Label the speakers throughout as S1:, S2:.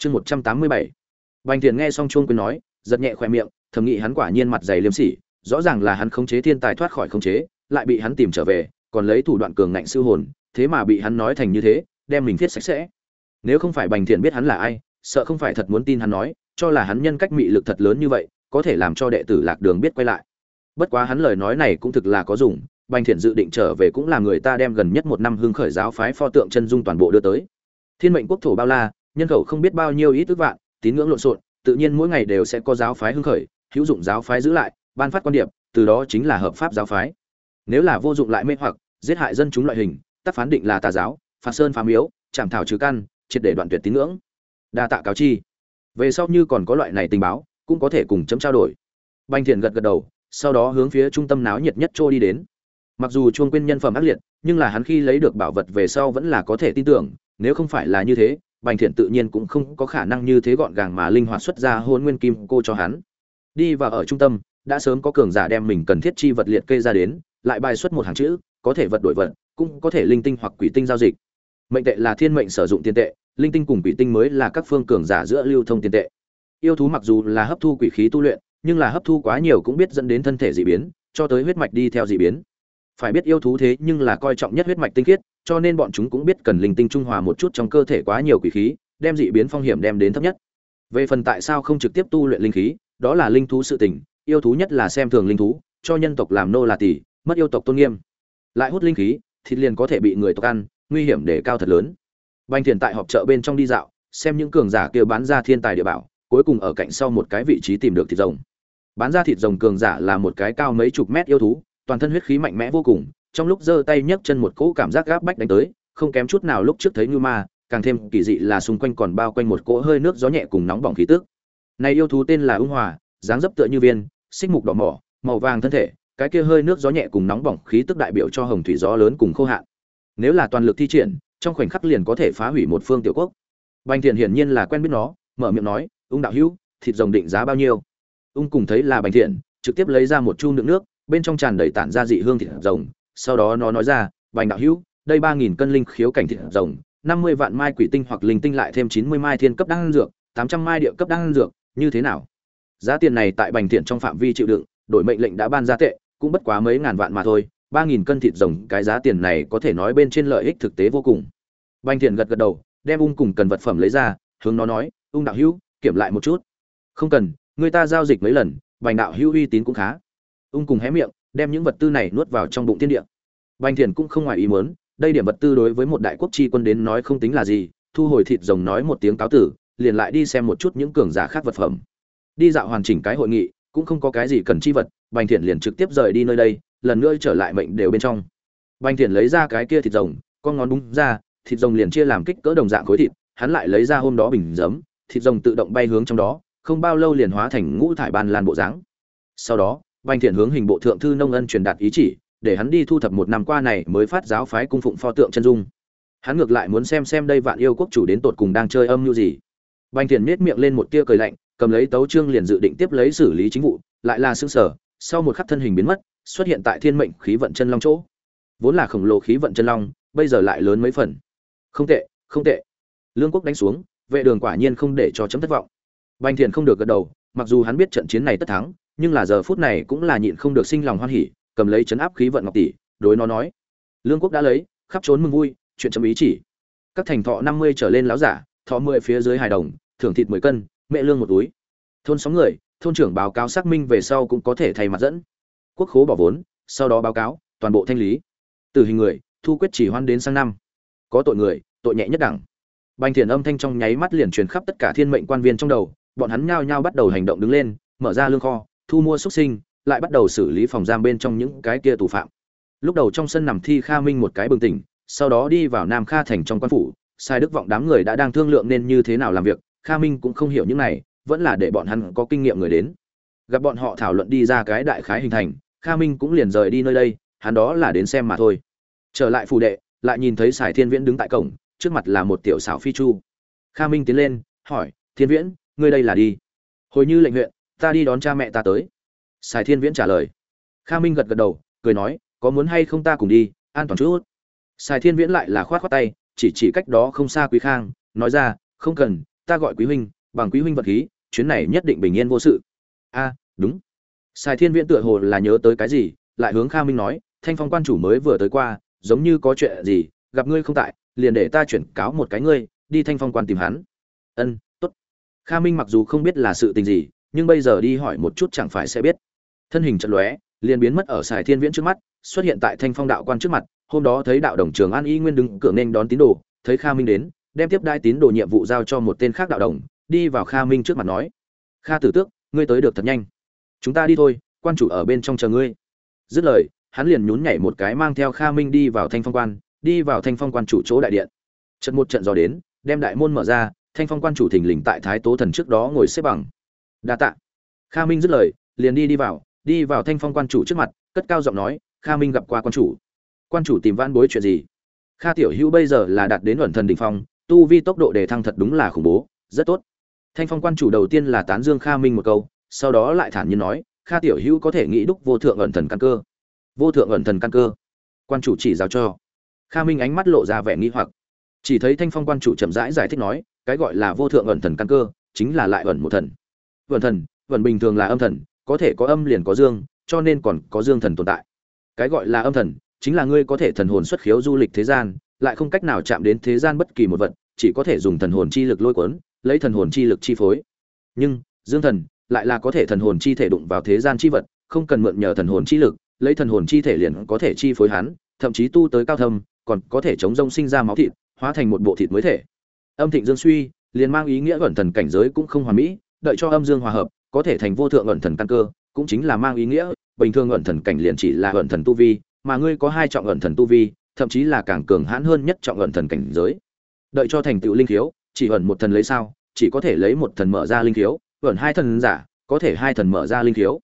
S1: chương một trăm tám mươi bảy. Bành Thiện nghe xong chuông quyền nói, giật nhẹ khoe miệng, thầm nghĩ hắn quả nhiên mặt dày liêm sỉ, rõ ràng là hắn khống chế thiên tài thoát khỏi khống chế, lại bị hắn tìm trở về, còn lấy thủ đoạn cường ngạnh sư hồn, thế mà bị hắn nói thành như thế, đem mình thiết sạch sẽ. Nếu không phải bành thiện biết hắn là ai, sợ không phải thật muốn tin hắn nói, cho là hắn nhân cách mị lực thật lớn như vậy, có thể làm cho đệ tử lạc đường biết quay lại. Bất quá hắn lời nói này cũng thực là có dùng, bành thiện dự định trở về cũng là người ta đem gần nhất một năm hương khởi giáo phái pho tượng chân dung toàn bộ đưa tới. Thiên mệnh quốc thổ bao la nhân khẩu không biết bao nhiêu ít ước vạn, tín ngưỡng lộn xộn, tự nhiên mỗi ngày đều sẽ có giáo phái hưng khởi, hữu dụng giáo phái giữ lại, ban phát quan điểm, từ đó chính là hợp pháp giáo phái. Nếu là vô dụng lại mê hoặc, giết hại dân chúng loại hình tác phán định là tà giáo, phạt sơn phá miếu chảm thảo trừ căn, triệt để đoạn tuyệt tín ngưỡng. Đa tạ cáo chi. Về sau như còn có loại này tình báo, cũng có thể cùng chấm trao đổi. Banh thiện gật gật đầu, sau đó hướng phía trung tâm náo nhiệt nhất trôi đi đến. Mặc dù chuông quên nhân phẩm ác liệt, nhưng là hắn khi lấy được bảo vật về sau vẫn là có thể tin tưởng, nếu không phải là như thế bành thiện tự nhiên cũng không có khả năng như thế gọn gàng mà linh hoạt xuất ra Hỗn nguyên kim cô cho hắn. Đi vào ở trung tâm, đã sớm có cường giả đem mình cần thiết chi vật liệt kê ra đến, lại bài xuất một hàng chữ, có thể vật đổi vật, cũng có thể linh tinh hoặc quỷ tinh giao dịch. Mệnh tệ là thiên mệnh sử dụng tiền tệ, linh tinh cùng quỷ tinh mới là các phương cường giả giữa lưu thông tiền tệ. Yêu thú mặc dù là hấp thu quỷ khí tu luyện, nhưng là hấp thu quá nhiều cũng biết dẫn đến thân thể dị biến, cho tới huyết mạch đi theo dị biến phải biết yêu thú thế nhưng là coi trọng nhất huyết mạch tinh khiết, cho nên bọn chúng cũng biết cần linh tinh trung hòa một chút trong cơ thể quá nhiều quỷ khí, đem dị biến phong hiểm đem đến thấp nhất. Về phần tại sao không trực tiếp tu luyện linh khí, đó là linh thú sự tình, yêu thú nhất là xem thường linh thú, cho nhân tộc làm nô là tỷ mất yêu tộc tôn nghiêm. Lại hút linh khí, thịt liền có thể bị người tộc ăn, nguy hiểm để cao thật lớn. Banh thiền tại họp chợ bên trong đi dạo, xem những cường giả kia bán ra thiên tài địa bảo, cuối cùng ở cạnh sau một cái vị trí tìm được thịt rồng. Bán ra thịt rồng cường giả là một cái cao mấy chục mét yêu thú toàn thân huyết khí mạnh mẽ vô cùng, trong lúc giơ tay nhấc chân một cỗ cảm giác gáp bách đánh tới, không kém chút nào lúc trước thấy như ma, càng thêm kỳ dị là xung quanh còn bao quanh một cỗ hơi nước gió nhẹ cùng nóng bỏng khí tức. Này yêu thú tên là ung hòa, dáng dấp tựa như viên, xích mục đỏ mỏ, màu vàng thân thể, cái kia hơi nước gió nhẹ cùng nóng bỏng khí tức đại biểu cho hồng thủy gió lớn cùng khô hạn. Nếu là toàn lực thi triển, trong khoảnh khắc liền có thể phá hủy một phương tiểu quốc. Bành thiện hiển nhiên là quen biết nó, mở miệng nói, ung đạo hữu, thịt rồng định giá bao nhiêu? Ung cùng thấy là bành thiện, trực tiếp lấy ra một chu đựng nước bên trong tràn đầy tản ra dị hương thịt rồng. Sau đó nó nói ra bành đạo hữu, đây ba nghìn cân linh khiếu cảnh thịt rồng, năm mươi vạn mai quỷ tinh hoặc linh tinh lại thêm chín mươi mai thiên cấp đan dược, tám trăm mai địa cấp đan dược, như thế nào? Giá tiền này tại bành thiện trong phạm vi chịu đựng, đổi mệnh lệnh đã ban ra tệ, cũng bất quá mấy ngàn vạn mà thôi, ba nghìn cân thịt rồng, cái giá tiền này có thể nói bên trên lợi ích thực tế vô cùng. Bành thiện gật gật đầu, đem ung cùng cần vật phẩm lấy ra, hướng nó nói, ung đạo hữu, kiểm lại một chút. Không cần, người ta giao dịch mấy lần, bành đạo hữu uy tín cũng khá ung cùng hé miệng, đem những vật tư này nuốt vào trong bụng thiên địa. Bành thiền cũng không ngoài ý muốn, đây điểm vật tư đối với một đại quốc chi quân đến nói không tính là gì, thu hồi thịt rồng nói một tiếng cáo tử, liền lại đi xem một chút những cường giả khác vật phẩm. Đi dạo hoàn chỉnh cái hội nghị, cũng không có cái gì cần chi vật, bành thiền liền trực tiếp rời đi nơi đây, lần nữa trở lại mệnh đều bên trong. Bành thiền lấy ra cái kia thịt rồng, con ngón búng ra, thịt rồng liền chia làm kích cỡ đồng dạng khối thịt, hắn lại lấy ra hôm đó bình giấm, thịt rồng tự động bay hướng trong đó, không bao lâu liền hóa thành ngũ thải ban lan bộ dáng. Sau đó bành thiện hướng hình bộ thượng thư nông ân truyền đạt ý chỉ, để hắn đi thu thập một năm qua này mới phát giáo phái cung phụng pho tượng chân dung. Hắn ngược lại muốn xem xem đây vạn yêu quốc chủ đến tột cùng đang chơi âm như gì. Bành thiện nết miệng lên một tia cười lạnh, cầm lấy tấu chương liền dự định tiếp lấy xử lý chính vụ, lại là sững sở sau một khắc thân hình biến mất, xuất hiện tại thiên mệnh khí vận chân long chỗ. Vốn là khổng lồ khí vận chân long, bây giờ lại lớn mấy phần. Không tệ không tệ. Lương quốc đánh xuống, vệ đường quả nhiên không để cho chấm thất vọng. Bành Thiện không được gật đầu, mặc dù hắn biết trận chiến này tất thắng nhưng là giờ phút này cũng là nhịn không được sinh lòng hoan hỉ, cầm lấy chấn áp khí vận ngọc tỷ, đối nó nói, lương quốc đã lấy, khắp trốn mừng vui, chuyện chấm ý chỉ. Các thành thọ năm mươi trở lên lão giả, thọ mười phía dưới hài đồng, thưởng thịt mười cân, mẹ lương một túi. Thôn sóng người, thôn trưởng báo cáo xác minh về sau cũng có thể thay mặt dẫn. Quốc khố bỏ vốn, sau đó báo cáo, toàn bộ thanh lý. Từ hình người, thu quyết chỉ hoan đến sang năm. Có tội người, tội nhẹ nhất đẳng. Bành thiền âm thanh trong nháy mắt liền truyền khắp tất cả thiên mệnh quan viên trong đầu, bọn hắn nhao nhao bắt đầu hành động đứng lên, mở ra lương kho thu mua xuất sinh, lại bắt đầu xử lý phòng giam bên trong những cái kia tù phạm. Lúc đầu trong sân nằm thi kha minh một cái bừng tỉnh, sau đó đi vào nam kha thành trong quan phủ. Sai đức vọng đám người đã đang thương lượng nên như thế nào làm việc, kha minh cũng không hiểu những này, vẫn là để bọn hắn có kinh nghiệm người đến. Gặp bọn họ thảo luận đi ra cái đại khái hình thành, kha minh cũng liền rời đi nơi đây, hắn đó là đến xem mà thôi. Trở lại phù đệ, lại nhìn thấy sài thiên viễn đứng tại cổng, trước mặt là một tiểu xảo phi chu. Kha minh tiến lên, hỏi, thiên viễn, ngươi đây là đi? Hồi như lệnh huyện ta đi đón cha mẹ ta tới. Sài thiên viễn trả lời. Kha minh gật gật đầu, cười nói, có muốn hay không ta cùng đi, an toàn chút. Sài thiên viễn lại là khoát khoát tay, chỉ chỉ cách đó không xa quý khang, nói ra, không cần, ta gọi quý huynh, bằng quý huynh vật khí, chuyến này nhất định bình yên vô sự. A, đúng. Sài thiên viễn tựa hồ là nhớ tới cái gì, lại hướng kha minh nói, thanh phong quan chủ mới vừa tới qua, giống như có chuyện gì, gặp ngươi không tại, liền để ta chuyển cáo một cái ngươi, đi thanh phong quan tìm hắn. Ân, tốt. Kha minh mặc dù không biết là sự tình gì nhưng bây giờ đi hỏi một chút chẳng phải sẽ biết. Thân hình chật lóe, liền biến mất ở sài thiên viễn trước mắt, xuất hiện tại thanh phong đạo quan trước mặt, hôm đó thấy đạo đồng trường an y nguyên đứng cửa nên đón tín đồ, thấy kha minh đến, đem tiếp đai tín đồ nhiệm vụ giao cho một tên khác đạo đồng, đi vào kha minh trước mặt nói, kha tử tước, ngươi tới được thật nhanh. Chúng ta đi thôi, quan chủ ở bên trong chờ ngươi. Dứt lời, hắn liền nhún nhảy một cái mang theo kha minh đi vào thanh phong quan, đi vào thanh phong quan chủ chỗ đại điện. Trận một trận gió đến, đem đại môn mở ra, thanh phong quan chủ thình lình tại thái tố thần trước đó ngồi xếp bằng đa tạ. Kha minh dứt lời liền đi đi vào đi vào thanh phong quan chủ trước mặt cất cao giọng nói kha minh gặp qua quan chủ. Quan chủ tìm van bối chuyện gì? Kha tiểu hữu bây giờ là đạt đến ẩn thần đ ỉ n h phong tu vi tốc độ đề thăng thật đúng là khủng bố rất tốt. Thanh phong quan chủ đầu tiên là tán dương kha minh một câu sau đó lại thản nhiên nói kha tiểu hữu có thể nghĩ đúc vô thượng ẩn thần căn cơ. Vô thượng ẩn thần căn cơ? Quan chủ chỉ giáo cho. Kha minh ánh mắt lộ ra vẻ nghi hoặc. Chỉ thấy thanh phong quan chủ chậm rãi giải, giải thích nói cái gọi là vô thượng ẩn thần căn cơ chính là lại ẩn một thần. Vận thần vận bình thường là âm thần, có thể có âm liền có dương, cho nên còn có dương thần tồn tại. Cái gọi là âm thần, chính là ngươi có thể thần hồn xuất khiếu du lịch thế gian, lại không cách nào chạm đến thế gian bất kỳ một vật, chỉ có thể dùng thần hồn chi lực lôi cuốn, lấy thần hồn chi lực chi phối. Nhưng, dương thần lại là có thể thần hồn chi thể đụng vào thế gian chi vật, không cần mượn nhờ thần hồn chi lực, lấy thần hồn chi thể liền có thể chi phối hắn, thậm chí tu tới cao thâm, còn có thể chống rông sinh ra máu thịt, hóa thành một bộ thịt mới thể. Âm thịnh dương suy, liền mang ý nghĩa gần thần cảnh giới cũng không hoàn mỹ đợi cho âm dương hòa hợp, có thể thành vô thượng ẩn thần căn cơ, cũng chính là mang ý nghĩa, bình thường ẩn thần cảnh liền chỉ là ẩn thần tu vi, mà ngươi có hai trọng ẩn thần tu vi, thậm chí là càng cường hãn hơn nhất trọng ẩn thần cảnh giới. Đợi cho thành tựu linh khiếu, chỉ ẩn một thần lấy sao, chỉ có thể lấy một thần mở ra linh khiếu, ẩn hai thần giả, có thể hai thần mở ra linh khiếu.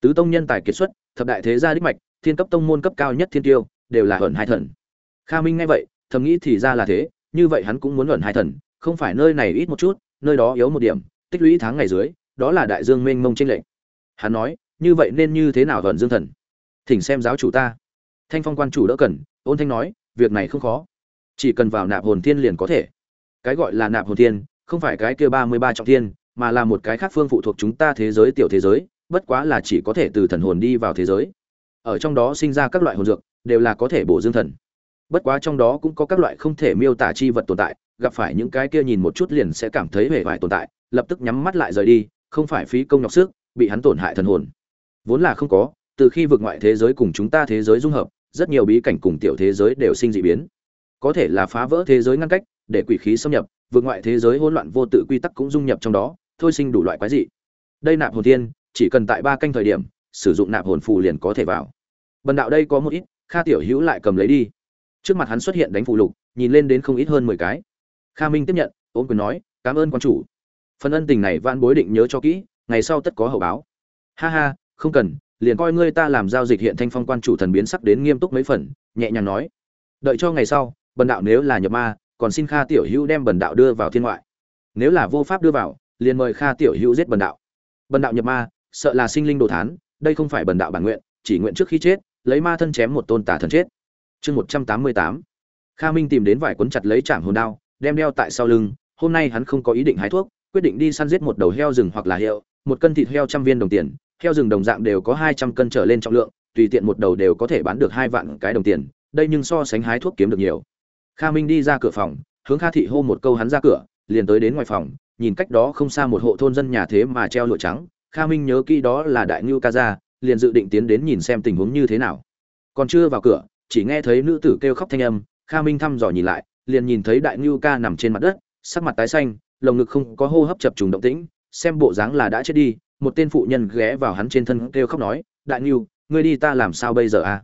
S1: Tứ tông nhân tài kiệt xuất, thập đại thế gia đích mạch, thiên cấp tông môn cấp cao nhất thiên tiêu, đều là ẩn hai thần. Kha minh nghe vậy, thầm nghĩ thì ra là thế, như vậy hắn cũng muốn ẩn hai thần, không phải nơi này ít một chút, nơi đó yếu một điểm tích lũy tháng ngày dưới, đó là đại dương mênh mông tranh lệch. Hắn nói, như vậy nên như thế nào gần dương thần? Thỉnh xem giáo chủ ta. Thanh phong quan chủ đỡ cần, ôn thanh nói, việc này không khó. Chỉ cần vào nạp hồn thiên liền có thể. Cái gọi là nạp hồn thiên, không phải cái kia ba mươi ba trọng thiên, mà là một cái khác phương phụ thuộc chúng ta thế giới tiểu thế giới, bất quá là chỉ có thể từ thần hồn đi vào thế giới. Ở trong đó sinh ra các loại hồn dược, đều là có thể bổ dương thần. Bất quá trong đó cũng có các loại không thể miêu tả chi vật tồn tại, gặp phải những cái kia nhìn một chút liền sẽ cảm thấy hề vải tồn tại lập tức nhắm mắt lại rời đi, không phải phí công nhọc sức, bị hắn tổn hại thần hồn. Vốn là không có, từ khi vượt ngoại thế giới cùng chúng ta thế giới dung hợp, rất nhiều bí cảnh cùng tiểu thế giới đều sinh dị biến. Có thể là phá vỡ thế giới ngăn cách, để quỷ khí xâm nhập, vượt ngoại thế giới hỗn loạn vô tự quy tắc cũng dung nhập trong đó, thôi sinh đủ loại quái dị. Đây nạp hồn thiên, chỉ cần tại ba canh thời điểm, sử dụng nạp hồn phù liền có thể vào. Bần đạo đây có một ít, kha tiểu hữu lại cầm lấy đi. Trước mặt hắn xuất hiện đánh phụ lục, nhìn lên đến không ít hơn mười cái. Kha minh tiếp nhận ôm quyền nói, cảm ơn quan chủ phần ân tình này vãn bối định nhớ cho kỹ, ngày sau tất có hậu báo. Ha ha, không cần, liền coi ngươi ta làm giao dịch hiện thanh phong quan chủ thần biến sắc đến nghiêm túc mấy phần, nhẹ nhàng nói. Đợi cho ngày sau, bần đạo nếu là nhập ma, còn xin kha tiểu hữu đem bần đạo đưa vào thiên ngoại. Nếu là vô pháp đưa vào, liền mời kha tiểu hữu giết bần đạo. Bần đạo nhập ma, sợ là sinh linh đồ thán, đây không phải bần đạo bản nguyện, chỉ nguyện trước khi chết, lấy ma thân chém một tôn tả thần chết. Chương một trăm tám mươi tám. Kha minh tìm đến vài cuốn chặt lấy trạm hồn đao, đem đeo tại sau lưng, hôm nay hắn không có ý định hái thuốc quyết định đi săn giết một đầu heo rừng hoặc là hiệu một cân thịt heo trăm viên đồng tiền, heo rừng đồng dạng đều có hai trăm cân trở lên trọng lượng, tùy tiện một đầu đều có thể bán được hai vạn cái đồng tiền, đây nhưng so sánh hái thuốc kiếm được nhiều. Kha minh đi ra cửa phòng, hướng kha thị hô một câu hắn ra cửa, liền tới đến ngoài phòng, nhìn cách đó không xa một hộ thôn dân nhà thế mà treo lụa trắng, kha minh nhớ kỹ đó là đại ngưu ca gia, liền dự định tiến đến nhìn xem tình huống như thế nào. Còn chưa vào cửa, chỉ nghe thấy nữ tử kêu khóc thanh âm, kha minh thăm dò nhìn lại, liền nhìn thấy đại ngưu ca nằm trên mặt đất, sắc mặt tái xanh lồng ngực không có hô hấp chập trùng động tĩnh xem bộ dáng là đã chết đi một tên phụ nhân ghé vào hắn trên thân kêu khóc nói đại Nghiêu, ngươi đi ta làm sao bây giờ à?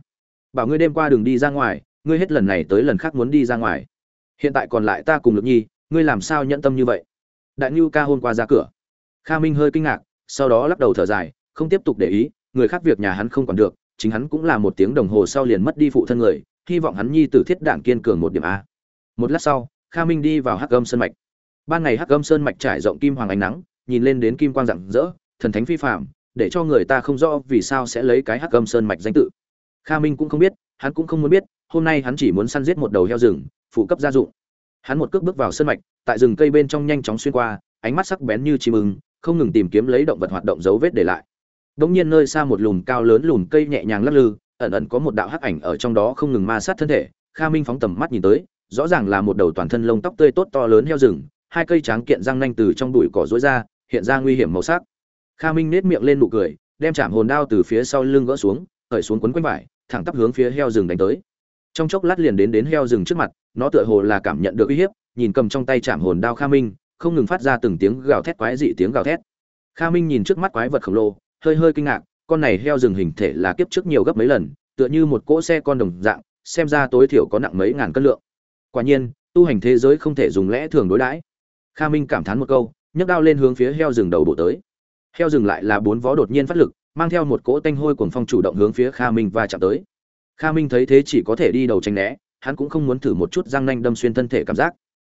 S1: Bảo ngươi đêm qua đừng đi ra ngoài ngươi hết lần này tới lần khác muốn đi ra ngoài. Hiện tại còn lại ta cùng lực nhi ngươi làm sao nhẫn tâm như vậy? Đại Nghiêu ca hôm qua ra cửa. Kha minh hơi kinh ngạc sau đó lắc đầu thở dài không tiếp tục để ý người khác việc nhà hắn không còn được chính hắn cũng là một tiếng đồng hồ sau liền mất đi phụ thân người hy vọng hắn nhi tử thiết đảng kiên cường một điểm a một lát sau kha minh đi vào hắc âm sân mạch ban ngày hắc âm sơn mạch trải rộng kim hoàng ánh nắng, nhìn lên đến kim quang rạng rỡ, thần thánh phi phạm để cho người ta không rõ vì sao sẽ lấy cái hắc âm sơn mạch danh tự. Kha minh cũng không biết, hắn cũng không muốn biết, hôm nay hắn chỉ muốn săn giết một đầu heo rừng, phụ cấp gia dụng. Hắn một cước bước vào sơn mạch, tại rừng cây bên trong nhanh chóng xuyên qua, ánh mắt sắc bén như chim ưng, không ngừng tìm kiếm lấy động vật hoạt động dấu vết để lại. Đống nhiên nơi xa một lùm cao lớn lùm cây nhẹ nhàng lắc lư, ẩn ẩn có một đạo hắc ảnh ở trong đó không ngừng ma sát thân thể. Kha minh phóng tầm mắt nhìn tới, rõ ràng là một đầu toàn thân lông tóc tươi tốt to lớn heo rừng hai cây tráng kiện răng nanh từ trong bụi cỏ rối ra, hiện ra nguy hiểm màu sắc. Kha minh nết miệng lên nụ cười, đem chạm hồn đao từ phía sau lưng gỡ xuống, khởi xuống quấn quanh vải, thẳng tắp hướng phía heo rừng đánh tới. Trong chốc lát liền đến đến heo rừng trước mặt, nó tựa hồ là cảm nhận được uy hiếp, nhìn cầm trong tay chạm hồn đao kha minh, không ngừng phát ra từng tiếng gào thét quái dị tiếng gào thét. Kha minh nhìn trước mắt quái vật khổng lồ, hơi hơi kinh ngạc, con này heo rừng hình thể là kiếp trước nhiều gấp mấy lần, tựa như một cỗ xe con đồng dạng, xem ra tối thiểu có nặng mấy ngàn cân lượng. Quả nhiên, tu hành thế giới không thể dùng lẽ thường đối đãi kha minh cảm thán một câu, nhấc đao lên hướng phía heo rừng đầu bộ tới. Heo rừng lại là bốn vó đột nhiên phát lực, mang theo một cỗ tanh hôi cuồng phong chủ động hướng phía kha minh và chạm tới. Kha minh thấy thế chỉ có thể đi đầu tránh né, hắn cũng không muốn thử một chút răng nanh đâm xuyên thân thể cảm giác.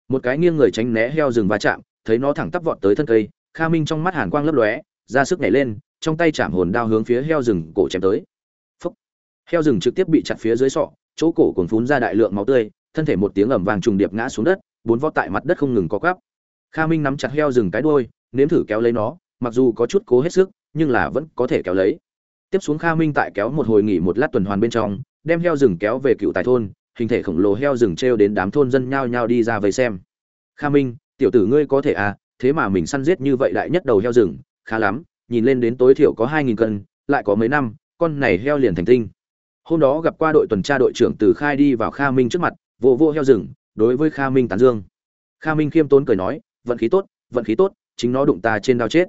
S1: Một cái nghiêng người tránh né heo rừng va chạm, thấy nó thẳng tắp vọt tới thân cây, kha minh trong mắt hàn quang lấp lóe, ra sức nhảy lên, trong tay chạm hồn đao hướng phía heo rừng cổ chém tới. Phúc. heo rừng trực tiếp bị chặt phía dưới sọ, chỗ cổ cuồn phún ra đại lượng máu tươi, thân thể một tiếng ầm vàng trùng điệp ngã xuống đất, bốn vó tại mặt đất không ngừng có quắp kha minh nắm chặt heo rừng cái đuôi, nếm thử kéo lấy nó, mặc dù có chút cố hết sức, nhưng là vẫn có thể kéo lấy. Tiếp xuống kha minh tại kéo một hồi nghỉ một lát tuần hoàn bên trong, đem heo rừng kéo về cựu tài thôn, hình thể khổng lồ heo rừng treo đến đám thôn dân nhao nhao đi ra vây xem. Kha minh, tiểu tử ngươi có thể à thế mà mình săn giết như vậy đại nhất đầu heo rừng, khá lắm, nhìn lên đến tối thiểu có hai nghìn cân, lại có mấy năm, con này heo liền thành tinh. Hôm đó gặp qua đội tuần tra đội trưởng từ khai đi vào kha minh trước mặt, vô vô heo rừng, đối với kha minh tán dương. Kha minh khiêm tốn cười nói vận khí tốt, vận khí tốt, chính nó đụng ta trên đao chết.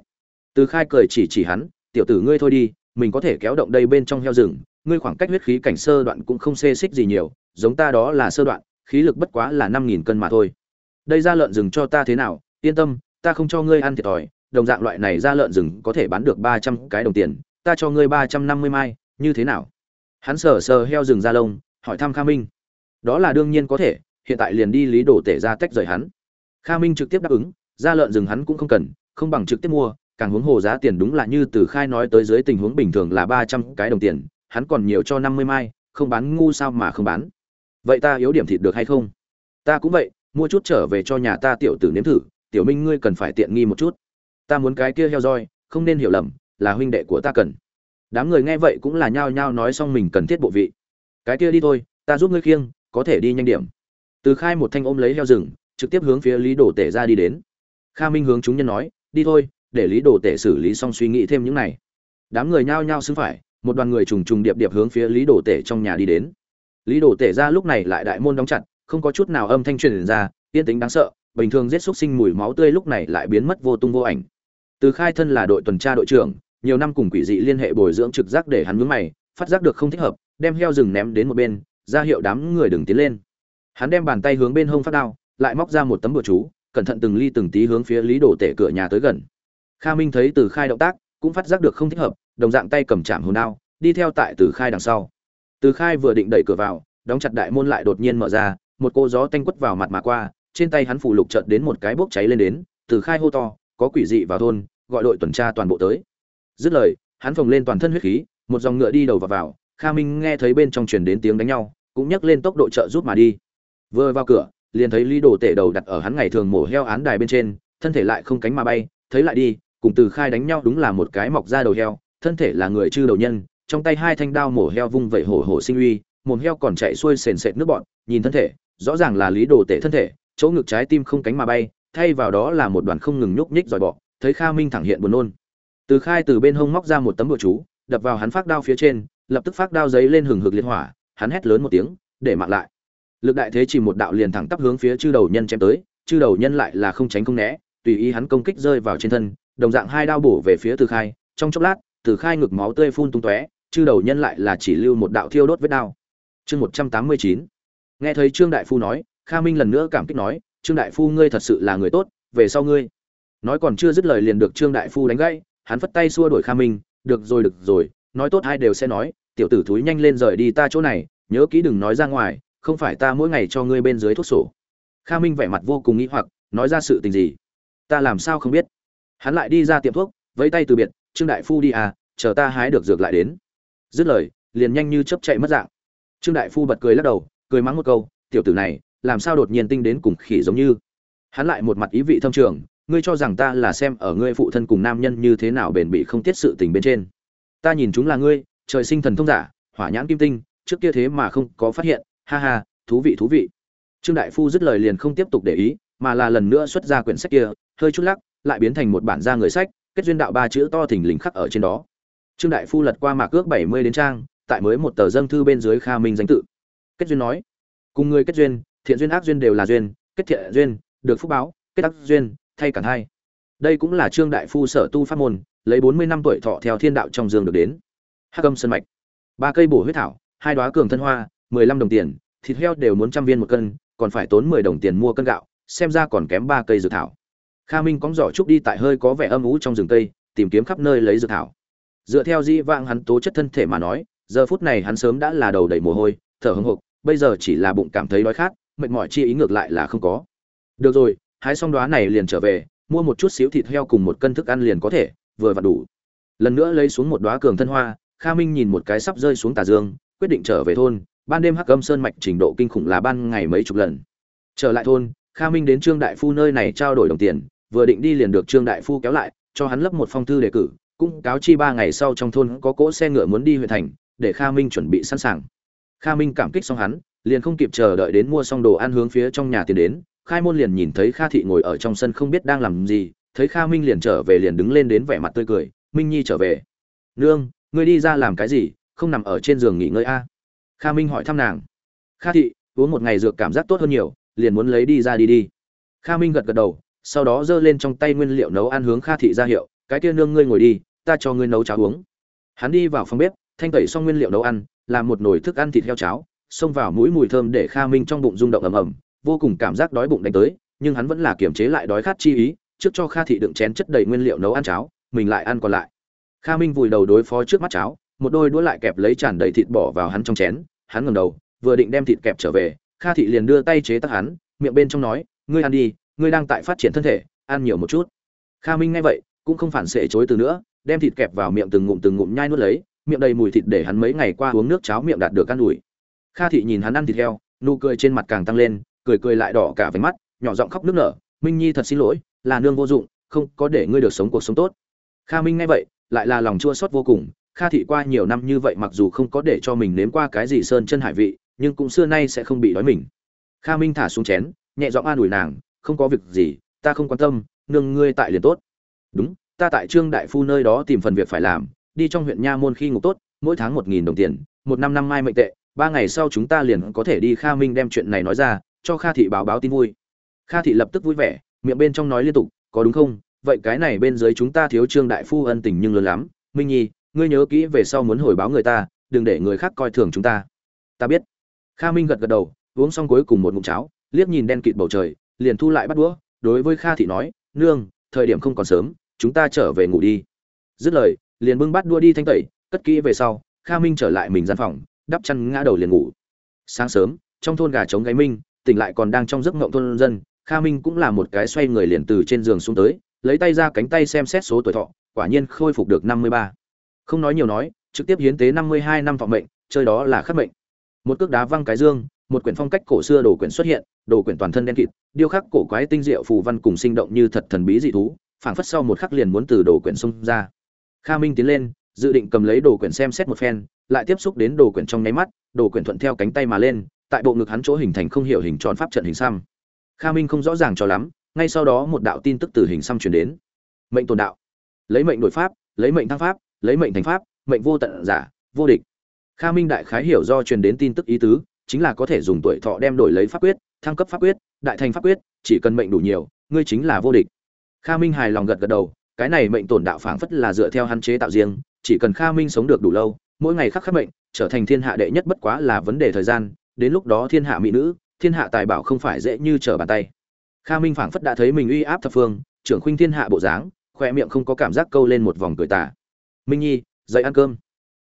S1: Từ khai cười chỉ chỉ hắn, tiểu tử ngươi thôi đi, mình có thể kéo động đây bên trong heo rừng, ngươi khoảng cách huyết khí cảnh sơ đoạn cũng không xê xích gì nhiều, giống ta đó là sơ đoạn, khí lực bất quá là năm nghìn cân mà thôi. Đây ra lợn rừng cho ta thế nào? Yên tâm, ta không cho ngươi ăn thiệt thòi, đồng dạng loại này ra lợn rừng có thể bán được ba trăm cái đồng tiền, ta cho ngươi ba trăm năm mươi mai, như thế nào? Hắn sờ sờ heo rừng ra lông, hỏi thăm kha minh. Đó là đương nhiên có thể, hiện tại liền đi lý đồ tể ra tách rời hắn kha minh trực tiếp đáp ứng, ra lợn rừng hắn cũng không cần, không bằng trực tiếp mua, càng huống hồ giá tiền đúng là như từ khai nói tới dưới tình huống bình thường là ba trăm cái đồng tiền, hắn còn nhiều cho năm mươi mai, không bán ngu sao mà không bán. Vậy ta yếu điểm thịt được hay không? Ta cũng vậy, mua chút trở về cho nhà ta tiểu tử nếm thử, tiểu minh ngươi cần phải tiện nghi một chút. Ta muốn cái kia heo roi, không nên hiểu lầm, là huynh đệ của ta cần. Đám người nghe vậy cũng là nhao nhao nói xong mình cần thiết bộ vị. Cái kia đi thôi, ta giúp ngươi khiêng, có thể đi nhanh điểm. Từ khai một thanh ôm lấy heo rừng trực tiếp hướng phía lý đồ tể ra đi đến. Kha minh hướng chúng nhân nói, đi thôi, để lý đồ tể xử lý xong suy nghĩ thêm những này. Đám người nhao nhao xứng phải, một đoàn người trùng trùng điệp điệp hướng phía lý đồ tể trong nhà đi đến. Lý đồ tể ra lúc này lại đại môn đóng chặt, không có chút nào âm thanh truyền ra, yên tính đáng sợ, bình thường giết xúc sinh mùi máu tươi lúc này lại biến mất vô tung vô ảnh. Từ khai thân là đội tuần tra đội trưởng, nhiều năm cùng quỷ dị liên hệ bồi dưỡng trực giác để hắn mướn mày, phát giác được không thích hợp, đem heo rừng ném đến một bên, ra hiệu đám người đừng tiến lên. Hắn đem bàn tay hướng bên hông phát đao lại móc ra một tấm bừa chú, cẩn thận từng ly từng tí hướng phía lý đồ tể cửa nhà tới gần. Kha minh thấy từ khai động tác, cũng phát giác được không thích hợp, đồng dạng tay cầm chạm hồn đao, đi theo tại từ khai đằng sau. Từ khai vừa định đẩy cửa vào, đóng chặt đại môn lại đột nhiên mở ra, một cô gió tanh quất vào mặt mà qua, trên tay hắn phủ lục chợt đến một cái bốc cháy lên đến, từ khai hô to, có quỷ dị vào thôn, gọi đội tuần tra toàn bộ tới. Dứt lời, hắn phồng lên toàn thân huyết khí, một dòng ngựa đi đầu vào vào, kha minh nghe thấy bên trong truyền đến tiếng đánh nhau, cũng nhấc lên tốc độ trợ rút mà đi. Vừa vào cửa liền thấy lý đồ tể đầu đặt ở hắn ngày thường mổ heo án đài bên trên, thân thể lại không cánh mà bay, thấy lại đi, cùng từ khai đánh nhau đúng là một cái mọc ra đầu heo, thân thể là người chư đầu nhân, trong tay hai thanh đao mổ heo vung vẩy hổ hổ sinh uy, mồm heo còn chạy xuôi sền sệt nước bọn nhìn thân thể, rõ ràng là lý đồ tể thân thể, chỗ ngực trái tim không cánh mà bay, thay vào đó là một đoàn không ngừng nhúc nhích dòi bọ, thấy kha minh thẳng hiện buồn nôn. Từ khai từ bên hông móc ra một tấm bụa chú, đập vào hắn phát đao phía trên, lập tức phát đao giấy lên hừng hực liệt hỏa, hắn hét lớn một tiếng, để mặc lại lực đại thế chỉ một đạo liền thẳng tắp hướng phía chư đầu nhân chém tới, chư đầu nhân lại là không tránh không né, tùy ý hắn công kích rơi vào trên thân, đồng dạng hai đao bổ về phía từ khai, trong chốc lát, từ khai ngực máu tươi phun tung tóe, chư đầu nhân lại là chỉ lưu một đạo thiêu đốt vết đao. Chương một trăm tám mươi chín. Nghe thấy trương đại phu nói, kha minh lần nữa cảm kích nói, trương đại phu, ngươi thật sự là người tốt, về sau ngươi. Nói còn chưa dứt lời liền được trương đại phu đánh gãy, hắn phất tay xua đuổi kha minh, được rồi được rồi, nói tốt hai đều sẽ nói, tiểu tử thúi nhanh lên rời đi ta chỗ này, nhớ kỹ đừng nói ra ngoài không phải ta mỗi ngày cho ngươi bên dưới thuốc sổ. Kha minh vẻ mặt vô cùng nghĩ hoặc, nói ra sự tình gì? Ta làm sao không biết? Hắn lại đi ra tiệm thuốc, vẫy tay từ biệt, trương đại phu đi à chờ ta hái được dược lại đến. Dứt lời, liền nhanh như chấp chạy mất dạng. Trương đại phu bật cười lắc đầu, cười mắng một câu, tiểu tử này, làm sao đột nhiên tinh đến cùng khỉ giống như? Hắn lại một mặt ý vị thâm trường, ngươi cho rằng ta là xem ở ngươi phụ thân cùng nam nhân như thế nào bền bỉ không tiết sự tình bên trên? Ta nhìn chúng là ngươi, trời sinh thần thông giả, hỏa nhãn kim tinh, trước kia thế mà không có phát hiện ha ha, thú vị thú vị. Trương đại phu dứt lời liền không tiếp tục để ý, mà là lần nữa xuất ra quyển sách kia, hơi chút lắc, lại biến thành một bản ra người sách, kết duyên đạo ba chữ to thình lình khắc ở trên đó. Trương đại phu lật qua mạc ước bảy mươi đến trang, tại mới một tờ dâng thư bên dưới kha minh danh tự. Kết duyên nói, cùng người kết duyên, thiện duyên ác duyên đều là duyên, kết thiện duyên, được phúc báo, kết ác duyên, thay cả hai. Đây cũng là trương đại phu sở tu pháp môn, lấy bốn mươi năm tuổi thọ theo thiên đạo trong dương được đến. Hắc âm sân mạch, ba cây bổ huyết thảo, hai đoá cường thân hoa mười lăm đồng tiền, thịt heo đều muốn trăm viên một cân, còn phải tốn mười đồng tiền mua cân gạo, xem ra còn kém ba cây dược thảo. Kha minh cóng giỏ trúc đi tại hơi có vẻ âm ú trong rừng cây, tìm kiếm khắp nơi lấy dược thảo. Dựa theo di vãng hắn tố chất thân thể mà nói, giờ phút này hắn sớm đã là đầu đầy mồ hôi, thở hững hộc, bây giờ chỉ là bụng cảm thấy đói khát, mệt mỏi chi ý ngược lại là không có. Được rồi, hái xong đóa này liền trở về, mua một chút xíu thịt heo cùng một cân thức ăn liền có thể, vừa và đủ. Lần nữa lấy xuống một đóa cường thân hoa, kha minh nhìn một cái sắp rơi xuống tà dương, quyết định trở về thôn ban đêm hắc âm sơn mạch trình độ kinh khủng là ban ngày mấy chục lần. Trở lại thôn, kha minh đến trương đại phu nơi này trao đổi đồng tiền, vừa định đi liền được trương đại phu kéo lại, cho hắn lấp một phong thư đề cử, cũng cáo chi ba ngày sau trong thôn có cỗ xe ngựa muốn đi huyện thành, để kha minh chuẩn bị sẵn sàng. Kha minh cảm kích xong hắn, liền không kịp chờ đợi đến mua xong đồ ăn hướng phía trong nhà tiến đến, khai môn liền nhìn thấy kha thị ngồi ở trong sân không biết đang làm gì, thấy kha minh liền trở về liền đứng lên đến vẻ mặt tươi cười, minh nhi trở về. Nương, ngươi đi ra làm cái gì? Không nằm ở trên giường nghỉ ngơi a kha minh hỏi thăm nàng. Kha thị, uống một ngày dược cảm giác tốt hơn nhiều, liền muốn lấy đi ra đi đi. Kha minh gật gật đầu, sau đó giơ lên trong tay nguyên liệu nấu ăn hướng kha thị ra hiệu, cái kia nương ngươi ngồi đi, ta cho ngươi nấu cháo uống. Hắn đi vào phòng bếp, thanh tẩy xong nguyên liệu nấu ăn, làm một nồi thức ăn thịt heo cháo, xông vào mũi mùi thơm để kha minh trong bụng rung động ầm ầm, vô cùng cảm giác đói bụng đánh tới, nhưng hắn vẫn là kiềm chế lại đói khát chi ý, trước cho kha thị đựng chén chất đầy nguyên liệu nấu ăn cháo, mình lại ăn còn lại. Kha minh vùi đầu đối phó trước mắt cháo một đôi đũa lại kẹp lấy tràn đầy thịt bỏ vào hắn trong chén, hắn ngẩng đầu, vừa định đem thịt kẹp trở về, kha thị liền đưa tay chế tắc hắn, miệng bên trong nói, ngươi ăn đi, ngươi đang tại phát triển thân thể, ăn nhiều một chút. Kha minh nghe vậy, cũng không phản xệ chối từ nữa, đem thịt kẹp vào miệng từng ngụm từng ngụm nhai nuốt lấy, miệng đầy mùi thịt để hắn mấy ngày qua uống nước cháo miệng đạt được ăn ủi. Kha thị nhìn hắn ăn thịt heo, nụ cười trên mặt càng tăng lên, cười cười lại đỏ cả váy mắt, nhỏ giọng khóc nước nở, minh nhi thật xin lỗi, là nương vô dụng, không có để ngươi được sống cuộc sống tốt. Kha minh nghe vậy, lại là lòng chua xót vô cùng kha thị qua nhiều năm như vậy mặc dù không có để cho mình nếm qua cái gì sơn chân hải vị, nhưng cũng xưa nay sẽ không bị đói mình. Kha minh thả xuống chén, nhẹ giọng an ủi nàng, không có việc gì, ta không quan tâm, nương ngươi tại liền tốt. Đúng, ta tại trương đại phu nơi đó tìm phần việc phải làm, đi trong huyện nha môn khi ngục tốt, mỗi tháng một nghìn đồng tiền, một năm năm mai mệnh tệ, ba ngày sau chúng ta liền có thể đi kha minh đem chuyện này nói ra, cho kha thị báo báo tin vui. Kha thị lập tức vui vẻ, miệng bên trong nói liên tục, có đúng không? Vậy cái này bên dưới chúng ta thiếu trương đại phu ân tình nhưng lớn lắm, minh nhi ngươi nhớ kỹ về sau muốn hồi báo người ta, đừng để người khác coi thường chúng ta. Ta biết. Kha minh gật gật đầu, uống xong cuối cùng một ngụm cháo, liếc nhìn đen kịt bầu trời, liền thu lại bắt đũa, đối với kha thị nói, nương, thời điểm không còn sớm, chúng ta trở về ngủ đi. Dứt lời, liền bưng bắt đua đi thanh tẩy, cất kỹ về sau, kha minh trở lại mình gian phòng, đắp chăn ngã đầu liền ngủ. Sáng sớm, trong thôn gà trống gáy minh, tỉnh lại còn đang trong giấc ngộng thôn dân, kha minh cũng là một cái xoay người liền từ trên giường xuống tới, lấy tay ra cánh tay xem xét số tuổi thọ, quả nhiên khôi phục được năm mươi ba không nói nhiều nói, trực tiếp hiến tế năm mươi hai năm thọ mệnh, chơi đó là khắc mệnh. Một cước đá văng cái dương, một quyển phong cách cổ xưa đồ quyển xuất hiện, đồ quyển toàn thân đen kịt, điêu khắc cổ quái tinh diệu phù văn cùng sinh động như thật thần bí dị thú, phảng phất sau một khắc liền muốn từ đồ quyển xông ra. Kha minh tiến lên, dự định cầm lấy đồ quyển xem xét một phen, lại tiếp xúc đến đồ quyển trong nháy mắt, đồ quyển thuận theo cánh tay mà lên, tại bộ ngực hắn chỗ hình thành không hiểu hình tròn pháp trận hình xăm. Kha minh không rõ ràng cho lắm, ngay sau đó một đạo tin tức từ hình xăm truyền đến. Mệnh tồn đạo. Lấy mệnh đổi pháp, lấy mệnh thăng pháp lấy mệnh thành pháp, mệnh vô tận giả, vô địch. Kha minh đại khái hiểu do truyền đến tin tức ý tứ, chính là có thể dùng tuổi thọ đem đổi lấy pháp quyết, thăng cấp pháp quyết, đại thành pháp quyết, chỉ cần mệnh đủ nhiều, ngươi chính là vô địch. Kha minh hài lòng gật gật đầu, cái này mệnh tổn đạo phảng phất là dựa theo hắn chế tạo riêng, chỉ cần kha minh sống được đủ lâu, mỗi ngày khắc khắc mệnh, trở thành thiên hạ đệ nhất bất quá là vấn đề thời gian, đến lúc đó thiên hạ mỹ nữ, thiên hạ tài bảo không phải dễ như trở bàn tay. Kha minh phảng phất đã thấy mình uy áp thập phương, trưởng khuynh thiên hạ bộ dáng, khoe miệng không có cảm giác câu lên một vòng cười tà minh nhi, dậy ăn cơm.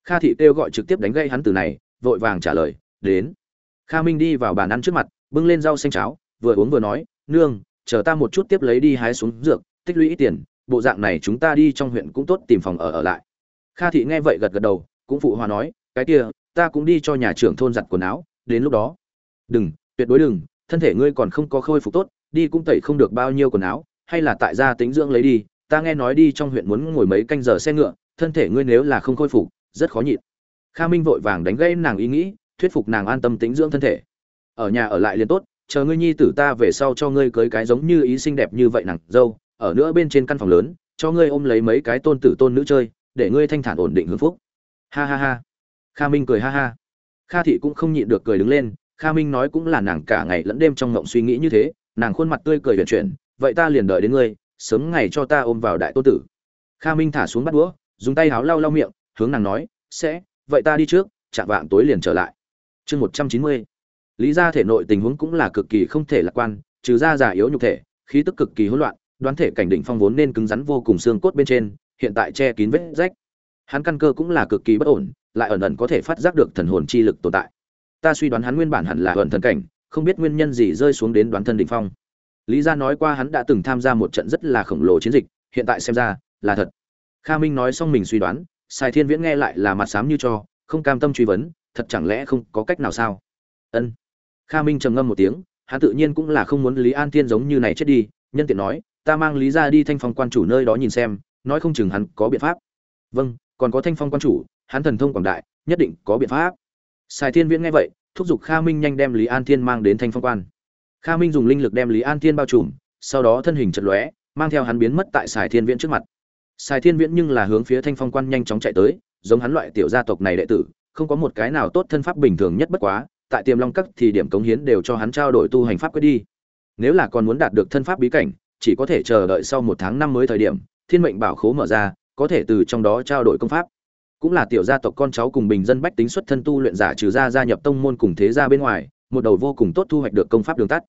S1: Kha thị kêu gọi trực tiếp đánh gây hắn từ này, vội vàng trả lời, đến. Kha minh đi vào bàn ăn trước mặt, bưng lên rau xanh cháo, vừa uống vừa nói, nương, chờ ta một chút tiếp lấy đi hái xuống dược, tích lũy ít tiền, bộ dạng này chúng ta đi trong huyện cũng tốt tìm phòng ở ở lại. Kha thị nghe vậy gật gật đầu, cũng phụ hòa nói, cái kia, ta cũng đi cho nhà trưởng thôn giặt quần áo, đến lúc đó. Đừng, tuyệt đối đừng, thân thể ngươi còn không có khôi phục tốt, đi cũng tẩy không được bao nhiêu quần áo, hay là tại gia tính dưỡng lấy đi, ta nghe nói đi trong huyện muốn ngồi mấy canh giờ xe ngựa thân thể ngươi nếu là không khôi phục, rất khó nhịn. Kha minh vội vàng đánh gãy nàng ý nghĩ, thuyết phục nàng an tâm tính dưỡng thân thể. Ở nhà ở lại liền tốt, chờ ngươi nhi tử ta về sau cho ngươi cưới cái giống như ý xinh đẹp như vậy nàng dâu, ở nữa bên trên căn phòng lớn, cho ngươi ôm lấy mấy cái tôn tử tôn nữ chơi, để ngươi thanh thản ổn định hưởng phúc. Ha ha ha. Kha minh cười ha ha. Kha thị cũng không nhịn được cười đứng lên, kha minh nói cũng là nàng cả ngày lẫn đêm trong ngộng suy nghĩ như thế, nàng khuôn mặt tươi cười huyền chuyển, vậy ta liền đợi đến ngươi, sớm ngày cho ta ôm vào đại tôn tử. Kha minh thả xuống bắt đũa dùng tay háo lau lau miệng, hướng nàng nói, sẽ, vậy ta đi trước, chạm vạng tối liền trở lại. Chương một trăm chín mươi. Lý ra thể nội tình huống cũng là cực kỳ không thể lạc quan, trừ ra già yếu nhục thể, khí tức cực kỳ hỗn loạn, đoán thể cảnh đỉnh phong vốn nên cứng rắn vô cùng xương cốt bên trên, hiện tại che kín vết rách. Hắn căn cơ cũng là cực kỳ bất ổn, lại ẩn ẩn có thể phát giác được thần hồn chi lực tồn tại. Ta suy đoán hắn nguyên bản hẳn là ẩn thần cảnh, không biết nguyên nhân gì rơi xuống đến đoán thân đỉnh phong. Lý gia nói qua hắn đã từng tham gia một trận rất là khổng lồ chiến dịch, hiện tại xem ra là thật kha minh nói xong mình suy đoán, sài thiên viễn nghe lại là mặt xám như cho, không cam tâm truy vấn, thật chẳng lẽ không có cách nào sao? Ân. Kha minh trầm ngâm một tiếng, hắn tự nhiên cũng là không muốn lý an Thiên giống như này chết đi, nhân tiện nói, ta mang lý ra đi thanh phong quan chủ nơi đó nhìn xem, nói không chừng hắn có biện pháp. Vâng còn có thanh phong quan chủ, hắn thần thông quảng đại, nhất định có biện pháp. Sài thiên viễn nghe vậy, thúc giục kha minh nhanh đem lý an thiên mang đến thanh phong quan. Kha minh dùng linh lực đem lý an thiên bao trùm, sau đó thân hình chật lóe, mang theo hắn biến mất tại sài thiên viễn trước mặt sài thiên viễn nhưng là hướng phía thanh phong quan nhanh chóng chạy tới, giống hắn loại tiểu gia tộc này đệ tử, không có một cái nào tốt thân pháp bình thường nhất bất quá, tại tiềm long các thì điểm cống hiến đều cho hắn trao đổi tu hành pháp quyết đi. Nếu là còn muốn đạt được thân pháp bí cảnh, chỉ có thể chờ đợi sau một tháng năm mới thời điểm, thiên mệnh bảo khố mở ra, có thể từ trong đó trao đổi công pháp. Cũng là tiểu gia tộc con cháu cùng bình dân bách tính xuất thân tu luyện giả trừ ra gia nhập tông môn cùng thế gia bên ngoài, một đầu vô cùng tốt thu hoạch được công pháp đường tắt.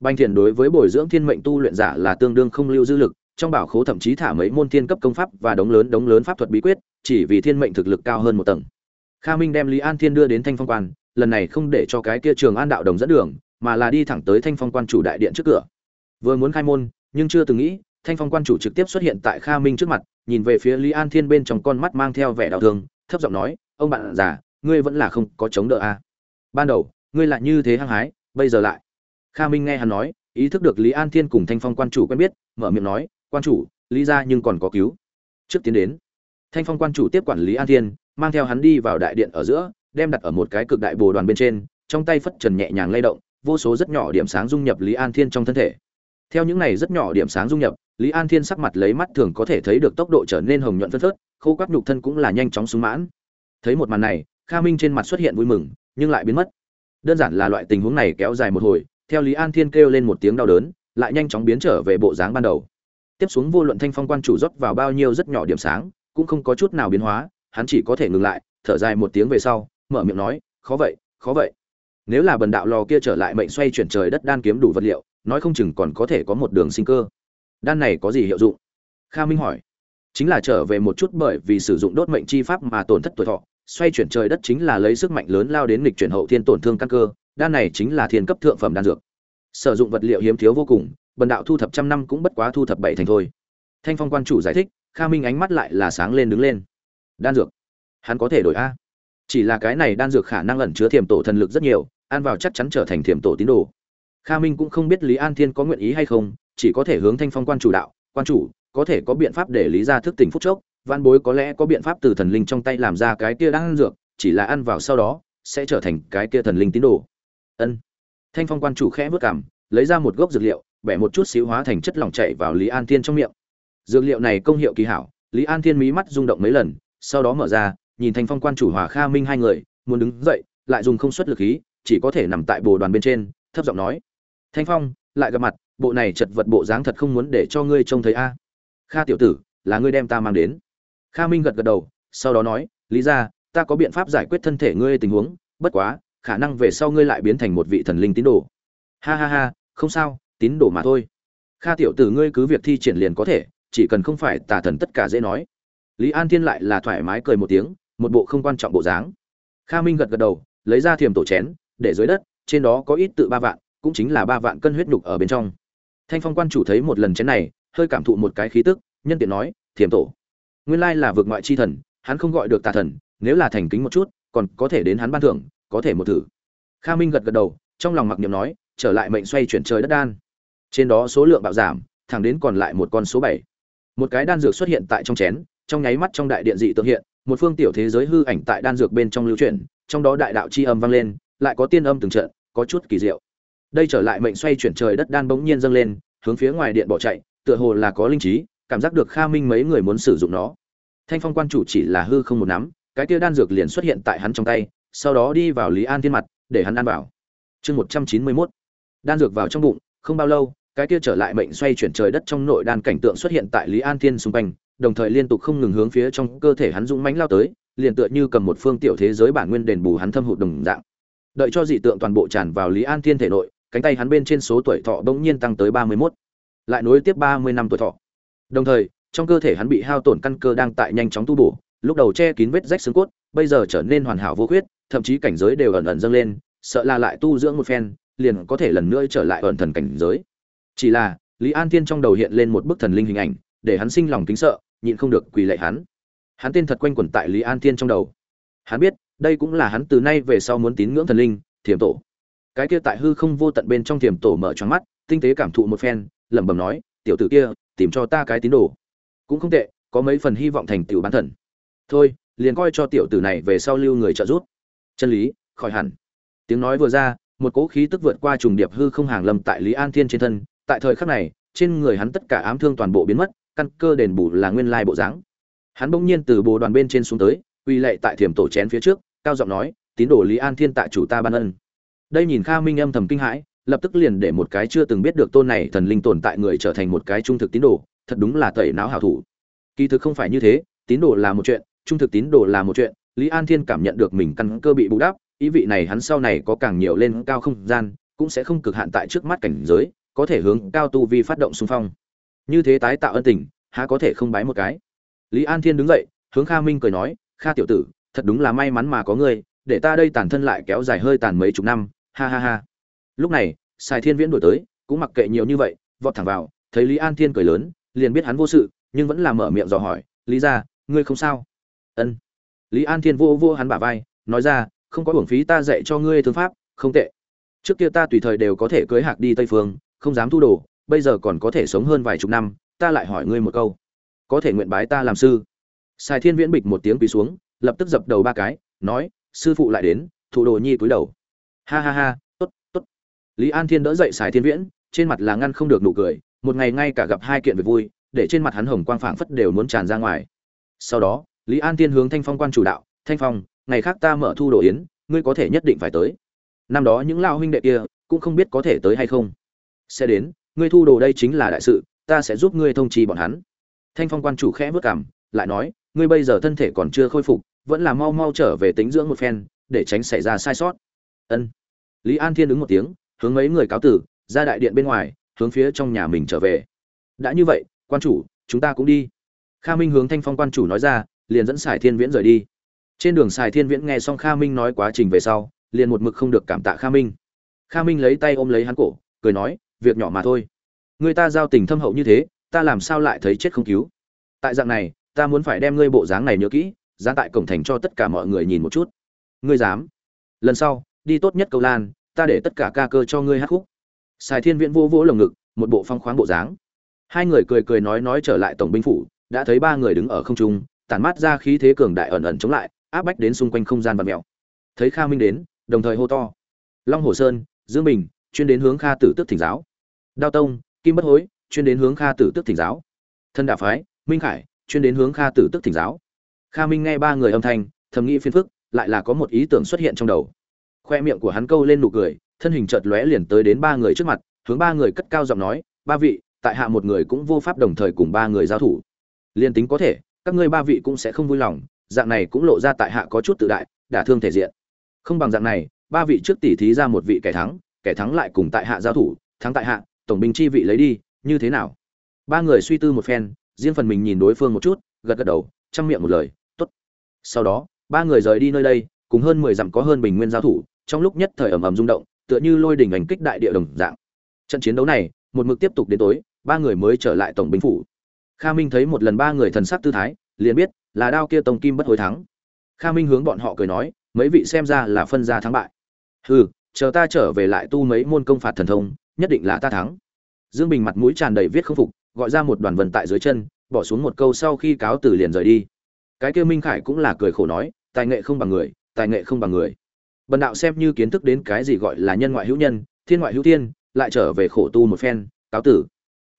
S1: Banh Thiện đối với bồi dưỡng thiên mệnh tu luyện giả là tương đương không lưu dư lực trong bảo khố thậm chí thả mấy môn thiên cấp công pháp và đống lớn đống lớn pháp thuật bí quyết, chỉ vì thiên mệnh thực lực cao hơn một tầng. Kha minh đem lý an thiên đưa đến thanh phong quan, lần này không để cho cái kia trường an đạo đồng dẫn đường, mà là đi thẳng tới thanh phong quan chủ đại điện trước cửa. Vừa muốn khai môn, nhưng chưa từng nghĩ, thanh phong quan chủ trực tiếp xuất hiện tại kha minh trước mặt, nhìn về phía lý an thiên bên trong con mắt mang theo vẻ đau thương, thấp giọng nói, ông bạn già, ngươi vẫn là không có chống đỡ à. ban đầu, ngươi lại như thế hăng hái, bây giờ lại. Kha minh nghe hắn nói, ý thức được lý an thiên cùng thanh phong quan chủ quen biết, mở miệng nói quan chủ, lý ra nhưng còn có cứu. Trước tiến đến, thanh phong quan chủ tiếp quản lý an thiên, mang theo hắn đi vào đại điện ở giữa, đem đặt ở một cái cực đại bồ đoàn bên trên, trong tay phất trần nhẹ nhàng lay động, vô số rất nhỏ điểm sáng dung nhập lý an thiên trong thân thể. Theo những này rất nhỏ điểm sáng dung nhập, lý an thiên sắc mặt lấy mắt thường có thể thấy được tốc độ trở nên hồng nhuận phân phớt, khô quắc nhục thân cũng là nhanh chóng súng mãn. Thấy một màn này, kha minh trên mặt xuất hiện vui mừng, nhưng lại biến mất. Đơn giản là loại tình huống này kéo dài một hồi, theo lý an thiên kêu lên một tiếng đau đớn, lại nhanh chóng biến trở về bộ dáng ban đầu tiếp xuống vô luận thanh phong quan chủ rót vào bao nhiêu rất nhỏ điểm sáng, cũng không có chút nào biến hóa, hắn chỉ có thể ngừng lại, thở dài một tiếng về sau, mở miệng nói, khó vậy khó vậy. Nếu là bần đạo lò kia trở lại mệnh xoay chuyển trời đất đan kiếm đủ vật liệu, nói không chừng còn có thể có một đường sinh cơ. Đan này có gì hiệu dụng? Kha minh hỏi. Chính là trở về một chút bởi vì sử dụng đốt mệnh chi pháp mà tổn thất tuổi thọ, xoay chuyển trời đất chính là lấy sức mạnh lớn lao đến nghịch chuyển hậu thiên tổn thương căn cơ, đan này chính là thiên cấp thượng phẩm đan dược. Sử dụng vật liệu hiếm thiếu vô cùng bần đạo thu thập trăm năm cũng bất quá thu thập bảy thành thôi. Thanh phong quan chủ giải thích, kha minh ánh mắt lại là sáng lên đứng lên. Đan dược. Hắn có thể đổi a. Chỉ là cái này đan dược khả năng ẩn chứa thiểm tổ thần lực rất nhiều, ăn vào chắc chắn trở thành thiểm tổ tín đồ. Kha minh cũng không biết lý an thiên có nguyện ý hay không, chỉ có thể hướng thanh phong quan chủ đạo, quan chủ, có thể có biện pháp để lý ra thức tỉnh phúc chốc văn bối có lẽ có biện pháp từ thần linh trong tay làm ra cái kia đan dược, chỉ là ăn vào sau đó, sẽ trở thành cái kia thần linh tín đồ. Ân. Thanh phong quan chủ khẽ vớt cảm lấy ra một gốc dược liệu bẻ một chút xíu hóa thành chất lỏng chảy vào lý an thiên trong miệng. Dược liệu này công hiệu kỳ hảo lý an thiên mí mắt rung động mấy lần sau đó mở ra nhìn thanh phong quan chủ hòa kha minh hai người muốn đứng dậy lại dùng không xuất lực khí chỉ có thể nằm tại bồ đoàn bên trên thấp giọng nói. Thanh phong lại gặp mặt bộ này chật vật bộ dáng thật không muốn để cho ngươi trông thấy a. Kha tiểu tử là ngươi đem ta mang đến. Kha minh gật gật đầu sau đó nói lý gia, ta có biện pháp giải quyết thân thể ngươi tình huống bất quá khả năng về sau ngươi lại biến thành một vị thần linh tín đồ. Ha ha ha không sao tín đồ mà thôi. Kha tiểu tử ngươi cứ việc thi triển liền có thể, chỉ cần không phải tà thần tất cả dễ nói. Lý an thiên lại là thoải mái cười một tiếng, một bộ không quan trọng bộ dáng. Kha minh gật gật đầu, lấy ra thiềm tổ chén, để dưới đất, trên đó có ít tự ba vạn, cũng chính là ba vạn cân huyết nhục ở bên trong. Thanh phong quan chủ thấy một lần chén này, hơi cảm thụ một cái khí tức, nhân tiện nói thiềm tổ, nguyên lai là vượt ngoại chi thần, hắn không gọi được tà thần, nếu là thành kính một chút, còn có thể đến hắn ban thưởng, có thể một thử. Kha minh gật gật đầu, trong lòng mặc niệm nói, trở lại mệnh xoay chuyển trời đất đan trên đó số lượng bạo giảm, thẳng đến còn lại một con số bảy. Một cái đan dược xuất hiện tại trong chén, trong nháy mắt trong đại điện dị tượng hiện, một phương tiểu thế giới hư ảnh tại đan dược bên trong lưu chuyển, trong đó đại đạo chi âm vang lên, lại có tiên âm từng trận, có chút kỳ diệu. Đây trở lại mệnh xoay chuyển trời đất đan bỗng nhiên dâng lên, hướng phía ngoài điện bỏ chạy, tựa hồ là có linh trí, cảm giác được kha minh mấy người muốn sử dụng nó. Thanh phong quan chủ chỉ là hư không một nắm, cái kia đan dược liền xuất hiện tại hắn trong tay, sau đó đi vào lý an thiên mặt, để hắn ăn vào. Chương một trăm chín mươi mốt. Đan dược vào trong bụng, không bao lâu cái kia trở lại mệnh xoay chuyển trời đất trong nội đan cảnh tượng xuất hiện tại lý an thiên xung quanh đồng thời liên tục không ngừng hướng phía trong cơ thể hắn dũng mãnh lao tới liền tựa như cầm một phương tiểu thế giới bản nguyên đền bù hắn thâm hụt đồng dạng đợi cho dị tượng toàn bộ tràn vào lý an thiên thể nội cánh tay hắn bên trên số tuổi thọ bỗng nhiên tăng tới ba mươi 31, lại nối tiếp ba mươi năm tuổi thọ. Đồng thời, trong cơ thể hắn bị hao tổn căn cơ đang tại nhanh chóng tu bổ, lúc đầu che kín vết rách xương cốt, bây giờ trở nên hoàn hảo vô khuyết, thậm chí cảnh giới đều ẩn ẩn dâng lên, sợ là lại tu dưỡng một phen, liền có thể lần nữa trở lại ẩn thần cảnh giới. Chỉ là, Lý An Thiên trong đầu hiện lên một bức thần linh hình ảnh, để hắn sinh lòng kính sợ, nhịn không được quỳ lạy hắn. Hắn tên thật quanh quẩn tại Lý An Thiên trong đầu. Hắn biết, đây cũng là hắn từ nay về sau muốn tín ngưỡng thần linh, Thiểm Tổ. Cái kia tại hư không vô tận bên trong thiềm tổ mở choáng mắt tinh tế cảm thụ một phen lẩm bẩm nói tiểu tử kia tìm cho ta cái tín đồ. Cũng không tệ có mấy phần hy vọng thành tiểu bán thần. Thôi liền coi cho tiểu tử này về sau lưu người trợ giúp. Chân lý khỏi hẳn. Tiếng nói vừa ra một cỗ khí tức vượt qua trùng điệp hư không hàng lâm tại lý an thiên trên thân tại thời khắc này, trên người hắn tất cả ám thương toàn bộ biến mất, căn cơ đền bù là nguyên lai bộ dáng. Hắn bỗng nhiên từ bồ đoàn bên trên xuống tới uy lệ tại thiềm tổ chén phía trước, cao giọng nói, tín đồ lý an thiên tại chủ ta ban ân. Đây nhìn kha minh âm thầm kinh hãi, lập tức liền để một cái chưa từng biết được tôn này thần linh tồn tại người trở thành một cái trung thực tín đồ, thật đúng là tẩy não hảo thủ. Kỳ thực không phải như thế, tín đồ là một chuyện, trung thực tín đồ là một chuyện, lý an thiên cảm nhận được mình căn cơ bị bù đắp, ý vị này hắn sau này có càng nhiều lên cao không gian, cũng sẽ không cực hạn tại trước mắt cảnh giới có thể hướng cao tu vi phát động xung phong. Như thế tái tạo ân tình, há có thể không bái một cái? Lý an thiên đứng dậy, hướng kha minh cười nói, kha tiểu tử, thật đúng là may mắn mà có ngươi, để ta đây tàn thân lại kéo dài hơi tàn mấy chục năm, ha ha ha. Lúc này, sài thiên viễn đổi tới, cũng mặc kệ nhiều như vậy, vọt thẳng vào, thấy lý an thiên cười lớn, liền biết hắn vô sự, nhưng vẫn là mở miệng dò hỏi, lý ra ngươi không sao? Ân. Lý an thiên vô vô hắn bả vai, nói ra, không có hưởng phí ta dạy cho ngươi thương pháp, không tệ. Trước kia ta tùy thời đều có thể cưới hạc đi tây phương không dám thu đồ, bây giờ còn có thể sống hơn vài chục năm, ta lại hỏi ngươi một câu. Có thể nguyện bái ta làm sư. Sài thiên viễn bịch một tiếng quỳ xuống, lập tức dập đầu ba cái, nói, sư phụ lại đến thụ đồ nhi cúi đầu. Ha ha ha, tốt tốt. Lý an thiên đỡ dậy sài thiên viễn, trên mặt là ngăn không được nụ cười, một ngày ngay cả gặp hai kiện việc vui, để trên mặt hắn hồng quang phảng phất đều muốn tràn ra ngoài. Sau đó, lý an thiên hướng thanh phong quan chủ đạo, thanh phong, ngày khác ta mở thu đồ yến, ngươi có thể nhất định phải tới. Năm đó những lao huynh đệ kia, cũng không biết có thể tới hay không sẽ đến, ngươi thu đồ đây chính là đại sự, ta sẽ giúp ngươi thông trì bọn hắn. Thanh phong quan chủ khẽ vất cảm lại nói, ngươi bây giờ thân thể còn chưa khôi phục, vẫn là mau mau trở về tính dưỡng một phen, để tránh xảy ra sai sót. Ân. Lý an thiên ứng một tiếng, hướng mấy người cáo tử, ra đại điện bên ngoài, hướng phía trong nhà mình trở về. Đã như vậy, quan chủ, chúng ta cũng đi. Kha minh hướng thanh phong quan chủ nói ra, liền dẫn sài thiên viễn rời đi. Trên đường sài thiên viễn nghe xong kha minh nói quá trình về sau, liền một mực không được cảm tạ kha minh. Kha minh lấy tay ôm lấy hắn cổ, cười nói việc nhỏ mà thôi. Người ta giao tình thâm hậu như thế, ta làm sao lại thấy chết không cứu? Tại dạng này, ta muốn phải đem ngươi bộ dáng này nhớ kỹ ra tại cổng thành cho tất cả mọi người nhìn một chút. Ngươi dám? Lần sau, đi tốt nhất câu lan, ta để tất cả ca cơ cho ngươi hát khúc. Sài thiên viễn vô vỗ lồng ngực, một bộ phong khoáng bộ dáng. Hai người cười cười nói nói trở lại tổng binh phủ, đã thấy ba người đứng ở không trung, tản mát ra khí thế cường đại ẩn ẩn chống lại, áp bách đến xung quanh không gian và mèo. Thấy kha minh đến, đồng thời hô to. Long hồ sơn, dương bình, chuyên đến hướng kha tử tức thỉnh giáo đao tông, kim bất hối, chuyên đến hướng kha tử tức thỉnh giáo. Thân đả phái, minh khải, chuyên đến hướng kha tử tức thỉnh giáo. Kha minh nghe ba người âm thanh, thầm nghĩ phiền phức, lại là có một ý tưởng xuất hiện trong đầu. Khoe miệng của hắn câu lên nụ cười, thân hình chợt lóe liền tới đến ba người trước mặt, hướng ba người cất cao giọng nói, ba vị, tại hạ một người cũng vô pháp đồng thời cùng ba người giao thủ. Liên tính có thể, các ngươi ba vị cũng sẽ không vui lòng, dạng này cũng lộ ra tại hạ có chút tự đại, đả thương thể diện. Không bằng dạng này, ba vị trước tỉ thí ra một vị kẻ thắng kẻ thắng lại cùng tại hạ giao thủ, thắng tại hạ tổng binh chi vị lấy đi, như thế nào? Ba người suy tư một phen, riêng phần mình nhìn đối phương một chút, gật gật đầu, chăm miệng một lời, tốt. Sau đó, ba người rời đi nơi đây, cùng hơn mười dặm có hơn bình nguyên giao thủ, trong lúc nhất thời ầm ầm rung động, tựa như lôi đỉnh ảnh kích đại địa đồng dạng. Trận chiến đấu này, một mực tiếp tục đến tối, ba người mới trở lại tổng binh phủ. Kha minh thấy một lần ba người thần sắc tư thái, liền biết là đao kia tông kim bất hối thắng. Kha minh hướng bọn họ cười nói, mấy vị xem ra là phân ra thắng bại. Hừ, chờ ta trở về lại tu mấy môn công phạt thần thông nhất định là ta thắng. Dương bình mặt mũi tràn đầy viết không phục gọi ra một đoàn vần tại dưới chân bỏ xuống một câu sau khi cáo từ liền rời đi. Cái kia minh khải cũng là cười khổ nói tài nghệ không bằng người tài nghệ không bằng người. Bần đạo xem như kiến thức đến cái gì gọi là nhân ngoại hữu nhân thiên ngoại hữu thiên lại trở về khổ tu một phen cáo tử.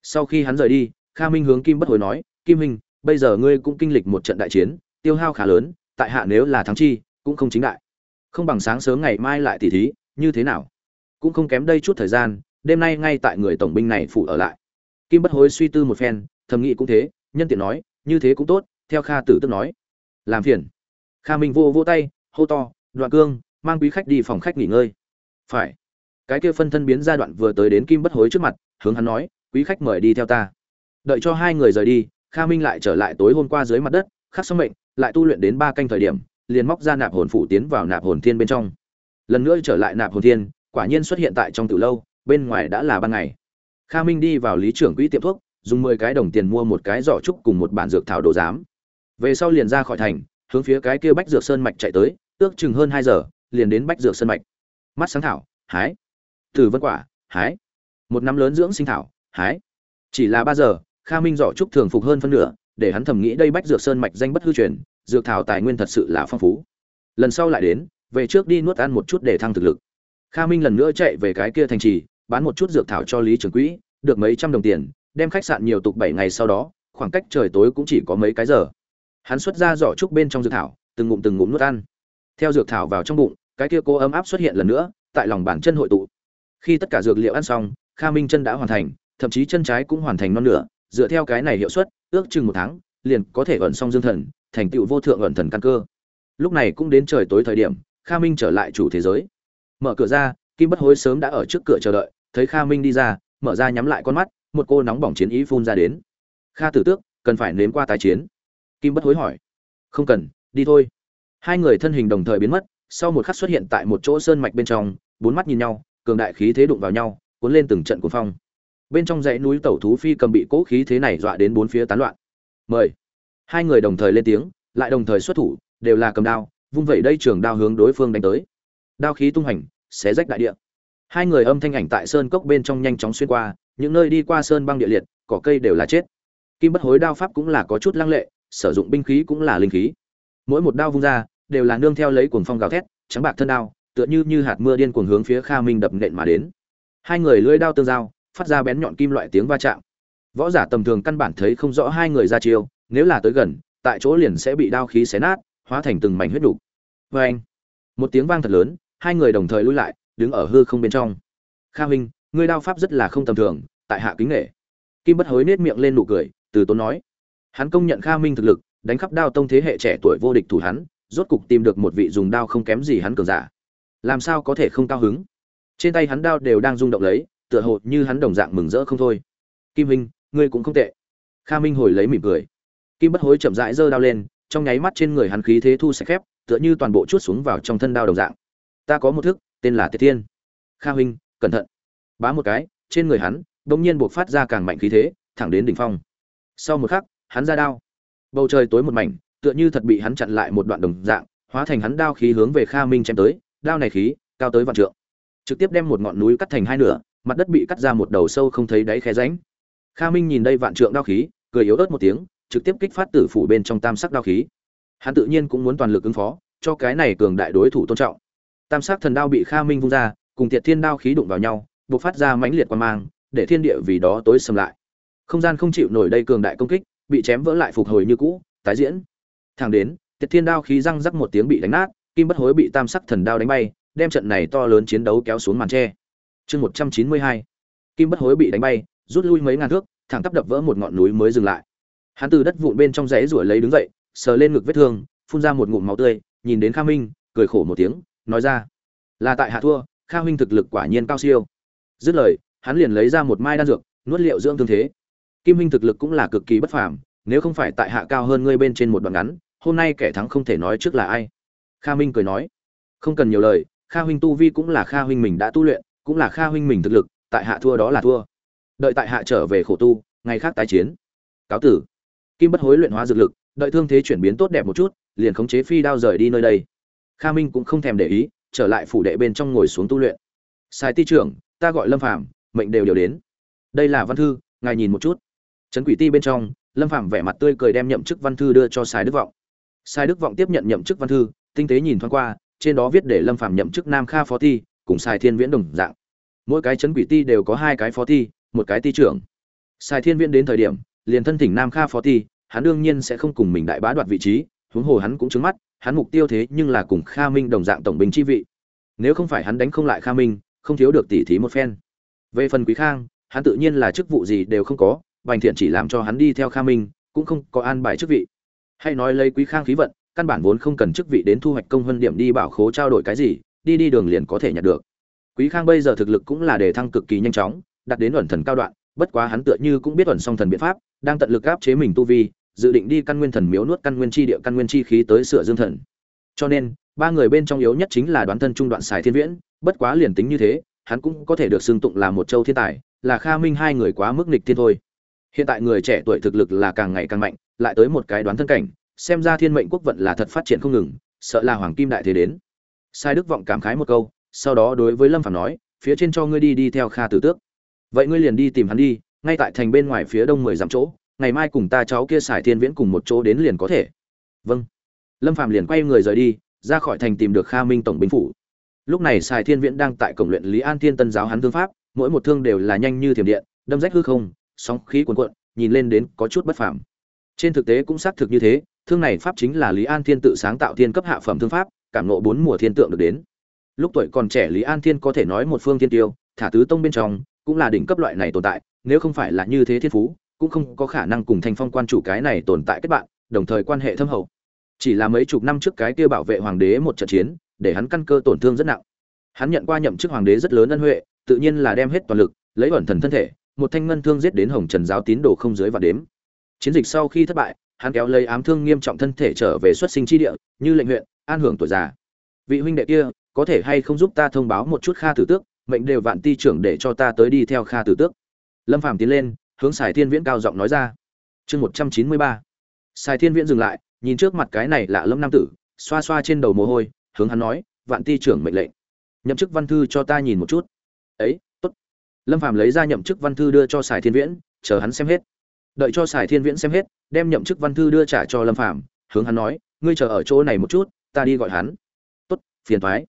S1: Sau khi hắn rời đi kha minh hướng kim bất hối nói kim Minh, bây giờ ngươi cũng kinh lịch một trận đại chiến tiêu hao khá lớn tại hạ nếu là thắng chi cũng không chính đại. Không bằng sáng sớm ngày mai lại tỉ thí như thế nào? Cũng không kém đây chút thời gian đêm nay ngay tại người tổng binh này phụ ở lại. Kim bất hối suy tư một phen, thầm nghĩ cũng thế, nhân tiện nói, như thế cũng tốt, theo kha tử tức nói. Làm phiền. Kha minh vô vô tay, hô to, đoạn cương, mang quý khách đi phòng khách nghỉ ngơi. Phải. Cái kia phân thân biến ra đoạn vừa tới đến kim bất hối trước mặt, hướng hắn nói, quý khách mời đi theo ta. Đợi cho hai người rời đi, kha minh lại trở lại tối hôm qua dưới mặt đất, khắc xong mệnh, lại tu luyện đến ba canh thời điểm, liền móc ra nạp hồn phụ tiến vào nạp hồn thiên bên trong. Lần nữa trở lại nạp hồn thiên, quả nhiên xuất hiện tại trong từ lâu bên ngoài đã là ban ngày. Kha minh đi vào lý trưởng quỹ tiệm thuốc, dùng mười cái đồng tiền mua một cái giỏ trúc cùng một bản dược thảo đồ giám. Về sau liền ra khỏi thành, hướng phía cái kia bách dược sơn mạch chạy tới, ước chừng hơn hai giờ, liền đến bách dược sơn mạch. Mắt sáng thảo, hái. Tử vân quả, hái. Một năm lớn dưỡng sinh thảo, hái. Chỉ là ba giờ, kha minh giỏ trúc thường phục hơn phân nửa, để hắn thầm nghĩ đây bách dược sơn mạch danh bất hư truyền, dược thảo tài nguyên thật sự là phong phú. Lần sau lại đến, về trước đi nuốt ăn một chút để thăng thực lực. Kha minh lần nữa chạy về cái kia thành trì bán một chút dược thảo cho lý trưởng quỹ, được mấy trăm đồng tiền, đem khách sạn nhiều tục bảy ngày sau đó, khoảng cách trời tối cũng chỉ có mấy cái giờ. Hắn xuất ra giỏ trúc bên trong dược thảo, từng ngụm từng ngụm nuốt ăn. Theo dược thảo vào trong bụng, cái kia cô ấm áp xuất hiện lần nữa, tại lòng bàn chân hội tụ. Khi tất cả dược liệu ăn xong, kha minh chân đã hoàn thành, thậm chí chân trái cũng hoàn thành non nửa, dựa theo cái này hiệu suất, ước chừng một tháng, liền có thể ẩn xong dương thần, thành tựu vô thượng ẩn thần căn cơ. Lúc này cũng đến trời tối thời điểm, kha minh trở lại chủ thế giới. Mở cửa ra, kim bất hối sớm đã ở trước cửa chờ đợi thấy kha minh đi ra, mở ra nhắm lại con mắt, một cô nóng bỏng chiến ý phun ra đến. Kha tử tước, cần phải nếm qua tái chiến. Kim bất hối hỏi. Không cần, đi thôi. Hai người thân hình đồng thời biến mất, sau một khắc xuất hiện tại một chỗ sơn mạch bên trong, bốn mắt nhìn nhau, cường đại khí thế đụng vào nhau, cuốn lên từng trận cuồng phong. Bên trong dãy núi tẩu thú phi cầm bị cố khí thế này dọa đến bốn phía tán loạn. Mời. Hai người đồng thời lên tiếng, lại đồng thời xuất thủ, đều là cầm đao, vung vẩy đây trường đao hướng đối phương đánh tới. Đao khí tung hành xé rách đại địa hai người âm thanh ảnh tại sơn cốc bên trong nhanh chóng xuyên qua, những nơi đi qua sơn băng địa liệt, cỏ cây đều là chết. Kim bất hối đao pháp cũng là có chút lăng lệ, sử dụng binh khí cũng là linh khí. Mỗi một đao vung ra, đều là nương theo lấy cuồng phong gào thét, trắng bạc thân đao, tựa như như hạt mưa điên cuồng hướng phía kha minh đập nện mà đến. Hai người lưỡi đao tương giao, phát ra bén nhọn kim loại tiếng va chạm. Võ giả tầm thường căn bản thấy không rõ hai người ra chiêu, nếu là tới gần, tại chỗ liền sẽ bị đao khí xé nát, hóa thành từng mảnh huyết đủ. Và anh một tiếng vang thật lớn, hai người đồng thời lui lại đứng ở hư không bên trong. Kha huynh, ngươi đao pháp rất là không tầm thường, tại hạ kính nghệ kim bất hối nết miệng lên nụ cười, từ tốn nói. Hắn công nhận kha minh thực lực, đánh khắp đao tông thế hệ trẻ tuổi vô địch thủ hắn, rốt cục tìm được một vị dùng đao không kém gì hắn cường giả. Làm sao có thể không cao hứng? Trên tay hắn đao đều đang rung động lấy, tựa hồ như hắn đồng dạng mừng rỡ không thôi. Kim huynh, ngươi cũng không tệ. Kha minh hồi lấy mỉm cười. Kim bất hối chậm rãi giơ đao lên, trong nháy mắt trên người hắn khí thế thu sạch khép, tựa như toàn bộ chuốt xuống vào trong thân đao đồng dạng. Ta có một thức tên là tiệt thiên. Kha huynh, cẩn thận. Bá một cái, trên người hắn bỗng nhiên buộc phát ra càng mạnh khí thế, thẳng đến đỉnh phong. Sau một khắc, hắn ra đao. Bầu trời tối một mảnh, tựa như thật bị hắn chặn lại một đoạn đồng dạng, hóa thành hắn đao khí hướng về kha minh chém tới, đao này khí, cao tới vạn trượng. Trực tiếp đem một ngọn núi cắt thành hai nửa, mặt đất bị cắt ra một đầu sâu không thấy đáy khe ránh kha minh nhìn đây vạn trượng đao khí, cười yếu ớt một tiếng, trực tiếp kích phát tử phủ bên trong tam sắc đao khí. Hắn tự nhiên cũng muốn toàn lực ứng phó, cho cái này cường đại đối thủ tôn trọng tam sắc thần đao bị kha minh vung ra, cùng tiệt thiên đao khí đụng vào nhau buộc phát ra mãnh liệt quan mang, để thiên địa vì đó tối sầm lại. Không gian không chịu nổi đây cường đại công kích, bị chém vỡ lại phục hồi như cũ, tái diễn. Thẳng đến, tiệt thiên đao khí răng rắc một tiếng bị đánh nát, kim bất hối bị tam sắc thần đao đánh bay, đem trận này to lớn chiến đấu kéo xuống màn tre. Chương một trăm chín mươi hai. Kim bất hối bị đánh bay, rút lui mấy ngàn thước, thẳng tắp đập vỡ một ngọn núi mới dừng lại. Hắn từ đất vụn bên trong rẽ rủi lấy đứng dậy, sờ lên ngực vết thương, phun ra một ngụm máu tươi, nhìn đến kha minh, cười khổ một tiếng, nói ra là tại hạ thua, kha huynh thực lực quả nhiên cao siêu. Dứt lời, hắn liền lấy ra một mai đan dược, nuốt liệu dưỡng thương thế. Kim huynh thực lực cũng là cực kỳ bất phàm, nếu không phải tại hạ cao hơn ngươi bên trên một đoạn ngắn, hôm nay kẻ thắng không thể nói trước là ai. Kha minh cười nói, không cần nhiều lời, kha huynh tu vi cũng là kha huynh mình đã tu luyện, cũng là kha huynh mình thực lực, tại hạ thua đó là thua. Đợi tại hạ trở về khổ tu, ngày khác tái chiến. Cáo tử. Kim bất hối luyện hóa dược lực, đợi thương thế chuyển biến tốt đẹp một chút, liền khống chế phi đao rời đi nơi đây. Kha minh cũng không thèm để ý trở lại phủ đệ bên trong ngồi xuống tu luyện. Sai ti trưởng, ta gọi lâm phàm, mệnh đều đều đến. Đây là văn thư, ngài nhìn một chút. Trấn quỷ ti bên trong, lâm Phàm vẻ mặt tươi cười đem nhậm chức văn thư đưa cho Sai đức vọng. Sai đức vọng tiếp nhận nhậm chức văn thư, tinh tế nhìn thoáng qua, trên đó viết để lâm Phàm nhậm chức nam kha phó ti, cùng Sai thiên viễn đồng dạng. Mỗi cái trấn quỷ ti đều có hai cái phó ti, một cái ti trưởng. Sai thiên viễn đến thời điểm, liền thân thỉnh nam kha phó ti, hắn đương nhiên sẽ không cùng mình đại bá đoạt vị trí, huống hồ hắn cũng trứng mắt hắn mục tiêu thế nhưng là cùng kha minh đồng dạng tổng binh chi vị. Nếu không phải hắn đánh không lại kha minh, không thiếu được tỉ thí một phen. Về phần quý khang, hắn tự nhiên là chức vụ gì đều không có, bành thiện chỉ làm cho hắn đi theo kha minh, cũng không có an bài chức vị. Hay nói lấy quý khang khí vận, căn bản vốn không cần chức vị đến thu hoạch công hơn điểm đi bảo khố trao đổi cái gì, đi đi đường liền có thể nhặt được. Quý khang bây giờ thực lực cũng là đề thăng cực kỳ nhanh chóng, đạt đến ẩn thần cao đoạn, bất quá hắn tựa như cũng biết ẩn song thần biện pháp, đang tận lực áp chế mình tu vi dự định đi căn nguyên thần miếu nuốt căn nguyên chi địa, căn nguyên chi khí tới sửa dương thần. Cho nên, ba người bên trong yếu nhất chính là đoán thân trung đoạn xài thiên viễn, bất quá liền tính như thế, hắn cũng có thể được xưng tụng là một châu thiên tài, là kha minh hai người quá mức nghịch thiên thôi. Hiện tại người trẻ tuổi thực lực là càng ngày càng mạnh, lại tới một cái đoán thân cảnh, xem ra thiên mệnh quốc vận là thật phát triển không ngừng, sợ là hoàng kim đại thế đến. Sai đức vọng cảm khái một câu, sau đó đối với lâm phàm nói, phía trên cho ngươi đi đi theo kha tử tước. Vậy ngươi liền đi tìm hắn đi, ngay tại thành bên ngoài phía đông mười dặm chỗ ngày mai cùng ta cháu kia xài thiên viễn cùng một chỗ đến liền có thể. Vâng. Lâm phàm liền quay người rời đi, ra khỏi thành tìm được kha minh tổng binh phủ. Lúc này xài thiên viễn đang tại cổng luyện lý an thiên tân giáo hắn thương pháp, mỗi một thương đều là nhanh như thiểm điện, đâm rách hư không, sóng khí cuồn cuộn, nhìn lên đến có chút bất phàm. Trên thực tế cũng xác thực như thế, thương này pháp chính là lý an thiên tự sáng tạo thiên cấp hạ phẩm thương pháp, cảm nộ bốn mùa thiên tượng được đến. Lúc tuổi còn trẻ lý an thiên có thể nói một phương thiên tiêu, thả tứ tông bên trong, cũng là đỉnh cấp loại này tồn tại, nếu không phải là như thế thiên phú cũng không có khả năng cùng thanh phong quan chủ cái này tồn tại kết bạn, đồng thời quan hệ thâm hậu. Chỉ là mấy chục năm trước cái kia bảo vệ hoàng đế một trận chiến, để hắn căn cơ tổn thương rất nặng. Hắn nhận qua nhậm chức hoàng đế rất lớn ân huệ, tự nhiên là đem hết toàn lực, lấy ẩn thần thân thể, một thanh ngân thương giết đến hồng trần giáo tín đồ không dưới và đếm. Chiến dịch sau khi thất bại, hắn kéo lấy ám thương nghiêm trọng thân thể trở về xuất sinh chi địa, như lệnh huyện, an hưởng tuổi già. Vị huynh đệ kia, có thể hay không giúp ta thông báo một chút kha tử tước, mệnh đều vạn ti trưởng để cho ta tới đi theo kha tử tước. Lâm phàm tiến lên hướng sài thiên viễn cao giọng nói ra. Chương một trăm chín mươi ba. Sài thiên viễn dừng lại, nhìn trước mặt cái này lạ lâm nam tử, xoa xoa trên đầu mồ hôi, hướng hắn nói, vạn ti trưởng mệnh lệnh. Nhậm chức văn thư cho ta nhìn một chút. Ấy, tốt. Lâm phàm lấy ra nhậm chức văn thư đưa cho sài thiên viễn, chờ hắn xem hết. Đợi cho sài thiên viễn xem hết, đem nhậm chức văn thư đưa trả cho lâm phàm, hướng hắn nói, ngươi chờ ở chỗ này một chút, ta đi gọi hắn. Tốt, phiền toái.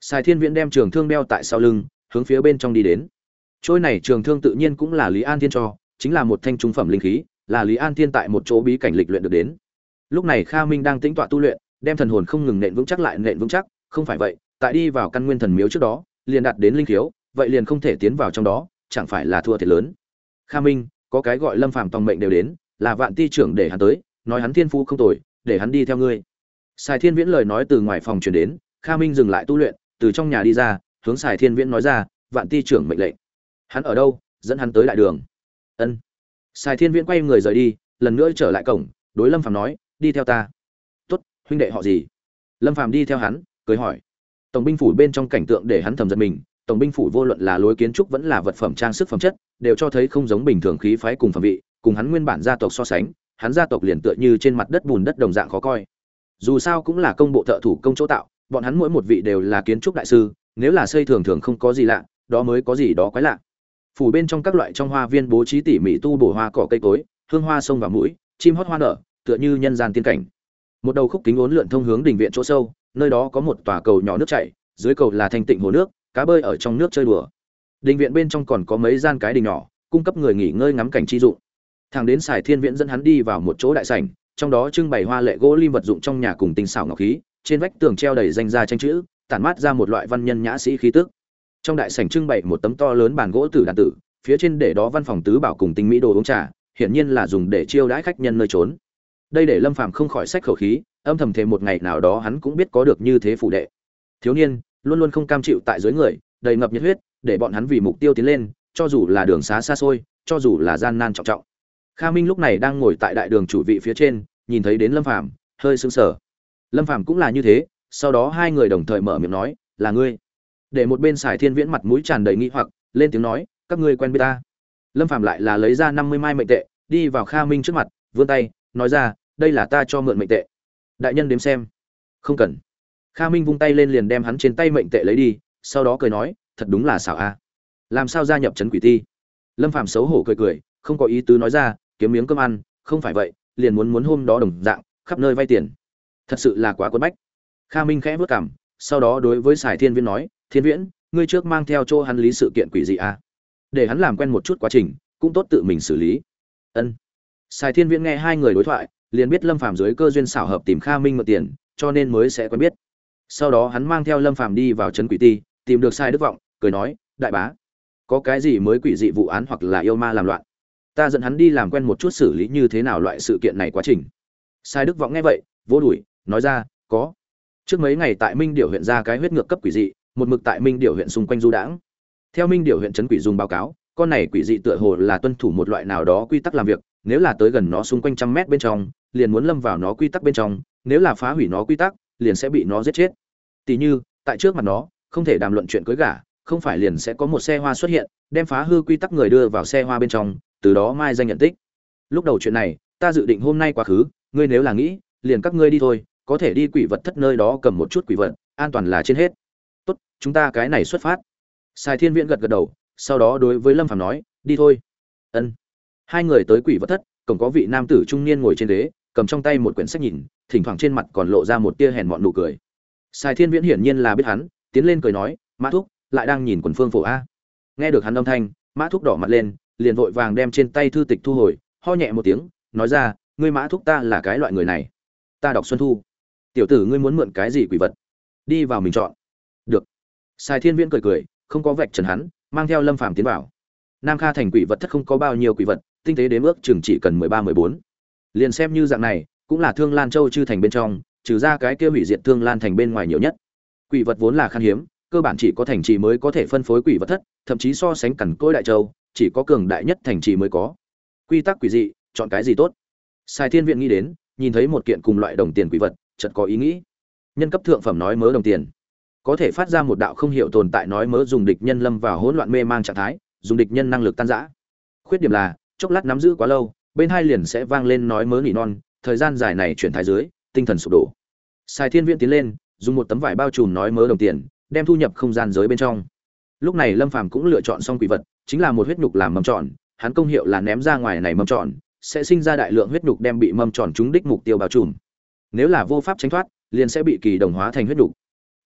S1: sài thiên viễn đem trường thương đeo tại sau lưng, hướng phía bên trong đi đến. Trôi này trường thương tự nhiên cũng là lý an thiên cho chính là một thanh trung phẩm linh khí, là lý an thiên tại một chỗ bí cảnh lịch luyện được đến. Lúc này kha minh đang tĩnh tọa tu luyện, đem thần hồn không ngừng nện vững chắc lại nện vững chắc, không phải vậy, tại đi vào căn nguyên thần miếu trước đó, liền đạt đến linh khiếu, vậy liền không thể tiến vào trong đó, chẳng phải là thua thiệt lớn. Kha minh, có cái gọi lâm phàm tòng mệnh đều đến, là vạn ti trưởng để hắn tới, nói hắn thiên phú không tồi, để hắn đi theo ngươi. Sài thiên viễn lời nói từ ngoài phòng truyền đến, kha minh dừng lại tu luyện, từ trong nhà đi ra, hướng sài thiên viễn nói ra, vạn ti trưởng mệnh lệnh. Hắn ở đâu? Dẫn hắn tới đại đường ân. Sài thiên viễn quay người rời đi, lần nữa trở lại cổng, đối lâm phàm nói, đi theo ta. Tốt, huynh đệ họ gì? Lâm phàm đi theo hắn, cười hỏi. Tổng binh phủ bên trong cảnh tượng để hắn thầm giật mình, tổng binh phủ vô luận là lối kiến trúc vẫn là vật phẩm trang sức phẩm chất, đều cho thấy không giống bình thường khí phái cùng phẩm vị, cùng hắn nguyên bản gia tộc so sánh, hắn gia tộc liền tựa như trên mặt đất bùn đất đồng dạng khó coi. Dù sao cũng là công bộ thợ thủ công chỗ tạo, bọn hắn mỗi một vị đều là kiến trúc đại sư, nếu là xây thường thường không có gì lạ, đó mới có gì đó quái lạ phủ bên trong các loại trong hoa viên bố trí tỉ mỉ tu bổ hoa cỏ cây cối, hương hoa sông và mũi, chim hót hoa nở, tựa như nhân gian tiên cảnh. Một đầu khúc kính ốn lượn thông hướng đình viện chỗ sâu, nơi đó có một tòa cầu nhỏ nước chảy, dưới cầu là thanh tịnh hồ nước, cá bơi ở trong nước chơi đùa. Đình viện bên trong còn có mấy gian cái đình nhỏ, cung cấp người nghỉ ngơi ngắm cảnh chi dụng. Thằng đến sài thiên viễn dẫn hắn đi vào một chỗ đại sảnh, trong đó trưng bày hoa lệ gỗ lim vật dụng trong nhà cùng tinh xảo ngọc khí, trên vách tường treo đầy danh gia tranh chữ, tản mát ra một loại văn nhân nhã sĩ khí tức trong đại sảnh trưng bày một tấm to lớn bàn gỗ tử đàn tử, phía trên để đó văn phòng tứ bảo cùng tinh mỹ đồ uống trà, hiển nhiên là dùng để chiêu đãi khách nhân nơi trốn. Đây để lâm phàm không khỏi sách khẩu khí, âm thầm thề một ngày nào đó hắn cũng biết có được như thế phủ đệ. Thiếu niên, luôn luôn không cam chịu tại dưới người, đầy ngập nhiệt huyết, để bọn hắn vì mục tiêu tiến lên, cho dù là đường xá xa xôi, cho dù là gian nan trọng trọng. Kha minh lúc này đang ngồi tại đại đường chủ vị phía trên, nhìn thấy đến lâm phàm, hơi sững sờ. Lâm phàm cũng là như thế, sau đó hai người đồng thời mở miệng nói, là ngươi để một bên xài thiên viễn mặt mũi tràn đầy nghi hoặc, lên tiếng nói, các ngươi quen biết ta? Lâm phàm lại là lấy ra năm mươi mai mệnh tệ, đi vào kha minh trước mặt, vươn tay, nói ra, đây là ta cho mượn mệnh tệ. Đại nhân đếm xem. Không cần. Kha minh vung tay lên liền đem hắn trên tay mệnh tệ lấy đi, sau đó cười nói, thật đúng là xảo a. Làm sao gia nhập trấn quỷ ti? Lâm phạm xấu hổ cười cười, không có ý tứ nói ra, kiếm miếng cơm ăn, không phải vậy, liền muốn muốn hôm đó đồng dạng, khắp nơi vay tiền. Thật sự là quá quấn bách. Kha minh khẽ bước cảm sau đó đối với sài thiên viễn nói thiên viễn, ngươi trước mang theo chỗ hắn lý sự kiện quỷ dị à? để hắn làm quen một chút quá trình, cũng tốt tự mình xử lý. Ân. Sài thiên viễn nghe hai người đối thoại, liền biết lâm phàm dưới cơ duyên xảo hợp tìm kha minh mượn tiền, cho nên mới sẽ quen biết. Sau đó hắn mang theo lâm phàm đi vào trấn quỷ ti, tìm được sai đức vọng, cười nói, đại bá, có cái gì mới quỷ dị vụ án hoặc là yêu ma làm loạn? Ta dẫn hắn đi làm quen một chút xử lý như thế nào loại sự kiện này quá trình. Sai đức vọng nghe vậy vô đuổi nói ra, có. Trước mấy ngày tại minh điều huyện ra cái huyết ngược cấp quỷ dị một mực tại minh điệu huyện xung quanh du đãng theo minh điệu huyện trấn quỷ dùng báo cáo con này quỷ dị tựa hồ là tuân thủ một loại nào đó quy tắc làm việc nếu là tới gần nó xung quanh trăm mét bên trong liền muốn lâm vào nó quy tắc bên trong nếu là phá hủy nó quy tắc liền sẽ bị nó giết chết Tỷ như, tại trước mặt nó, không thể đàm luận chuyện cưới gả, không phải liền sẽ có một xe hoa xuất hiện, đem phá hư quy tắc người đưa vào xe hoa bên trong, từ đó mai danh nhận tích. Lúc đầu chuyện này, ta dự định hôm nay quá khứ, ngươi nếu là nghĩ, liền các ngươi đi thôi, có thể đi quỷ vật thất nơi đó cầm một chút quỷ vật, an toàn là trên hết. Chúng ta cái này xuất phát. Sai Thiên Viễn gật gật đầu, sau đó đối với Lâm Phàm nói, đi thôi. Ân. Hai người tới quỷ vật thất, cổng có vị nam tử trung niên ngồi trên đế, cầm trong tay một quyển sách nhìn, thỉnh thoảng trên mặt còn lộ ra một tia hèn mọn nụ cười. Sai Thiên Viễn hiển nhiên là biết hắn, tiến lên cười nói, "Mã thúc, lại đang nhìn quần phương phổ a." Nghe được hắn âm thanh, Mã thúc đỏ mặt lên, liền vội vàng đem trên tay thư tịch thu hồi, ho nhẹ một tiếng, nói ra, "Ngươi Mã thúc ta là cái loại người này. Ta đọc Xuân Thu. Tiểu tử ngươi muốn mượn cái gì quỷ vật? Đi vào mình chọn." "Được." Sai Thiên Viễn cười cười, không có vạch trần hắn, mang theo Lâm Phàm tiến vào. Nam Kha thành quỷ vật thất không có bao nhiêu quỷ vật, tinh tế đếm ước chừng chỉ cần mười ba mười bốn. Liền xem như dạng này, cũng là Thương Lan Châu chư thành bên trong, trừ ra cái kia hủy diệt thương lan thành bên ngoài nhiều nhất. Quỷ vật vốn là khan hiếm cơ bản chỉ có thành trì mới có thể phân phối quỷ vật thất thậm chí so sánh cẩn côi đại châu chỉ có cường đại nhất thành trì mới có. Quy tắc quỷ dị chọn cái gì tốt? Sai thiên viện nghĩ đến nhìn thấy một kiện cùng loại đồng tiền quỷ vật chợt có ý nghĩ. Nhân cấp thượng phẩm nói mớ đồng tiền có thể phát ra một đạo không hiểu tồn tại nói mớ dùng địch nhân lâm vào hỗn loạn mê mang trạng thái dùng địch nhân năng lực tan rã khuyết điểm là chốc lát nắm giữ quá lâu bên hai liền sẽ vang lên nói mớ nỉ non thời gian dài này chuyển thái dưới tinh thần sụp đổ Sai Thiên Viễn tiến lên, dùng một tấm vải bao trùm nói mớ đồng tiền, đem thu nhập không gian giới bên trong. Lúc này Lâm Phàm cũng lựa chọn xong quỷ vật, chính là một huyết nhục làm mâm tròn, hắn công hiệu là ném ra ngoài này mâm tròn, sẽ sinh ra đại lượng huyết nhục đem bị mâm tròn trúng đích mục tiêu bao trùm. Nếu là vô pháp tránh thoát, liền sẽ bị kỳ đồng hóa thành huyết nhục.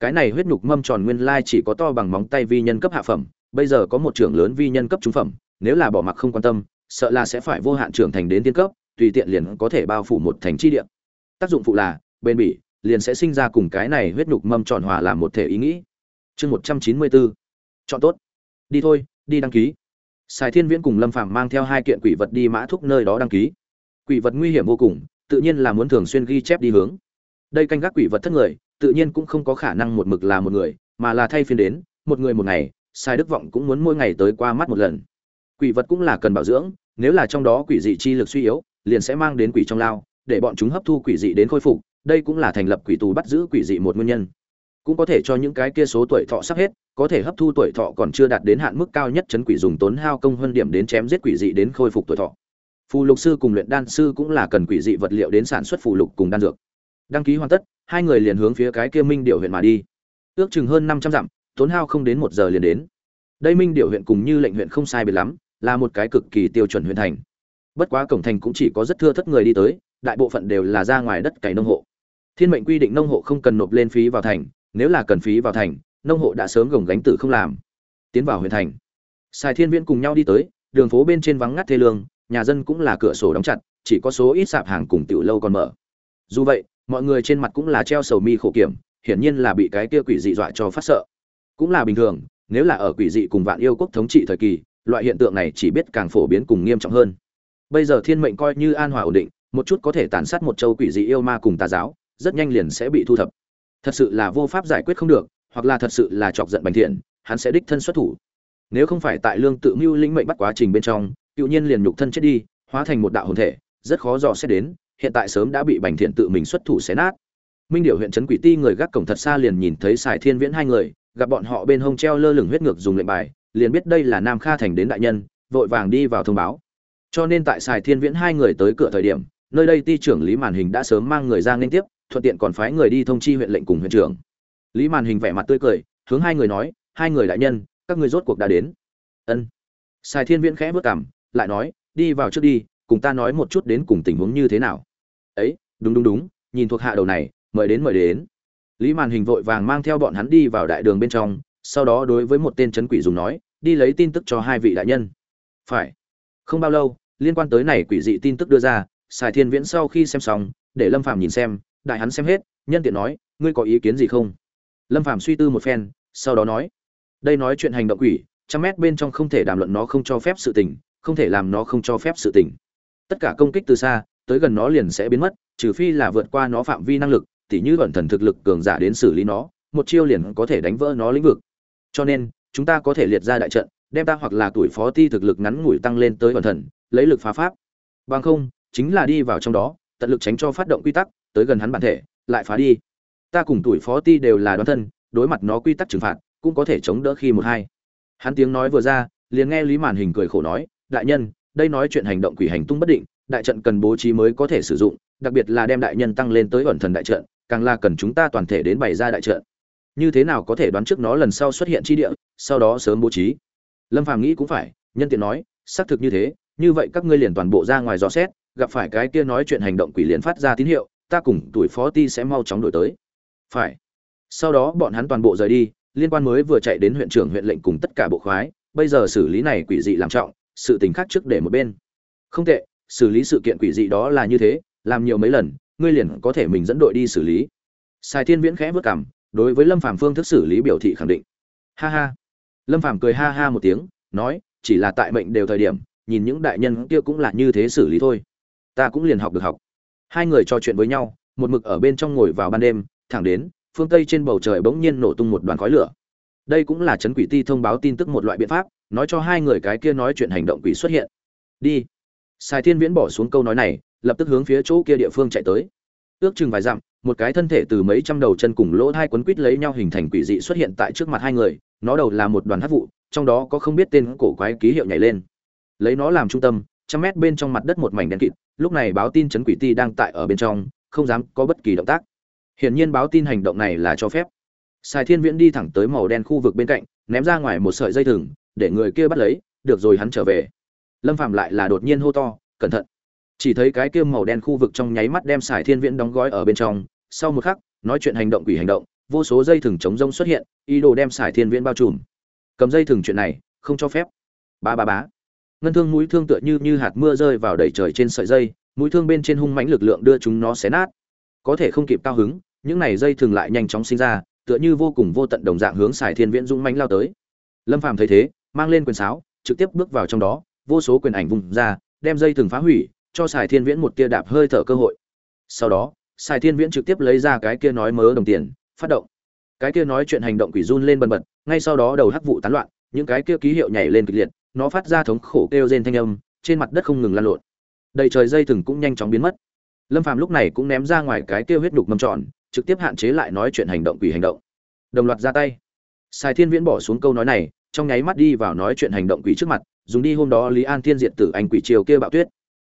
S1: Cái này huyết nhục mâm tròn nguyên lai chỉ có to bằng móng tay vi nhân cấp hạ phẩm, bây giờ có một trưởng lớn vi nhân cấp trung phẩm, nếu là bỏ mặc không quan tâm, sợ là sẽ phải vô hạn trưởng thành đến tiên cấp, tùy tiện liền có thể bao phủ một thành chi địa. Tác dụng phụ là bền bỉ, liền sẽ sinh ra cùng cái này huyết nhục mâm tròn hòa làm một thể ý nghĩ. Chương một trăm chín mươi bốn chọn tốt. Đi thôi đi đăng ký. Sài thiên viễn cùng lâm phàm mang theo hai kiện quỷ vật đi mã thúc nơi đó đăng ký. Quỷ vật nguy hiểm vô cùng tự nhiên là muốn thường xuyên ghi chép đi hướng. Đây canh gác quỷ vật thất người tự nhiên cũng không có khả năng một mực là một người, mà là thay phiên đến, một người một ngày, sai đức vọng cũng muốn mỗi ngày tới qua mắt một lần. Quỷ vật cũng là cần bảo dưỡng, nếu là trong đó quỷ dị chi lực suy yếu, liền sẽ mang đến quỷ trong lao, để bọn chúng hấp thu quỷ dị đến khôi phục, đây cũng là thành lập quỷ tù bắt giữ quỷ dị một nguyên nhân. Cũng có thể cho những cái kia số tuổi thọ sắp hết, có thể hấp thu tuổi thọ còn chưa đạt đến hạn mức cao nhất chấn quỷ dùng tốn hao công hơn điểm đến chém giết quỷ dị đến khôi phục tuổi thọ. Phù lục sư cùng luyện đan sư cũng là cần quỷ dị vật liệu đến sản xuất phù lục cùng đan dược đăng ký hoàn tất, hai người liền hướng phía cái kia minh điệu huyện mà đi. Ước chừng hơn năm trăm dặm, tốn hao không đến một giờ liền đến. Đây minh điệu huyện cùng như lệnh huyện không sai biệt lắm, là một cái cực kỳ tiêu chuẩn huyện thành. Bất quá cổng thành cũng chỉ có rất thưa thất người đi tới, đại bộ phận đều là ra ngoài đất cày nông hộ. Thiên mệnh quy định nông hộ không cần nộp lên phí vào thành, nếu là cần phí vào thành, nông hộ đã sớm gồng gánh tử không làm. Tiến vào huyện thành. Sài thiên viễn cùng nhau đi tới, đường phố bên trên vắng ngắt thê lương, nhà dân cũng là cửa sổ đóng chặt, chỉ có số ít sạp hàng cùng tiểu lâu còn mở. Dù vậy mọi người trên mặt cũng là treo sầu mi khổ kiểm, hiển nhiên là bị cái kia quỷ dị dọa cho phát sợ. Cũng là bình thường, nếu là ở quỷ dị cùng vạn yêu quốc thống trị thời kỳ, loại hiện tượng này chỉ biết càng phổ biến cùng nghiêm trọng hơn. Bây giờ thiên mệnh coi như an hòa ổn định, một chút có thể tàn sát một châu quỷ dị yêu ma cùng tà giáo, rất nhanh liền sẽ bị thu thập. Thật sự là vô pháp giải quyết không được, hoặc là thật sự là chọc giận bành thiện, hắn sẽ đích thân xuất thủ. Nếu không phải tại lương tự mưu lĩnh mệnh bắt quá trình bên trong cựu nhiên liền nhục thân chết đi, hóa thành một đạo hồn thể, rất khó dò xét đến hiện tại sớm đã bị bành thiện tự mình xuất thủ xé nát. Minh điệu huyện trấn quỷ ti người gác cổng thật xa liền nhìn thấy sài thiên viễn hai người gặp bọn họ bên hông treo lơ lửng huyết ngược dùng lệnh bài liền biết đây là nam kha thành đến đại nhân vội vàng đi vào thông báo. Cho nên tại sài thiên viễn hai người tới cửa thời điểm nơi đây ti trưởng lý màn hình đã sớm mang người ra liên tiếp thuận tiện còn phái người đi thông chi huyện lệnh cùng huyện trưởng. Lý màn hình vẻ mặt tươi cười hướng hai người nói hai người đại nhân các người rốt cuộc đã đến. Ân. Sài thiên viễn khẽ bước cằm, lại nói đi vào trước đi cùng ta nói một chút đến cùng tình huống như thế nào đúng đúng đúng, nhìn thuộc hạ đầu này, mời đến mời đến. Lý màn hình vội vàng mang theo bọn hắn đi vào đại đường bên trong, sau đó đối với một tên chấn quỷ dùng nói, đi lấy tin tức cho hai vị đại nhân. Phải. Không bao lâu, liên quan tới này quỷ dị tin tức đưa ra, sài thiên viễn sau khi xem xong, để lâm Phạm nhìn xem, đại hắn xem hết, nhân tiện nói, ngươi có ý kiến gì không? Lâm Phạm suy tư một phen, sau đó nói, đây nói chuyện hành động quỷ, trăm mét bên trong không thể đàm luận nó không cho phép sự tình, không thể làm nó không cho phép sự tình. Tất cả công kích từ xa, tới gần nó liền sẽ biến mất trừ phi là vượt qua nó phạm vi năng lực, tỉ như ẩn thần thực lực cường giả đến xử lý nó, một chiêu liền có thể đánh vỡ nó lĩnh vực. Cho nên, chúng ta có thể liệt ra đại trận, đem ta hoặc là tuổi phó ti thực lực ngắn ngủi tăng lên tới ẩn thần, lấy lực phá pháp. Bằng không, chính là đi vào trong đó, tận lực tránh cho phát động quy tắc, tới gần hắn bản thể, lại phá đi. Ta cùng tuổi phó ti đều là đoán thân, đối mặt nó quy tắc trừng phạt, cũng có thể chống đỡ khi một hai. Hắn tiếng nói vừa ra, liền nghe lý màn hình cười khổ nói, đại nhân, đây nói chuyện hành động quỷ hành tung bất định, đại trận cần bố trí mới có thể sử dụng đặc biệt là đem đại nhân tăng lên tới ẩn thần đại trận, càng là cần chúng ta toàn thể đến bày ra đại trận. Như thế nào có thể đoán trước nó lần sau xuất hiện chi địa, sau đó sớm bố trí? Lâm phàm nghĩ cũng phải, nhân tiện nói, xác thực như thế, như vậy các ngươi liền toàn bộ ra ngoài dò xét, gặp phải cái kia nói chuyện hành động quỷ liền phát ra tín hiệu, ta cùng tuổi phó ti sẽ mau chóng đổi tới. Phải. Sau đó bọn hắn toàn bộ rời đi, liên quan mới vừa chạy đến huyện trưởng huyện lệnh cùng tất cả bộ khoái, bây giờ xử lý này quỷ dị làm trọng, sự tình khác trước để một bên. Không tệ, xử lý sự kiện quỷ dị đó là như thế làm nhiều mấy lần, ngươi liền có thể mình dẫn đội đi xử lý. Sài thiên viễn khẽ vất cảm đối với lâm phàm phương thức xử lý biểu thị khẳng định. Ha ha. Lâm phàm cười ha ha một tiếng, nói, chỉ là tại mệnh đều thời điểm, nhìn những đại nhân kia cũng là như thế xử lý thôi. Ta cũng liền học được học. Hai người trò chuyện với nhau, một mực ở bên trong ngồi vào ban đêm, thẳng đến, phương tây trên bầu trời bỗng nhiên nổ tung một đoàn khói lửa. Đây cũng là chấn quỷ ti thông báo tin tức một loại biện pháp, nói cho hai người cái kia nói chuyện hành động quỷ xuất hiện. Đi. Sài thiên viễn bỏ xuống câu nói này lập tức hướng phía chỗ kia địa phương chạy tới. Ước chừng vài dặm, một cái thân thể từ mấy trăm đầu chân cùng lỗ hai quấn quít lấy nhau hình thành quỷ dị xuất hiện tại trước mặt hai người, nó đầu là một đoàn hắc vụ, trong đó có không biết tên cổ quái ký hiệu nhảy lên. Lấy nó làm trung tâm, trăm mét bên trong mặt đất một mảnh đen kịt, lúc này báo tin chấn quỷ ti đang tại ở bên trong, không dám có bất kỳ động tác. Hiển nhiên báo tin hành động này là cho phép. Sài thiên viễn đi thẳng tới màu đen khu vực bên cạnh, ném ra ngoài một sợi dây thừng, để người kia bắt lấy, được rồi hắn trở về. Lâm phạm lại là đột nhiên hô to, cẩn thận! Chỉ thấy cái kia màu đen khu vực trong nháy mắt đem xài thiên viễn đóng gói ở bên trong. Sau một khắc, nói chuyện hành động quỷ hành động, vô số dây thừng chống rông xuất hiện, ý đồ đem xài thiên viễn bao trùm. Cầm dây thừng chuyện này, không cho phép. Ba ba bá. Ngân thương mũi thương tựa như như hạt mưa rơi vào đầy trời trên sợi dây, mũi thương bên trên hung mãnh lực lượng đưa chúng nó xé nát. Có thể không kịp cao hứng, những này dây thường lại nhanh chóng sinh ra, tựa như vô cùng vô tận đồng dạng hướng xài thiên viễn dũng mãnh lao tới. Lâm phàm thấy thế, mang lên quyền sáo, trực tiếp bước vào trong đó, vô số quyền ảnh vùng ra, đem dây thừng phá hủy cho Sài thiên viễn một tia đạp hơi thở cơ hội. Sau đó, Sài thiên viễn trực tiếp lấy ra cái kia nói mớ đồng tiền, phát động. Cái kia nói chuyện hành động quỷ run lên bần bật, ngay sau đó đầu hắc vụ tán loạn, những cái kia ký hiệu nhảy lên kịch liệt, nó phát ra thống khổ kêu rên thanh âm, trên mặt đất không ngừng lan lộn. Đầy trời dây thừng cũng nhanh chóng biến mất. Lâm phàm lúc này cũng ném ra ngoài cái kia huyết đục mâm tròn, trực tiếp hạn chế lại nói chuyện hành động quỷ hành động. Đồng loạt ra tay. Sài thiên viễn bỏ xuống câu nói này, trong nháy mắt đi vào nói chuyện hành động quỷ trước mặt, dùng đi hôm đó lý an thiên diện tử anh quỷ triều kia bạo tuyết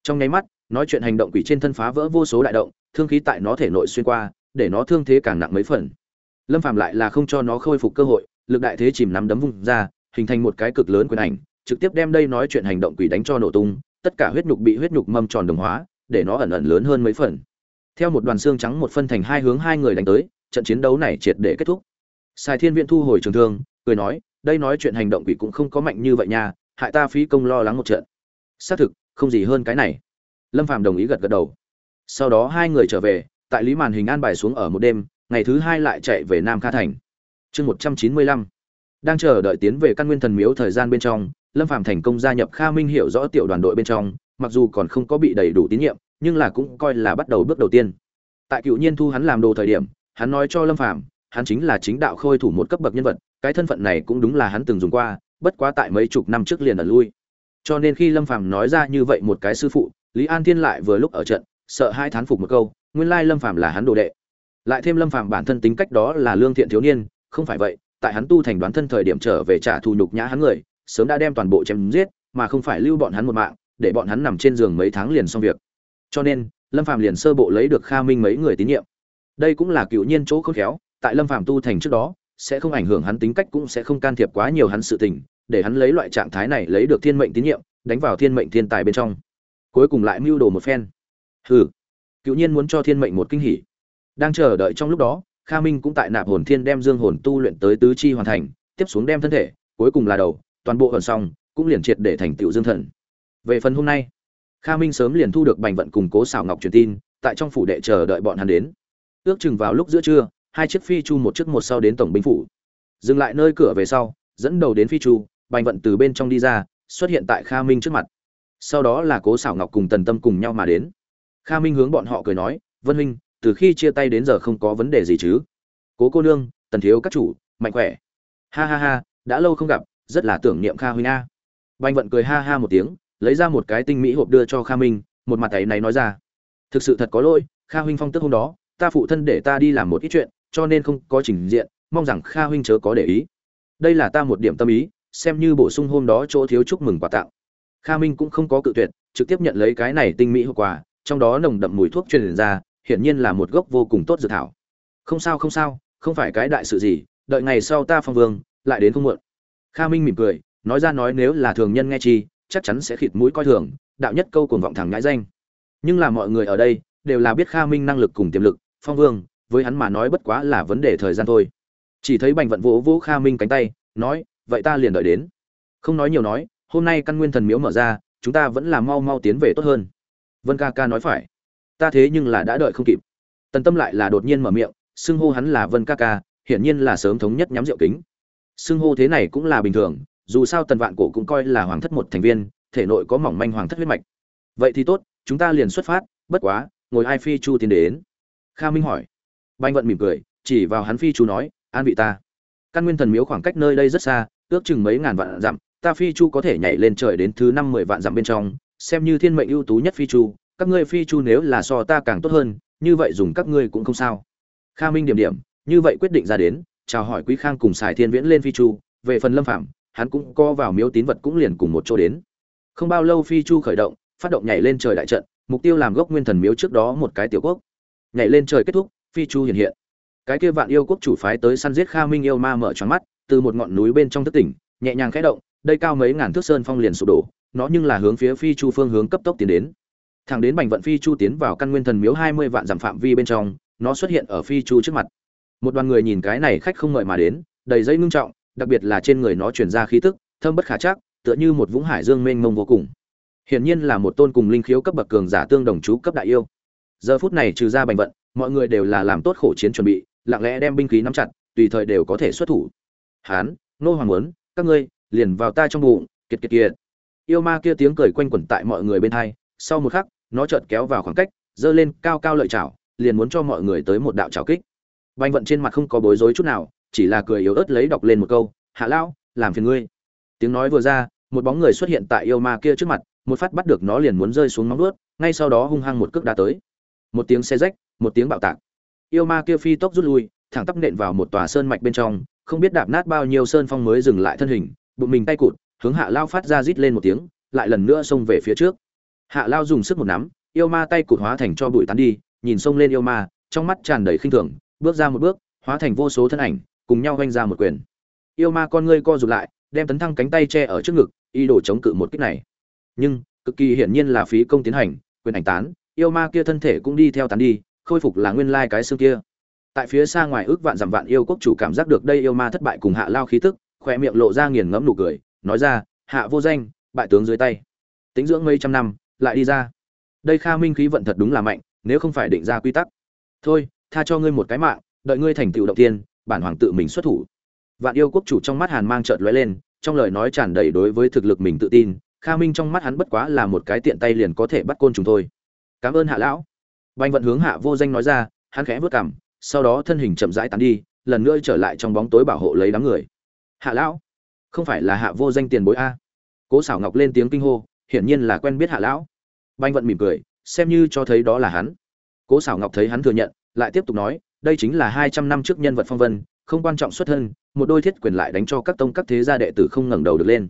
S1: trong nháy mắt, nói chuyện hành động quỷ trên thân phá vỡ vô số đại động, thương khí tại nó thể nội xuyên qua, để nó thương thế càng nặng mấy phần. Lâm phàm lại là không cho nó khôi phục cơ hội, lực đại thế chìm nắm đấm vùng ra, hình thành một cái cực lớn quyền ảnh, trực tiếp đem đây nói chuyện hành động quỷ đánh cho nổ tung, tất cả huyết nhục bị huyết nhục mâm tròn đồng hóa, để nó ẩn ẩn lớn hơn mấy phần. Theo một đoàn xương trắng một phân thành hai hướng hai người đánh tới, trận chiến đấu này triệt để kết thúc. Sài thiên viện thu hồi trường thương, cười nói, đây nói chuyện hành động quỷ cũng không có mạnh như vậy nha, hại ta phí công lo lắng một trận. Xác thực không gì hơn cái này. Lâm Phạm đồng ý gật gật đầu. Sau đó hai người trở về tại lý màn hình an bài xuống ở một đêm ngày thứ hai lại chạy về nam kha thành. Chương một trăm chín mươi lăm. Đang chờ đợi tiến về căn nguyên thần miếu thời gian bên trong lâm Phạm thành công gia nhập kha minh hiểu rõ tiểu đoàn đội bên trong mặc dù còn không có bị đầy đủ tín nhiệm nhưng là cũng coi là bắt đầu bước đầu tiên. Tại cựu nhiên thu hắn làm đồ thời điểm hắn nói cho lâm Phạm, hắn chính là chính đạo khôi thủ một cấp bậc nhân vật cái thân phận này cũng đúng là hắn từng dùng qua bất quá tại mấy chục năm trước liền ở lui cho nên khi lâm phàm nói ra như vậy một cái sư phụ, lý an thiên lại vừa lúc ở trận, sợ hai thán phục một câu, nguyên lai lâm phàm là hắn đồ đệ. Lại thêm lâm phàm bản thân tính cách đó là lương thiện thiếu niên, không phải vậy, tại hắn tu thành đoán thân thời điểm trở về trả thù nhục nhã hắn người, sớm đã đem toàn bộ chém giết, mà không phải lưu bọn hắn một mạng, để bọn hắn nằm trên giường mấy tháng liền xong việc. Cho nên, lâm phàm liền sơ bộ lấy được kha minh mấy người tín nhiệm. Đây cũng là cựu nhiên chỗ khôn khéo, tại lâm phàm tu thành trước đó, sẽ không ảnh hưởng hắn tính cách cũng sẽ không can thiệp quá nhiều hắn sự tình để hắn lấy loại trạng thái này lấy được thiên mệnh tín nhiệm, đánh vào thiên mệnh thiên tài bên trong. Cuối cùng lại mưu đồ một phen. Hừ, cựu nhiên muốn cho thiên mệnh một kinh hỉ. Đang chờ đợi trong lúc đó, kha minh cũng tại nạp hồn thiên đem dương hồn tu luyện tới tứ chi hoàn thành, tiếp xuống đem thân thể, cuối cùng là đầu, toàn bộ hồn xong, cũng liền triệt để thành tựu dương thần. Về phần hôm nay, kha minh sớm liền thu được bành vận cùng cố xảo ngọc truyền tin, tại trong phủ đệ chờ đợi bọn hắn đến. Ước chừng vào lúc giữa trưa, hai chiếc phi chu một chiếc một sau đến tổng binh phủ. Dừng lại nơi cửa về sau, dẫn đầu đến phi chu bành vận từ bên trong đi ra, xuất hiện tại kha minh trước mặt. Sau đó là cố xảo ngọc cùng tần tâm cùng nhau mà đến. Kha minh hướng bọn họ cười nói, vân huynh, từ khi chia tay đến giờ không có vấn đề gì chứ? Cố cô nương, tần thiếu các chủ, mạnh khỏe. Ha ha ha, đã lâu không gặp, rất là tưởng niệm kha huynh a. Bành vận cười ha ha một tiếng, lấy ra một cái tinh mỹ hộp đưa cho kha minh, một mặt ấy này nói ra, thực sự thật có lỗi, kha huynh phong tức hôm đó, ta phụ thân để ta đi làm một ít chuyện, cho nên không có trình diện, mong rằng kha huynh chớ có để ý. Đây là ta một điểm tâm ý xem như bổ sung hôm đó chỗ thiếu chúc mừng quà tặng. Kha minh cũng không có cự tuyệt, trực tiếp nhận lấy cái này tinh mỹ hộp quà, trong đó nồng đậm mùi thuốc truyền ra, hiển nhiên là một gốc vô cùng tốt dược thảo. Không sao không sao, không phải cái đại sự gì, đợi ngày sau ta phong vương, lại đến không muộn. Kha minh mỉm cười, nói ra nói nếu là thường nhân nghe chi, chắc chắn sẽ khịt mũi coi thường, đạo nhất câu cuồng vọng thẳng ngãi danh. Nhưng là mọi người ở đây, đều là biết kha minh năng lực cùng tiềm lực, phong vương, với hắn mà nói bất quá là vấn đề thời gian thôi. Chỉ thấy bành vận vỗ vỗ kha minh cánh tay, nói vậy ta liền đợi đến. Không nói nhiều nói, hôm nay căn nguyên thần miếu mở ra, chúng ta vẫn là mau mau tiến về tốt hơn. Vân ca ca nói phải. Ta thế nhưng là đã đợi không kịp. Tần tâm lại là đột nhiên mở miệng, xưng hô hắn là vân ca ca, hiển nhiên là sớm thống nhất nhắm rượu kính. Xưng hô thế này cũng là bình thường, dù sao tần vạn cổ cũng coi là hoàng thất một thành viên, thể nội có mỏng manh hoàng thất huyết mạch. Vậy thì tốt, chúng ta liền xuất phát, bất quá, ngồi ai phi chu tiến đến? Kha minh hỏi. Banh vận mỉm cười, chỉ vào hắn phi chu nói, an vị ta. Căn nguyên thần miếu khoảng cách nơi đây rất xa ước chừng mấy ngàn vạn dặm, ta phi chu có thể nhảy lên trời đến thứ năm mười vạn dặm bên trong, xem như thiên mệnh ưu tú nhất phi chu, các ngươi phi chu nếu là so ta càng tốt hơn, như vậy dùng các ngươi cũng không sao. Kha minh điểm điểm, như vậy quyết định ra đến, chào hỏi quý khang cùng xài thiên viễn lên phi chu, về phần lâm phạm hắn cũng co vào miếu tín vật cũng liền cùng một chỗ đến. Không bao lâu phi chu khởi động, phát động nhảy lên trời đại trận, mục tiêu làm gốc nguyên thần miếu trước đó một cái tiểu quốc. Nhảy lên trời kết thúc, phi chu hiện hiện. Cái kia vạn yêu quốc chủ phái tới săn giết kha minh yêu ma mở tròn mắt từ một ngọn núi bên trong thất tỉnh, nhẹ nhàng khẽ động, đây cao mấy ngàn thước sơn phong liền sụp đổ, nó nhưng là hướng phía phi chu phương hướng cấp tốc tiến đến. Thẳng đến bành vận phi chu tiến vào căn nguyên thần miếu hai mươi vạn dặm phạm vi bên trong, nó xuất hiện ở phi chu trước mặt. Một đoàn người nhìn cái này khách không ngợi mà đến, đầy dây ngưng trọng, đặc biệt là trên người nó truyền ra khí tức, thâm bất khả chắc, tựa như một vũng hải dương mênh mông vô cùng. Hiển nhiên là một tôn cùng linh khiếu cấp bậc cường giả tương đồng chú cấp đại yêu. Giờ phút này trừ ra bành vận, mọi người đều là làm tốt khổ chiến chuẩn bị, lặng lẽ đem binh khí nắm chặt, tùy thời đều có thể xuất thủ hán nô hoàng muốn, các ngươi, liền vào ta trong bụng, kiệt kiệt kiệt. Yêu ma kia tiếng cười quanh quẩn tại mọi người bên hai, sau một khắc, nó chợt kéo vào khoảng cách, giơ lên cao cao lợi chảo, liền muốn cho mọi người tới một đạo chảo kích. Banh vận trên mặt không có bối rối chút nào, chỉ là cười yếu ớt lấy đọc lên một câu, hạ lão, làm phiền ngươi. Tiếng nói vừa ra, một bóng người xuất hiện tại yêu ma kia trước mặt, một phát bắt được nó liền muốn rơi xuống móng nuốt ngay sau đó hung hăng một cước đá tới. Một tiếng xe rách, một tiếng bạo tạc. Yêu ma kia phi tốc rút lui, thẳng tắp nện vào một tòa sơn mạch bên trong không biết đạp nát bao nhiêu sơn phong mới dừng lại thân hình, bụng mình tay cụt, hướng hạ lao phát ra rít lên một tiếng, lại lần nữa xông về phía trước. Hạ lao dùng sức một nắm, yêu ma tay cụt hóa thành cho bụi tán đi, nhìn xông lên yêu ma, trong mắt tràn đầy khinh thường, bước ra một bước, hóa thành vô số thân ảnh, cùng nhau vanh ra một quyền. Yêu ma con ngươi co rụt lại, đem tấn thăng cánh tay che ở trước ngực y đổ chống cự một kích này. Nhưng, cực kỳ hiển nhiên là phí công tiến hành, quyền ảnh tán, yêu ma kia thân thể cũng đi theo tán đi, khôi phục là nguyên lai cái xương kia tại phía xa ngoài ước vạn dặm vạn yêu quốc chủ cảm giác được đây yêu ma thất bại cùng hạ lao khí tức khoe miệng lộ ra nghiền ngẫm nụ cười, nói ra, hạ vô danh, bại tướng dưới tay. Tính dưỡng mấy trăm năm, lại đi ra. Đây kha minh khí vận thật đúng là mạnh, nếu không phải định ra quy tắc. Thôi, tha cho ngươi một cái mạng, đợi ngươi thành tựu động tiên, bản hoàng tự mình xuất thủ. Vạn yêu quốc chủ trong mắt hàn mang trợn lóe lên, trong lời nói tràn đầy đối với thực lực mình tự tin, kha minh trong mắt hắn bất quá là một cái tiện tay liền có thể bắt côn trùng thôi. Cảm ơn hạ lão. Banh vận hướng hạ vô danh nói ra, hắn khẽ vớt cảm sau đó thân hình chậm rãi tán đi, lần nữa trở lại trong bóng tối bảo hộ lấy đám người. Hạ lão, không phải là hạ vô danh tiền bối a? Cố xảo ngọc lên tiếng kinh hô, hiển nhiên là quen biết hạ lão. Banh vận mỉm cười, xem như cho thấy đó là hắn. Cố xảo ngọc thấy hắn thừa nhận, lại tiếp tục nói, đây chính là hai trăm năm trước nhân vật phong vân, không quan trọng xuất thân, một đôi thiết quyền lại đánh cho các tông các thế gia đệ tử không ngẩng đầu được lên.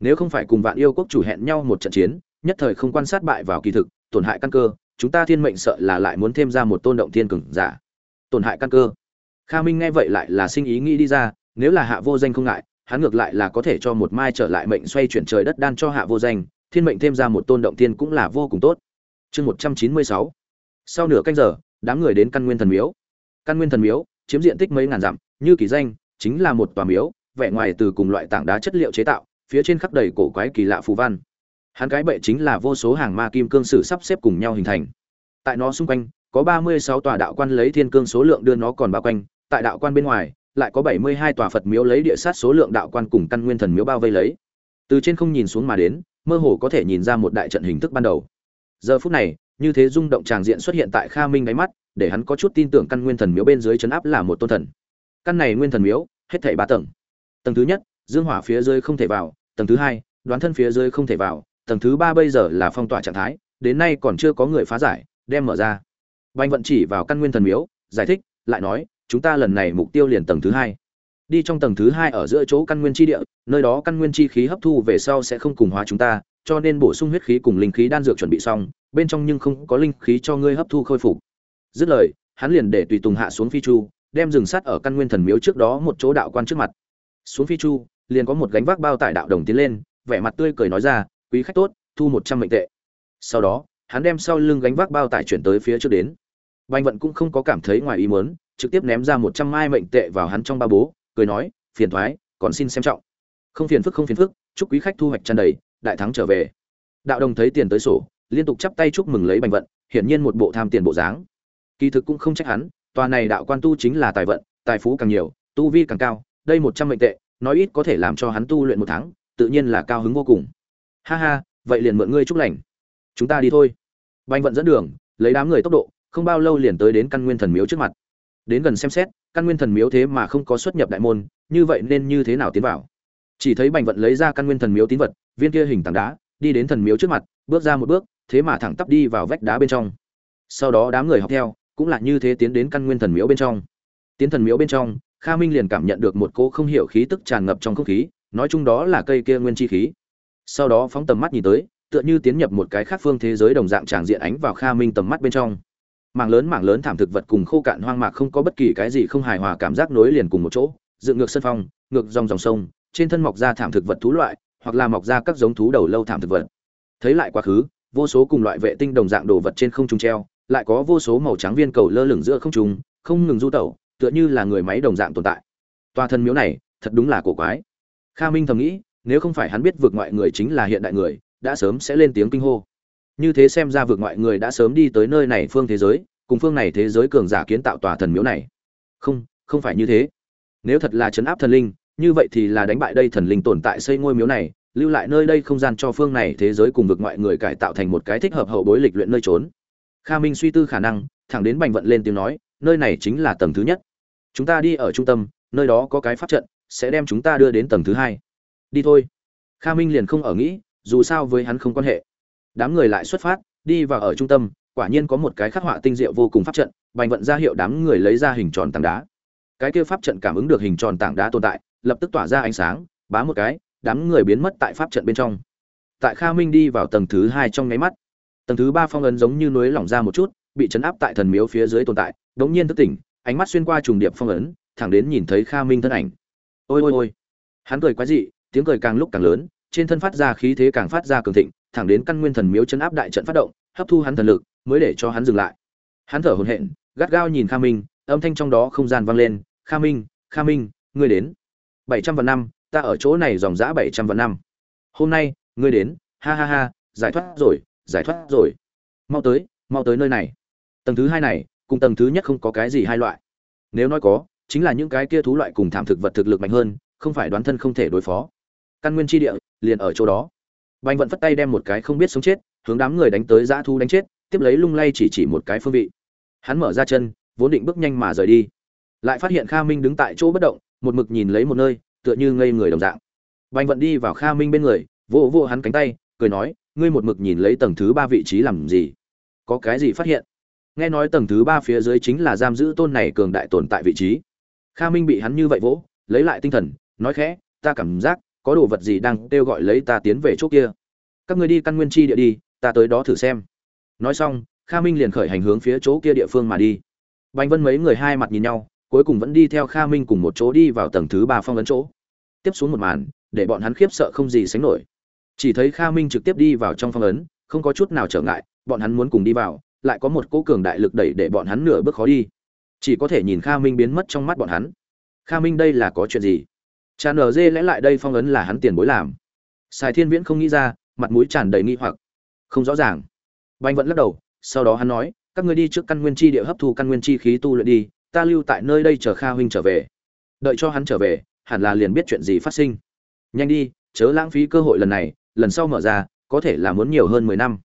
S1: Nếu không phải cùng vạn yêu quốc chủ hẹn nhau một trận chiến, nhất thời không quan sát bại vào kỳ thực, tổn hại căn cơ, chúng ta thiên mệnh sợ là lại muốn thêm ra một tôn động thiên cường giả tổn hại căn cơ. Kha minh nghe vậy lại là sinh ý nghĩ đi ra, nếu là hạ vô danh không ngại, hắn ngược lại là có thể cho một mai trở lại mệnh xoay chuyển trời đất đan cho hạ vô danh, thiên mệnh thêm ra một tôn động tiên cũng là vô cùng tốt. Chương một trăm chín mươi sáu. Sau nửa canh giờ, đám người đến căn nguyên thần miếu. Căn nguyên thần miếu, chiếm diện tích mấy ngàn dặm, như kỳ danh, chính là một tòa miếu, vẻ ngoài từ cùng loại tảng đá chất liệu chế tạo, phía trên khắc đầy cổ quái kỳ lạ phù văn. Hắn cái bệ chính là vô số hàng ma kim cương sử sắp xếp cùng nhau hình thành. Tại nó xung quanh có ba mươi sáu tòa đạo quan lấy thiên cương số lượng đưa nó còn bao quanh, tại đạo quan bên ngoài, lại có bảy mươi hai tòa phật miếu lấy địa sát số lượng đạo quan cùng căn nguyên thần miếu bao vây lấy. Từ trên không nhìn xuống mà đến, mơ hồ có thể nhìn ra một đại trận hình thức ban đầu. Giờ phút này, như thế rung động tràng diện xuất hiện tại kha minh đáy mắt, để hắn có chút tin tưởng căn nguyên thần miếu bên dưới chấn áp là một tôn thần. Căn này nguyên thần miếu, hết thảy ba tầng. Tầng thứ nhất, dương hỏa phía dưới không thể vào, tầng thứ hai, đoán thân phía dưới không thể vào, tầng thứ ba bây giờ là phong tỏa trạng thái, đến nay còn chưa có người phá giải, đem mở ra banh vận chỉ vào căn nguyên thần miếu, giải thích, lại nói, chúng ta lần này mục tiêu liền tầng thứ hai. Đi trong tầng thứ hai ở giữa chỗ căn nguyên chi địa, nơi đó căn nguyên chi khí hấp thu về sau sẽ không cùng hóa chúng ta, cho nên bổ sung huyết khí cùng linh khí đan dược chuẩn bị xong, bên trong nhưng không có linh khí cho ngươi hấp thu khôi phục. Dứt lời, hắn liền để tùy tùng hạ xuống phi chu, đem rừng sắt ở căn nguyên thần miếu trước đó một chỗ đạo quan trước mặt. Xuống phi chu, liền có một gánh vác bao tải đạo đồng tiến lên, vẻ mặt tươi cười nói ra, quý khách tốt, thu một trăm mệnh tệ. Sau đó, hắn đem sau lưng gánh vác bao tải chuyển tới phía trước đến. Bành vận cũng không có cảm thấy ngoài ý muốn, trực tiếp ném ra một trăm mai mệnh tệ vào hắn trong ba bố, cười nói, phiền thoái, còn xin xem trọng. Không phiền phức, không phiền phức, chúc quý khách thu hoạch tràn đầy, đại thắng trở về. Đạo đồng thấy tiền tới sổ, liên tục chắp tay chúc mừng lấy bành vận, hiển nhiên một bộ tham tiền bộ dáng. Kỳ thực cũng không trách hắn, tòa này đạo quan tu chính là tài vận, tài phú càng nhiều, tu vi càng cao, đây một trăm mệnh tệ, nói ít có thể làm cho hắn tu luyện một tháng, tự nhiên là cao hứng vô cùng. Ha ha, vậy liền mượn ngươi chúc lành. Chúng ta đi thôi. Bành vận dẫn đường, lấy đám người tốc độ không bao lâu liền tới đến căn nguyên thần miếu trước mặt. Đến gần xem xét, căn nguyên thần miếu thế mà không có xuất nhập đại môn, như vậy nên như thế nào tiến vào? Chỉ thấy bành vận lấy ra căn nguyên thần miếu tín vật, viên kia hình tảng đá, đi đến thần miếu trước mặt, bước ra một bước, thế mà thẳng tắp đi vào vách đá bên trong. Sau đó đám người học theo, cũng là như thế tiến đến căn nguyên thần miếu bên trong. Tiến thần miếu bên trong, kha minh liền cảm nhận được một cỗ không hiểu khí tức tràn ngập trong không khí, nói chung đó là cây kia nguyên chi khí. Sau đó phóng tầm mắt nhìn tới, tựa như tiến nhập một cái khác phương thế giới đồng dạng tràng diện ánh vào kha minh tầm mắt bên trong mảng lớn mảng lớn thảm thực vật cùng khô cạn hoang mạc không có bất kỳ cái gì không hài hòa cảm giác nối liền cùng một chỗ, dựng ngược sân phong, ngược dòng dòng sông, trên thân mọc ra thảm thực vật thú loại, hoặc là mọc ra các giống thú đầu lâu thảm thực vật. Thấy lại quá khứ, vô số cùng loại vệ tinh đồng dạng đồ vật trên không trung treo, lại có vô số màu trắng viên cầu lơ lửng giữa không trung, không ngừng du tẩu, tựa như là người máy đồng dạng tồn tại. Tòa thân miếu này, thật đúng là cổ quái. Kha minh thầm nghĩ, nếu không phải hắn biết vượt ngoại người chính là hiện đại người, đã sớm sẽ lên tiếng kinh hô như thế xem ra vượt ngoại người đã sớm đi tới nơi này phương thế giới, cùng phương này thế giới cường giả kiến tạo tòa thần miếu này. Không không phải như thế. Nếu thật là chấn áp thần linh, như vậy thì là đánh bại đây thần linh tồn tại xây ngôi miếu này, lưu lại nơi đây không gian cho phương này thế giới cùng vực ngoại người cải tạo thành một cái thích hợp hậu bối lịch luyện nơi trốn. Kha minh suy tư khả năng, thẳng đến bành vận lên tiếng nói, nơi này chính là tầng thứ nhất. Chúng ta đi ở trung tâm, nơi đó có cái pháp trận, sẽ đem chúng ta đưa đến tầng thứ hai. Đi thôi. Kha minh liền không ở nghĩ, dù sao với hắn không quan hệ đám người lại xuất phát, đi vào ở trung tâm, quả nhiên có một cái khắc họa tinh diệu vô cùng pháp trận, bành vận ra hiệu đám người lấy ra hình tròn tảng đá. Cái kia pháp trận cảm ứng được hình tròn tảng đá tồn tại, lập tức tỏa ra ánh sáng, bá một cái, đám người biến mất tại pháp trận bên trong. Tại kha minh đi vào tầng thứ hai trong nháy mắt, tầng thứ ba phong ấn giống như núi lỏng ra một chút, bị chấn áp tại thần miếu phía dưới tồn tại, đống nhiên thức tỉnh, ánh mắt xuyên qua trùng điệp phong ấn, thẳng đến nhìn thấy kha minh thân ảnh. Ôi ôi ôi. Hắn cười quái dị, tiếng cười càng lúc càng lớn, trên thân phát ra khí thế càng phát ra cường thịnh thẳng đến căn nguyên thần miếu chấn áp đại trận phát động, hấp thu hắn thần lực, mới để cho hắn dừng lại. Hắn thở hổn hển, gắt gao nhìn kha minh, âm thanh trong đó không gian vang lên, kha minh kha minh, ngươi đến. Bảy trăm vạn năm, ta ở chỗ này dòng dã bảy trăm vạn năm. Hôm nay, ngươi đến, ha ha ha, giải thoát rồi, giải thoát rồi. Mau tới mau tới nơi này. Tầng thứ hai này, cùng tầng thứ nhất không có cái gì hai loại. Nếu nói có, chính là những cái kia thú loại cùng thảm thực vật thực lực mạnh hơn, không phải đoán thân không thể đối phó. Căn nguyên tri địa, liền ở chỗ đó bành vận phất tay đem một cái không biết sống chết, hướng đám người đánh tới dã thu đánh chết, tiếp lấy lung lay chỉ chỉ một cái phương vị. Hắn mở ra chân, vốn định bước nhanh mà rời đi. Lại phát hiện kha minh đứng tại chỗ bất động, một mực nhìn lấy một nơi, tựa như ngây người đồng dạng. Bành vận đi vào kha minh bên người, vỗ vỗ hắn cánh tay, cười nói, ngươi một mực nhìn lấy tầng thứ ba vị trí làm gì? Có cái gì phát hiện? Nghe nói tầng thứ ba phía dưới chính là giam giữ tôn này cường đại tồn tại vị trí. Kha minh bị hắn như vậy vỗ, lấy lại tinh thần, nói khẽ, ta cảm giác có đồ vật gì đang kêu gọi lấy ta tiến về chỗ kia? Các ngươi đi căn nguyên chi địa đi, ta tới đó thử xem. Nói xong, kha minh liền khởi hành hướng phía chỗ kia địa phương mà đi. Bành vân mấy người hai mặt nhìn nhau, cuối cùng vẫn đi theo kha minh cùng một chỗ đi vào tầng thứ ba phong ấn chỗ. Tiếp xuống một màn, để bọn hắn khiếp sợ không gì sánh nổi. Chỉ thấy kha minh trực tiếp đi vào trong phong ấn, không có chút nào trở ngại, bọn hắn muốn cùng đi vào, lại có một cỗ cường đại lực đẩy để bọn hắn nửa bước khó đi. Chỉ có thể nhìn kha minh biến mất trong mắt bọn hắn. Kha minh, đây là có chuyện gì? Cha nở dê lẽ lại đây phong ấn là hắn tiền bối làm. Sài thiên viễn không nghĩ ra, mặt mũi tràn đầy nghi hoặc. Không rõ ràng. Banh vẫn lắc đầu, sau đó hắn nói, các ngươi đi trước căn nguyên chi địa hấp thu căn nguyên chi khí tu luyện đi, ta lưu tại nơi đây chờ kha huynh trở về. Đợi cho hắn trở về, hẳn là liền biết chuyện gì phát sinh. Nhanh đi, chớ lãng phí cơ hội lần này, lần sau mở ra, có thể là muốn nhiều hơn mười năm.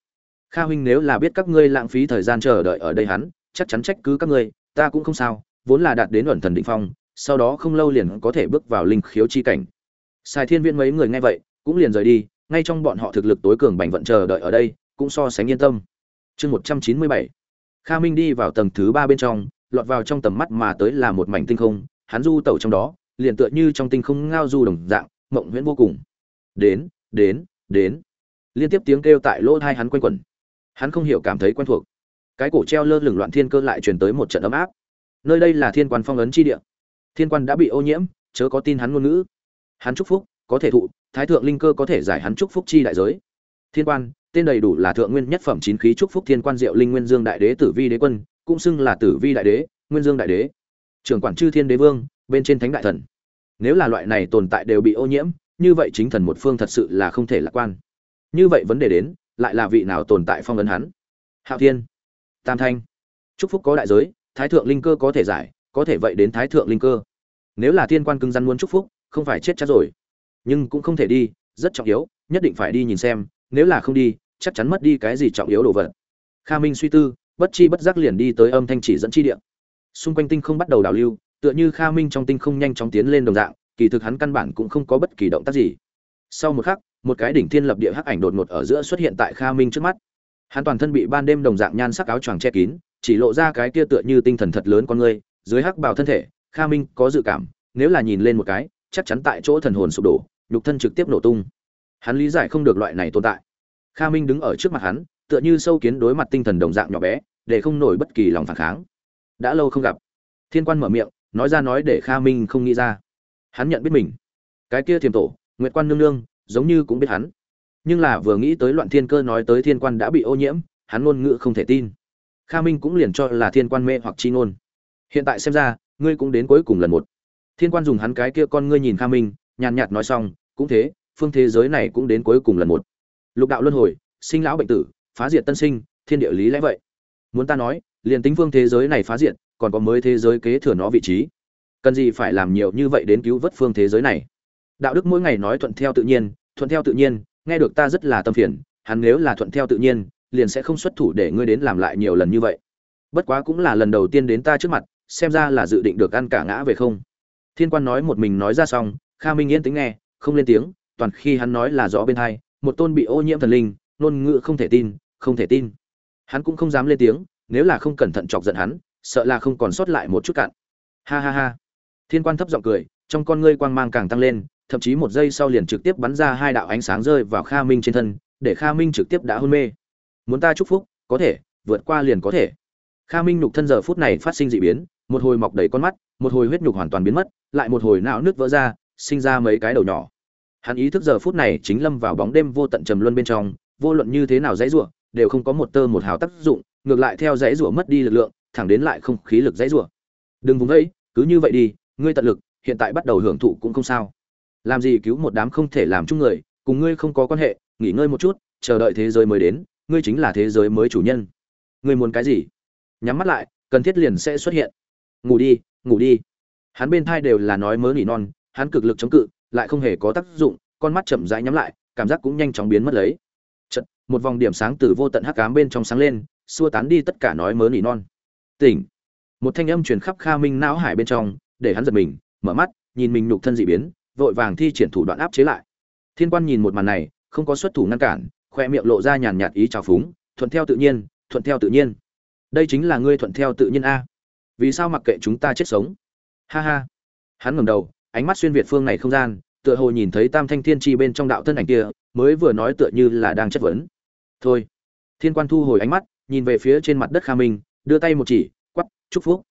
S1: Kha huynh nếu là biết các ngươi lãng phí thời gian chờ đợi ở đây hắn, chắc chắn trách cứ các ngươi, ta cũng không sao, vốn là đạt đến ẩn thần định phong sau đó không lâu liền có thể bước vào linh khiếu chi cảnh. Sai thiên Viễn mấy người nghe vậy, cũng liền rời đi, ngay trong bọn họ thực lực tối cường bành vận chờ đợi ở đây, cũng so sánh yên tâm. Chương một trăm chín mươi bảy. Kha minh đi vào tầng thứ ba bên trong, lọt vào trong tầm mắt mà tới là một mảnh tinh không, hắn du tẩu trong đó, liền tựa như trong tinh không ngao du đồng dạng, mộng huyễn vô cùng. Đến đến đến. Liên tiếp tiếng kêu tại lỗ tai hắn quanh quẩn. Hắn không hiểu cảm thấy quen thuộc. Cái cổ treo lơ lửng loạn thiên cơ lại truyền tới một trận ấm áp. Nơi đây là thiên quan phong ấn chi địa thiên quan đã bị ô nhiễm, chớ có tin hắn ngôn ngữ. Hắn chúc phúc, có thể thụ, thái thượng linh cơ có thể giải hắn chúc phúc chi đại giới. Thiên quan, tên đầy đủ là thượng nguyên nhất phẩm chín khí chúc phúc thiên quan diệu linh nguyên dương đại đế tử vi đế quân, cũng xưng là tử vi đại đế, nguyên dương đại đế. Trưởng quản chư thiên đế vương, bên trên thánh đại thần. Nếu là loại này tồn tại đều bị ô nhiễm, như vậy chính thần một phương thật sự là không thể lạc quan. Như vậy vấn đề đến, lại là vị nào tồn tại phong ấn hắn? Hạo thiên. Tam thanh. Chúc phúc có đại giới, thái thượng linh cơ có thể giải có thể vậy đến thái thượng linh cơ. Nếu là thiên quan cứng rắn muốn chúc phúc, không phải chết chắc rồi. Nhưng cũng không thể đi, rất trọng yếu, nhất định phải đi nhìn xem, nếu là không đi, chắc chắn mất đi cái gì trọng yếu đồ vật. Kha minh suy tư, bất chi bất giác liền đi tới âm thanh chỉ dẫn chi địa. Xung quanh tinh không bắt đầu đảo lưu, tựa như kha minh trong tinh không nhanh chóng tiến lên đồng dạng, kỳ thực hắn căn bản cũng không có bất kỳ động tác gì. Sau một khắc, một cái đỉnh thiên lập địa hắc ảnh đột ngột ở giữa xuất hiện tại kha minh trước mắt. Hắn toàn thân bị ban đêm đồng dạng nhan sắc áo choàng che kín, chỉ lộ ra cái kia tựa như tinh thần thật lớn con người dưới hắc bào thân thể, kha minh có dự cảm, nếu là nhìn lên một cái, chắc chắn tại chỗ thần hồn sụp đổ, nhục thân trực tiếp nổ tung. Hắn lý giải không được loại này tồn tại. Kha minh đứng ở trước mặt hắn, tựa như sâu kiến đối mặt tinh thần đồng dạng nhỏ bé, để không nổi bất kỳ lòng phản kháng. Đã lâu không gặp. Thiên quan mở miệng, nói ra nói để kha minh không nghĩ ra. Hắn nhận biết mình. Cái kia thiềm tổ, nguyệt quan nương nương, giống như cũng biết hắn. Nhưng là vừa nghĩ tới loạn thiên cơ nói tới thiên quan đã bị ô nhiễm, hắn ngôn ngữ không thể tin. Kha minh cũng liền cho là thiên quan mê hoặc chi ngôn hiện tại xem ra, ngươi cũng đến cuối cùng lần một. Thiên quan dùng hắn cái kia con ngươi nhìn kha minh, nhàn nhạt nói xong, cũng thế, phương thế giới này cũng đến cuối cùng lần một. Lục đạo luân hồi, sinh lão bệnh tử, phá diệt tân sinh, thiên địa lý lẽ vậy. Muốn ta nói, liền tính phương thế giới này phá diệt, còn có mới thế giới kế thừa nó vị trí. Cần gì phải làm nhiều như vậy đến cứu vớt phương thế giới này? Đạo đức mỗi ngày nói thuận theo tự nhiên, thuận theo tự nhiên, nghe được ta rất là tâm phiền, hắn nếu là thuận theo tự nhiên, liền sẽ không xuất thủ để ngươi đến làm lại nhiều lần như vậy. Bất quá cũng là lần đầu tiên đến ta trước mặt xem ra là dự định được ăn cả ngã về không. Thiên quan nói một mình nói ra xong, kha minh yên tính nghe, không lên tiếng, toàn khi hắn nói là rõ bên hai, một tôn bị ô nhiễm thần linh, ngôn ngữ không thể tin, không thể tin. Hắn cũng không dám lên tiếng, nếu là không cẩn thận chọc giận hắn, sợ là không còn sót lại một chút cạn. Ha ha ha. Thiên quan thấp giọng cười, trong con ngươi quang mang càng tăng lên, thậm chí một giây sau liền trực tiếp bắn ra hai đạo ánh sáng rơi vào kha minh trên thân, để kha minh trực tiếp đã hôn mê. Muốn ta chúc phúc, có thể, vượt qua liền có thể. Kha minh nhục thân giờ phút này phát sinh dị biến một hồi mọc đầy con mắt, một hồi huyết nhục hoàn toàn biến mất, lại một hồi não nước vỡ ra, sinh ra mấy cái đầu nhỏ. Hắn ý thức giờ phút này chính lâm vào bóng đêm vô tận trầm luân bên trong, vô luận như thế nào dãy rủa, đều không có một tơ một hào tác dụng, ngược lại theo dãy rủa mất đi lực lượng, thẳng đến lại không khí lực dãy rủa. Đừng vùng vẫy, cứ như vậy đi, ngươi tận lực, hiện tại bắt đầu hưởng thụ cũng không sao. Làm gì cứu một đám không thể làm chung người, cùng ngươi không có quan hệ, nghỉ ngơi một chút, chờ đợi thế giới mới đến, ngươi chính là thế giới mới chủ nhân. Ngươi muốn cái gì? Nhắm mắt lại, cần thiết liền sẽ xuất hiện ngủ đi ngủ đi. Hắn bên thai đều là nói mớ nỉ non hắn cực lực chống cự lại không hề có tác dụng con mắt chậm rãi nhắm lại cảm giác cũng nhanh chóng biến mất lấy. Chật, một vòng điểm sáng từ vô tận hắc ám bên trong sáng lên xua tán đi tất cả nói mớ nỉ non. Tỉnh. Một thanh âm truyền khắp kha minh não hải bên trong để hắn giật mình mở mắt nhìn mình nhục thân dị biến vội vàng thi triển thủ đoạn áp chế lại. Thiên quan nhìn một màn này không có xuất thủ ngăn cản khoe miệng lộ ra nhàn nhạt ý trào phúng thuận theo tự nhiên thuận theo tự nhiên. Đây chính là ngươi thuận theo tự nhiên a vì sao mặc kệ chúng ta chết sống? Ha ha. Hắn ngẩng đầu, ánh mắt xuyên việt phương này không gian, tựa hồ nhìn thấy tam thanh thiên chi bên trong đạo thân ảnh kia, mới vừa nói tựa như là đang chất vấn. Thôi. Thiên quan thu hồi ánh mắt, nhìn về phía trên mặt đất kha minh, đưa tay một chỉ quắp chúc phúc.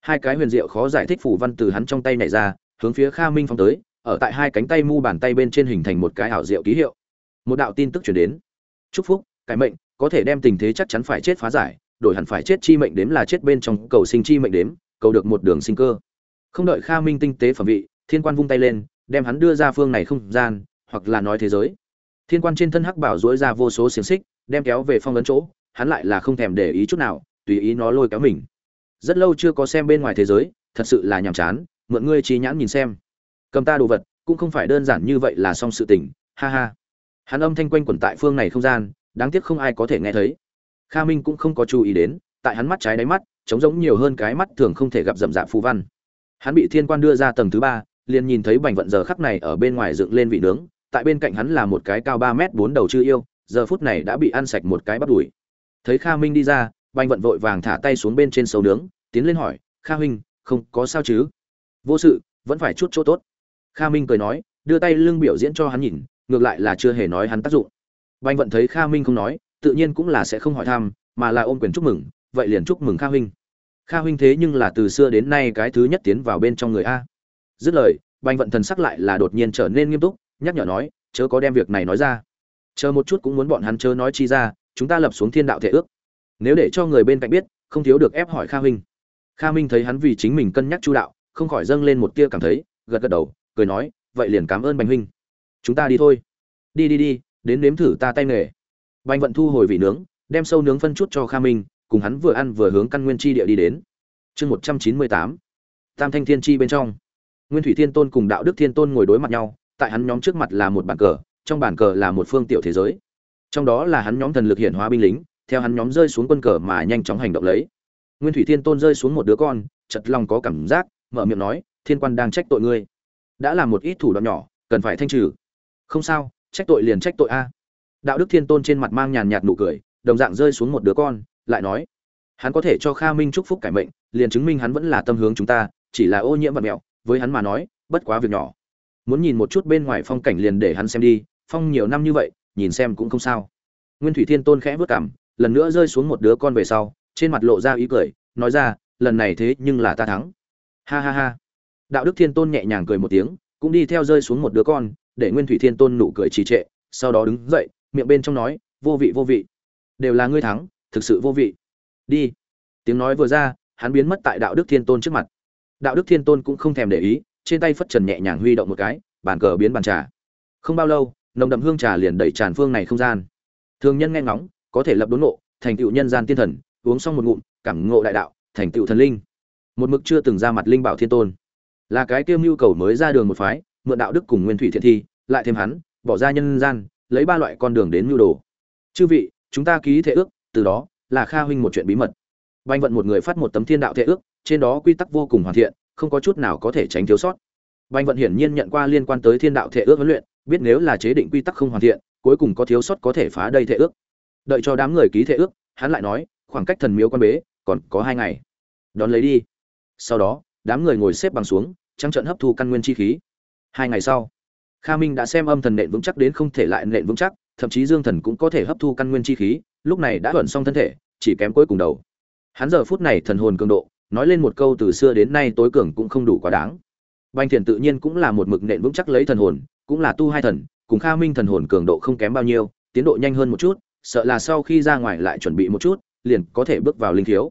S1: Hai cái huyền diệu khó giải thích phủ văn từ hắn trong tay này ra, hướng phía kha minh phong tới, ở tại hai cánh tay mu bàn tay bên trên hình thành một cái ảo diệu ký hiệu. Một đạo tin tức chuyển đến. Chúc phúc cái mệnh, có thể đem tình thế chắc chắn phải chết phá giải đổi hẳn phải chết chi mệnh đếm là chết bên trong cầu sinh chi mệnh đếm, cầu được một đường sinh cơ. Không đợi kha minh tinh tế phẩm vị, thiên quan vung tay lên, đem hắn đưa ra phương này không gian, hoặc là nói thế giới. Thiên quan trên thân hắc bảo dối ra vô số xiềng xích, đem kéo về phong ấn chỗ, hắn lại là không thèm để ý chút nào, tùy ý nó lôi kéo mình. Rất lâu chưa có xem bên ngoài thế giới, thật sự là nhàm chán, mượn ngươi trí nhãn nhìn xem. Cầm ta đồ vật, cũng không phải đơn giản như vậy là xong sự tình, ha ha. Hắn âm thanh quanh quẩn tại phương này không gian, đáng tiếc không ai có thể nghe thấy kha minh cũng không có chú ý đến, tại hắn mắt trái đáy mắt, trống giống nhiều hơn cái mắt thường không thể gặp rậm rạp phù văn. Hắn bị thiên quan đưa ra tầng thứ ba, liền nhìn thấy bành vận giờ khắc này ở bên ngoài dựng lên vị nướng, tại bên cạnh hắn là một cái cao ba mét bốn đầu chư yêu, giờ phút này đã bị ăn sạch một cái bắt đuổi thấy kha minh đi ra, bành vận vội vàng thả tay xuống bên trên sầu nướng, tiến lên hỏi, kha huynh không có sao chứ? Vô sự, vẫn phải chút chỗ tốt. Kha minh cười nói, đưa tay lưng biểu diễn cho hắn nhìn, ngược lại là chưa hề nói hắn tác dụng. Bành vận thấy kha minh không nói tự nhiên cũng là sẽ không hỏi thăm, mà là ôm quyền chúc mừng, vậy liền chúc mừng kha huynh. Kha huynh thế nhưng là từ xưa đến nay cái thứ nhất tiến vào bên trong người a. Dứt lời, bành vận thần sắc lại là đột nhiên trở nên nghiêm túc, nhắc nhở nói, chớ có đem việc này nói ra. Chờ một chút cũng muốn bọn hắn chớ nói chi ra, chúng ta lập xuống thiên đạo thể ước. Nếu để cho người bên cạnh biết, không thiếu được ép hỏi kha huynh. Kha minh thấy hắn vì chính mình cân nhắc chu đạo, không khỏi dâng lên một tia cảm thấy, gật gật đầu, cười nói, vậy liền cảm ơn bành huynh. Chúng ta đi thôi. Đi đi đi, đến nếm thử ta tay nghề bành vận thu hồi vị nướng, đem sâu nướng phân chút cho kha minh, cùng hắn vừa ăn vừa hướng căn nguyên chi địa đi đến. Chương một trăm chín mươi tám, tam thanh thiên chi bên trong. Nguyên thủy thiên tôn cùng đạo đức thiên tôn ngồi đối mặt nhau, tại hắn nhóm trước mặt là một bàn cờ, trong bàn cờ là một phương tiểu thế giới. Trong đó là hắn nhóm thần lực hiển hóa binh lính, theo hắn nhóm rơi xuống quân cờ mà nhanh chóng hành động lấy. Nguyên thủy thiên tôn rơi xuống một đứa con, chật lòng có cảm giác, mở miệng nói, thiên quan đang trách tội ngươi. Đã làm một ít thủ đoạn nhỏ, cần phải thanh trừ. Không sao, trách tội liền trách tội a đạo đức thiên tôn trên mặt mang nhàn nhạt nụ cười, đồng dạng rơi xuống một đứa con, lại nói, hắn có thể cho kha minh chúc phúc cải mệnh, liền chứng minh hắn vẫn là tâm hướng chúng ta, chỉ là ô nhiễm vật mẹo, với hắn mà nói, bất quá việc nhỏ. Muốn nhìn một chút bên ngoài phong cảnh liền để hắn xem đi, phong nhiều năm như vậy, nhìn xem cũng không sao. Nguyên thủy thiên tôn khẽ vất cảm lần nữa rơi xuống một đứa con về sau, trên mặt lộ ra ý cười, nói ra, lần này thế nhưng là ta thắng. Ha ha ha. Đạo đức thiên tôn nhẹ nhàng cười một tiếng, cũng đi theo rơi xuống một đứa con, để nguyên thủy thiên tôn nụ cười trì trệ, sau đó đứng dậy miệng bên trong nói, vô vị vô vị. Đều là ngươi thắng, thực sự vô vị. Đi. Tiếng nói vừa ra, hắn biến mất tại đạo đức thiên tôn trước mặt. Đạo đức thiên tôn cũng không thèm để ý, trên tay phất trần nhẹ nhàng huy động một cái, bàn cờ biến bàn trà. Không bao lâu, nồng đậm hương trà liền đẩy tràn phương này không gian. Thường nhân nghe ngóng, có thể lập đốn ngộ, thành tựu nhân gian tiên thần, uống xong một ngụm, cảm ngộ đại đạo, thành tựu thần linh. Một mực chưa từng ra mặt linh bảo thiên tôn. Là cái tiêu mưu cầu mới ra đường một phái, mượn đạo đức cùng nguyên thủy thiện thi, lại thêm hắn, bỏ ra nhân gian lấy ba loại con đường đến nhu đồ. Chư vị, chúng ta ký thể ước, từ đó, là kha huynh một chuyện bí mật. Banh vận một người phát một tấm thiên đạo thể ước, trên đó quy tắc vô cùng hoàn thiện, không có chút nào có thể tránh thiếu sót. Banh vận hiển nhiên nhận qua liên quan tới thiên đạo thể ước huấn luyện, biết nếu là chế định quy tắc không hoàn thiện, cuối cùng có thiếu sót có thể phá đây thể ước. Đợi cho đám người ký thể ước, hắn lại nói, khoảng cách thần miếu quan bế, còn có hai ngày. Đón lấy đi. Sau đó, đám người ngồi xếp bằng xuống, trăng trận hấp thu căn nguyên chi khí. Hai ngày sau kha minh đã xem âm thần nện vững chắc đến không thể lại nện vững chắc, thậm chí dương thần cũng có thể hấp thu căn nguyên chi khí, lúc này đã thuận xong thân thể, chỉ kém cuối cùng đầu. Hắn giờ phút này thần hồn cường độ, nói lên một câu từ xưa đến nay tối cường cũng không đủ quá đáng. Banh thiền tự nhiên cũng là một mực nện vững chắc lấy thần hồn, cũng là tu hai thần, cùng kha minh thần hồn cường độ không kém bao nhiêu, tiến độ nhanh hơn một chút, sợ là sau khi ra ngoài lại chuẩn bị một chút, liền có thể bước vào linh thiếu.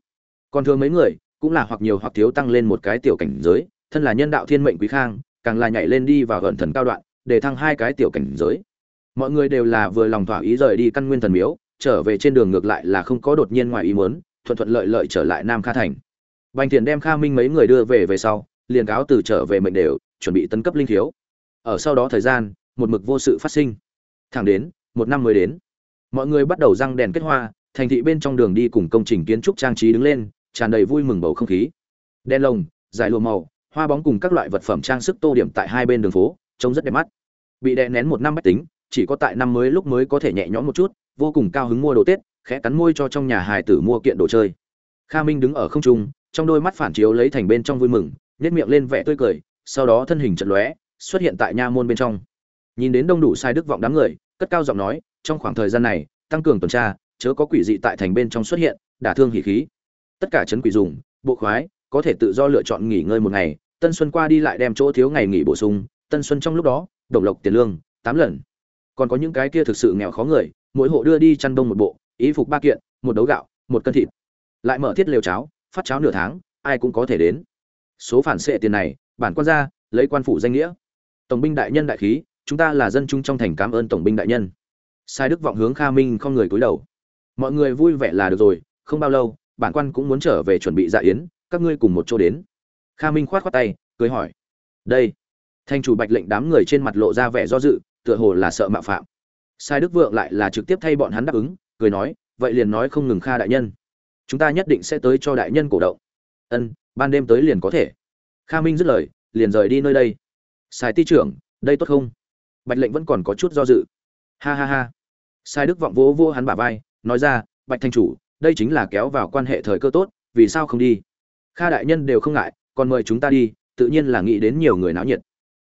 S1: Còn thường mấy người, cũng là hoặc nhiều hoặc thiếu tăng lên một cái tiểu cảnh giới, thân là nhân đạo thiên mệnh quý khang, càng là nhảy lên đi vào gần thần cao đoạn để thăng hai cái tiểu cảnh giới. Mọi người đều là vừa lòng thỏa ý rời đi căn nguyên thần miếu, trở về trên đường ngược lại là không có đột nhiên ngoài ý muốn, thuận thuận lợi lợi trở lại nam kha thành. Bành thiền đem kha minh mấy người đưa về về sau, liền cáo từ trở về mệnh đều, chuẩn bị tấn cấp linh thiếu ở sau đó thời gian, một mực vô sự phát sinh. Thẳng đến, một năm mới đến. Mọi người bắt đầu răng đèn kết hoa, thành thị bên trong đường đi cùng công trình kiến trúc trang trí đứng lên, tràn đầy vui mừng bầu không khí. Đèn lồng dài lụa màu, hoa bóng cùng các loại vật phẩm trang sức tô điểm tại hai bên đường phố trông rất đẹp mắt. Bị đè nén một năm bách tính, chỉ có tại năm mới lúc mới có thể nhẹ nhõm một chút, vô cùng cao hứng mua đồ tết, khẽ cắn môi cho trong nhà hài tử mua kiện đồ chơi. Kha minh đứng ở không trung, trong đôi mắt phản chiếu lấy thành bên trong vui mừng nhét miệng lên vẻ tươi cười, sau đó thân hình chật lóe, xuất hiện tại nha môn bên trong. Nhìn đến đông đủ sai đức vọng đám người, cất cao giọng nói, trong khoảng thời gian này, tăng cường tuần tra, chớ có quỷ dị tại thành bên trong xuất hiện, đả thương hỉ khí. Tất cả chấn quỷ dùng, bộ khoái, có thể tự do lựa chọn nghỉ ngơi một ngày, tân xuân qua đi lại đem chỗ thiếu ngày nghỉ bổ sung tân xuân trong lúc đó đồng lộc tiền lương, tám lần. Còn có những cái kia thực sự nghèo khó người, mỗi hộ đưa đi chăn đông một bộ ý phục ba kiện, một đấu gạo, một cân thịt. Lại mở thiết lều cháo, phát cháo nửa tháng, ai cũng có thể đến. Số phản xệ tiền này, bản quan ra lấy quan phủ danh nghĩa. Tổng binh đại nhân đại khí, chúng ta là dân chúng trong thành cảm ơn tổng binh đại nhân. Sai đức vọng hướng kha minh không người cúi đầu. Mọi người vui vẻ là được rồi, không bao lâu, bản quan cũng muốn trở về chuẩn bị dạ yến, các ngươi cùng một chỗ đến. Kha minh khoát khoát tay, cười hỏi. Đây thanh chủ bạch lệnh đám người trên mặt lộ ra vẻ do dự, tựa hồ là sợ mạo phạm. Sai đức vượng lại là trực tiếp thay bọn hắn đáp ứng, cười nói, vậy liền nói không ngừng kha đại nhân. Chúng ta nhất định sẽ tới cho đại nhân cổ động. Ân, ban đêm tới liền có thể. Kha minh dứt lời, liền rời đi nơi đây. Sai ti trưởng, đây tốt không? Bạch lệnh vẫn còn có chút do dự. Ha ha ha. Sai đức vọng vỗ vô hắn bả vai, nói ra, bạch thanh chủ, đây chính là kéo vào quan hệ thời cơ tốt, vì sao không đi? Kha đại nhân đều không ngại, còn mời chúng ta đi, tự nhiên là nghĩ đến nhiều người náo nhiệt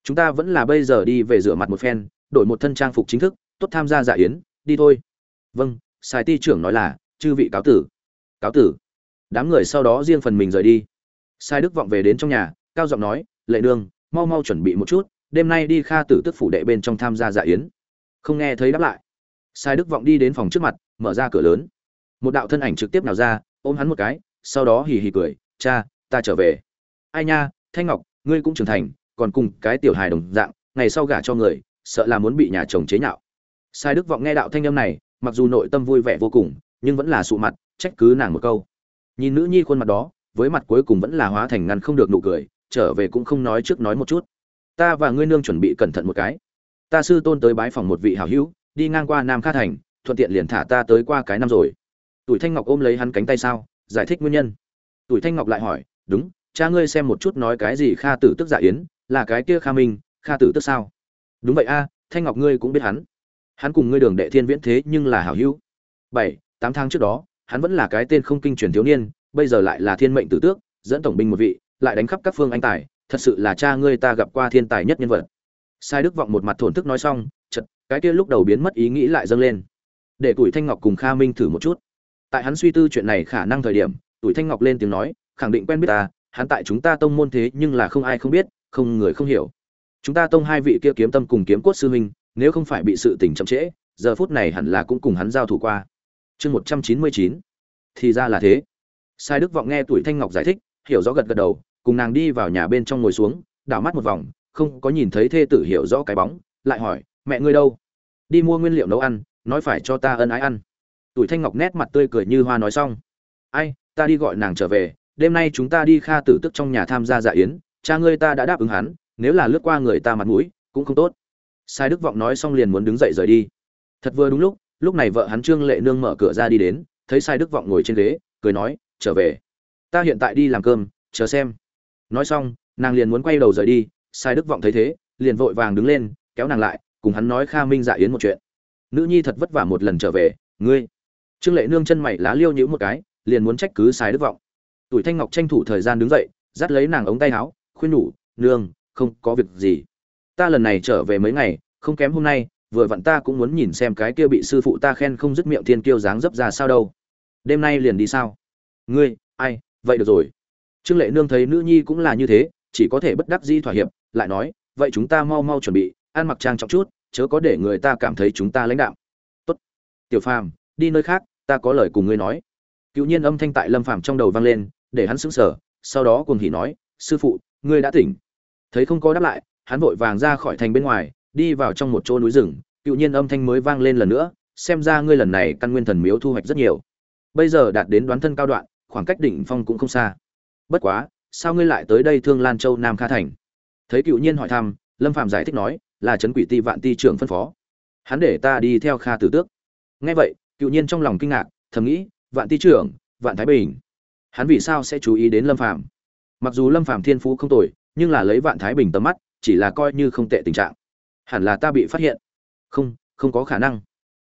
S1: chúng ta vẫn là bây giờ đi về rửa mặt một phen, đổi một thân trang phục chính thức, tốt tham gia dạ yến, đi thôi. Vâng sai ti trưởng nói là, chư vị cáo tử. Cáo tử? Đám người sau đó riêng phần mình rời đi. Sai đức vọng về đến trong nhà, cao giọng nói, lệ nương mau mau chuẩn bị một chút, đêm nay đi kha tử tức phủ đệ bên trong tham gia dạ yến. Không nghe thấy đáp lại, sai đức vọng đi đến phòng trước mặt, mở ra cửa lớn. Một đạo thân ảnh trực tiếp nào ra, ôm hắn một cái, sau đó hì hì cười, cha, ta trở về. Ai nha, thanh ngọc, ngươi cũng trưởng thành còn cùng cái tiểu hài đồng dạng, ngày sau gả cho người, sợ là muốn bị nhà chồng chế nhạo. Sai đức vọng nghe đạo thanh âm này, mặc dù nội tâm vui vẻ vô cùng, nhưng vẫn là sụ mặt, trách cứ nàng một câu. Nhìn nữ nhi khuôn mặt đó, với mặt cuối cùng vẫn là hóa thành ngăn không được nụ cười, trở về cũng không nói trước nói một chút. Ta và ngươi nương chuẩn bị cẩn thận một cái. Ta sư tôn tới bái phòng một vị hảo hữu, đi ngang qua nam kha thành, thuận tiện liền thả ta tới qua cái năm rồi. Tuổi thanh ngọc ôm lấy hắn cánh tay sao, giải thích nguyên nhân. Tuổi thanh ngọc lại hỏi, đúng, cha ngươi xem một chút nói cái gì kha tử tức giả yến là cái kia kha minh, kha tử tức sao? Đúng vậy a, thanh ngọc ngươi cũng biết hắn. Hắn cùng ngươi đường đệ thiên viễn thế nhưng là hảo hữu. Bảy, tám tháng trước đó, hắn vẫn là cái tên không kinh truyền thiếu niên, bây giờ lại là thiên mệnh tử tước, dẫn tổng binh một vị, lại đánh khắp các phương anh tài, thật sự là cha ngươi ta gặp qua thiên tài nhất nhân vật. Sai đức vọng một mặt thổn thức nói xong chật cái kia lúc đầu biến mất ý nghĩ lại dâng lên. Để tuổi thanh ngọc cùng kha minh thử một chút. Tại hắn suy tư chuyện này khả năng thời điểm, tuổi thanh ngọc lên tiếng nói, khẳng định quen biết ta, hắn tại chúng ta tông môn thế nhưng là không ai không biết không người không hiểu. Chúng ta tông hai vị kia kiếm tâm cùng kiếm cốt sư huynh, nếu không phải bị sự tình chậm trễ, giờ phút này hẳn là cũng cùng hắn giao thủ qua. Chương một trăm chín mươi chín, thì ra là thế. Sai đức vọng nghe tuổi thanh ngọc giải thích, hiểu rõ gật gật đầu, cùng nàng đi vào nhà bên trong ngồi xuống, đảo mắt một vòng, không có nhìn thấy thê tử hiểu rõ cái bóng, lại hỏi, mẹ ngươi đâu? Đi mua nguyên liệu nấu ăn, nói phải cho ta ân ái ăn. Tuổi thanh ngọc nét mặt tươi cười như hoa nói xong, ai, ta đi gọi nàng trở về, đêm nay chúng ta đi kha tử tức trong nhà tham gia dạ yến cha ngươi ta đã đáp ứng hắn, nếu là lướt qua người ta mặt mũi, cũng không tốt. Sai đức vọng nói xong liền muốn đứng dậy rời đi. Thật vừa đúng lúc lúc này vợ hắn trương lệ nương mở cửa ra đi đến, thấy sai đức vọng ngồi trên ghế, cười nói, trở về. Ta hiện tại đi làm cơm, chờ xem. Nói xong, nàng liền muốn quay đầu rời đi, sai đức vọng thấy thế, liền vội vàng đứng lên, kéo nàng lại, cùng hắn nói kha minh dạ yến một chuyện. Nữ nhi thật vất vả một lần trở về, ngươi. Trương lệ nương chân mày lá liêu nhữ một cái, liền muốn trách cứ sai đức vọng. Tuổi thanh ngọc tranh thủ thời gian đứng dậy, dắt lấy nàng ống tay áo khuyên nhủ, nương, không có việc gì. Ta lần này trở về mấy ngày, không kém hôm nay, vừa vặn ta cũng muốn nhìn xem cái kia bị sư phụ ta khen không dứt miệng thiên kiêu dáng dấp ra sao đâu. Đêm nay liền đi sao? Ngươi, ai, vậy được rồi. Trương lệ nương thấy nữ nhi cũng là như thế, chỉ có thể bất đắc di thỏa hiệp, lại nói, vậy chúng ta mau mau chuẩn bị, ăn mặc trang trọng chút, chớ có để người ta cảm thấy chúng ta lãnh đạo tốt. Tiểu phàm, đi nơi khác, ta có lời cùng ngươi nói. Cựu nhiên âm thanh tại lâm phàm trong đầu vang lên, để hắn sững sờ, sau đó cùng hỉ nói, sư phụ ngươi đã tỉnh. Thấy không có đáp lại, hắn vội vàng ra khỏi thành bên ngoài, đi vào trong một chỗ núi rừng cựu nhiên âm thanh mới vang lên lần nữa, xem ra ngươi lần này căn nguyên thần miếu thu hoạch rất nhiều. Bây giờ đạt đến đoán thân cao đoạn, khoảng cách đỉnh phong cũng không xa. Bất quá, sao ngươi lại tới đây thương lan châu nam kha thành? Thấy cựu nhiên hỏi thăm, lâm phạm giải thích nói, là trấn quỷ ti vạn ti trưởng phân phó. Hắn để ta đi theo kha tử tước. Nghe vậy, cựu nhiên trong lòng kinh ngạc, thầm nghĩ, vạn ti trưởng, vạn thái bình. Hắn vì sao sẽ chú ý đến lâm phạm mặc dù lâm phàm thiên phú không tồi, nhưng là lấy vạn thái bình tầm mắt, chỉ là coi như không tệ tình trạng. Hẳn là ta bị phát hiện. Không không có khả năng.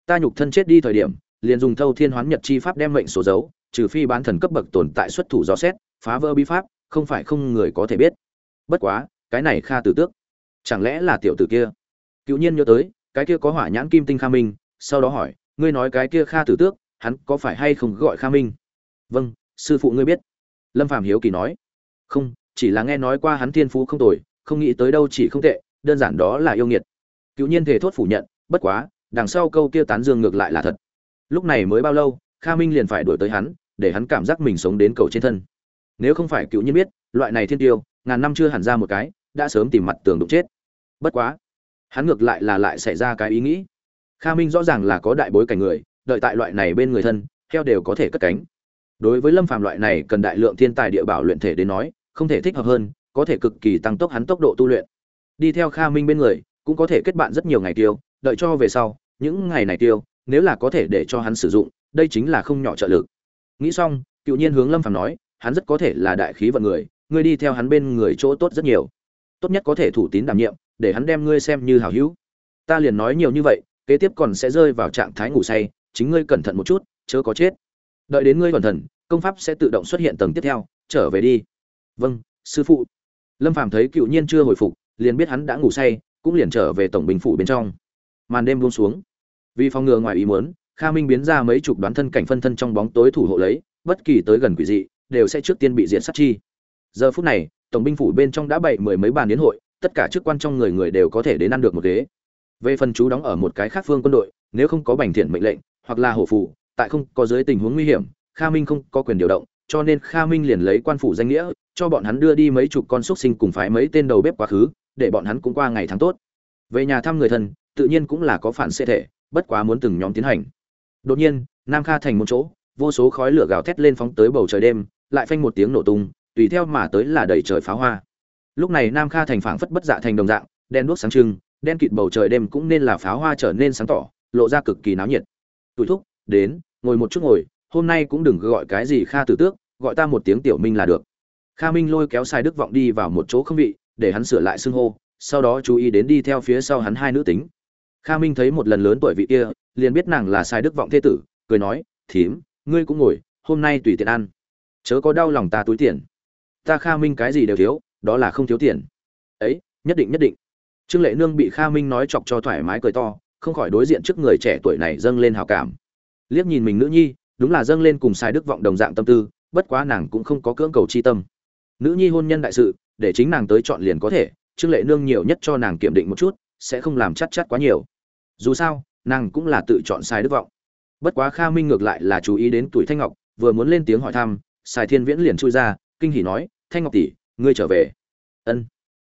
S1: Ta nhục thân chết đi thời điểm, liền dùng thâu thiên hoán nhật chi pháp đem mệnh số dấu trừ phi bán thần cấp bậc tồn tại xuất thủ gió xét, phá vỡ bí pháp, không phải không người có thể biết. Bất quá, cái này kha tử tước, chẳng lẽ là tiểu tử kia? Cựu nhiên nhớ tới, cái kia có hỏa nhãn kim tinh kha minh, sau đó hỏi, ngươi nói cái kia kha tử tước, hắn có phải hay không gọi kha minh? Vâng sư phụ ngươi biết. Lâm phạm hiếu kỳ nói không, chỉ là nghe nói qua hắn thiên phú không tồi, không nghĩ tới đâu chỉ không tệ, đơn giản đó là yêu nghiệt. Cựu nhiên thể thốt phủ nhận, bất quá, đằng sau câu kia tán dương ngược lại là thật. Lúc này mới bao lâu, kha minh liền phải đuổi tới hắn, để hắn cảm giác mình sống đến cầu trên thân. Nếu không phải cựu nhiên biết, loại này thiên tiêu, ngàn năm chưa hẳn ra một cái, đã sớm tìm mặt tường đụng chết. Bất quá, hắn ngược lại là lại xảy ra cái ý nghĩ. Kha minh rõ ràng là có đại bối cảnh người, đợi tại loại này bên người thân theo đều có thể cất cánh đối với lâm phàm loại này cần đại lượng thiên tài địa bảo luyện thể đến nói, không thể thích hợp hơn, có thể cực kỳ tăng tốc hắn tốc độ tu luyện. Đi theo kha minh bên người, cũng có thể kết bạn rất nhiều ngày tiêu, đợi cho về sau, những ngày này tiêu, nếu là có thể để cho hắn sử dụng, đây chính là không nhỏ trợ lực. Nghĩ xong, cựu nhiên hướng lâm phàm nói, hắn rất có thể là đại khí vận người, ngươi đi theo hắn bên người chỗ tốt rất nhiều. Tốt nhất có thể thủ tín đảm nhiệm, để hắn đem ngươi xem như hảo hữu. Ta liền nói nhiều như vậy, kế tiếp còn sẽ rơi vào trạng thái ngủ say, chính ngươi cẩn thận một chút, chớ có chết đợi đến ngươi cẩn thận công pháp sẽ tự động xuất hiện tầng tiếp theo, trở về đi. Vâng sư phụ. Lâm phàm thấy cựu nhiên chưa hồi phục, liền biết hắn đã ngủ say, cũng liền trở về tổng bình phủ bên trong. Màn đêm buông xuống. Vì phòng ngừa ngoài ý muốn, kha minh biến ra mấy chục đoán thân cảnh phân thân trong bóng tối thủ hộ lấy, bất kỳ tới gần quỷ dị, đều sẽ trước tiên bị diệt sát chi. Giờ phút này, tổng binh phủ bên trong đã bày mười mấy bàn đến hội, tất cả chức quan trong người người đều có thể đến ăn được một ghế. Về phần chú đóng ở một cái khác phương quân đội, nếu không có bành thiện mệnh lệnh, hoặc là hổ phủ tại không có dưới tình huống nguy hiểm, kha minh không có quyền điều động, cho nên kha minh liền lấy quan phủ danh nghĩa, cho bọn hắn đưa đi mấy chục con xúc sinh cùng phái mấy tên đầu bếp quá khứ, để bọn hắn cũng qua ngày tháng tốt. Về nhà thăm người thân, tự nhiên cũng là có phản xê thể, bất quá muốn từng nhóm tiến hành. Đột nhiên, nam kha thành một chỗ, vô số khói lửa gào thét lên phóng tới bầu trời đêm, lại phanh một tiếng nổ tung, tùy theo mà tới là đầy trời pháo hoa. Lúc này nam kha thành phảng phất bất dạ thành đồng dạng, đen đuốc sáng trưng, đen kịt bầu trời đêm cũng nên là pháo hoa trở nên sáng tỏ, lộ ra cực kỳ náo nhiệt. Tụi thúc, đến ngồi một chút ngồi, hôm nay cũng đừng gọi cái gì kha tử tước, gọi ta một tiếng tiểu minh là được. Kha minh lôi kéo sai đức vọng đi vào một chỗ không vị, để hắn sửa lại xưng hô, sau đó chú ý đến đi theo phía sau hắn hai nữ tính. Kha minh thấy một lần lớn tuổi vị kia, liền biết nàng là sai đức vọng thế tử, cười nói, thím, ngươi cũng ngồi, hôm nay tùy tiện ăn. Chớ có đau lòng ta túi tiền. Ta kha minh cái gì đều thiếu, đó là không thiếu tiền. Ấy, nhất định nhất định. Trương lệ nương bị kha minh nói chọc cho thoải mái cười to, không khỏi đối diện trước người trẻ tuổi này dâng lên hào cảm liếc nhìn mình nữ nhi, đúng là dâng lên cùng sai đức vọng đồng dạng tâm tư, bất quá nàng cũng không có cưỡng cầu chi tâm. Nữ nhi hôn nhân đại sự, để chính nàng tới chọn liền có thể, trương lệ nương nhiều nhất cho nàng kiểm định một chút, sẽ không làm chắc chắc quá nhiều. Dù sao, nàng cũng là tự chọn sai đức vọng. Bất quá kha minh ngược lại là chú ý đến tuổi thanh ngọc, vừa muốn lên tiếng hỏi thăm sài thiên viễn liền chui ra, kinh hỉ nói, thanh ngọc tỷ, ngươi trở về. Ân.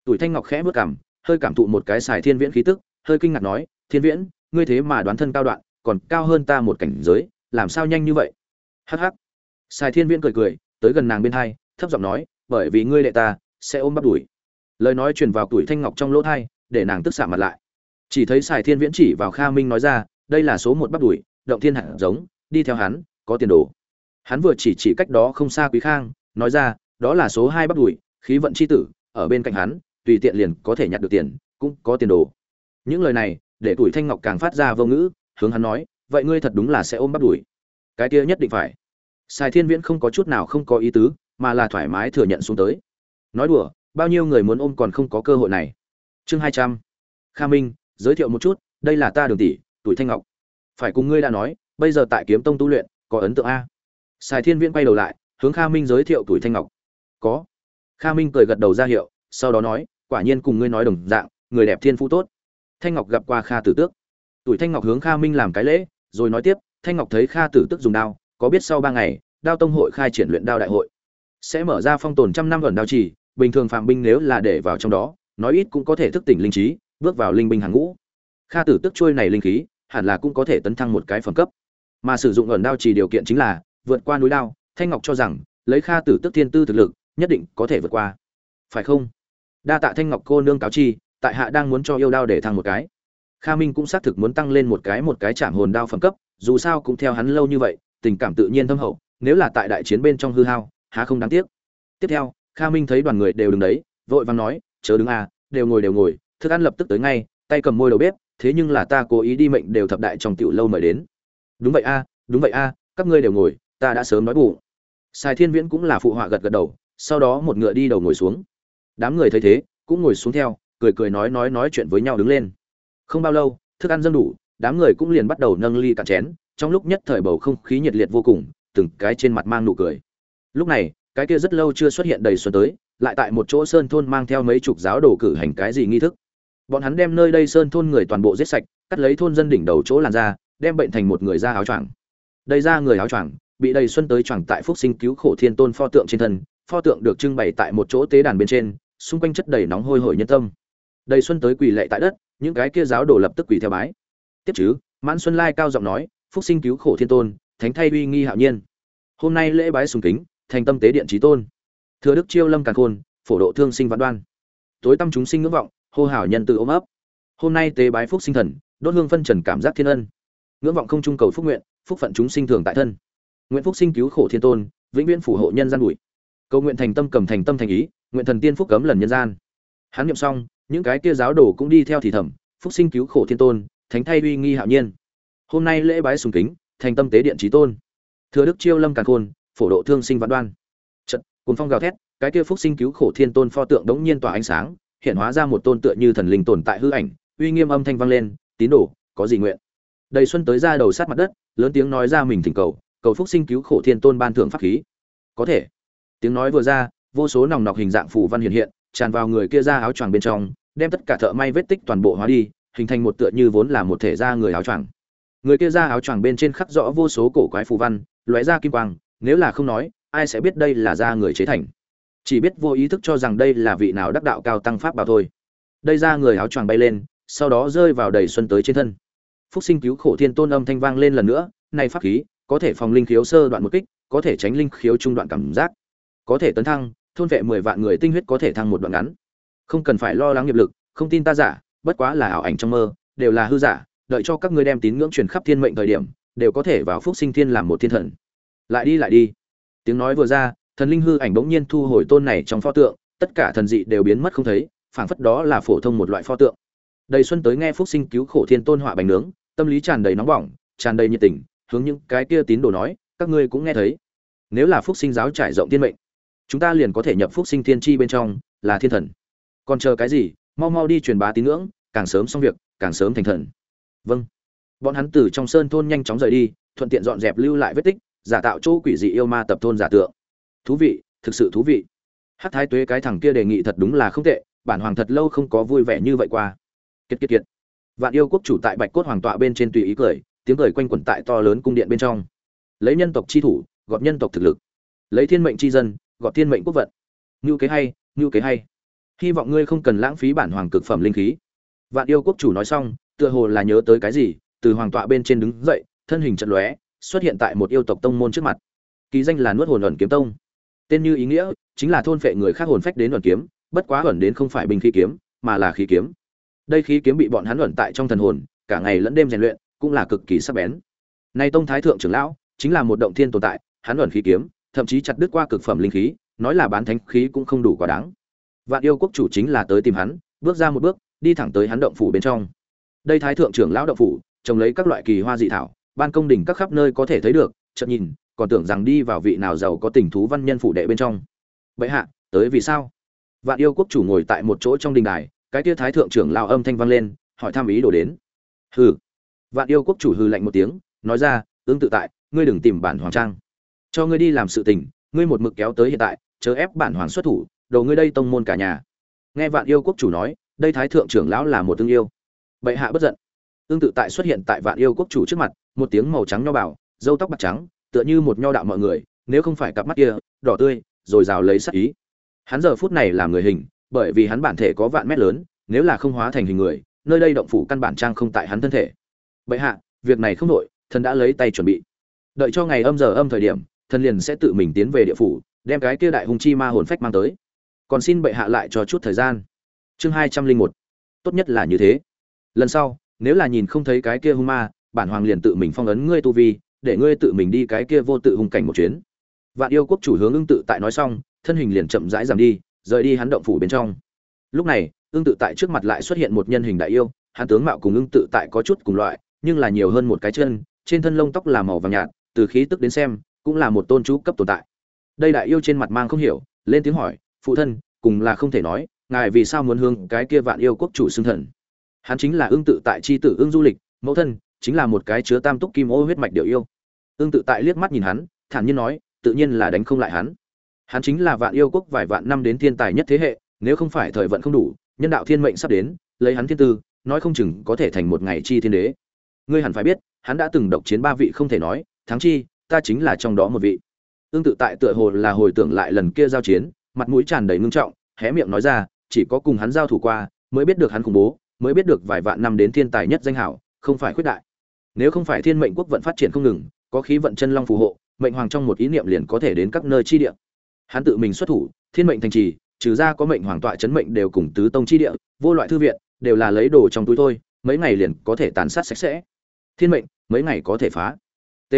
S1: Tuổi thanh ngọc khẽ bước cảm, hơi cảm thụ một cái sài thiên viễn khí tức, hơi kinh ngạc nói, thiên viễn, ngươi thế mà đoán thân cao đoạn còn cao hơn ta một cảnh giới, làm sao nhanh như vậy? Hắc hắc. Sài thiên viễn cười cười, tới gần nàng bên hai, thấp giọng nói, bởi vì ngươi đệ ta, sẽ ôm bắt đuổi. Lời nói truyền vào tuổi thanh ngọc trong lỗ thai, để nàng tức xạ mặt lại. Chỉ thấy sài thiên viễn chỉ vào kha minh nói ra, đây là số một bắt đuổi, động thiên hạt giống, đi theo hắn, có tiền đồ. Hắn vừa chỉ chỉ cách đó không xa quý khang, nói ra, đó là số hai bắt đuổi, khí vận c h i tử, ở bên cạnh hắn, tùy tiện liền có thể nhặt được tiền, cũng có tiền đồ. Những lời này, để tuổi thanh ngọc càng phát ra vô ngữ hướng hắn nói, vậy ngươi thật đúng là sẽ ôm bắt đuổi cái kia nhất định phải. Sài thiên viễn không có chút nào không có ý tứ, mà là thoải mái thừa nhận xuống tới. Nói đùa, bao nhiêu người muốn ôm còn không có cơ hội này. Chương hai trăm. Kha minh, giới thiệu một chút, đây là ta đường tỷ, tuổi thanh ngọc. Phải cùng ngươi đã nói, bây giờ tại kiếm tông tu luyện, có ấn tượng a. Sài thiên viễn quay đầu lại, hướng kha minh giới thiệu tuổi thanh ngọc. Có. Kha minh cười gật đầu ra hiệu, sau đó nói, quả nhiên cùng ngươi nói đồng dạng, người đẹp thiên phú tốt. Thanh ngọc gặp qua kha tử tước tuổi thanh ngọc hướng kha minh làm cái lễ, rồi nói tiếp, thanh ngọc thấy kha tử Tức dùng đao, có biết sau ba ngày, đao tông hội khai triển luyện đao đại hội. Sẽ mở ra phong tồn trăm năm gần đao trì, bình thường phạm binh nếu là để vào trong đó, nói ít cũng có thể thức tỉnh linh trí, bước vào linh binh hàng ngũ. Kha tử tức trôi này linh khí, hẳn là cũng có thể tấn thăng một cái phẩm cấp. Mà sử dụng ẩn đao chỉ điều kiện chính là, vượt qua núi đao, thanh ngọc cho rằng, lấy kha tử tức thiên tư thực lực, nhất định có thể vượt qua. Phải không? Đa tạ thanh ngọc cô nương cáo chi, tại hạ đang muốn cho yêu đao để thăng một cái kha minh cũng xác thực muốn tăng lên một cái một cái chạm hồn đao phẩm cấp, dù sao cũng theo hắn lâu như vậy, tình cảm tự nhiên thâm hậu, nếu là tại đại chiến bên trong hư hao, há không đáng tiếc. Tiếp theo, kha minh thấy đoàn người đều đứng đấy, vội vàng nói, chớ đứng à đều ngồi đều ngồi, thức ăn lập tức tới ngay, tay cầm môi đầu bếp, thế nhưng là ta cố ý đi mệnh đều thập đại trong tiểu lâu mời đến. Đúng vậy a, đúng vậy a, các ngươi đều ngồi, ta đã sớm nói bụng. Sai thiên viễn cũng là phụ họa gật gật đầu, sau đó một ngựa đi đầu ngồi xuống. Đám người thấy thế, cũng ngồi xuống theo, cười cười nói nói nói chuyện với nhau đứng lên không bao lâu, thức ăn dâng đủ, đám người cũng liền bắt đầu nâng ly cạn chén, trong lúc nhất thời bầu không khí nhiệt liệt vô cùng, từng cái trên mặt mang nụ cười. Lúc này, cái kia rất lâu chưa xuất hiện đầy xuân tới, lại tại một chỗ sơn thôn mang theo mấy chục giáo đồ cử hành cái gì nghi thức. Bọn hắn đem nơi đây sơn thôn người toàn bộ giết sạch, cắt lấy thôn dân đỉnh đầu chỗ làn da, đem bệnh thành một người da áo choàng. Đây ra người áo choàng, bị đầy xuân tới choàng tại phúc sinh cứu khổ thiên tôn pho tượng trên thân, pho tượng được trưng bày tại một chỗ tế đàn bên trên, xung quanh chất đầy nóng hôi hổi nhân tâm. Đầy xuân tới quỳ lệ tại đất những cái kia giáo đồ lập tức quỳ theo bái. Tiếp chứ, mãn xuân lai cao giọng nói, phúc sinh cứu khổ thiên tôn, thánh thay uy nghi hạo nhiên. Hôm nay lễ bái sùng kính, thành tâm tế điện trí tôn. Thừa đức chiêu lâm càn khôn, phổ độ thương sinh vạn đoan. Tối tâm chúng sinh ngưỡng vọng, hô hào nhân từ ôm ấp. Hôm nay tế bái phúc sinh thần, đốt hương phân trần cảm giác thiên ân. Ngưỡng vọng không trung cầu phúc nguyện, phúc phận chúng sinh thường tại thân. Nguyện phúc sinh cứu khổ thiên tôn, vĩnh viễn phù hộ nhân gian bụi. Cầu nguyện thành tâm cầm thành tâm thành ý, nguyện thần tiên phúc cấm lần nhân gian. Hắn niệm xong những cái kia giáo đồ cũng đi theo thì thầm, phúc sinh cứu khổ thiên tôn, thánh thay uy nghi hạo nhiên. Hôm nay lễ bái sùng kính, thành tâm tế điện trí tôn. Thừa đức chiêu lâm càn khôn, phổ độ thương sinh vạn đoan. Trận cùng phong gào thét, cái kia phúc sinh cứu khổ thiên tôn pho tượng đống nhiên tỏa ánh sáng, hiện hóa ra một tôn tựa như thần linh tồn tại hư ảnh, uy nghiêm âm thanh vang lên, tín đồ, có gì nguyện? Đầy xuân tới ra đầu sát mặt đất, lớn tiếng nói ra mình thỉnh cầu cầu phúc sinh cứu khổ thiên tôn ban thượng pháp khí. Có thể. Tiếng nói vừa ra, vô số nòng nọc hình dạng phù văn hiện hiện, tràn vào người kia ra áo choàng bên trong đem tất cả thợ may vết tích toàn bộ hóa đi, hình thành một tựa như vốn là một thể da người áo choàng. Người kia ra áo choàng bên trên khắc rõ vô số cổ quái phù văn, lóe ra kim quang, nếu là không nói, ai sẽ biết đây là da người chế thành? Chỉ biết vô ý thức cho rằng đây là vị nào đắc đạo cao tăng pháp bảo thôi. Đây ra người áo choàng bay lên, sau đó rơi vào đầy xuân tới trên thân. Phúc sinh cứu khổ thiên tôn âm thanh vang lên lần nữa nay pháp khí, có thể phòng linh khiếu sơ đoạn một kích, có thể tránh linh khiếu trung đoạn cảm giác, có thể tấn thăng, thôn vệ mười vạn người tinh huyết có thể thăng một đoạn ngắn không cần phải lo lắng nghiệp lực, không tin ta giả, bất quá là ảo ảnh trong mơ, đều là hư giả, đợi cho các ngươi đem tín ngưỡng truyền khắp thiên mệnh thời điểm, đều có thể vào phúc sinh thiên làm một thiên thần. Lại đi lại đi. Tiếng nói vừa ra, thần linh hư ảnh bỗng nhiên thu hồi tôn này trong pho tượng, tất cả thần dị đều biến mất không thấy, phảng phất đó là phổ thông một loại pho tượng. Đầy xuân tới nghe phúc sinh cứu khổ thiên tôn họa bánh nướng, tâm lý tràn đầy nóng bỏng, tràn đầy nhiệt tình, hướng những cái kia tín đồ nói, các ngươi cũng nghe thấy. Nếu là phúc sinh giáo trải rộng thiên mệnh, chúng ta liền có thể nhập phúc sinh thiên chi bên trong, là thiên thần còn chờ cái gì, mau mau đi truyền bá tín ngưỡng, càng sớm xong việc, càng sớm thành thần. Vâng. Bọn hắn từ trong sơn thôn nhanh chóng rời đi, thuận tiện dọn dẹp lưu lại vết tích, giả tạo chỗ quỷ dị yêu ma tập thôn giả tượng. Thú vị, thực sự thú vị. Hát thái tuế cái thằng kia đề nghị thật đúng là không tệ, bản hoàng thật lâu không có vui vẻ như vậy qua. Kiệt kiệt kiệt. Vạn yêu quốc chủ tại bạch cốt hoàng tọa bên trên tùy ý cười, tiếng cười quanh quẩn tại to lớn cung điện bên trong. Lấy nhân tộc chi thủ, gọt nhân tộc thực lực. Lấy thiên mệnh chi dân, gọt thiên mệnh quốc vận. Ngưu kế hay, ngưu kế hay hy vọng ngươi không cần lãng phí bản hoàng cực phẩm linh khí. Vạn yêu quốc chủ nói xong, tựa hồ là nhớ tới cái gì, từ hoàng tọa bên trên đứng dậy, thân hình trận lóe, xuất hiện tại một yêu tộc tông môn trước mặt. Ký danh là nuốt hồn ẩn kiếm tông. Tên như ý nghĩa, chính là thôn phệ người khác hồn phách đến ẩn kiếm, bất quá ẩn đến không phải bình khí kiếm, mà là khí kiếm. Đây khí kiếm bị bọn hắn ẩn tại trong thần hồn, cả ngày lẫn đêm rèn luyện, cũng là cực kỳ sắc bén. Nay tông thái thượng trưởng lão, chính là một động thiên tồn tại, hắn ẩn khí kiếm, thậm chí chặt đứt qua cực phẩm linh khí, nói là bán thánh khí cũng không đủ quá đáng vạn yêu quốc chủ chính là tới tìm hắn, bước ra một bước, đi thẳng tới hắn động phủ bên trong. Đây thái thượng trưởng lão động phủ, trồng lấy các loại kỳ hoa dị thảo, ban công đỉnh các khắp nơi có thể thấy được, chợt nhìn, còn tưởng rằng đi vào vị nào giàu có tình thú văn nhân phủ đệ bên trong. Vậy hạ, tới vì sao? Vạn yêu quốc chủ ngồi tại một chỗ trong đình đài, cái tia thái thượng trưởng lao âm thanh vang lên, hỏi tham ý đồ đến. Hừ. Vạn yêu quốc chủ hừ lạnh một tiếng, nói ra ương tự tại, ngươi đừng tìm bản hoàng trang. Cho ngươi đi làm sự tình, ngươi một mực kéo tới hiện tại, chớ ép bản hoàng xuất thủ đầu ngươi đây tông môn cả nhà. Nghe vạn yêu quốc chủ nói, đây thái thượng trưởng lão là một tương yêu. Bệ hạ bất giận. Tương tự tại xuất hiện tại vạn yêu quốc chủ trước mặt, một tiếng màu trắng nho bảo dâu tóc bạc trắng, tựa như một nho đạo mọi người, nếu không phải cặp mắt kia, đỏ tươi, rồi rào lấy sắc ý. Hắn giờ phút này làm người hình, bởi vì hắn bản thể có vạn mét lớn, nếu là không hóa thành hình người, nơi đây động phủ căn bản trang không tại hắn thân thể. Bệ hạ, việc này không nội thần đã lấy tay chuẩn bị. Đợi cho ngày âm giờ âm thời điểm, thần liền sẽ tự mình tiến về địa phủ, đem cái kia đại hùng chi ma hồn phách mang tới còn xin bệ hạ lại cho chút thời gian. Chương hai trăm linh một. Tốt nhất là như thế. Lần sau, nếu là nhìn không thấy cái kia hung ma, bản hoàng liền tự mình phong ấn ngươi tu vi, để ngươi tự mình đi cái kia vô tự hung cảnh một chuyến. Vạn yêu quốc chủ hướng ưng tự tại nói xong, thân hình liền chậm rãi giảm đi, rời đi hắn động phủ bên trong. Lúc này, ưng tự tại trước mặt lại xuất hiện một nhân hình đại yêu, hắn tướng mạo cùng ưng tự tại có chút cùng loại, nhưng là nhiều hơn một cái chân, trên thân lông tóc là màu vàng nhạt, từ khí tức đến xem, cũng là một tôn chú cấp tồn tại. Đây đại yêu trên mặt mang không hiểu, lên tiếng hỏi phụ thân, cùng là không thể nói, ngài vì sao muốn hương cái kia vạn yêu quốc chủ xưng thần? Hắn chính là ương tự tại c h i tử ương du lịch, mẫu thân, chính là một cái chứa tam túc kim ô huyết mạch điệu yêu. Ưng tự tại liếc mắt nhìn hắn, thản nhiên nói, tự nhiên là đánh không lại hắn. Hắn chính là vạn yêu quốc vài vạn năm đến thiên tài nhất thế hệ, nếu không phải thời vận không đủ, nhân đạo thiên mệnh sắp đến, lấy hắn thiên tư, nói không chừng có thể thành một ngày chi thiên đế. Ngươi hẳn phải biết, hắn đã từng độc chiến ba vị không thể nói, thắng chi, ta chính là trong đó một vị. Ương tự tại tựa hồ là hồi tưởng lại lần kia giao chiến mặt mũi tràn đầy ngưng trọng, hé miệng nói ra, chỉ có cùng hắn giao thủ qua, mới biết được hắn khủng bố, mới biết được vài vạn năm đến thiên tài nhất danh hảo, không phải khuyết đại. Nếu không phải thiên mệnh quốc vận phát triển không ngừng, có khí vận chân long phù hộ, mệnh hoàng trong một ý niệm liền có thể đến các nơi chi địa. Hắn tự mình xuất thủ, thiên mệnh thành trì, trừ ra có mệnh hoàng tọa chấn mệnh đều cùng tứ tông chi địa, vô loại thư viện, đều là lấy đồ trong túi thôi, mấy ngày liền có thể tàn sát sạch sẽ. Thiên mệnh, mấy ngày có thể phá. T.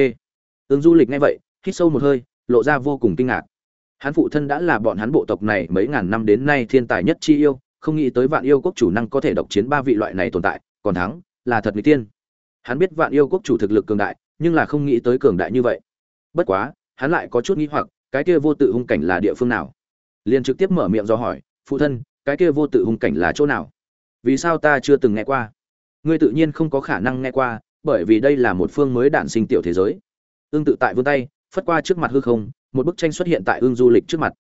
S1: Ứng du lịch nghe vậy, hít sâu một hơi, lộ ra vô cùng kinh ngạc hắn phụ thân đã là bọn hắn bộ tộc này mấy ngàn năm đến nay thiên tài nhất chi yêu, không nghĩ tới vạn yêu quốc chủ năng có thể độc chiến ba vị loại này tồn tại, còn thắng, là thật mỹ tiên. Hắn biết vạn yêu quốc chủ thực lực cường đại, nhưng là không nghĩ tới cường đại như vậy. Bất quá, hắn lại có chút nghĩ hoặc, cái kia vô tự hung cảnh là địa phương nào? Liền trực tiếp mở miệng do hỏi, phụ thân, cái kia vô tự hung cảnh là chỗ nào? Vì sao ta chưa từng nghe qua? Ngươi tự nhiên không có khả năng nghe qua, bởi vì đây là một phương mới đản sinh tiểu thế giới. Tương tự tại vươn tay phất qua trước mặt hư không, một bức tranh xuất hiện tại ương du lịch trước mặt.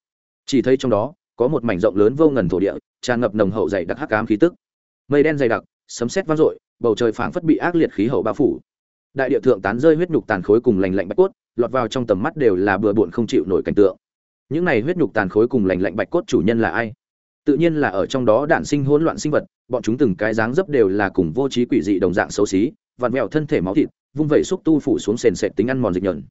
S1: Chỉ thấy trong đó, có một mảnh rộng lớn vô ngần thổ địa, tràn ngập nồng hậu dày đặc hắc ám khí tức. Mây đen dày đặc, sấm sét vang dội, bầu trời phảng phất bị ác liệt khí hậu bao phủ. Đại địa thượng tán rơi huyết nhục tàn khối cùng lành lạnh bạch cốt, lọt vào trong tầm mắt đều là bừa bộn không chịu nổi cảnh tượng. Những này huyết nhục tàn khối cùng lành lạnh bạch cốt chủ nhân là ai? Tự nhiên là ở trong đó đản sinh hỗn loạn sinh vật, bọn chúng từng cái dáng dấp đều là cùng vô trí quỷ dị đồng dạng xấu xí, vặn vẹo thân thể máu thịt, vung vẩy xúc tu phủ xuống sền sệt tính ăn mòn dịch nhợn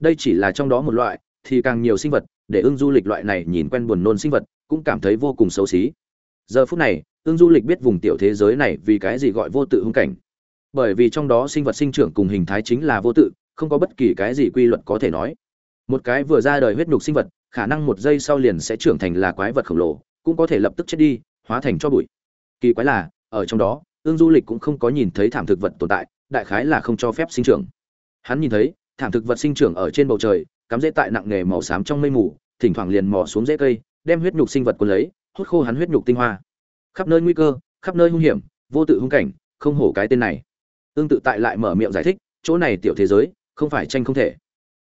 S1: đây chỉ là trong đó một loại, thì càng nhiều sinh vật, để ưng du lịch loại này nhìn quen buồn nôn sinh vật, cũng cảm thấy vô cùng xấu xí. Giờ phút này, ưng du lịch biết vùng tiểu thế giới này vì cái gì gọi vô tự hung cảnh. Bởi vì trong đó sinh vật sinh trưởng cùng hình thái chính là vô tự, không có bất kỳ cái gì quy luật có thể nói. Một cái vừa ra đời huyết nhục sinh vật, khả năng một giây sau liền sẽ trưởng thành là quái vật khổng lồ, cũng có thể lập tức chết đi, hóa thành cho bụi. Kỳ quái là, ở trong đó ương du lịch cũng không có nhìn thấy thảm thực vật tồn tại, đại khái là không cho phép sinh trưởng. Hắn nhìn thấy thảm thực vật sinh trưởng ở trên bầu trời, cắm rễ tại nặng nghề màu xám trong mây mù, thỉnh thoảng liền mò xuống rễ cây, đem huyết nhục sinh vật cuốn lấy, hút khô hắn huyết nhục tinh hoa. Khắp nơi nguy cơ, khắp nơi hung hiểm, vô tự hung cảnh, không hổ cái tên này. Tương tự tại lại mở miệng giải thích, chỗ này tiểu thế giới, không phải tranh không thể.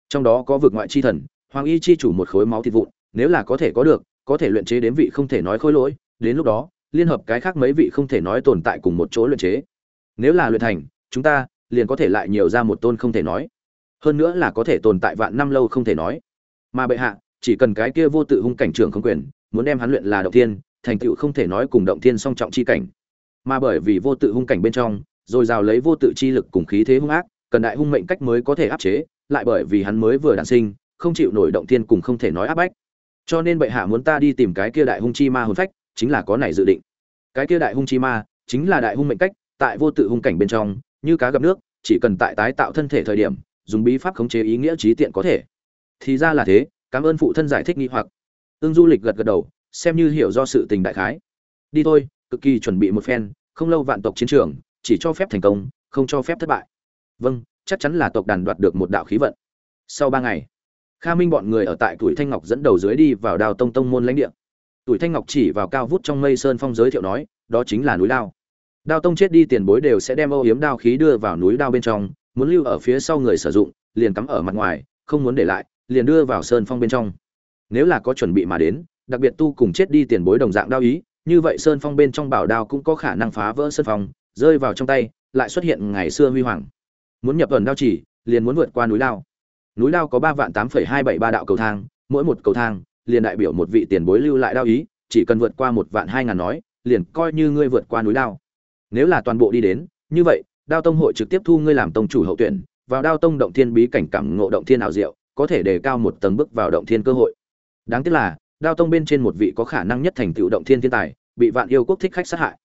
S1: Trong đó có vực ngoại chi thần, hoàng y chi chủ một khối máu thịt vụn, nếu là có thể có được, có thể luyện chế đến vị không thể nói khối lỗi, đến lúc đó, liên hợp cái khác mấy vị không thể nói tồn tại cùng một chỗ luyện chế. Nếu là luyện thành, chúng ta liền có thể lại nhiều ra một tôn không thể nói hơn nữa là có thể tồn tại vạn năm lâu không thể nói. Mà bệ hạ, chỉ cần cái kia vô tự hung cảnh trưởng không quyền, muốn đem hắn luyện là động thiên, thành tựu không thể nói cùng động thiên song trọng chi cảnh. Mà bởi vì vô tự hung cảnh bên trong, rồi rào lấy vô tự chi lực cùng khí thế hung ác, cần đại hung mệnh cách mới có thể áp chế, lại bởi vì hắn mới vừa đản sinh, không chịu nổi động thiên cùng không thể nói áp bách. Cho nên bệ hạ muốn ta đi tìm cái kia đại hung chi ma hồn phách, chính là có này dự định. Cái kia đại hung chi ma, chính là đại hung mệnh cách, tại vô tự hung cảnh bên trong, như cá gặp nước, chỉ cần tại tái tạo thân thể thời điểm dùng bí pháp khống chế ý nghĩa trí tiện có thể. Thì ra là thế, cảm ơn phụ thân giải thích nghi hoặc. Ương du lịch gật gật đầu, xem như hiểu do sự tình đại khái. Đi thôi, cực kỳ chuẩn bị một phen, không lâu vạn tộc chiến trường, chỉ cho phép thành công, không cho phép thất bại. Vâng chắc chắn là tộc đàn đoạt được một đạo khí vận. Sau ba ngày, kha minh bọn người ở tại tuổi thanh ngọc dẫn đầu dưới đi vào đào tông tông môn lãnh địa. Tuổi thanh ngọc chỉ vào cao vút trong mây sơn phong giới thiệu nói, đó chính là núi lao đao tông chết đi tiền bối đều sẽ đem ô hiếm đao khí đưa vào núi đao bên trong muốn lưu ở phía sau người sử dụng, liền cắm ở mặt ngoài, không muốn để lại, liền đưa vào sơn phong bên trong. Nếu là có chuẩn bị mà đến, đặc biệt tu cùng chết đi tiền bối đồng dạng đao ý, như vậy sơn phong bên trong bảo đao cũng có khả năng phá vỡ sơn phong, rơi vào trong tay, lại xuất hiện ngày xưa huy hoàng. Muốn nhập ẩn đao chỉ, liền muốn vượt qua núi lao núi lao có ba vạn tám phẩy hai bảy ba đạo cầu thang, mỗi một cầu thang, liền đại biểu một vị tiền bối lưu lại đao ý, chỉ cần vượt qua một vạn hai ngàn nói, liền coi như ngươi vượt qua núi lao nếu là toàn bộ đi đến, như vậy đao tông hội trực tiếp thu ngươi làm tông chủ hậu tuyển, vào đao tông động thiên bí cảnh cảm ngộ động thiên ảo diệu, có thể đề cao một tầng bước vào động thiên cơ hội. Đáng tiếc là, đao tông bên trên một vị có khả năng nhất thành tựu động thiên thiên tài, bị vạn yêu quốc thích khách sát hại.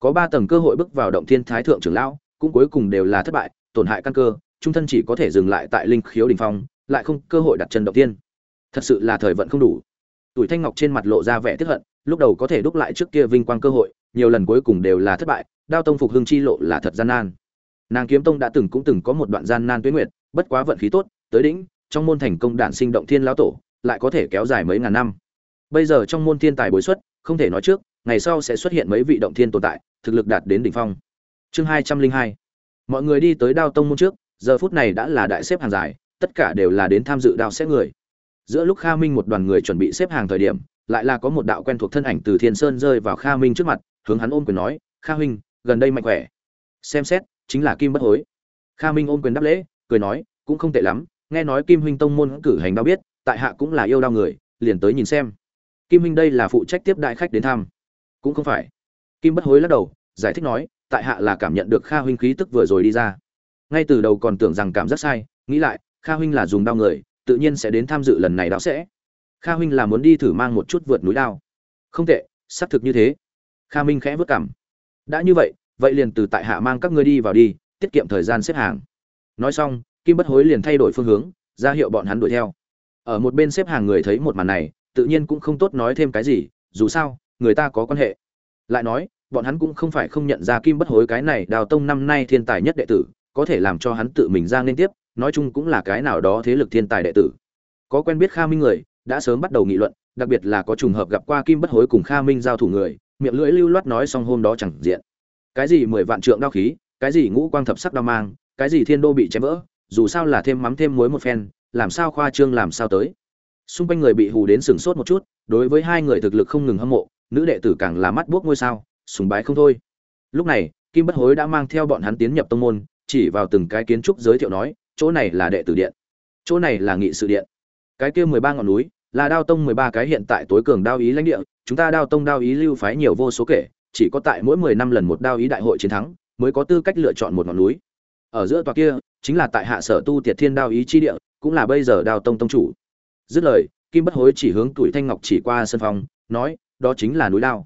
S1: Có ba tầng cơ hội bước vào động thiên thái thượng trưởng lão, cũng cuối cùng đều là thất bại, tổn hại căn cơ, trung thân chỉ có thể dừng lại tại linh khiếu đình phong, lại không cơ hội đặt chân động tiên thật sự là thời vận không đủ. Tuổi thanh ngọc trên mặt lộ ra vẻ tiếc hận, lúc đầu có thể đúc lại trước kia vinh quang cơ hội, nhiều lần cuối cùng đều là thất bại, đao tông phục hưng chi lộ là thật gian nan nàng kiếm tông đã từng cũng từng có một đoạn gian nan tuyết nguyệt, bất quá vận khí tốt, tới đỉnh, trong môn thành công đản sinh động thiên lão tổ, lại có thể kéo dài mấy ngàn năm. Bây giờ trong môn thiên tài bối xuất, không thể nói trước, ngày sau sẽ xuất hiện mấy vị động thiên tồn tại, thực lực đạt đến đỉnh phong. Chương hai trăm linh hai. Mọi người đi tới đao tông môn trước, giờ phút này đã là đại xếp hàng dài, tất cả đều là đến tham dự đao xếp người. Giữa lúc kha minh một đoàn người chuẩn bị xếp hàng thời điểm, lại là có một đạo quen thuộc thân ảnh từ thiên sơn rơi vào kha minh trước mặt, hướng hắn ôm quyền nói, kha huynh, gần đây mạnh khỏe? Xem xét chính là kim bất hối. Kha minh ôm quyền đáp lễ, cười nói, cũng không tệ lắm, nghe nói kim huynh tông môn cử hành đao biết, tại hạ cũng là yêu đao người, liền tới nhìn xem. Kim huynh đây là phụ trách tiếp đại khách đến thăm. Cũng không phải. Kim bất hối lắc đầu, giải thích nói, tại hạ là cảm nhận được kha huynh khí tức vừa rồi đi ra. Ngay từ đầu còn tưởng rằng cảm giác sai, nghĩ lại, kha huynh là dùng đao người, tự nhiên sẽ đến tham dự lần này đao sẽ. Kha huynh là muốn đi thử mang một chút vượt núi đao. Không tệ, xác thực như thế. Kha minh khẽ vất cảm. Đã như vậy vậy liền từ tại hạ mang các ngươi đi vào đi, tiết kiệm thời gian xếp hàng. Nói xong, kim bất hối liền thay đổi phương hướng, ra hiệu bọn hắn đuổi theo. Ở một bên xếp hàng người thấy một màn này, tự nhiên cũng không tốt nói thêm cái gì, dù sao, người ta có quan hệ. Lại nói, bọn hắn cũng không phải không nhận ra kim bất hối cái này đào tông năm nay thiên tài nhất đệ tử, có thể làm cho hắn tự mình ra liên tiếp, nói chung cũng là cái nào đó thế lực thiên tài đệ tử. Có quen biết kha minh người, đã sớm bắt đầu nghị luận, đặc biệt là có trùng hợp gặp qua kim bất hối cùng kha minh giao thủ người, miệng lưỡi lưu loát nói xong hôm đó chẳng diện cái gì mười vạn trượng đao khí, cái gì ngũ quang thập sắc đao mang, cái gì thiên đô bị chém vỡ, dù sao là thêm mắm thêm muối một phen, làm sao khoa trương làm sao tới. Xung quanh người bị hù đến sừng sốt một chút, đối với hai người thực lực không ngừng hâm mộ, nữ đệ tử càng là mắt buốc ngôi sao, sùng bái không thôi. Lúc này, kim bất hối đã mang theo bọn hắn tiến nhập tông môn, chỉ vào từng cái kiến trúc giới thiệu nói, chỗ này là đệ tử điện. Chỗ này là nghị sự điện. Cái kia mười ba ngọn núi, là đao tông mười ba cái hiện tại tối cường đao ý lãnh địa, chúng ta đao tông đao ý lưu phái nhiều vô số kể chỉ có tại mỗi mười năm lần một đao ý đại hội chiến thắng, mới có tư cách lựa chọn một ngọn núi. Ở giữa tòa kia, chính là tại hạ sở tu tiệt thiên đao ý chi địa, cũng là bây giờ đao tông tông chủ. Dứt lời, kim bất hối chỉ hướng tuổi thanh ngọc chỉ qua sân phòng, nói, đó chính là núi đao.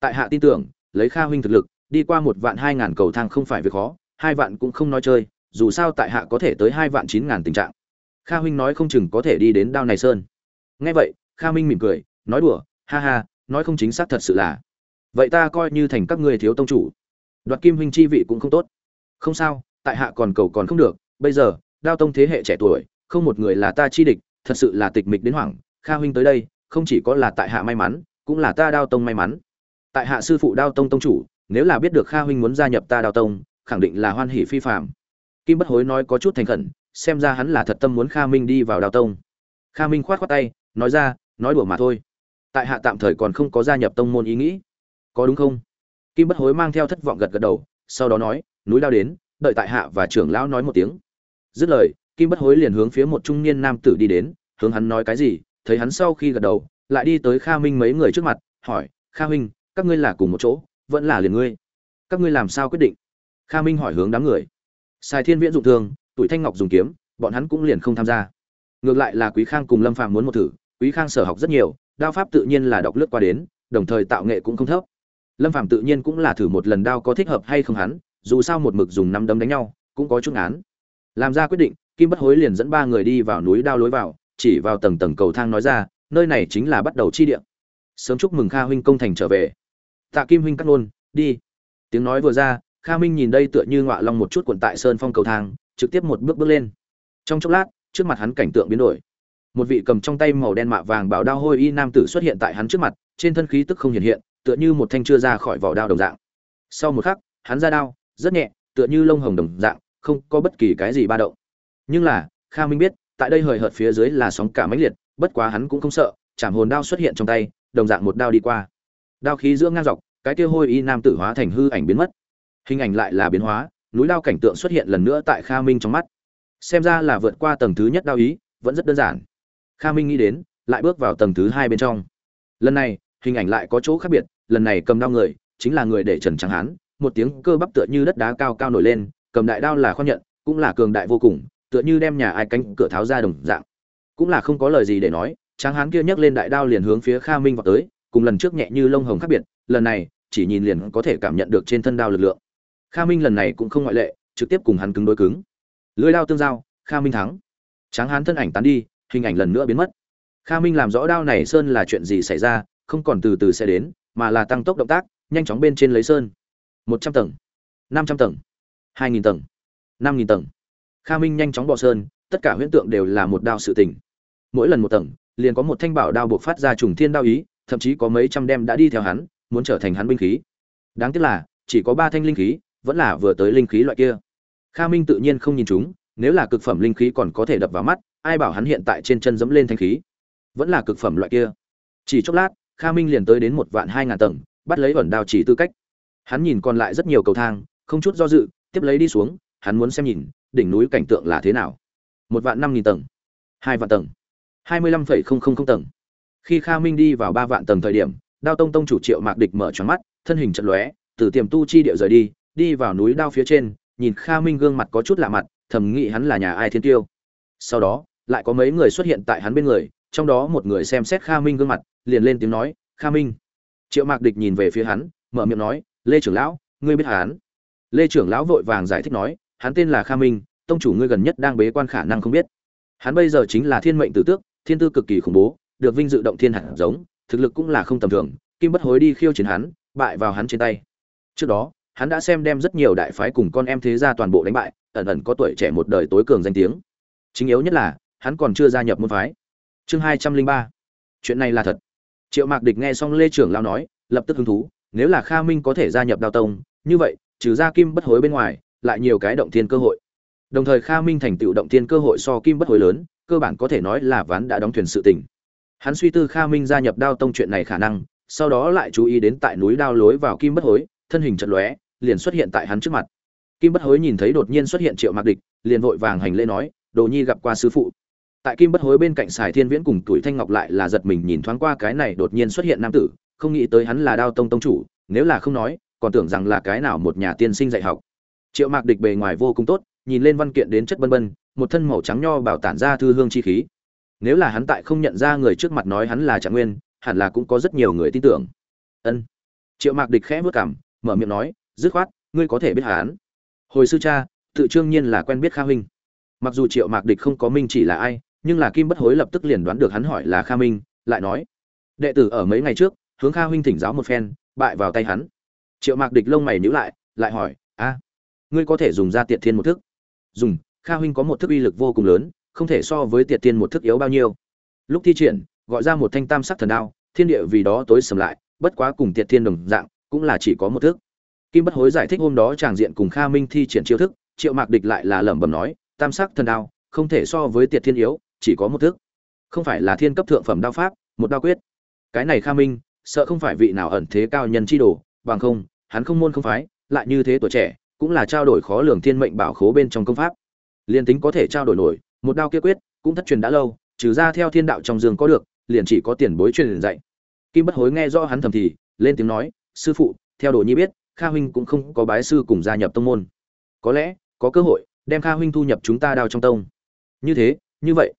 S1: Tại hạ tin tưởng, lấy kha huynh thực lực, đi qua một vạn hai ngàn cầu thang không phải việc khó, hai vạn cũng không nói chơi, dù sao tại hạ có thể tới hai vạn chín ngàn tình trạng. Kha huynh nói không chừng có thể đi đến đao này sơn. Nghe vậy, kha minh mỉm cười, nói đùa, ha ha, nói không chính xác thật sự là vậy ta coi như thành các ngươi thiếu tông chủ. Đoạt kim huynh chi vị cũng không tốt. Không sao, tại hạ còn cầu còn không được, bây giờ, đao tông thế hệ trẻ tuổi, không một người là ta chi địch, thật sự là tịch mịch đến hoảng. Kha huynh tới đây, không chỉ có là tại hạ may mắn, cũng là ta đao tông may mắn. Tại hạ sư phụ đao tông tông chủ, nếu là biết được kha huynh muốn gia nhập ta đao tông, khẳng định là hoan hỷ phi phạm kim bất hối nói có chút thành khẩn, xem ra hắn là thật tâm muốn kha minh đi vào đao tông. Kha minh khoát khoát tay, nói ra, nói đùa mà thôi. Tại hạ tạm thời còn không có gia nhập tông môn ý nghĩ có đúng không? Kim bất hối mang theo thất vọng gật gật đầu, sau đó nói, núi lao đến, đợi tại hạ và trưởng lão nói một tiếng. Dứt lời, kim bất hối liền hướng phía một trung niên nam tử đi đến, hướng hắn nói cái gì, thấy hắn sau khi gật đầu, lại đi tới kha minh mấy người trước mặt, hỏi, kha huynh, các ngươi là cùng một chỗ, vẫn là liền ngươi? Các ngươi làm sao quyết định? Kha minh hỏi hướng đám người. Sài thiên viễn dụng thương tuổi thanh ngọc dùng kiếm, bọn hắn cũng liền không tham gia. Ngược lại là quý khang cùng lâm phàm muốn một thử, quý khang sở học rất nhiều, đao pháp tự nhiên là đọc lướt qua đến, đồng thời tạo nghệ cũng không thấp lâm phàm tự nhiên cũng là thử một lần đao có thích hợp hay không hắn, dù sao một mực dùng năm đấm đánh nhau, cũng có chút án làm ra quyết định, kim bất hối liền dẫn ba người đi vào núi đao lối vào, chỉ vào tầng tầng cầu thang nói ra, nơi này chính là bắt đầu chi địa. Sớm chúc mừng kha huynh công thành trở về. Tạ kim huynh cắt ngôn đi. Tiếng nói vừa ra, kha minh nhìn đây tựa như ngọa long một chút cuộn tại sơn phong cầu thang, trực tiếp một bước bước lên. Trong chốc lát, trước mặt hắn cảnh tượng biến đổi. Một vị cầm trong tay màu đen mạ vàng bảo đao hôi y nam tử xuất hiện tại hắn trước mặt, trên thân khí tức không hiện hiện tựa như một thanh chưa ra khỏi vỏ đao đồng dạng. Sau một khắc, hắn ra đao, rất nhẹ, tựa như lông hồng đồng dạng, không có bất kỳ cái gì ba động. Nhưng là, kha minh biết, tại đây hời hợt phía dưới là sóng cả mãnh liệt, bất quá hắn cũng không sợ chạm hồn đao xuất hiện trong tay, đồng dạng một đao đi qua. Đao khí giữa ngang dọc, cái kia hôi y nam tử hóa thành hư ảnh biến mất. Hình ảnh lại là biến hóa, núi đao cảnh tượng xuất hiện lần nữa tại kha minh trong mắt. Xem ra là vượt qua tầng thứ nhất đao ý, vẫn rất đơn giản. Kha minh nghĩ đến, lại bước vào tầng thứ hai bên trong. Lần này hình ảnh lại có chỗ khác biệt, lần này cầm đao người, chính là người để trần trắng hán, một tiếng cơ bắp tựa như đất đá cao cao nổi lên, cầm đại đao là khoan nhận, cũng là cường đại vô cùng, tựa như đem nhà ai cánh cửa tháo ra đồng dạng. Cũng là không có lời gì để nói, tráng hán kia nhấc lên đại đao liền hướng phía kha minh vào tới, cùng lần trước nhẹ như lông hồng khác biệt, lần này, chỉ nhìn liền có thể cảm nhận được trên thân đao lực lượng. Kha minh lần này cũng không ngoại lệ, trực tiếp cùng hắn cứng đối cứng. Lưỡi đao tương giao, kha minh thắng. Tráng hán thân ảnh tán đi, hình ảnh lần nữa biến mất. Kha minh làm rõ đao này sơn là chuyện gì xảy ra không còn từ từ sẽ đến, mà là tăng tốc động tác, nhanh chóng bên trên lấy sơn. Một trăm tầng, năm trăm tầng, hai nghìn tầng, năm nghìn tầng. Kha minh nhanh chóng bò sơn, tất cả huyễn tượng đều là một đao sự tình. Mỗi lần một tầng, liền có một thanh bảo đao buộc phát ra trùng thiên đao ý, thậm chí có mấy trăm đem đã đi theo hắn, muốn trở thành hắn binh khí. Đáng tiếc là, chỉ có ba thanh linh khí, vẫn là vừa tới linh khí loại kia. Kha minh tự nhiên không nhìn chúng, nếu là cực phẩm linh khí còn có thể đập vào mắt, ai bảo hắn hiện tại trên chân dẫm lên thanh khí? Vẫn là cực phẩm loại kia. Chỉ chốc lát kha minh liền tới đến một vạn hai ngàn tầng, bắt lấy ẩn đao chỉ tư cách. Hắn nhìn còn lại rất nhiều cầu thang, không chút do dự, tiếp lấy đi xuống, hắn muốn xem nhìn, đỉnh núi cảnh tượng là thế nào. Một vạn năm nghìn tầng, hai vạn tầng, hai mươi lăm phẩy không không không tầng. Khi kha minh đi vào ba vạn tầng thời điểm, đao tông tông chủ triệu mạc địch mở tròn mắt, thân hình chợt lóe, từ tiềm tu chi điệu rời đi đi vào núi đao phía trên, nhìn kha minh gương mặt có chút lạ mặt, thầm nghĩ hắn là nhà ai thiên tiêu. Sau đó, lại có mấy người xuất hiện tại hắn bên người, trong đó một người xem xét kha minh gương mặt liền lên tiếng nói, kha minh. Triệu mạc địch nhìn về phía hắn, mở miệng nói, lê trưởng lão, ngươi biết hắn? Lê trưởng lão vội vàng giải thích nói, hắn tên là kha minh, tông chủ ngươi gần nhất đang bế quan khả năng không biết. Hắn bây giờ chính là thiên mệnh tử tước, thiên tư cực kỳ khủng bố, được vinh dự động thiên hạt giống, thực lực cũng là không tầm thường, kim bất hối đi khiêu chiến hắn, bại vào hắn trên tay. Trước đó, hắn đã xem đem rất nhiều đại phái cùng con em thế gia toàn bộ đánh bại, ẩn ẩn có tuổi trẻ một đời tối cường danh tiếng. Chính yếu nhất là, hắn còn chưa gia nhập môn phái. Chương hai trăm linh ba. Chuyện này là thật triệu mạc địch nghe xong lê trưởng lao nói, lập tức hứng thú, nếu là kha minh có thể gia nhập đao tông, như vậy, trừ ra kim bất hối bên ngoài, lại nhiều cái động thiên cơ hội. Đồng thời kha minh thành tựu động thiên cơ hội so kim bất hối lớn, cơ bản có thể nói là ván đã đóng thuyền sự tình. Hắn suy tư kha minh gia nhập đao tông chuyện này khả năng, sau đó lại chú ý đến tại núi đao lối vào kim bất hối, thân hình chật lóe, liền xuất hiện tại hắn trước mặt. Kim bất hối nhìn thấy đột nhiên xuất hiện triệu mạc địch, liền vội vàng hành lễ nói, đồ nhi gặp qua sư phụ tại kim bất hối bên cạnh sài thiên viễn cùng tuổi thanh ngọc lại là giật mình nhìn thoáng qua cái này đột nhiên xuất hiện nam tử, không nghĩ tới hắn là đao tông tông chủ, nếu là không nói, còn tưởng rằng là cái nào một nhà tiên sinh dạy học. Triệu mạc địch bề ngoài vô cùng tốt, nhìn lên văn kiện đến chất bân bân, một thân màu trắng nho bảo tản ra thư hương chi khí. Nếu là hắn tại không nhận ra người trước mặt nói hắn là trạng nguyên, hẳn là cũng có rất nhiều người tin tưởng. Ân. Triệu mạc địch khẽ vớt cảm mở miệng nói, dứt khoát, ngươi có thể biết hắn. Hồi sư cha, tự trương nhiên là quen biết kha huynh. Mặc dù triệu mạc địch không có minh chỉ là ai nhưng là kim bất hối lập tức liền đoán được hắn hỏi là kha minh, lại nói, đệ tử ở mấy ngày trước, hướng kha huynh thỉnh giáo một phen, bại vào tay hắn. Triệu mạc địch lông mày nhíu lại lại hỏi, a, ngươi có thể dùng ra tiệt thiên một thức? Dùng, kha huynh có một thức uy lực vô cùng lớn, không thể so với tiệt thiên một thức yếu bao nhiêu. Lúc thi triển, gọi ra một thanh tam sắc thần đao, thiên địa vì đó tối sầm lại, bất quá cùng tiệt thiên đồng dạng, cũng là chỉ có một thức. Kim bất hối giải thích hôm đó tràng diện cùng kha minh thi triển chiêu thức, triệu mạc địch lại là lẩm bẩm nói, tam sắc thần đao, không thể so với tiệt thiên yếu chỉ có một thức. Không phải là thiên cấp thượng phẩm đao pháp, một đao quyết. Cái này kha minh, sợ không phải vị nào ẩn thế cao nhân chi đồ, bằng không, hắn không môn không phái, lại như thế tuổi trẻ, cũng là trao đổi khó lường thiên mệnh bảo khố bên trong công pháp. Liên tính có thể trao đổi nổi, một đao kia quyết, cũng thất truyền đã lâu, trừ ra theo thiên đạo trong dương có được, liền chỉ có tiền bối truyền dạy. Kim bất hối nghe rõ hắn thầm thì, lên tiếng nói, sư phụ, theo đồ nhi biết, kha huynh cũng không có bái sư cùng gia nhập tông môn. Có lẽ, có cơ hội, đem kha huynh thu nhập chúng ta đao trong tông. Như thế, như vậy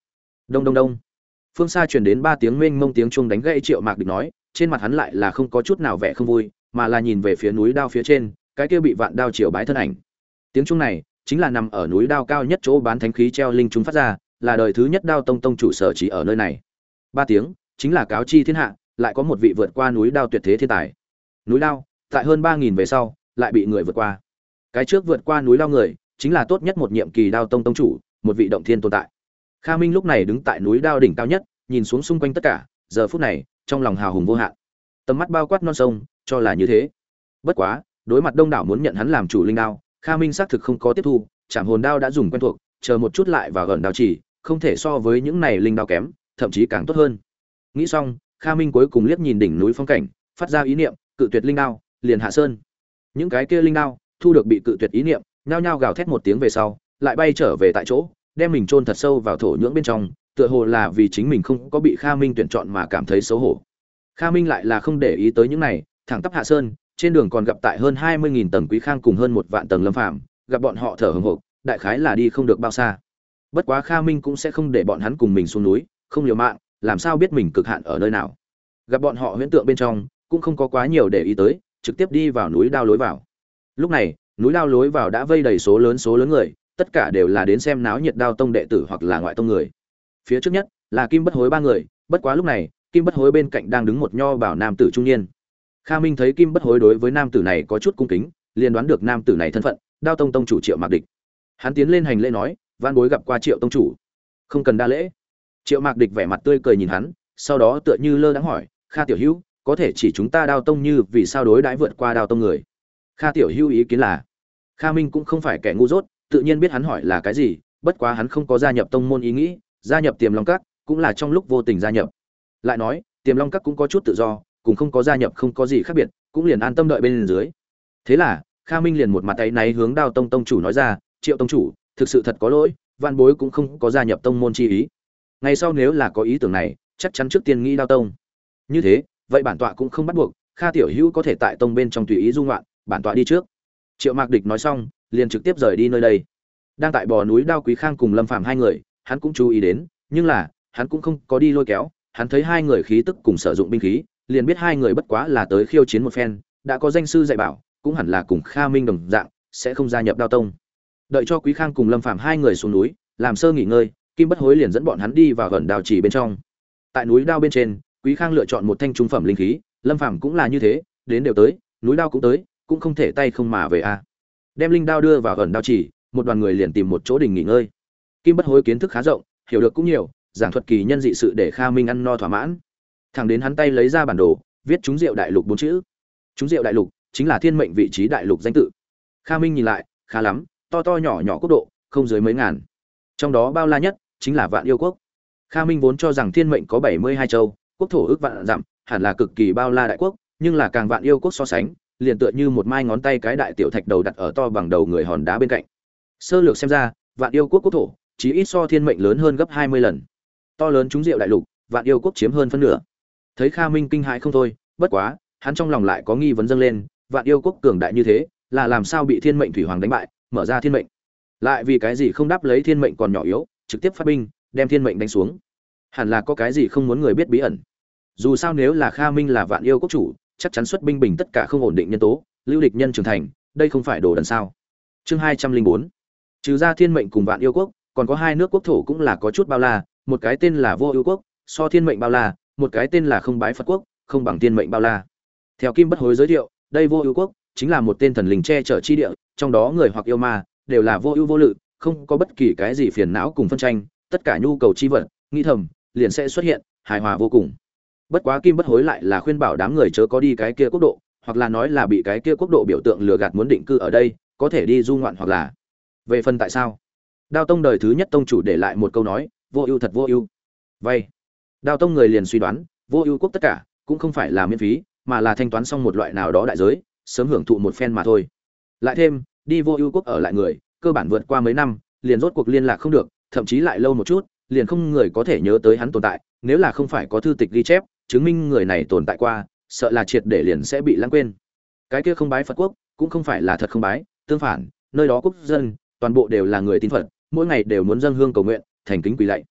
S1: đông đông đông. Phương xa truyền đến ba tiếng mênh mông tiếng chuông đánh gãy triệu mạc địch nói, trên mặt hắn lại là không có chút nào vẻ không vui, mà là nhìn về phía núi đao phía trên, cái kia bị vạn đao triều bái thân ảnh. Tiếng chuông này chính là nằm ở núi đao cao nhất chỗ bán thánh khí treo linh chúng phát ra, là đời thứ nhất đao tông tông chủ sở chỉ ở nơi này. Ba tiếng, chính là cáo chi thiên hạ, lại có một vị vượt qua núi đao tuyệt thế thiên tài. Núi đao, tại hơn ba nghìn về sau, lại bị người vượt qua. Cái trước vượt qua núi đao người, chính là tốt nhất một nhiệm kỳ đao tông tông chủ, một vị động thiên tồn tại kha minh lúc này đứng tại núi đao đỉnh cao nhất, nhìn xuống xung quanh tất cả, giờ phút này, trong lòng hào hùng vô hạn. Tầm mắt bao quát non sông, cho là như thế. Bất quá, đối mặt đông đảo muốn nhận hắn làm chủ linh đao, kha minh xác thực không có tiếp thu chạm hồn đao đã dùng quen thuộc, chờ một chút lại vào gần đao chỉ, không thể so với những này linh đao kém, thậm chí càng tốt hơn. Nghĩ xong, kha minh cuối cùng liếc nhìn đỉnh núi phong cảnh, phát ra ý niệm, cự tuyệt linh đao, liền hạ sơn. Những cái kia linh đao, thu được bị cự tuyệt ý niệm, nhao nhao gào thét một tiếng về sau, lại bay trở về tại chỗ đem mình chôn thật sâu vào thổ nhưỡng bên trong tựa hồ là vì chính mình không có bị kha minh tuyển chọn mà cảm thấy xấu hổ. Kha minh lại là không để ý tới những này thẳng tắp hạ sơn trên đường còn gặp tại hơn hai mươi nghìn tầng quý khang cùng hơn một vạn tầng lâm phàm, gặp bọn họ thở hổn hộc đại khái là đi không được bao xa. Bất quá kha minh cũng sẽ không để bọn hắn cùng mình xuống núi không liều mạng làm sao biết mình cực hạn ở nơi nào. Gặp bọn họ huyễn tượng bên trong cũng không có quá nhiều để ý tới trực tiếp đi vào núi đao lối vào. Lúc này núi đao lối vào đã vây đầy số lớn số lớn người tất cả đều là đến xem náo nhiệt đao tông đệ tử hoặc là ngoại tông người. Phía trước nhất là kim bất hối ba người, bất quá lúc này, kim bất hối bên cạnh đang đứng một nho bảo nam tử trung niên. Kha minh thấy kim bất hối đối với nam tử này có chút cung kính, liền đoán được nam tử này thân phận, đao tông tông chủ triệu mạc địch. Hắn tiến lên hành lễ nói van bối gặp qua triệu tông chủ. Không cần đa lễ. Triệu mạc địch vẻ mặt tươi cười nhìn hắn, sau đó tựa như lơ đãng hỏi, kha tiểu hữu, có thể chỉ chúng ta đao tông như vì sao đối đãi vượt qua đao tông người? Kha tiểu hữu ý kiến là, kha minh cũng không phải kẻ ngu dốt tự nhiên biết hắn hỏi là cái gì bất quá hắn không có gia nhập tông môn ý nghĩ gia nhập tiềm long các cũng là trong lúc vô tình gia nhập. Lại nói tiềm long các cũng có chút tự do cũng không có gia nhập không có gì khác biệt cũng liền an tâm đợi bên dưới. Thế là kha minh liền một mặt tay náy hướng đao tông tông chủ nói ra triệu tông chủ thực sự thật có lỗi văn bối cũng không có gia nhập tông môn chi ý. Ngày sau nếu là có ý tưởng này chắc chắn trước tiên nghĩ đao tông. Như thế vậy bản tọa cũng không bắt buộc kha tiểu hữu có thể tại tông bên trong tùy ý dung ngoạn, bản tọa đi trước. Triệu mạc địch nói xong liền trực tiếp rời đi nơi đây. Đang tại bò núi đao quý khang cùng lâm phạm hai người, hắn cũng chú ý đến, nhưng là, hắn cũng không có đi lôi kéo, hắn thấy hai người khí tức cùng sử dụng binh khí, liền biết hai người bất quá là tới khiêu chiến một phen, đã có danh sư dạy bảo, cũng hẳn là cùng kha minh đồng dạng, sẽ không gia nhập đao tông. Đợi cho quý khang cùng lâm phạm hai người xuống núi, làm sơ nghỉ ngơi, kim bất hối liền dẫn bọn hắn đi vào gần đào chỉ bên trong. Tại núi đao bên trên, quý khang lựa chọn một thanh trung phẩm linh khí, lâm phạm cũng là như thế, đến đều tới, núi đao cũng tới, cũng không thể tay không mà về a đem linh đao đưa vào gần đao chỉ, một đoàn người liền tìm một chỗ đình nghỉ ngơi. Kim bất hối kiến thức khá rộng, hiểu được cũng nhiều, giảng thuật kỳ nhân dị sự để kha minh ăn no thỏa mãn. Thằng đến hắn tay lấy ra bản đồ, viết chúng rượu đại lục bốn chữ. Chúng rượu đại lục chính là thiên mệnh vị trí đại lục danh tự. Kha minh nhìn lại, khá lắm, to to nhỏ nhỏ quốc độ, không dưới mấy ngàn. Trong đó bao la nhất chính là vạn yêu quốc. Kha minh vốn cho rằng thiên mệnh có bảy mươi hai châu, quốc thổ ước vạn dặm, hẳn là cực kỳ bao la đại quốc, nhưng là càng vạn yêu quốc so sánh liền tựa như một mai ngón tay cái đại tiểu thạch đầu đặt ở to bằng đầu người hòn đá bên cạnh. Sơ lược xem ra, vạn yêu quốc quốc thổ chỉ ít so thiên mệnh lớn hơn gấp hai mươi lần. To lớn chúng diệu đại lục, vạn yêu quốc chiếm hơn phân nửa. Thấy kha minh kinh hãi không thôi, bất quá, hắn trong lòng lại có nghi vấn dâng lên, vạn yêu quốc cường đại như thế, là làm sao bị thiên mệnh thủy hoàng đánh bại, mở ra thiên mệnh. Lại vì cái gì không đáp lấy thiên mệnh còn nhỏ yếu, trực tiếp phát binh, đem thiên mệnh đánh xuống. Hẳn là có cái gì không muốn người biết bí ẩn. Dù sao nếu là kha minh là vạn yêu quốc chủ chắc chắn xuất binh bình tất cả không ổn định nhân tố, lưu địch nhân trưởng thành, đây không phải đồ đần sao? Chương hai trăm linh bốn. Trừ ra thiên mệnh cùng vạn yêu quốc, còn có hai nước quốc thổ cũng là có chút bao la, một cái tên là vô yêu quốc, so thiên mệnh bao la, một cái tên là không bái phật quốc, không bằng thiên mệnh bao la. Theo kim bất hối giới thiệu, đây vô ưu quốc chính là một tên thần linh che chở chi địa, trong đó người hoặc yêu ma đều là vô ưu vô lự, không có bất kỳ cái gì phiền não cùng phân tranh, tất cả nhu cầu chi vật, nghi thầm, liền sẽ xuất hiện, hài hòa vô cùng bất quá kim bất hối lại là khuyên bảo đám người chớ có đi cái kia quốc độ, hoặc là nói là bị cái kia quốc độ biểu tượng lừa gạt muốn định cư ở đây, có thể đi du ngoạn hoặc là. Về phần tại sao? Đao tông đời thứ nhất tông chủ để lại một câu nói, vô ưu thật vô ưu. Vay đao tông người liền suy đoán, vô ưu quốc tất cả, cũng không phải là miễn phí, mà là thanh toán xong một loại nào đó đại giới, sớm hưởng thụ một phen mà thôi. Lại thêm, đi vô ưu quốc ở lại người, cơ bản vượt qua mấy năm, liền rốt cuộc liên lạc không được, thậm chí lại lâu một chút, liền không người có thể nhớ tới hắn tồn tại, nếu là không phải có thư tịch ghi chép chứng minh người này tồn tại qua, sợ là triệt để liền sẽ bị lãng quên. Cái kia không bái phật quốc, cũng không phải là thật không bái, tương phản, nơi đó quốc dân, toàn bộ đều là người tin phật, mỗi ngày đều muốn dâng hương cầu nguyện, thành kính quỳ lạy.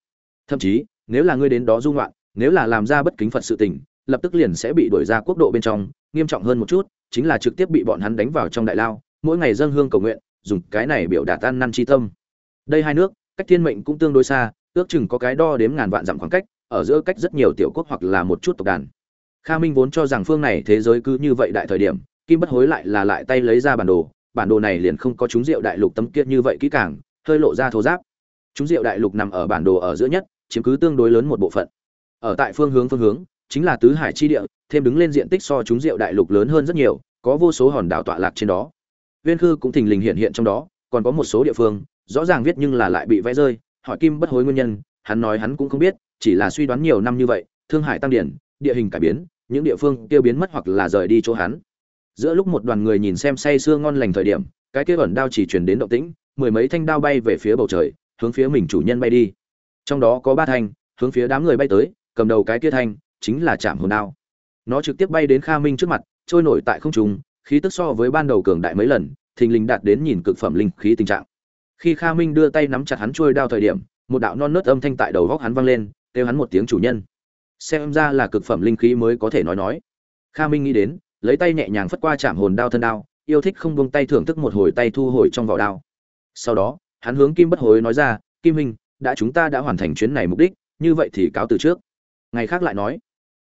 S1: Thậm chí, nếu là ngươi đến đó du ngoạn, nếu là làm ra bất kính phật sự tình, lập tức liền sẽ bị đuổi ra quốc độ bên trong, nghiêm trọng hơn một chút, chính là trực tiếp bị bọn hắn đánh vào trong đại lao, mỗi ngày dâng hương cầu nguyện, dùng cái này biểu đạt tan năn chi tâm. Đây hai nước, cách thiên mệnh cũng tương đối xa, ước chừng có cái đo đếm ngàn vạn dặm khoảng cách ở giữa cách rất nhiều tiểu quốc hoặc là một chút tộc đàn. Kha minh vốn cho rằng phương này thế giới cứ như vậy đại thời điểm, kim bất hối lại là lại tay lấy ra bản đồ bản đồ này liền không có chúng rượu đại lục tấm kiệt như vậy kỹ càng, hơi lộ ra thô giáp chúng rượu đại lục nằm ở bản đồ ở giữa nhất, chiếm cứ tương đối lớn một bộ phận. Ở tại phương hướng phương hướng, chính là tứ hải chi địa, thêm đứng lên diện tích so chúng rượu đại lục lớn hơn rất nhiều, có vô số hòn đảo tọa lạc trên đó. Viên khư cũng thình lình hiện hiện trong đó, còn có một số địa phương, rõ ràng viết nhưng là lại bị vẽ rơi, hỏi kim bất hối nguyên nhân, hắn nói hắn cũng không biết chỉ là suy đoán nhiều năm như vậy, thương hải tăng điển địa hình cải biến, những địa phương tiêu biến mất hoặc là rời đi chỗ hắn. Giữa lúc một đoàn người nhìn xem say sưa ngon lành thời điểm, cái kia ẩn đao chỉ truyền đến động tĩnh, mười mấy thanh đao bay về phía bầu trời, hướng phía mình chủ nhân bay đi. Trong đó có ba thanh, hướng phía đám người bay tới, cầm đầu cái kia thanh chính là chạm hồn đao. Nó trực tiếp bay đến kha minh trước mặt, trôi nổi tại không trung, khí tức so với ban đầu cường đại mấy lần, thình lình đạt đến nhìn cực phẩm linh khí tình trạng. Khi kha minh đưa tay nắm chặt hắn trôi đao thời điểm, một đạo non nớt âm thanh tại đầu góc hắn vang lên kêu hắn một tiếng chủ nhân. Xem ra là cực phẩm linh khí mới có thể nói nói. Kha minh nghĩ đến, lấy tay nhẹ nhàng phất qua chạm hồn đao thân đao, yêu thích không buông tay thưởng thức một hồi tay thu hồi trong vỏ đao. Sau đó, hắn hướng kim bất hối nói ra, kim minh đã chúng ta đã hoàn thành chuyến này mục đích, như vậy thì cáo từ trước. Ngày khác lại nói,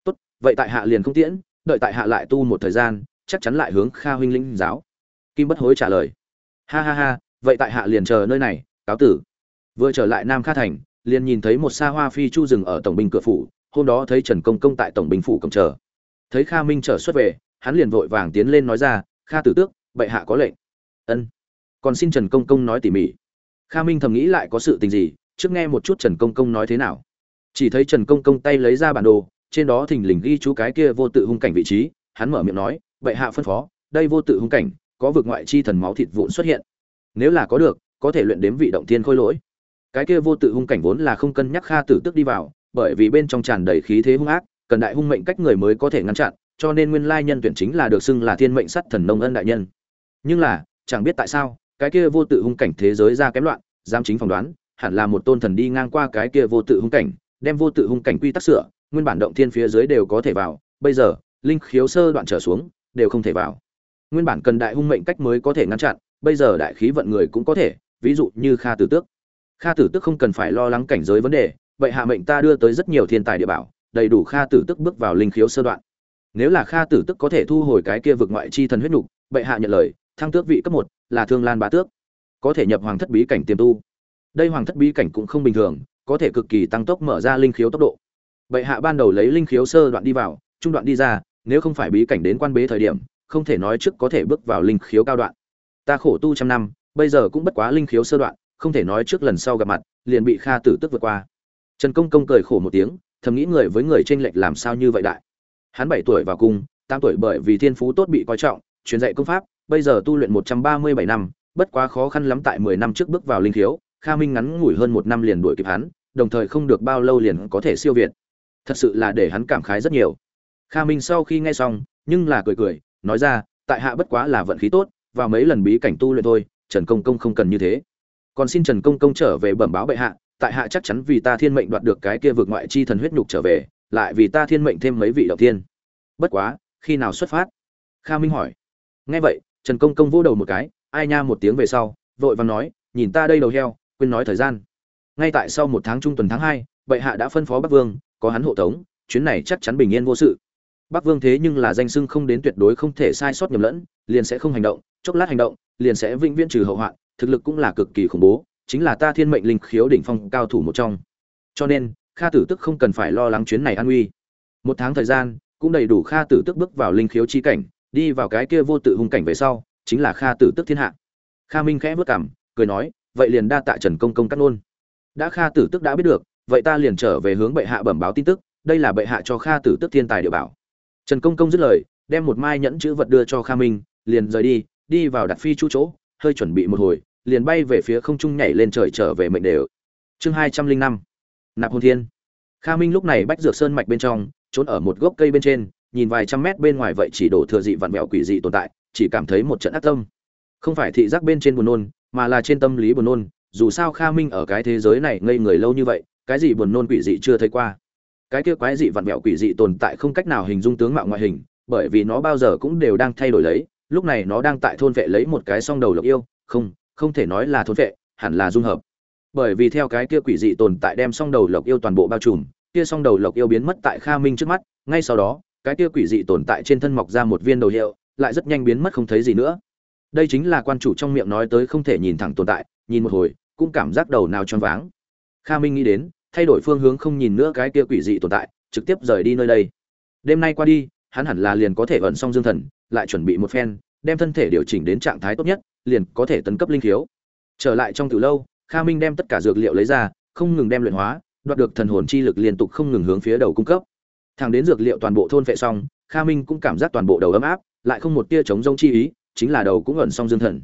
S1: tốt, vậy tại hạ liền không tiễn, đợi tại hạ lại tu một thời gian, chắc chắn lại hướng kha huynh linh giáo. Kim bất hối trả lời, ha ha ha, vậy tại hạ liền chờ nơi này, cáo tử. Vừa trở lại nam kha thành liền nhìn thấy một xa hoa phi chu rừng ở tổng binh cửa phủ, hôm đó thấy trần công công tại tổng binh phủ cổng chờ. Thấy kha minh trở xuất về, hắn liền vội vàng tiến lên nói ra, kha tử tước, bệ hạ có lệnh. Ân. Còn xin trần công công nói tỉ mỉ. Kha minh thầm nghĩ lại có sự tình gì, trước nghe một chút trần công công nói thế nào. Chỉ thấy trần công công tay lấy ra bản đồ, trên đó thình lình ghi chú cái kia vô tự hung cảnh vị trí, hắn mở miệng nói, bệ hạ phân phó, đây vô tự hung cảnh, có vực ngoại chi thần máu thịt vụn xuất hiện. Nếu là có được, có thể luyện đếm vị động thiên khôi lỗi cái kia vô tự hung cảnh vốn là không cân nhắc kha tử tức đi vào, bởi vì bên trong tràn đầy khí thế hung ác, cần đại hung mệnh cách người mới có thể ngăn chặn, cho nên nguyên lai nhân tuyển chính là được xưng là thiên mệnh sắt thần nông ân đại nhân. Nhưng là, chẳng biết tại sao, cái kia vô tự hung cảnh thế giới ra kém loạn giam chính phỏng đoán, hẳn là một tôn thần đi ngang qua cái kia vô tự hung cảnh, đem vô tự hung cảnh quy tắc sửa, nguyên bản động thiên phía dưới đều có thể vào, bây giờ, linh khiếu sơ đoạn trở xuống, đều không thể vào. Nguyên bản cần đại hung mệnh cách mới có thể ngăn chặn, bây giờ đại khí vận người cũng có thể, ví dụ như kha tử tước kha tử Tức không cần phải lo lắng cảnh giới vấn đề, vậy hạ mệnh ta đưa tới rất nhiều thiên tài địa bảo, đầy đủ kha tử tức bước vào linh khiếu sơ đoạn. Nếu là kha tử tức có thể thu hồi cái kia vực ngoại chi thần huyết nhục bệ hạ nhận lời, thăng tước vị cấp một, là thương lan bá tước. Có thể nhập hoàng thất bí cảnh tiềm tu. Đây hoàng thất bí cảnh cũng không bình thường, có thể cực kỳ tăng tốc mở ra linh khiếu tốc độ. Bệ hạ ban đầu lấy linh khiếu sơ đoạn đi vào, trung đoạn đi ra, nếu không phải bí cảnh đến quan bế thời điểm, không thể nói trước có thể bước vào linh khiếu cao đoạn. Ta khổ tu trăm năm, bây giờ cũng bất quá linh khiếu sơ đoạn không thể nói trước lần sau gặp mặt, liền bị kha tử tức vượt qua. Trần công công cười khổ một tiếng, thầm nghĩ người với người tranh lệch làm sao như vậy đại. Hắn bảy tuổi vào cung, tám tuổi bởi vì thiên phú tốt bị coi trọng, truyền dạy công pháp, bây giờ tu luyện một trăm ba mươi bảy năm, bất quá khó khăn lắm tại mười năm trước bước vào linh khiếu, kha minh ngắn ngủi hơn một năm liền đuổi kịp hắn, đồng thời không được bao lâu liền có thể siêu việt. Thật sự là để hắn cảm khái rất nhiều. Kha minh sau khi nghe xong, nhưng là cười cười, nói ra, tại hạ bất quá là vận khí tốt và mấy lần bí cảnh tu luyện thôi, trần công công không cần như thế còn xin trần công công trở về bẩm báo bệ hạ, tại hạ chắc chắn vì ta thiên mệnh đoạt được cái kia vượt ngoại chi thần huyết nhục trở về, lại vì ta thiên mệnh thêm mấy vị đầu tiên bất quá, khi nào xuất phát? Kha minh hỏi. Nghe vậy, trần công công vỗ đầu một cái, ai nha một tiếng về sau, vội vàng nói, nhìn ta đây đầu heo, quên nói thời gian. Ngay tại sau một tháng trung tuần tháng hai, bệ hạ đã phân phó bắc vương, có hắn hộ tống, chuyến này chắc chắn bình yên vô sự. Bắc vương thế nhưng là danh sưng không đến tuyệt đối không thể sai sót nhầm lẫn, liền sẽ không hành động, chốc lát hành động, liền sẽ vĩnh viễn trừ hậu hoạn thực lực cũng là cực kỳ khủng bố, chính là ta thiên mệnh linh khiếu đỉnh phong cao thủ một trong. Cho nên, kha tử tức không cần phải lo lắng chuyến này an nguy. Một tháng thời gian, cũng đầy đủ kha tử tức bước vào linh khiếu chi cảnh, đi vào cái kia vô tự hung cảnh về sau, chính là kha tử tức thiên hạ. Kha minh khẽ vất cảm cười nói, vậy liền đa tạ trần công công cắt luôn. đã kha tử tức đã biết được, vậy ta liền trở về hướng bệ hạ bẩm báo tin tức, đây là bệ hạ cho kha tử tức thiên tài địa bảo. Trần công công dứt lời, đem một mai nhẫn chữ vật đưa cho kha minh, liền rời đi đi vào đặt phi chu chỗ, hơi chuẩn bị một hồi liền bay về phía không trung nhảy lên trời trở về mệnh đều. Chương hai trăm linh năm, nạp hồn thiên. Kha minh lúc này bách dược sơn mạch bên trong, trốn ở một gốc cây bên trên, nhìn vài trăm mét bên ngoài vậy chỉ đổ thừa dị vặn vẹo quỷ dị tồn tại, chỉ cảm thấy một trận ác tâm. Không phải thị giác bên trên buồn nôn, mà là trên tâm lý buồn nôn, dù sao kha minh ở cái thế giới này ngây người lâu như vậy, cái gì buồn nôn quỷ dị chưa thấy qua. Cái kia quái dị vặn vẹo quỷ dị tồn tại không cách nào hình dung tướng mạo ngoại hình, bởi vì nó bao giờ cũng đều đang thay đổi lấy, lúc này nó đang tại thôn vệ lấy một cái song đầu lộc yêu, không không thể nói là thôn vệ, hẳn là dung hợp. Bởi vì theo cái kia quỷ dị tồn tại đem song đầu lộc yêu toàn bộ bao trùm, kia song đầu lộc yêu biến mất tại kha minh trước mắt, ngay sau đó, cái kia quỷ dị tồn tại trên thân mọc ra một viên đầu hiệu, lại rất nhanh biến mất không thấy gì nữa. Đây chính là quan chủ trong miệng nói tới không thể nhìn thẳng tồn tại, nhìn một hồi, cũng cảm giác đầu nào choáng váng. Kha minh nghĩ đến, thay đổi phương hướng không nhìn nữa cái kia quỷ dị tồn tại, trực tiếp rời đi nơi đây. Đêm nay qua đi, hắn hẳn là liền có thể ẩn xong dương thần, lại chuẩn bị một phen đem thân thể điều chỉnh đến trạng thái tốt nhất, liền có thể tấn cấp linh khiếu. Trở lại trong tiểu lâu, kha minh đem tất cả dược liệu lấy ra, không ngừng đem luyện hóa, đoạt được thần hồn chi lực liên tục không ngừng hướng phía đầu cung cấp. Thẳng đến dược liệu toàn bộ thôn phệ xong, kha minh cũng cảm giác toàn bộ đầu ấm áp, lại không một tia chống rông chi ý, chính là đầu cũng ẩn xong dương thần.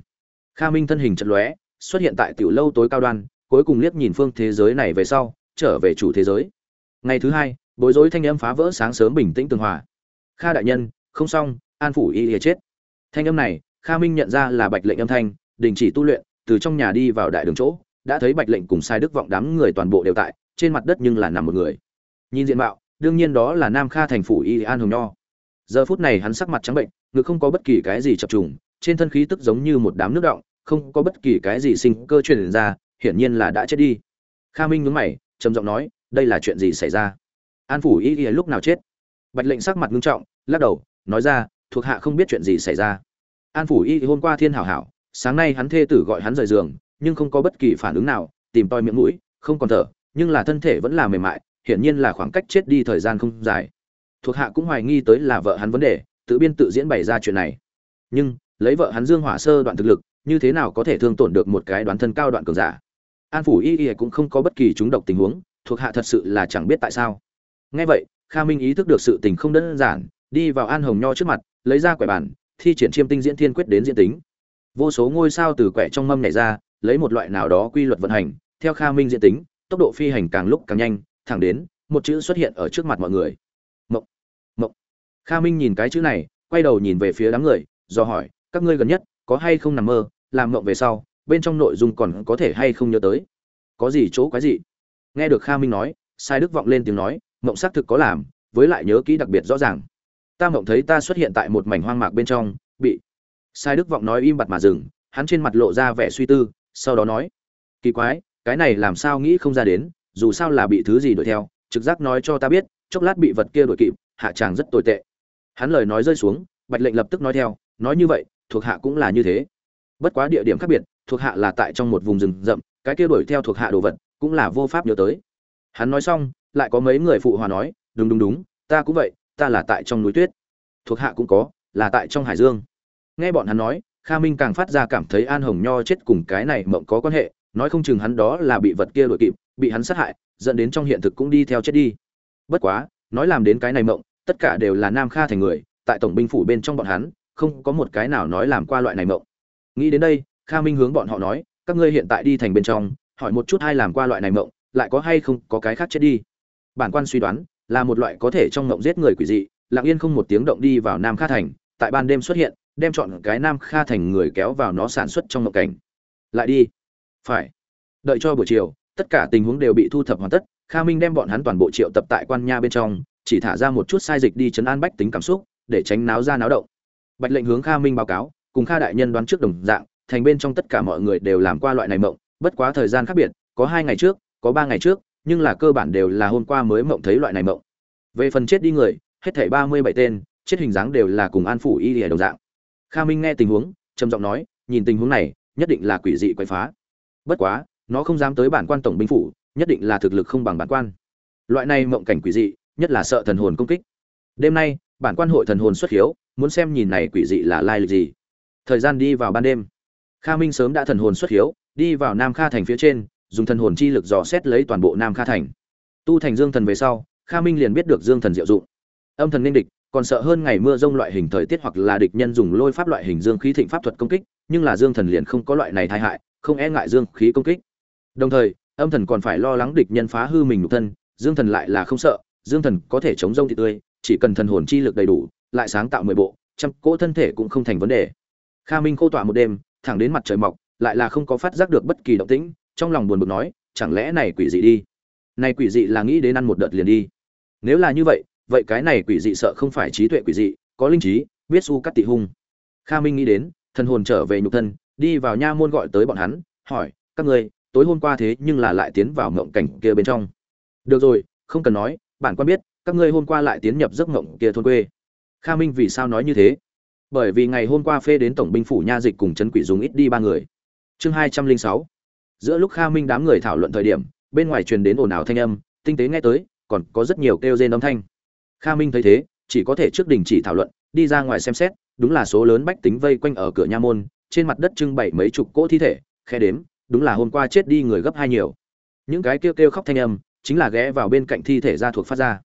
S1: Kha minh thân hình chật lóe, xuất hiện tại tiểu lâu tối cao đoan, cuối cùng liếc nhìn phương thế giới này về sau, trở về chủ thế giới. Ngày thứ hai, bối rối thanh âm phá vỡ sáng sớm bình tĩnh tường hòa. Kha đại nhân, không xong, an phủ y y chết thanh âm này, kha minh nhận ra là bạch lệnh âm thanh, đình chỉ tu luyện, từ trong nhà đi vào đại đường chỗ, đã thấy bạch lệnh cùng sai đức vọng đám người toàn bộ đều tại, trên mặt đất nhưng là nằm một người. Nhìn diện mạo, đương nhiên đó là nam kha thành phủ y an hồng nho. Giờ phút này hắn sắc mặt trắng bệnh, ngực không có bất kỳ cái gì chập trùng, trên thân khí tức giống như một đám nước động, không có bất kỳ cái gì sinh cơ truyền ra, hiển nhiên là đã chết đi. Kha minh nhướng mày, trầm giọng nói, đây là chuyện gì xảy ra? An phủ y y lúc nào chết? Bạch lệnh sắc mặt ngưng trọng, lắc đầu, nói ra thuộc hạ không biết chuyện gì xảy ra. An phủ y hôm qua thiên hảo hảo, sáng nay hắn thê tử gọi hắn rời giường, nhưng không có bất kỳ phản ứng nào, tìm toi miệng mũi, không còn thở, nhưng là thân thể vẫn là mềm mại, hiển nhiên là khoảng cách chết đi thời gian không dài. Thuộc hạ cũng hoài nghi tới là vợ hắn vấn đề, tự biên tự diễn bày ra chuyện này. Nhưng, lấy vợ hắn dương hỏa sơ đoạn thực lực, như thế nào có thể thương tổn được một cái đoán thân cao đoạn cường giả? An phủ y y cũng không có bất kỳ chúng độc tình huống, thuộc hạ thật sự là chẳng biết tại sao. Nghe vậy, kha minh ý thức được sự tình không đơn giản, đi vào an hồng nho trước mặt lấy ra quẻ bàn thi triển chiêm tinh diễn thiên quyết đến diễn tính. Vô số ngôi sao từ quẻ trong mâm này ra, lấy một loại nào đó quy luật vận hành, theo kha minh diễn tính, tốc độ phi hành càng lúc càng nhanh, thẳng đến, một chữ xuất hiện ở trước mặt mọi người. Mộng mộng. Kha minh nhìn cái chữ này, quay đầu nhìn về phía đám người, do hỏi, các ngươi gần nhất, có hay không nằm mơ, làm mộng về sau, bên trong nội dung còn có thể hay không nhớ tới? Có gì chỗ quái gì nghe được kha minh nói, sai đức vọng lên tiếng nói, mộng xác thực có làm, với lại nhớ kỹ đặc biệt rõ ràng ta mộng thấy ta xuất hiện tại một mảnh hoang mạc bên trong, bị sai đức vọng nói im bặt mà dừng, hắn trên mặt lộ ra vẻ suy tư, sau đó nói, kỳ quái, cái này làm sao nghĩ không ra đến, dù sao là bị thứ gì đuổi theo, trực giác nói cho ta biết, chốc lát bị vật kia đuổi kịp, hạ tràng rất tồi tệ. Hắn lời nói rơi xuống, bạch lệnh lập tức nói theo, nói như vậy, thuộc hạ cũng là như thế. Bất quá địa điểm khác biệt, thuộc hạ là tại trong một vùng rừng rậm, cái kia đuổi theo thuộc hạ đồ vật cũng là vô pháp nhớ tới. Hắn nói xong, lại có mấy người phụ hòa nói, đúng đúng đúng, ta cũng vậy ta là tại trong núi tuyết. Thuộc hạ cũng có, là tại trong hải dương. Nghe bọn hắn nói, kha minh càng phát ra cảm thấy an hồng nho chết cùng cái này mộng có quan hệ, nói không chừng hắn đó là bị vật kia đuổi kịp, bị hắn sát hại, dẫn đến trong hiện thực cũng đi theo chết đi. Bất quá, nói làm đến cái này mộng, tất cả đều là nam kha thành người, tại tổng binh phủ bên trong bọn hắn, không có một cái nào nói làm qua loại này mộng. Nghĩ đến đây, kha minh hướng bọn họ nói, các ngươi hiện tại đi thành bên trong, hỏi một chút ai làm qua loại này mộng, lại có hay không có cái khác chết đi. Bản quan suy đoán là một loại có thể trong ngộng giết người quỷ dị, lặng yên không một tiếng động đi vào nam kha thành, tại ban đêm xuất hiện, đem chọn cái nam kha thành người kéo vào nó sản xuất trong ngộng cảnh. Lại đi. Phải. Đợi cho buổi chiều, tất cả tình huống đều bị thu thập hoàn tất, kha minh đem bọn hắn toàn bộ triệu tập tại quan nha bên trong, chỉ thả ra một chút sai dịch đi chấn an bách tính cảm xúc, để tránh náo ra náo động. Bạch lệnh hướng kha minh báo cáo, cùng kha đại nhân đoán trước đồng dạng, thành bên trong tất cả mọi người đều làm qua loại này mộng, bất quá thời gian khác biệt, có hai ngày trước, có ba ngày trước nhưng là cơ bản đều là hôm qua mới mộng thấy loại này mộng. Về phần chết đi người, hết thảy ba mươi bảy tên, chết hình dáng đều là cùng an phủ y lìa đồng dạng. Kha minh nghe tình huống, trầm giọng nói, nhìn tình huống này, nhất định là quỷ dị quậy phá. Bất quá, nó không dám tới bản quan tổng binh phủ, nhất định là thực lực không bằng bản quan. Loại này mộng cảnh quỷ dị, nhất là sợ thần hồn công kích. Đêm nay, bản quan hội thần hồn xuất hiếu, muốn xem nhìn này quỷ dị là lai lịch gì. Thời gian đi vào ban đêm. Kha minh sớm đã thần hồn xuất hiếu, đi vào nam kha thành phía trên dùng thần hồn chi lực dò xét lấy toàn bộ nam kha thành. Tu thành dương thần về sau, kha minh liền biết được dương thần diệu dụng. Âm thần nên địch, còn sợ hơn ngày mưa rông loại hình thời tiết hoặc là địch nhân dùng lôi pháp loại hình dương khí thịnh pháp thuật công kích, nhưng là dương thần liền không có loại này tai hại, không e ngại dương khí công kích. Đồng thời, âm thần còn phải lo lắng địch nhân phá hư mình nhục thân, dương thần lại là không sợ, dương thần có thể chống rông thị tươi, chỉ cần thần hồn chi lực đầy đủ, lại sáng tạo mười bộ, trăm cỗ thân thể cũng không thành vấn đề. Kha minh khô tỏa một đêm, thẳng đến mặt trời mọc, lại là không có phát giác được bất kỳ động tĩnh trong lòng buồn bực nói, chẳng lẽ này quỷ dị đi? Này quỷ dị là nghĩ đến ăn một đợt liền đi. Nếu là như vậy vậy cái này quỷ dị sợ không phải trí tuệ quỷ dị, có linh trí, biết su cắt tị hung. Kha minh nghĩ đến, thần hồn trở về nhục thân, đi vào nha môn gọi tới bọn hắn, hỏi, các ngươi, tối hôm qua thế nhưng là lại tiến vào mộng cảnh kia bên trong? Được rồi, không cần nói, bản quan biết, các ngươi hôm qua lại tiến nhập giấc mộng kia thôn quê. Kha minh vì sao nói như thế? Bởi vì ngày hôm qua phê đến tổng binh phủ nha dịch cùng trấn quỷ dùng ít đi ba người. Chương hai trăm linh sáu giữa lúc kha minh đám người thảo luận thời điểm, bên ngoài truyền đến ồn ào thanh âm, tinh tế nghe tới, còn có rất nhiều kêu rên âm thanh. Kha minh thấy thế, chỉ có thể trước đình chỉ thảo luận, đi ra ngoài xem xét, đúng là số lớn bách tính vây quanh ở cửa nha môn, trên mặt đất trưng bày mấy chục cỗ thi thể, khe đếm, đúng là hôm qua chết đi người gấp hai nhiều. Những cái kêu kêu khóc thanh âm, chính là ghé vào bên cạnh thi thể ra thuộc phát ra.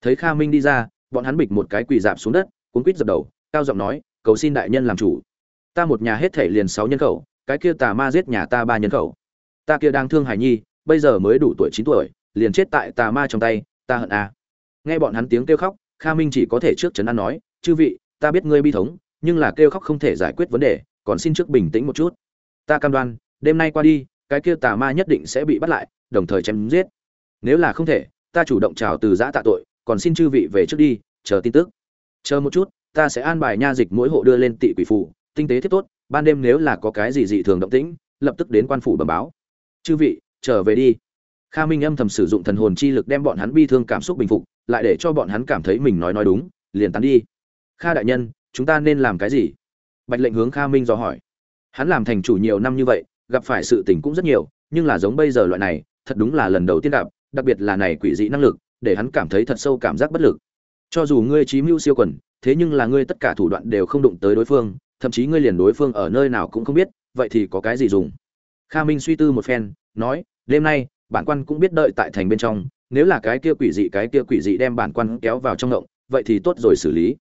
S1: Thấy kha minh đi ra, bọn hắn bịch một cái quỳ dạp xuống đất, cuốn quýt dập đầu, cao giọng nói, cầu xin đại nhân làm chủ. Ta một nhà hết thể liền sáu nhân khẩu, cái kia tà ma giết nhà ta ba nhân khẩu ta kia đang thương hải nhi, bây giờ mới đủ tuổi chín tuổi, liền chết tại tà ma trong tay, ta hận a nghe bọn hắn tiếng kêu khóc, kha minh chỉ có thể trước trấn an nói, chư vị, ta biết ngươi bi thống, nhưng là kêu khóc không thể giải quyết vấn đề, còn xin trước bình tĩnh một chút. Ta cam đoan, đêm nay qua đi, cái kia tà ma nhất định sẽ bị bắt lại, đồng thời chém giết. Nếu là không thể, ta chủ động chào từ giã tạ tội, còn xin chư vị về trước đi, chờ tin tức. Chờ một chút, ta sẽ an bài nha dịch mỗi hộ đưa lên tị quỷ phủ tinh tế thiết tốt, ban đêm nếu là có cái gì dị thường động tĩnh, lập tức đến quan phủ bẩm báo chư vị, trở về đi. Kha minh âm thầm sử dụng thần hồn chi lực đem bọn hắn bi thương cảm xúc bình phục, lại để cho bọn hắn cảm thấy mình nói nói đúng, liền tán đi. Kha đại nhân, chúng ta nên làm cái gì? Bạch lệnh hướng kha minh dò hỏi. Hắn làm thành chủ nhiều năm như vậy, gặp phải sự tình cũng rất nhiều, nhưng là giống bây giờ loại này, thật đúng là lần đầu tiên gặp, đặc biệt là này quỷ dị năng lực, để hắn cảm thấy thật sâu cảm giác bất lực. Cho dù ngươi trí mưu siêu quần, thế nhưng là ngươi tất cả thủ đoạn đều không đụng tới đối phương, thậm chí ngươi liền đối phương ở nơi nào cũng không biết, vậy thì có cái gì dùng? Kha minh suy tư một phen, nói, đêm nay, bản quan cũng biết đợi tại thành bên trong, nếu là cái kia quỷ dị, cái kia quỷ dị đem bản quan kéo vào trong động, vậy thì tốt rồi xử lý.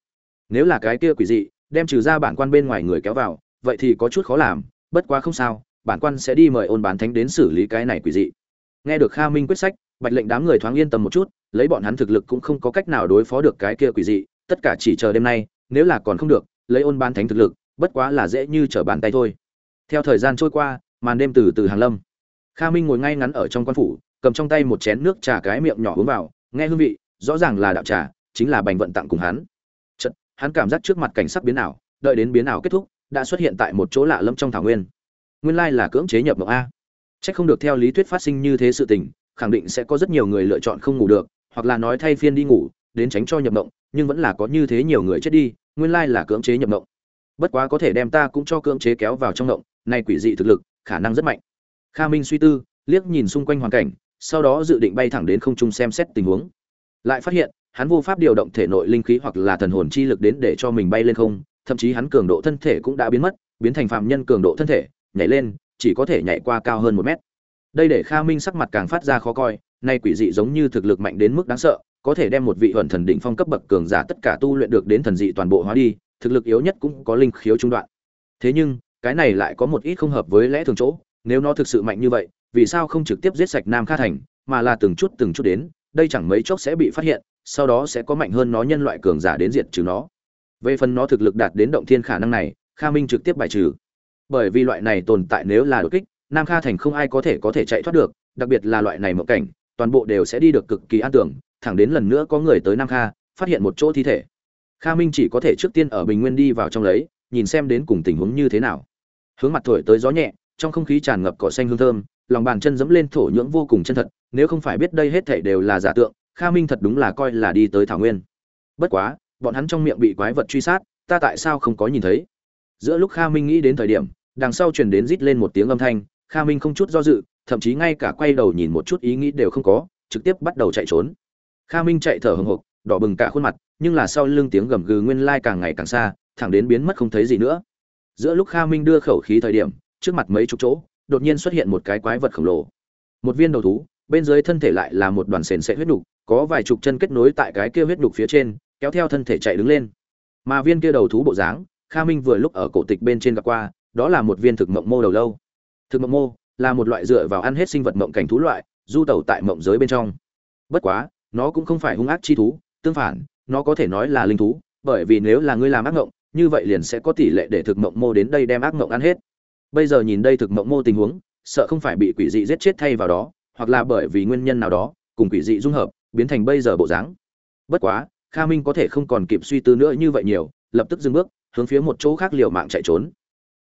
S1: Nếu là cái kia quỷ dị, đem trừ ra bản quan bên ngoài người kéo vào, vậy thì có chút khó làm, bất quá không sao, bản quan sẽ đi mời ôn bán thánh đến xử lý cái này quỷ dị. Nghe được kha minh quyết sách, bạch lệnh đám người thoáng yên tâm một chút, lấy bọn hắn thực lực cũng không có cách nào đối phó được cái kia quỷ dị, tất cả chỉ chờ đêm nay, nếu là còn không được, lấy ôn bán thánh thực lực, bất quá là dễ như trở bàn tay thôi. Theo thời gian trôi qua màn đêm từ từ hàng lâm. Kha minh ngồi ngay ngắn ở trong quan phủ cầm trong tay một chén nước trà cái miệng nhỏ uống vào nghe hương vị rõ ràng là đạo trà chính là bành vận tặng cùng hắn. Chật, hắn cảm giác trước mặt cảnh sắc biến ảo đợi đến biến ảo kết thúc đã xuất hiện tại một chỗ lạ lẫm trong thảo nguyên. Nguyên lai là cưỡng chế nhập mộng a. Chắc không được theo lý thuyết phát sinh như thế sự tình, khẳng định sẽ có rất nhiều người lựa chọn không ngủ được, hoặc là nói thay phiên đi ngủ, đến tránh cho nhập động, nhưng vẫn là có như thế nhiều người chết đi, nguyên lai là cưỡng chế nhập động. Bất quá có thể đem ta cũng cho cưỡng chế kéo vào trong động, nay quỷ dị thực lực, khả năng rất mạnh. Kha Minh suy tư, liếc nhìn xung quanh hoàn cảnh, sau đó dự định bay thẳng đến không trung xem xét tình huống. Lại phát hiện, hắn vô pháp điều động thể nội linh khí hoặc là thần hồn chi lực đến để cho mình bay lên không, thậm chí hắn cường độ thân thể cũng đã biến mất, biến thành phàm nhân cường độ thân thể, nhảy lên, chỉ có thể nhảy qua cao hơn một mét đây để kha minh sắc mặt càng phát ra khó coi nay quỷ dị giống như thực lực mạnh đến mức đáng sợ có thể đem một vị huẩn thần đỉnh phong cấp bậc cường giả tất cả tu luyện được đến thần dị toàn bộ hóa đi thực lực yếu nhất cũng có linh khiếu trung đoạn thế nhưng cái này lại có một ít không hợp với lẽ thường chỗ, nếu nó thực sự mạnh như vậy, vì sao không trực tiếp giết sạch nam kha thành, mà là từng chút từng chút đến, đây chẳng mấy chốc sẽ bị phát hiện, sau đó sẽ có mạnh hơn nó nhân loại cường giả đến diệt trừ nó. Về phần nó thực lực đạt đến động thiên khả năng này, kha minh trực tiếp bài trừ. Bởi vì loại này tồn tại nếu là đột kích, nam kha thành không ai có thể có thể chạy thoát được, đặc biệt là loại này mộng cảnh, toàn bộ đều sẽ đi được cực kỳ an tưởng, thẳng đến lần nữa có người tới nam kha, phát hiện một chỗ thi thể. Kha minh chỉ có thể trước tiên ở bình nguyên đi vào trong lấy, nhìn xem đến cùng tình huống như thế nào hướng mặt thổi tới gió nhẹ, trong không khí tràn ngập cỏ xanh hương thơm, lòng bàn chân dẫm lên thổ nhưỡng vô cùng chân thật, nếu không phải biết đây hết thảy đều là giả tượng, kha minh thật đúng là coi là đi tới thảo nguyên. Bất quá, bọn hắn trong miệng bị quái vật truy sát, ta tại sao không có nhìn thấy? Giữa lúc kha minh nghĩ đến thời điểm, đằng sau truyền đến rít lên một tiếng âm thanh, kha minh không chút do dự, thậm chí ngay cả quay đầu nhìn một chút ý nghĩ đều không có, trực tiếp bắt đầu chạy trốn. Kha minh chạy thở hừng hực đỏ bừng cả khuôn mặt, nhưng là sau lưng tiếng gầm gừ nguyên lai càng ngày càng xa, thẳng đến biến mất không thấy gì nữa giữa lúc kha minh đưa khẩu khí thời điểm, trước mặt mấy chục chỗ, đột nhiên xuất hiện một cái quái vật khổng lồ. Một viên đầu thú, bên dưới thân thể lại là một đoàn sền sệ huyết đục có vài chục chân kết nối tại cái kia huyết đục phía trên, kéo theo thân thể chạy đứng lên. Mà viên kia đầu thú bộ dáng, kha minh vừa lúc ở cổ tịch bên trên gặp qua, đó là một viên thực mộng mô đầu lâu. Thực mộng mô là một loại dựa vào ăn hết sinh vật mộng cảnh thú loại, du tẩu tại mộng giới bên trong. Bất quá, nó cũng không phải hung ác chi thú, tương phản, nó có thể nói là linh thú, bởi vì nếu là ngươi làm ác mộng như vậy liền sẽ có tỷ lệ để thực mộng mô đến đây đem ác mộng ăn hết. Bây giờ nhìn đây thực mộng mô tình huống, sợ không phải bị quỷ dị giết chết thay vào đó, hoặc là bởi vì nguyên nhân nào đó, cùng quỷ dị dung hợp, biến thành bây giờ bộ dáng. Bất quá, kha minh có thể không còn kịp suy tư nữa như vậy nhiều, lập tức dừng bước, hướng phía một chỗ khác liều mạng chạy trốn.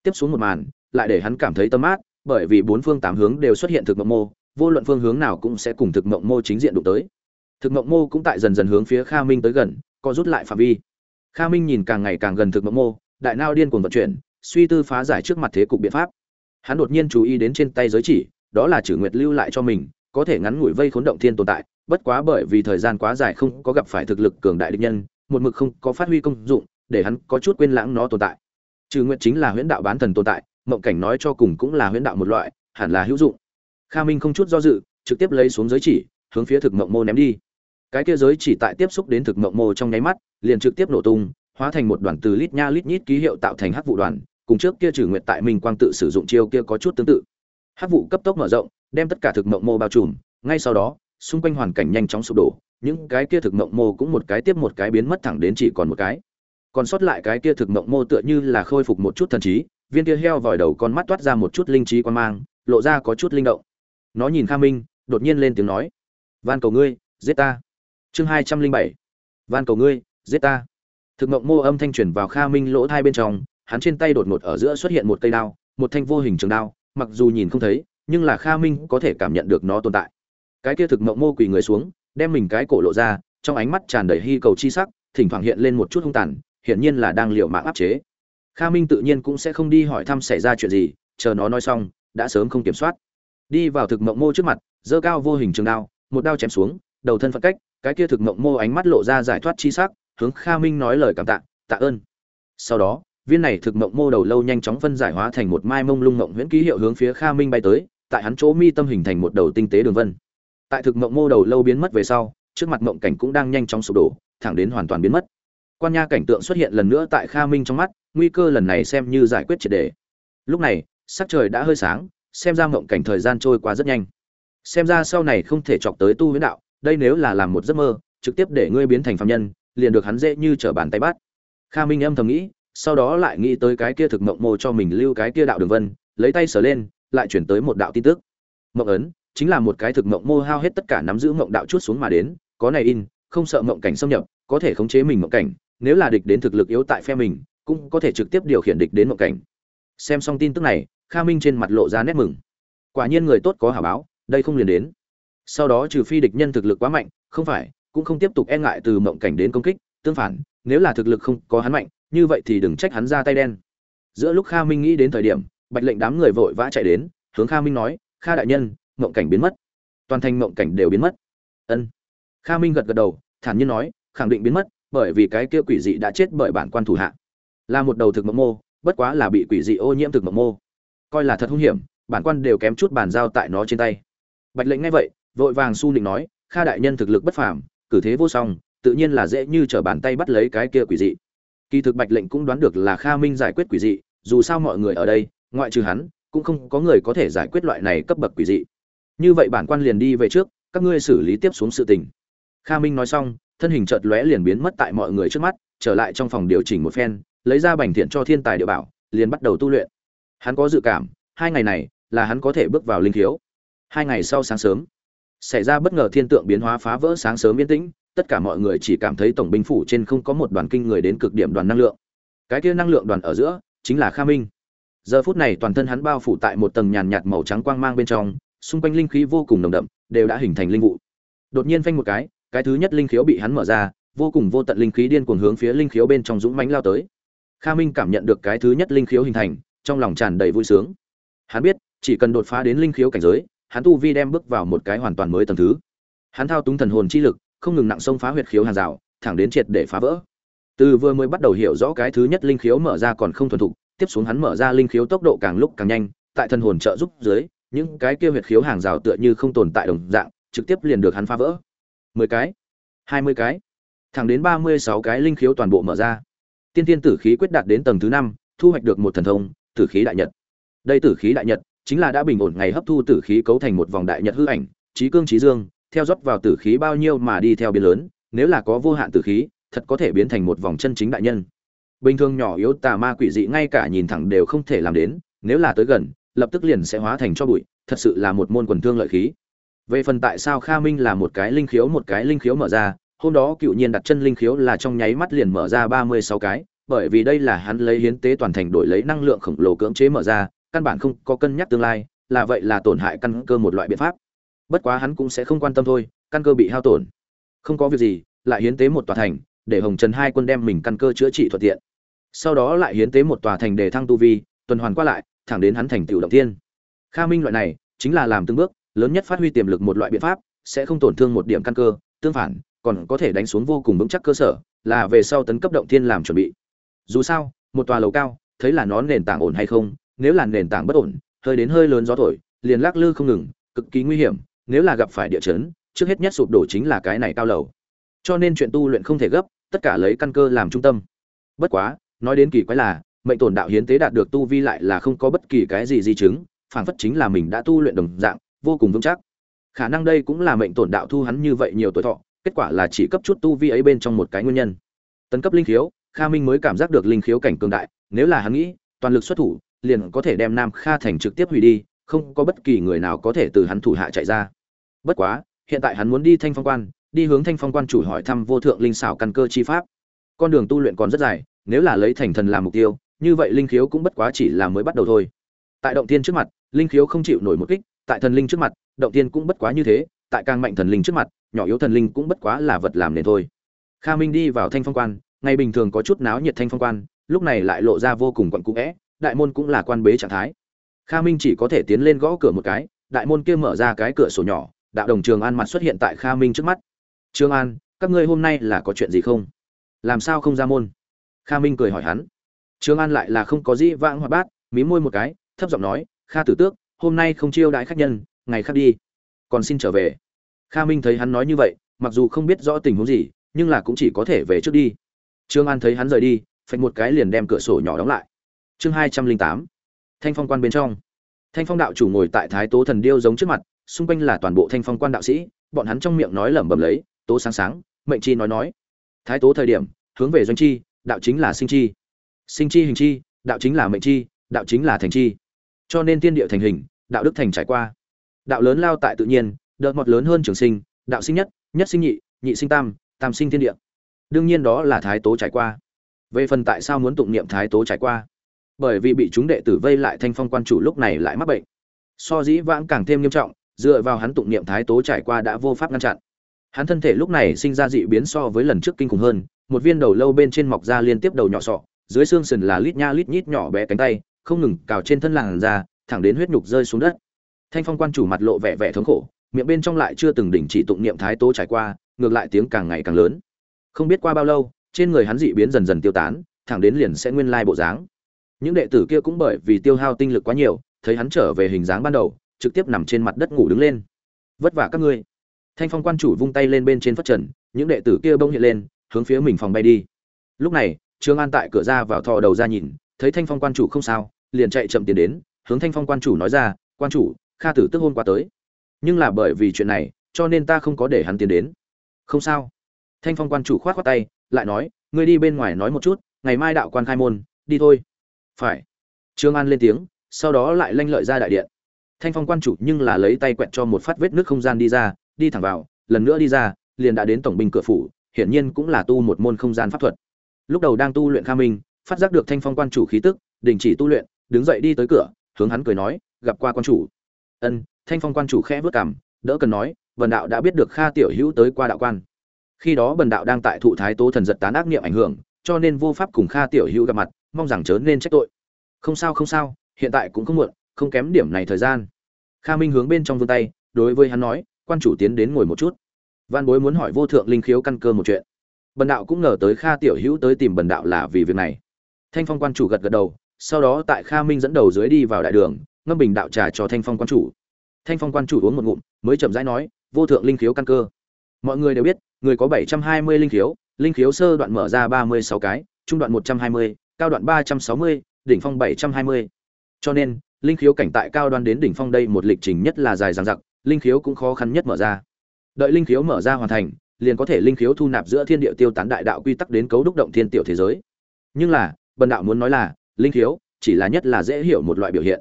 S1: Tiếp xuống một màn, lại để hắn cảm thấy tâm mát bởi vì bốn phương tám hướng đều xuất hiện thực mộng mô, vô luận phương hướng nào cũng sẽ cùng thực mộng mô chính diện đụng tới. Thực mộng mô cũng tại dần dần hướng phía kha minh tới gần, co rút lại phạm vi kha minh nhìn càng ngày càng gần thực mộng mô, đại nao điên cuồng vận chuyển, suy tư phá giải trước mặt thế cục biện pháp. Hắn đột nhiên chú ý đến trên tay giới chỉ, đó là chử nguyệt lưu lại cho mình, có thể ngắn ngủi vây khốn động thiên tồn tại, bất quá bởi vì thời gian quá dài không có gặp phải thực lực cường đại địch nhân, một mực không có phát huy công dụng, để hắn có chút quên lãng nó tồn tại. Trừ nguyện chính là huyễn đạo bán thần tồn tại, mộng cảnh nói cho cùng cũng là huyễn đạo một loại, hẳn là hữu dụng. Kha minh không chút do dự, trực tiếp lấy xuống giới chỉ, hướng phía thực mộng mô ném đi cái kia giới chỉ tại tiếp xúc đến thực mộng mô trong nháy mắt, liền trực tiếp nổ tung, hóa thành một đoàn từ lít nha lít nhít ký hiệu tạo thành hắc vụ đoàn, cùng trước kia trừ nguyện tại minh quang tự sử dụng chiêu kia có chút tương tự. Hắc vụ cấp tốc mở rộng, đem tất cả thực mộng mô bao trùm, ngay sau đó, xung quanh hoàn cảnh nhanh chóng sụp đổ, những cái kia thực mộng mô cũng một cái tiếp một cái biến mất thẳng đến chỉ còn một cái. Còn sót lại cái kia thực mộng mô tựa như là khôi phục một chút thần trí, viên kia heo vòi đầu con mắt toát ra một chút linh trí quan mang, lộ ra có chút linh động. Nó nhìn kha minh, đột nhiên lên tiếng nói, van cầu ngươi, giết ta chương hai trăm linh bảy. Van cầu ngươi, giết ta. Thực mộng mô âm thanh truyền vào kha minh lỗ thai bên trong, hắn trên tay đột ngột ở giữa xuất hiện một cây đao, một thanh vô hình trường đao, mặc dù nhìn không thấy, nhưng là kha minh có thể cảm nhận được nó tồn tại. Cái kia thực mộng mô quỳ người xuống, đem mình cái cổ lộ ra, trong ánh mắt tràn đầy hy cầu chi sắc, thỉnh thoảng hiện lên một chút hung tàn, hiển nhiên là đang liệu mạng áp chế. Kha minh tự nhiên cũng sẽ không đi hỏi thăm xảy ra chuyện gì, chờ nó nói xong, đã sớm không kiểm soát. Đi vào thực mộng mô trước mặt, giơ cao vô hình trường đao, một đao chém xuống, đầu thân phận cách cái kia thực mộng mô ánh mắt lộ ra giải thoát chi sắc, hướng kha minh nói lời cảm tạ tạ ơn. Sau đó, viên này thực mộng mô đầu lâu nhanh chóng phân giải hóa thành một mai mông lung mộng huyễn ký hiệu hướng phía kha minh bay tới, tại hắn chỗ mi tâm hình thành một đầu tinh tế đường vân. Tại thực mộng mô đầu lâu biến mất về sau, trước mặt mộng cảnh cũng đang nhanh chóng sụp đổ, thẳng đến hoàn toàn biến mất. Quan nha cảnh tượng xuất hiện lần nữa tại kha minh trong mắt, nguy cơ lần này xem như giải quyết triệt đề. Lúc này, sắc trời đã hơi sáng, xem ra mộng cảnh thời gian trôi qua rất nhanh. Xem ra sau này không thể chọc tới tu huyễn đạo đây nếu là làm một giấc mơ, trực tiếp để ngươi biến thành phạm nhân, liền được hắn dễ như trở bàn tay bắt. Kha minh âm thầm nghĩ, sau đó lại nghĩ tới cái kia thực mộng mô cho mình lưu cái kia đạo đường vân, lấy tay sờ lên, lại chuyển tới một đạo tin tức. Mộng ấn, chính là một cái thực mộng mô hao hết tất cả nắm giữ mộng đạo chút xuống mà đến, có này in, không sợ mộng cảnh xâm nhập, có thể khống chế mình mộng cảnh, nếu là địch đến thực lực yếu tại phe mình, cũng có thể trực tiếp điều khiển địch đến mộng cảnh. Xem xong tin tức này, kha minh trên mặt lộ ra nét mừng. Quả nhiên người tốt có hả báo, đây không liền đến sau đó trừ phi địch nhân thực lực quá mạnh, không phải, cũng không tiếp tục e ngại từ mộng cảnh đến công kích, tương phản, nếu là thực lực không có hắn mạnh, như vậy thì đừng trách hắn ra tay đen. Giữa lúc kha minh nghĩ đến thời điểm, bạch lệnh đám người vội vã chạy đến, hướng kha minh nói, kha đại nhân, mộng cảnh biến mất. Toàn thành mộng cảnh đều biến mất. Ân. Kha minh gật gật đầu, thản nhiên nói, khẳng định biến mất, bởi vì cái kia quỷ dị đã chết bởi bản quan thủ hạ. Là một đầu thực mộng mô, bất quá là bị quỷ dị ô nhiễm thực mộng mô. Coi là thật hung hiểm, bản quan đều kém chút bàn giao tại nó trên tay. Bạch lệnh nghe vậy vội vàng su nịnh nói, kha đại nhân thực lực bất phàm, cử thế vô song, tự nhiên là dễ như trở bàn tay bắt lấy cái kia quỷ dị. Kỳ thực bạch lệnh cũng đoán được là kha minh giải quyết quỷ dị, dù sao mọi người ở đây, ngoại trừ hắn, cũng không có người có thể giải quyết loại này cấp bậc quỷ dị. Như vậy bản quan liền đi về trước, các ngươi xử lý tiếp xuống sự tình. Kha minh nói xong, thân hình chợt lóe liền biến mất tại mọi người trước mắt, trở lại trong phòng điều chỉnh một phen, lấy ra bành thiện cho thiên tài địa bảo, liền bắt đầu tu luyện. Hắn có dự cảm, hai ngày này là hắn có thể bước vào linh thiếu hai ngày sau sáng sớm xảy ra bất ngờ thiên tượng biến hóa phá vỡ sáng sớm yên tĩnh, tất cả mọi người chỉ cảm thấy tổng binh phủ trên không có một đoàn kinh người đến cực điểm đoàn năng lượng. Cái kia năng lượng đoàn ở giữa, chính là kha minh. Giờ phút này toàn thân hắn bao phủ tại một tầng nhàn nhạt màu trắng quang mang bên trong, xung quanh linh khí vô cùng nồng đậm, đều đã hình thành linh vụ. Đột nhiên phanh một cái cái thứ nhất linh khiếu bị hắn mở ra, vô cùng vô tận linh khí điên cuồng hướng phía linh khiếu bên trong dũng mánh lao tới. Kha minh cảm nhận được cái thứ nhất linh khiếu hình thành, trong lòng tràn đầy vui sướng. Hắn biết, chỉ cần đột phá đến linh khiếu cảnh giới hắn tu vi đem bước vào một cái hoàn toàn mới tầng thứ. Hắn thao túng thần hồn chi lực, không ngừng nặng sông phá huyệt khiếu hàng rào, thẳng đến triệt để phá vỡ. Từ vừa mới bắt đầu hiểu rõ cái thứ nhất linh khiếu mở ra còn không thuần thục, tiếp xuống hắn mở ra linh khiếu tốc độ càng lúc càng nhanh, tại thần hồn trợ giúp dưới, những cái kia huyệt khiếu hàng rào tựa như không tồn tại đồng dạng, trực tiếp liền được hắn phá vỡ. Mười cái, hai mươi cái, thẳng đến ba mươi sáu cái linh khiếu toàn bộ mở ra. Tiên tiên tử khí quyết đạt đến tầng thứ năm, thu hoạch được một thần thông, tử khí đại nhật. Đây tử khí đại nhật chính là đã bình ổn ngày hấp thu tử khí cấu thành một vòng đại nhật hư ảnh, trí cương trí dương, theo dốc vào tử khí bao nhiêu mà đi theo biến lớn, nếu là có vô hạn tử khí, thật có thể biến thành một vòng chân chính đại nhân. Bình thường nhỏ yếu tà ma quỷ dị ngay cả nhìn thẳng đều không thể làm đến, nếu là tới gần, lập tức liền sẽ hóa thành cho bụi, thật sự là một môn quần thương lợi khí. Về phần tại sao kha minh là một cái linh khiếu một cái linh khiếu mở ra, hôm đó cựu nhiên đặt chân linh khiếu là trong nháy mắt liền mở ra ba mươi sáu cái, bởi vì đây là hắn lấy hiến tế toàn thành đổi lấy năng lượng khổng lồ cưỡng chế mở ra căn bản không có cân nhắc tương lai, là vậy là tổn hại căn cơ một loại biện pháp. Bất quá hắn cũng sẽ không quan tâm thôi, căn cơ bị hao tổn. Không có việc gì, lại hiến tế một tòa thành, để hồng trần hai quân đem mình căn cơ chữa trị thuận tiện. Sau đó lại hiến tế một tòa thành để thăng tu vi, tuần hoàn qua lại, thẳng đến hắn thành tựu động tiên kha minh loại này, chính là làm từng bước, lớn nhất phát huy tiềm lực một loại biện pháp, sẽ không tổn thương một điểm căn cơ, tương phản, còn có thể đánh xuống vô cùng vững chắc cơ sở, là về sau tấn cấp động thiên làm chuẩn bị. Dù sao, một tòa lầu cao, thấy là nó nền tảng ổn hay không nếu là nền tảng bất ổn, hơi đến hơi lớn gió thổi, liền lắc lư không ngừng, cực kỳ nguy hiểm, nếu là gặp phải địa chấn, trước hết nhất sụp đổ chính là cái này cao lầu. Cho nên chuyện tu luyện không thể gấp, tất cả lấy căn cơ làm trung tâm. Bất quá, nói đến kỳ quái là, mệnh tổn đạo hiến tế đạt được tu vi lại là không có bất kỳ cái gì di chứng phản phất chính là mình đã tu luyện đồng dạng, vô cùng vững chắc. Khả năng đây cũng là mệnh tổn đạo thu hắn như vậy nhiều tuổi thọ, kết quả là chỉ cấp chút tu vi ấy bên trong một cái nguyên nhân. Tấn cấp linh khiếu, kha minh mới cảm giác được linh khiếu cảnh cường đại, nếu là hắn nghĩ, toàn lực xuất thủ liền có thể đem nam kha thành trực tiếp hủy đi, không có bất kỳ người nào có thể từ hắn thủ hạ chạy ra. Bất quá, hiện tại hắn muốn đi thanh phong quan, đi hướng thanh phong quan chủ hỏi thăm vô thượng linh xảo căn cơ chi pháp. Con đường tu luyện còn rất dài, nếu là lấy thành thần làm mục tiêu, như vậy linh khiếu cũng bất quá chỉ là mới bắt đầu thôi. Tại động tiên trước mặt, linh khiếu không chịu nổi một kích, tại thần linh trước mặt, động tiên cũng bất quá như thế, tại càng mạnh thần linh trước mặt, nhỏ yếu thần linh cũng bất quá là vật làm nền thôi. Kha minh đi vào thanh phong quan, ngày bình thường có chút náo nhiệt thanh phong quan, lúc này lại lộ ra vô cùng quặn cũ é đại môn cũng là quan bế trạng thái. Kha minh chỉ có thể tiến lên gõ cửa một cái, đại môn kia mở ra cái cửa sổ nhỏ, đạo đồng trường an mặt xuất hiện tại kha minh trước mắt. Trương an, các ngươi hôm nay là có chuyện gì không? Làm sao không ra môn? Kha minh cười hỏi hắn. Trương an lại là không có gì vãng hoạt bát, mí môi một cái, thấp giọng nói, kha tử tước, hôm nay không chiêu đãi khách nhân, ngày khác đi, còn xin trở về. Kha minh thấy hắn nói như vậy, mặc dù không biết rõ tình huống gì, nhưng là cũng chỉ có thể về trước đi. Trương an thấy hắn rời đi, phạch một cái liền đem cửa sổ nhỏ đóng lại chương hai trăm linh tám, thanh phong quan bên trong. Thanh phong đạo chủ ngồi tại thái tố thần điêu giống trước mặt, xung quanh là toàn bộ thanh phong quan đạo sĩ, bọn hắn trong miệng nói lẩm bẩm lấy, tố sáng sáng, mệnh chi nói nói. Thái tố thời điểm, hướng về doanh chi, đạo chính là sinh chi. Sinh chi hình chi, đạo chính là mệnh chi, đạo chính là thành chi. Cho nên tiên địa thành hình, đạo đức thành trải qua. Đạo lớn lao tại tự nhiên, đợt mọt lớn hơn trường sinh, đạo sinh nhất nhất sinh nhị nhị sinh tam tam sinh thiên địa. Đương nhiên đó là thái tố trải qua. Về phần tại sao muốn tụng niệm thái tố trải qua? Bởi vì bị chúng đệ tử vây lại thanh phong quan chủ lúc này lại mắc bệnh. So dĩ vãng càng thêm nghiêm trọng dựa vào hắn tụng niệm thái tố trải qua đã vô pháp ngăn chặn. Hắn thân thể lúc này sinh ra dị biến so với lần trước kinh khủng hơn một viên đầu lâu bên trên mọc ra liên tiếp đầu nhỏ sọ dưới xương sườn là lít nha lít nhít nhỏ bé cánh tay không ngừng cào trên thân làn ra, thẳng đến huyết nhục rơi xuống đất. Thanh phong quan chủ mặt lộ vẻ vẻ thống khổ miệng bên trong lại chưa từng đỉnh chỉ tụng niệm thái tố trải qua ngược lại tiếng càng ngày càng lớn. Không biết qua bao lâu trên người hắn dị biến dần dần tiêu tán thẳng đến liền sẽ nguyên lai bộ dáng những đệ tử kia cũng bởi vì tiêu hao tinh lực quá nhiều, thấy hắn trở về hình dáng ban đầu, trực tiếp nằm trên mặt đất ngủ đứng lên. Vất vả các ngươi. Thanh phong quan chủ vung tay lên bên trên phát trần, những đệ tử kia bông hiện lên, hướng phía mình phòng bay đi. Lúc này, trương an tại cửa ra vào thò đầu ra nhìn, thấy thanh phong quan chủ không sao, liền chạy chậm tiến đến, hướng thanh phong quan chủ nói ra, quan chủ, kha tử tức hôn qua tới. Nhưng là bởi vì chuyện này, cho nên ta không có để hắn tiến đến. Không sao. Thanh phong quan chủ khoát khoát tay, lại nói, ngươi đi bên ngoài nói một chút, ngày mai đạo quan khai môn, đi thôi phải. Trương an lên tiếng, sau đó lại lanh lợi ra đại điện. Thanh phong quan chủ nhưng là lấy tay quẹt cho một phát vết nước không gian đi ra, đi thẳng vào, lần nữa đi ra, liền đã đến tổng binh cửa phủ, hiển nhiên cũng là tu một môn không gian pháp thuật. Lúc đầu đang tu luyện kha minh, phát giác được thanh phong quan chủ khí tức, đình chỉ tu luyện, đứng dậy đi tới cửa, hướng hắn cười nói, gặp qua quan chủ. Ân, thanh phong quan chủ khẽ vớt cảm đỡ cần nói vần đạo đã biết được kha tiểu hữu tới qua đạo quan. Khi đó bần đạo đang tại thụ thái tố thần giật tán ác niệm ảnh hưởng, cho nên vô pháp cùng kha tiểu hữu gặp mặt mong rằng chớ nên trách tội. Không sao không sao, hiện tại cũng không muộn, không kém điểm này thời gian. Kha minh hướng bên trong vươn tay, đối với hắn nói, quan chủ tiến đến ngồi một chút. Văn bối muốn hỏi vô thượng linh khiếu căn cơ một chuyện. Bần đạo cũng ngờ tới kha tiểu hữu tới tìm bần đạo là vì việc này. Thanh phong quan chủ gật gật đầu, sau đó tại kha minh dẫn đầu dưới đi vào đại đường, ngâm bình đạo trà cho thanh phong quan chủ. Thanh phong quan chủ uống một ngụm, mới chậm rãi nói, vô thượng linh khiếu căn cơ. Mọi người đều biết, người có bảy trăm hai mươi linh khiếu linh khiếu sơ đoạn mở ra ba mươi sáu cái, trung đoạn một trăm hai mươi cao đoạn ba trăm sáu mươi, đỉnh phong bảy trăm hai mươi. Cho nên, linh khiếu cảnh tại cao đoan đến đỉnh phong đây một lịch trình nhất là dài dằng dặc, linh khiếu cũng khó khăn nhất mở ra. Đợi linh khiếu mở ra hoàn thành, liền có thể linh khiếu thu nạp giữa thiên địa tiêu tán đại đạo quy tắc đến cấu đúc động thiên tiểu thế giới. Nhưng là, bần đạo muốn nói là, linh khiếu chỉ là nhất là dễ hiểu một loại biểu hiện.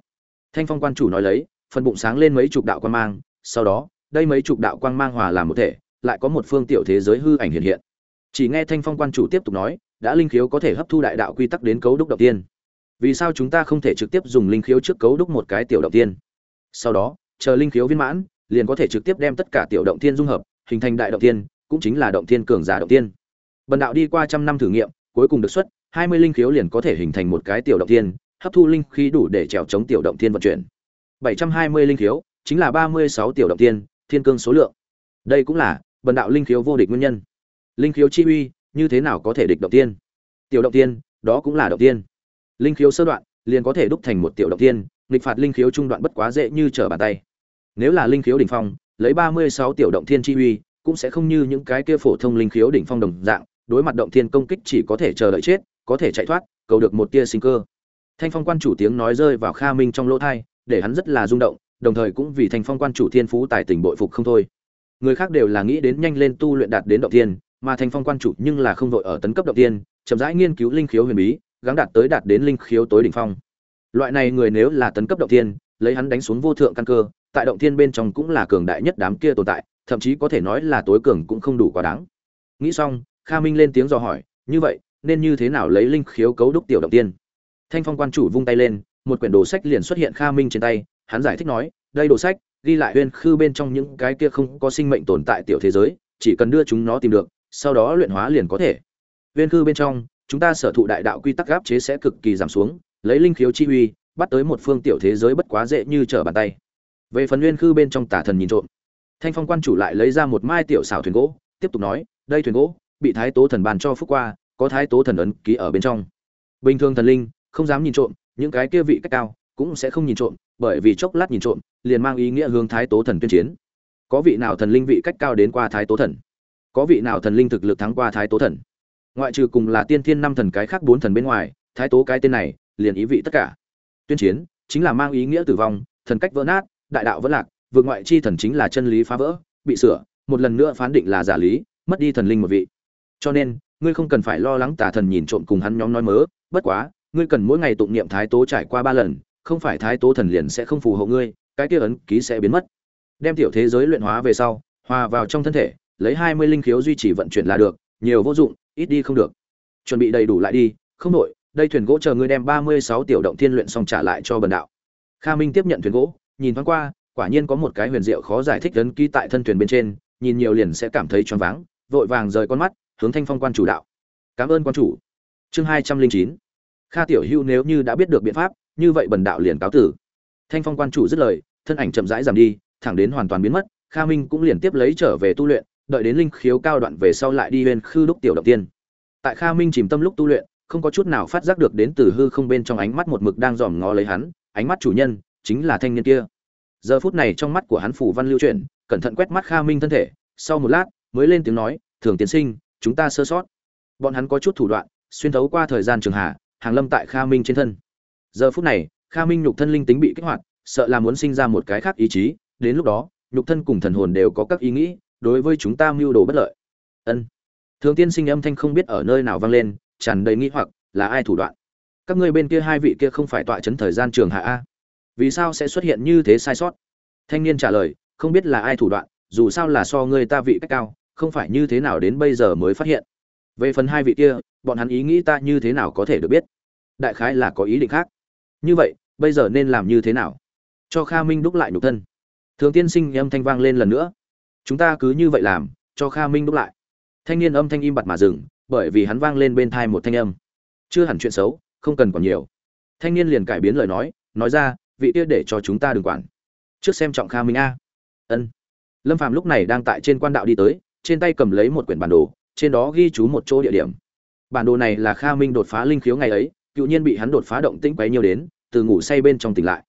S1: Thanh phong quan chủ nói lấy, phần bụng sáng lên mấy chục đạo quan mang, sau đó, đây mấy chục đạo quang mang hòa làm một thể, lại có một phương tiểu thế giới hư ảnh hiện hiện. Chỉ nghe thanh phong quan chủ tiếp tục nói đã linh khiếu có thể hấp thu đại đạo quy tắc đến cấu đúc động tiên. Vì sao chúng ta không thể trực tiếp dùng linh khiếu trước cấu đúc một cái tiểu động tiên? Sau đó, chờ linh khiếu viên mãn, liền có thể trực tiếp đem tất cả tiểu động tiên dung hợp, hình thành đại động tiên, cũng chính là động tiên cường giả động tiên. Bần đạo đi qua trăm năm thử nghiệm, cuối cùng được xuất, hai mươi linh khiếu liền có thể hình thành một cái tiểu động tiên, hấp thu linh khí đủ để trèo chống tiểu động tiên vận chuyển. Bảy trăm hai mươi linh khiếu, chính là ba mươi sáu tiểu động tiên, thiên cương số lượng. Đây cũng là bần đạo linh khiếu vô địch nguyên nhân. Linh khiếu chi uy như thế nào có thể địch động tiên? Tiểu động tiên, đó cũng là động tiên. Linh khiếu sơ đoạn, liền có thể đúc thành một tiểu động tiên, nghịch phạt linh khiếu trung đoạn bất quá dễ như trở bàn tay. Nếu là linh khiếu đỉnh phong, lấy ba mươi sáu tiểu động thiên chi uy, cũng sẽ không như những cái kia phổ thông linh khiếu đỉnh phong đồng dạng, đối mặt động thiên công kích chỉ có thể chờ đợi chết, có thể chạy thoát, cầu được một tia sinh cơ. Thanh phong quan chủ tiếng nói rơi vào kha minh trong lỗ thai để hắn rất là rung động, đồng thời cũng vì thanh phong quan chủ thiên phú tài tình bội phục không thôi. Người khác đều là nghĩ đến nhanh lên tu luyện đạt đến động thiên mà thanh phong quan chủ nhưng là không vội ở tấn cấp động tiên, chậm rãi nghiên cứu linh khiếu huyền bí, gắng đạt tới đạt đến linh khiếu tối đỉnh phong. Loại này người nếu là tấn cấp động tiên, lấy hắn đánh xuống vô thượng căn cơ, tại động tiên bên trong cũng là cường đại nhất đám kia tồn tại, thậm chí có thể nói là tối cường cũng không đủ quá đáng. Nghĩ xong, kha minh lên tiếng dò hỏi, như vậy, nên như thế nào lấy linh khiếu cấu đúc tiểu động tiên? Thanh phong quan chủ vung tay lên, một quyển đồ sách liền xuất hiện kha minh trên tay, hắn giải thích nói, đây đồ sách, ghi lại huyên khư bên trong những cái kia không có sinh mệnh tồn tại tiểu thế giới, chỉ cần đưa chúng nó tìm được sau đó luyện hóa liền có thể. Viên khư bên trong, chúng ta sở thụ đại đạo quy tắc gáp chế sẽ cực kỳ giảm xuống, lấy linh khiếu chi uy, bắt tới một phương tiểu thế giới bất quá dễ như trở bàn tay. Về phần nguyên khư bên trong tả thần nhìn trộm, thanh phong quan chủ lại lấy ra một mai tiểu xảo thuyền gỗ, tiếp tục nói, đây thuyền gỗ, bị thái tố thần bàn cho phúc qua, có thái tố thần ấn ký ở bên trong. Bình thường thần linh, không dám nhìn trộm, những cái kia vị cách cao cũng sẽ không nhìn trộm, bởi vì chốc lát nhìn trộm, liền mang ý nghĩa hướng thái tố thần tuyên chiến. Có vị nào thần linh vị cách cao đến qua thái tố thần? Có vị nào thần linh thực lực thắng qua thái tố thần? Ngoại trừ cùng là tiên thiên năm thần cái khác bốn thần bên ngoài, thái tố cái tên này liền ý vị tất cả. Tuyên chiến chính là mang ý nghĩa tử vong, thần cách vỡ nát, đại đạo vỡ lạc, vượt ngoại chi thần chính là chân lý phá vỡ, bị sửa, một lần nữa phán định là giả lý, mất đi thần linh một vị. Cho nên, ngươi không cần phải lo lắng tà thần nhìn trộm cùng hắn nhóm nói mớ, bất quá, ngươi cần mỗi ngày tụng niệm thái tố trải qua ba lần, không phải thái tố thần liền sẽ không phù hộ ngươi, cái kia ấn ký sẽ biến mất. Đem tiểu thế giới luyện hóa về sau, hòa vào trong thân thể lấy hai mươi linh khiếu duy trì vận chuyển là được, nhiều vô dụng, ít đi không được. Chuẩn bị đầy đủ lại đi, không đổi. đây thuyền gỗ chờ ngươi đem ba mươi sáu tiểu động thiên luyện xong trả lại cho bần đạo. Kha minh tiếp nhận thuyền gỗ, nhìn thoáng qua, quả nhiên có một cái huyền diệu khó giải thích ấn ký tại thân thuyền bên trên, nhìn nhiều liền sẽ cảm thấy choáng váng, vội vàng rời con mắt, hướng thanh phong quan chủ đạo. Cảm ơn quan chủ. Chương hai trăm linh chín. Kha tiểu hưu nếu như đã biết được biện pháp, như vậy bần đạo liền cáo tử. Thanh phong quan chủ dứt lời, thân ảnh chậm rãi giảm đi, thẳng đến hoàn toàn biến mất, kha minh cũng liền tiếp lấy trở về tu luyện đợi đến linh khiếu cao đoạn về sau lại đi bên khư đúc tiểu động tiên. Tại kha minh chìm tâm lúc tu luyện, không có chút nào phát giác được đến từ hư không bên trong ánh mắt một mực đang dòm ngó lấy hắn, ánh mắt chủ nhân chính là thanh niên kia. Giờ phút này trong mắt của hắn phủ văn lưu chuyển, cẩn thận quét mắt kha minh thân thể, sau một lát, mới lên tiếng nói, thường tiến sinh, chúng ta sơ sót. Bọn hắn có chút thủ đoạn, xuyên thấu qua thời gian trường hạ, hàng lâm tại kha minh trên thân. Giờ phút này, kha minh nhục thân linh tính bị kích hoạt, sợ là muốn sinh ra một cái khác ý chí, đến lúc đó, nhục thân cùng thần hồn đều có các ý nghĩ đối với chúng ta mưu đồ bất lợi. Ân. Thường tiên sinh âm thanh không biết ở nơi nào vang lên, tràn đầy nghĩ hoặc, là ai thủ đoạn? Các ngươi bên kia hai vị kia không phải tọa chấn thời gian trường hạ a. Vì sao sẽ xuất hiện như thế sai sót? Thanh niên trả lời, không biết là ai thủ đoạn, dù sao là so ngươi ta vị cách cao, không phải như thế nào đến bây giờ mới phát hiện. Về phần hai vị kia, bọn hắn ý nghĩ ta như thế nào có thể được biết? Đại khái là có ý định khác. Như vậy, bây giờ nên làm như thế nào? Cho kha minh đúc lại nhục thân. Thường tiên sinh âm thanh vang lên lần nữa chúng ta cứ như vậy làm, cho kha minh đúc lại. Thanh niên âm thanh im bặt mà dừng, bởi vì hắn vang lên bên thai một thanh âm. Chưa hẳn chuyện xấu, không cần còn nhiều. Thanh niên liền cải biến lời nói nói ra, vị kia để cho chúng ta đừng quản. Trước xem trọng kha minh a. Ân. Lâm phàm lúc này đang tại trên quan đạo đi tới, trên tay cầm lấy một quyển bản đồ, trên đó ghi chú một chỗ địa điểm. Bản đồ này là kha minh đột phá linh khiếu ngày ấy cựu nhiên bị hắn đột phá động tĩnh quấy nhiều đến, từ ngủ say bên trong tỉnh lại.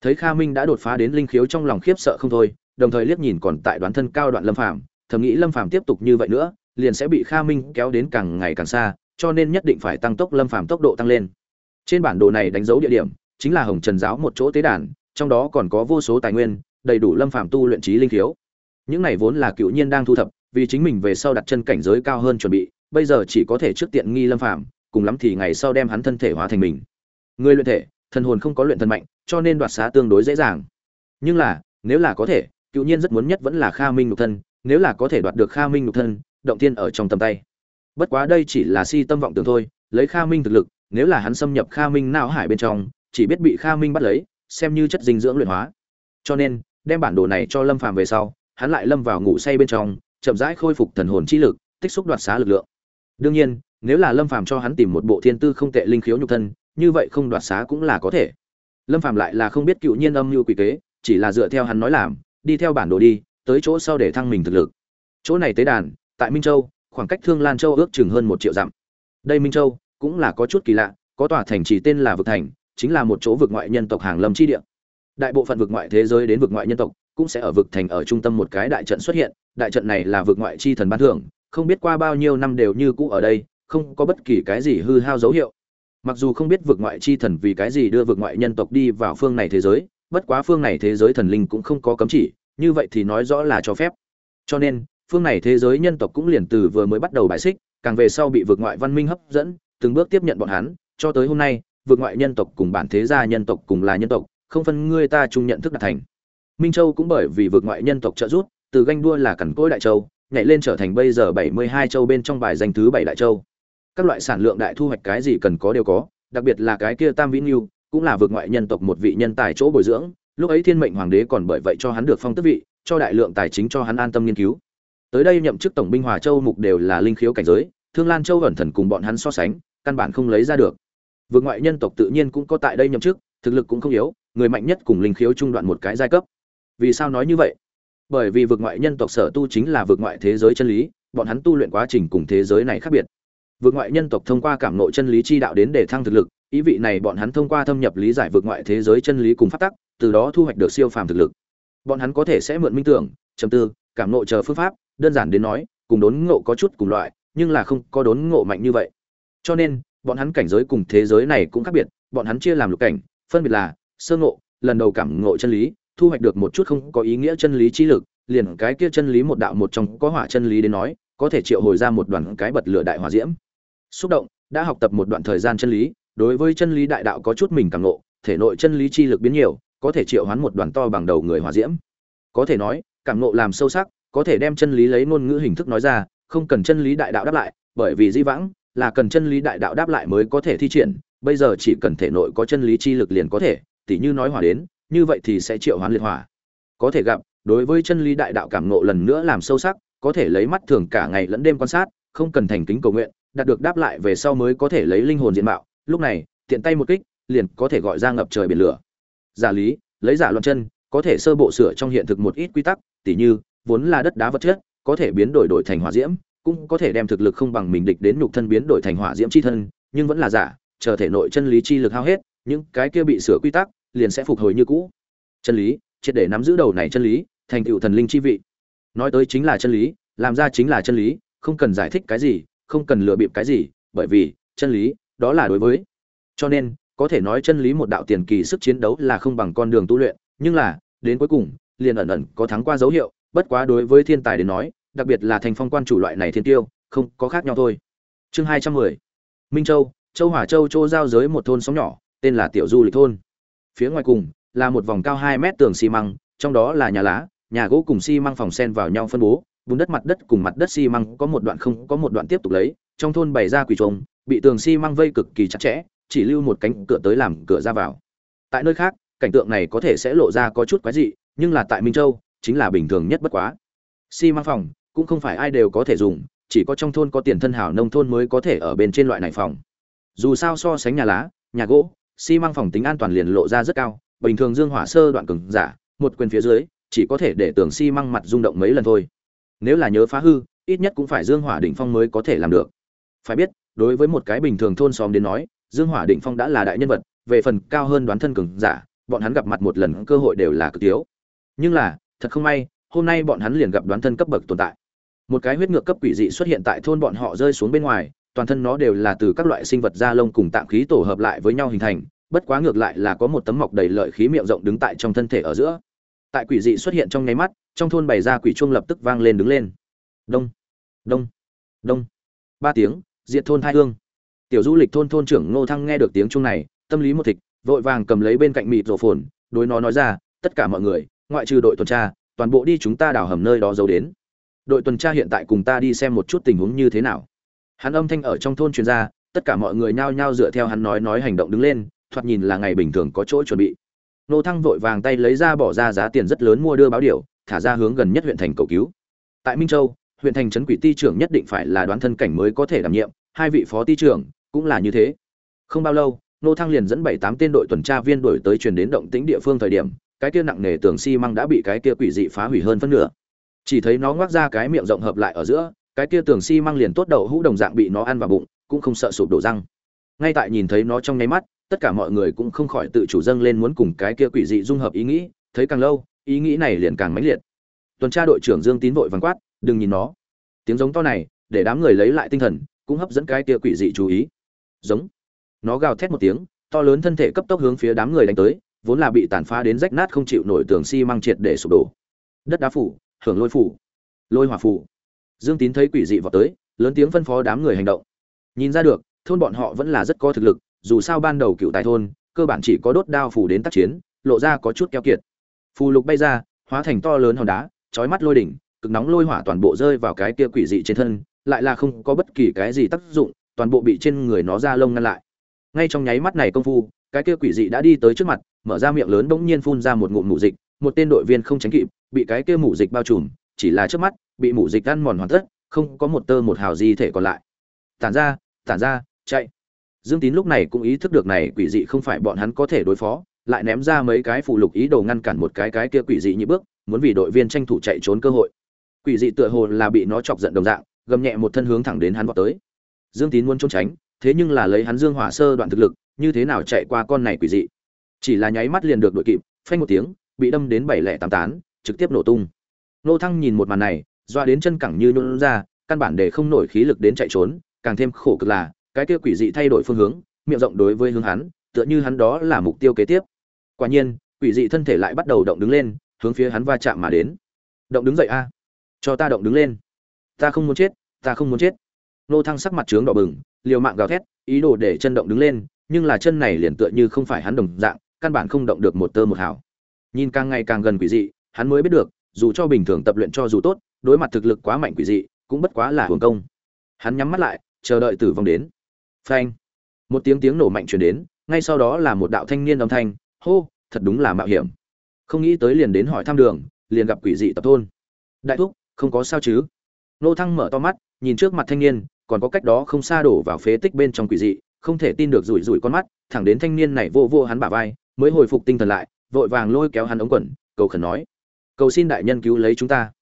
S1: Thấy kha minh đã đột phá đến linh khiếu trong lòng khiếp sợ không thôi đồng thời liếc nhìn còn tại đoán thân cao đoạn lâm phàm, thầm nghĩ lâm phàm tiếp tục như vậy nữa, liền sẽ bị kha minh kéo đến càng ngày càng xa, cho nên nhất định phải tăng tốc lâm phàm tốc độ tăng lên. Trên bản đồ này đánh dấu địa điểm, chính là hồng trần giáo một chỗ tế đàn, trong đó còn có vô số tài nguyên, đầy đủ lâm phàm tu luyện trí linh thiếu. những này vốn là cựu nhiên đang thu thập, vì chính mình về sau đặt chân cảnh giới cao hơn chuẩn bị, bây giờ chỉ có thể trước tiện nghi lâm phàm, cùng lắm thì ngày sau đem hắn thân thể hóa thành mình. Người luyện thể, thần hồn không có luyện thần mạnh, cho nên đoạt xá tương đối dễ dàng. Nhưng là, nếu là có thể cựu nhiên rất muốn nhất vẫn là kha minh nhục thân, nếu là có thể đoạt được kha minh nhục thân, động tiên ở trong tầm tay. Bất quá đây chỉ là si tâm vọng tưởng thôi, lấy kha minh thực lực, nếu là hắn xâm nhập kha minh não hải bên trong, chỉ biết bị kha minh bắt lấy, xem như chất dinh dưỡng luyện hóa. Cho nên, đem bản đồ này cho lâm phàm về sau, hắn lại lâm vào ngủ say bên trong, chậm rãi khôi phục thần hồn chi lực, tích xúc đoạt xá lực lượng. Đương nhiên, nếu là lâm phàm cho hắn tìm một bộ thiên tư không tệ linh khiếu nhục thân, như vậy không đoạt xá cũng là có thể. Lâm phàm lại là không biết cựu nhiên âm mưu quỷ kế, chỉ là dựa theo hắn nói làm đi theo bản đồ đi, tới chỗ sau để thăng mình thực lực. Chỗ này tế đàn, tại minh châu, khoảng cách thương lan châu ước chừng hơn một triệu dặm. Đây minh châu, cũng là có chút kỳ lạ, có tòa thành chỉ tên là vực thành, chính là một chỗ vực ngoại nhân tộc hàng lâm chi địa. Đại bộ phận vực ngoại thế giới đến vực ngoại nhân tộc, cũng sẽ ở vực thành ở trung tâm một cái đại trận xuất hiện. Đại trận này là vực ngoại chi thần ban thưởng, không biết qua bao nhiêu năm đều như cũ ở đây, không có bất kỳ cái gì hư hao dấu hiệu. Mặc dù không biết vực ngoại chi thần vì cái gì đưa vực ngoại nhân tộc đi vào phương này thế giới bất quá phương này thế giới thần linh cũng không có cấm chỉ như vậy thì nói rõ là cho phép. Cho nên phương này thế giới nhân tộc cũng liền từ vừa mới bắt đầu bài xích càng về sau bị vực ngoại văn minh hấp dẫn từng bước tiếp nhận bọn hắn cho tới hôm nay vực ngoại nhân tộc cùng bản thế gia nhân tộc cùng là nhân tộc không phân ngươi ta chung nhận thức đạt thành. Minh châu cũng bởi vì vực ngoại nhân tộc trợ giúp từ ganh đua là cẩn cỗi đại châu nhảy lên trở thành bây giờ bảy mươi hai châu bên trong bài danh thứ bảy đại châu. Các loại sản lượng đại thu hoạch cái gì cần có đều có đặc biệt là cái kia tam vĩ Nưu, cũng là vượt ngoại nhân tộc một vị nhân tài chỗ bồi dưỡng, lúc ấy thiên mệnh hoàng đế còn bởi vậy cho hắn được phong tước vị, cho đại lượng tài chính cho hắn an tâm nghiên cứu. Tới đây nhậm chức tổng binh hòa châu mục đều là linh khiếu cảnh giới, thương lan châu ẩn thần cùng bọn hắn so sánh, căn bản không lấy ra được. Vượt ngoại nhân tộc tự nhiên cũng có tại đây nhậm chức, thực lực cũng không yếu, người mạnh nhất cùng linh khiếu trung đoạn một cái giai cấp. Vì sao nói như vậy? Bởi vì vượt ngoại nhân tộc sở tu chính là vượt ngoại thế giới chân lý, bọn hắn tu luyện quá trình cùng thế giới này khác biệt vượt ngoại nhân tộc thông qua cảm ngộ chân lý chi đạo đến để thăng thực lực, ý vị này bọn hắn thông qua thâm nhập lý giải vượt ngoại thế giới chân lý cùng phát tắc, từ đó thu hoạch được siêu phàm thực lực. Bọn hắn có thể sẽ mượn minh tưởng, trầm tư, cảm ngộ chờ phương pháp, đơn giản đến nói, cùng đốn ngộ có chút cùng loại, nhưng là không có đốn ngộ mạnh như vậy. Cho nên, bọn hắn cảnh giới cùng thế giới này cũng khác biệt, bọn hắn chia làm lục cảnh, phân biệt là sơ ngộ, lần đầu cảm ngộ chân lý, thu hoạch được một chút không có ý nghĩa chân lý trí lực, liền cái kia chân lý một đạo một trong có hỏa chân lý đến nói, có thể triệu hồi ra một đoàn cái bật lửa đại hỏa diễm xúc động, đã học tập một đoạn thời gian chân lý, đối với chân lý đại đạo có chút mình càng ngộ, thể nội chân lý chi lực biến nhiều, có thể triệu hoán một đoàn to bằng đầu người hỏa diễm. Có thể nói, cảm ngộ làm sâu sắc, có thể đem chân lý lấy ngôn ngữ hình thức nói ra, không cần chân lý đại đạo đáp lại, bởi vì di vãng là cần chân lý đại đạo đáp lại mới có thể thi triển, bây giờ chỉ cần thể nội có chân lý chi lực liền có thể, tỉ như nói hỏa đến, như vậy thì sẽ triệu hoán liệt hỏa. Có thể gặp, đối với chân lý đại đạo cảm ngộ lần nữa làm sâu sắc, có thể lấy mắt thường cả ngày lẫn đêm quan sát, không cần thành kính cầu nguyện đạt được đáp lại về sau mới có thể lấy linh hồn diện mạo. Lúc này, tiện tay một kích, liền có thể gọi ra ngập trời biển lửa. Giả lý, lấy giả loạn chân, có thể sơ bộ sửa trong hiện thực một ít quy tắc, tỉ như, vốn là đất đá vật chất, có thể biến đổi đổi thành hỏa diễm, cũng có thể đem thực lực không bằng mình địch đến nhục thân biến đổi thành hỏa diễm chi thân, nhưng vẫn là giả, chờ thể nội chân lý chi lực hao hết, những cái kia bị sửa quy tắc, liền sẽ phục hồi như cũ. Chân lý, triệt để nắm giữ đầu này chân lý, thành tựu thần linh chi vị. Nói tới chính là chân lý, làm ra chính là chân lý, không cần giải thích cái gì không cần lừa bịp cái gì, bởi vì, chân lý, đó là đối với. Cho nên, có thể nói chân lý một đạo tiền kỳ sức chiến đấu là không bằng con đường tu luyện, nhưng là, đến cuối cùng, liền ẩn ẩn có thắng qua dấu hiệu, bất quá đối với thiên tài đến nói, đặc biệt là thành phong quan chủ loại này thiên tiêu, không có khác nhau thôi. Chương hai trăm mười, minh châu châu hỏa châu châu giao giới một thôn sóng nhỏ, tên là tiểu du lịch thôn. Phía ngoài cùng, là một vòng cao hai mét tường xi măng, trong đó là nhà lá, nhà gỗ cùng xi măng phòng sen vào nhau phân bố bùn đất mặt đất cùng mặt đất xi măng có một đoạn không có một đoạn tiếp tục lấy, trong thôn bày ra quỷ trống bị tường xi măng vây cực kỳ chặt chẽ, chỉ lưu một cánh cửa tới làm cửa ra vào. Tại nơi khác, cảnh tượng này có thể sẽ lộ ra có chút quái dị, nhưng là tại minh châu, chính là bình thường nhất bất quá. Xi măng phòng, cũng không phải ai đều có thể dùng, chỉ có trong thôn có tiền thân hảo nông thôn mới có thể ở bên trên loại này phòng. Dù sao so sánh nhà lá, nhà gỗ, xi măng phòng tính an toàn liền lộ ra rất cao, bình thường dương hỏa sơ đoạn cứng giả, một quyền phía dưới, chỉ có thể để tường xi măng mặt rung động mấy lần thôi nếu là nhớ phá hư, ít nhất cũng phải dương hỏa đỉnh phong mới có thể làm được. Phải biết, đối với một cái bình thường thôn xóm đến nói, dương hỏa đỉnh phong đã là đại nhân vật, về phần cao hơn đoán thân cường giả, bọn hắn gặp mặt một lần cơ hội đều là cực thiếu nhưng là, thật không may, hôm nay bọn hắn liền gặp đoán thân cấp bậc tồn tại. Một cái huyết ngược cấp quỷ dị xuất hiện tại thôn bọn họ rơi xuống bên ngoài, toàn thân nó đều là từ các loại sinh vật da lông cùng tạm khí tổ hợp lại với nhau hình thành, bất quá ngược lại là có một tấm mọc đầy lợi khí miệng rộng đứng tại trong thân thể ở giữa. Tại quỷ dị xuất hiện trong nháy mắt trong thôn bày ra quỷ chuông lập tức vang lên đứng lên. Đông đông đông. Ba tiếng, diệt thôn hai hương. Tiểu du lịch thôn thôn trưởng ngô thăng nghe được tiếng chuông này, tâm lý một thịch, vội vàng cầm lấy bên cạnh mịt rổ phồn, đối nó nói ra, tất cả mọi người, ngoại trừ đội tuần tra, toàn bộ đi chúng ta đào hầm nơi đó giấu đến. Đội tuần tra hiện tại cùng ta đi xem một chút tình huống như thế nào. Hắn âm thanh ở trong thôn truyền ra, tất cả mọi người nhao nhao dựa theo hắn nói nói hành động đứng lên, thoạt nhìn là ngày bình thường có chỗ chuẩn bị. Nô thăng vội vàng tay lấy ra bỏ ra giá tiền rất lớn mua đưa báo điều thả ra hướng gần nhất huyện thành cầu cứu. Tại minh châu, huyện thành trấn quỷ ti trưởng nhất định phải là đoán thân cảnh mới có thể đảm nhiệm, hai vị phó ti trưởng cũng là như thế. Không bao lâu, nô thăng liền dẫn bảy tám tên đội tuần tra viên đổi tới truyền đến động tĩnh địa phương thời điểm, cái kia nặng nề tường xi măng đã bị cái kia quỷ dị phá hủy hơn phân nửa. Chỉ thấy nó ngoác ra cái miệng rộng hợp lại ở giữa, cái kia tường xi măng liền tốt đầu hũ đồng dạng bị nó ăn vào bụng, cũng không sợ sụp đổ răng. Ngay tại nhìn thấy nó trong nháy mắt, tất cả mọi người cũng không khỏi tự chủ dâng lên muốn cùng cái kia quỷ dị dung hợp ý nghĩ, thấy càng lâu ý nghĩ này liền càng mãnh liệt. Tuần tra đội trưởng dương tín vội vắng quát, đừng nhìn nó. Tiếng giống to này, để đám người lấy lại tinh thần, cũng hấp dẫn cái tia quỷ dị chú ý. Giống. Nó gào thét một tiếng, to lớn thân thể cấp tốc hướng phía đám người đánh tới, vốn là bị tàn phá đến rách nát không chịu nổi tường xi măng triệt để sụp đổ. Đất đá phủ, hưởng lôi phủ, lôi hỏa phủ. Dương tín thấy quỷ dị vào tới, lớn tiếng phân phó đám người hành động. Nhìn ra được, thôn bọn họ vẫn là rất có thực lực, dù sao ban đầu cựu tài thôn, cơ bản chỉ có đốt đao phủ đến tác chiến, lộ ra có chút keo kiệt phù lục bay ra, hóa thành to lớn hòn đá, chói mắt lôi đỉnh, cực nóng lôi hỏa toàn bộ rơi vào cái kia quỷ dị trên thân, lại là không có bất kỳ cái gì tác dụng, toàn bộ bị trên người nó ra lông ngăn lại. Ngay trong nháy mắt này công phu, cái kia quỷ dị đã đi tới trước mặt, mở ra miệng lớn bỗng nhiên phun ra một ngụm mủ dịch, một tên đội viên không tránh kịp, bị cái kia mủ dịch bao trùm, chỉ là trước mắt, bị mủ dịch ăn mòn hoàn tất, không có một tơ một hào gì thể còn lại. Tản ra tản ra, chạy. Dương tín lúc này cũng ý thức được này quỷ dị không phải bọn hắn có thể đối phó lại ném ra mấy cái phụ lục ý đồ ngăn cản một cái cái kia quỷ dị như bước, muốn vì đội viên tranh thủ chạy trốn cơ hội. Quỷ dị tựa hồ là bị nó chọc giận đồng dạng, gầm nhẹ một thân hướng thẳng đến hắn vọt tới. Dương tín muốn trốn tránh, thế nhưng là lấy hắn dương hỏa sơ đoạn thực lực, như thế nào chạy qua con này quỷ dị? Chỉ là nháy mắt liền được đội kịp, phanh một tiếng, bị đâm đến bảy lẻ tám tán, trực tiếp nổ tung. Nô thăng nhìn một màn này, doa đến chân cẳng như nhún ra, căn bản để không nổi khí lực đến chạy trốn, càng thêm khổ cực là, cái kia quỷ dị thay đổi phương hướng, miệng rộng đối với hướng hắn, tựa như hắn đó là mục tiêu kế tiếp quả nhiên, quỷ dị thân thể lại bắt đầu động đứng lên, hướng phía hắn va chạm mà đến. Động đứng dậy a. Cho ta động đứng lên. Ta không muốn chết, ta không muốn chết. Nô thăng sắc mặt trướng đỏ bừng, liều mạng gào thét, ý đồ để chân động đứng lên, nhưng là chân này liền tựa như không phải hắn đồng dạng, căn bản không động được một tơ một hào. Nhìn càng ngày càng gần quỷ dị, hắn mới biết được, dù cho bình thường tập luyện cho dù tốt, đối mặt thực lực quá mạnh quỷ dị, cũng bất quá là hưởng công. Hắn nhắm mắt lại, chờ đợi tử vong đến. Phanh! Một tiếng tiếng nổ mạnh truyền đến, ngay sau đó là một đạo thanh niên âm thanh hô, thật đúng là mạo hiểm. Không nghĩ tới liền đến hỏi thăm đường, liền gặp quỷ dị tập thôn. Đại thúc, không có sao chứ? Nô thăng mở to mắt, nhìn trước mặt thanh niên, còn có cách đó không xa đổ vào phế tích bên trong quỷ dị, không thể tin được rủi rủi con mắt, thẳng đến thanh niên này vô vô hắn bả vai, mới hồi phục tinh thần lại, vội vàng lôi kéo hắn ống quần, cầu khẩn nói, cầu xin đại nhân cứu lấy chúng ta.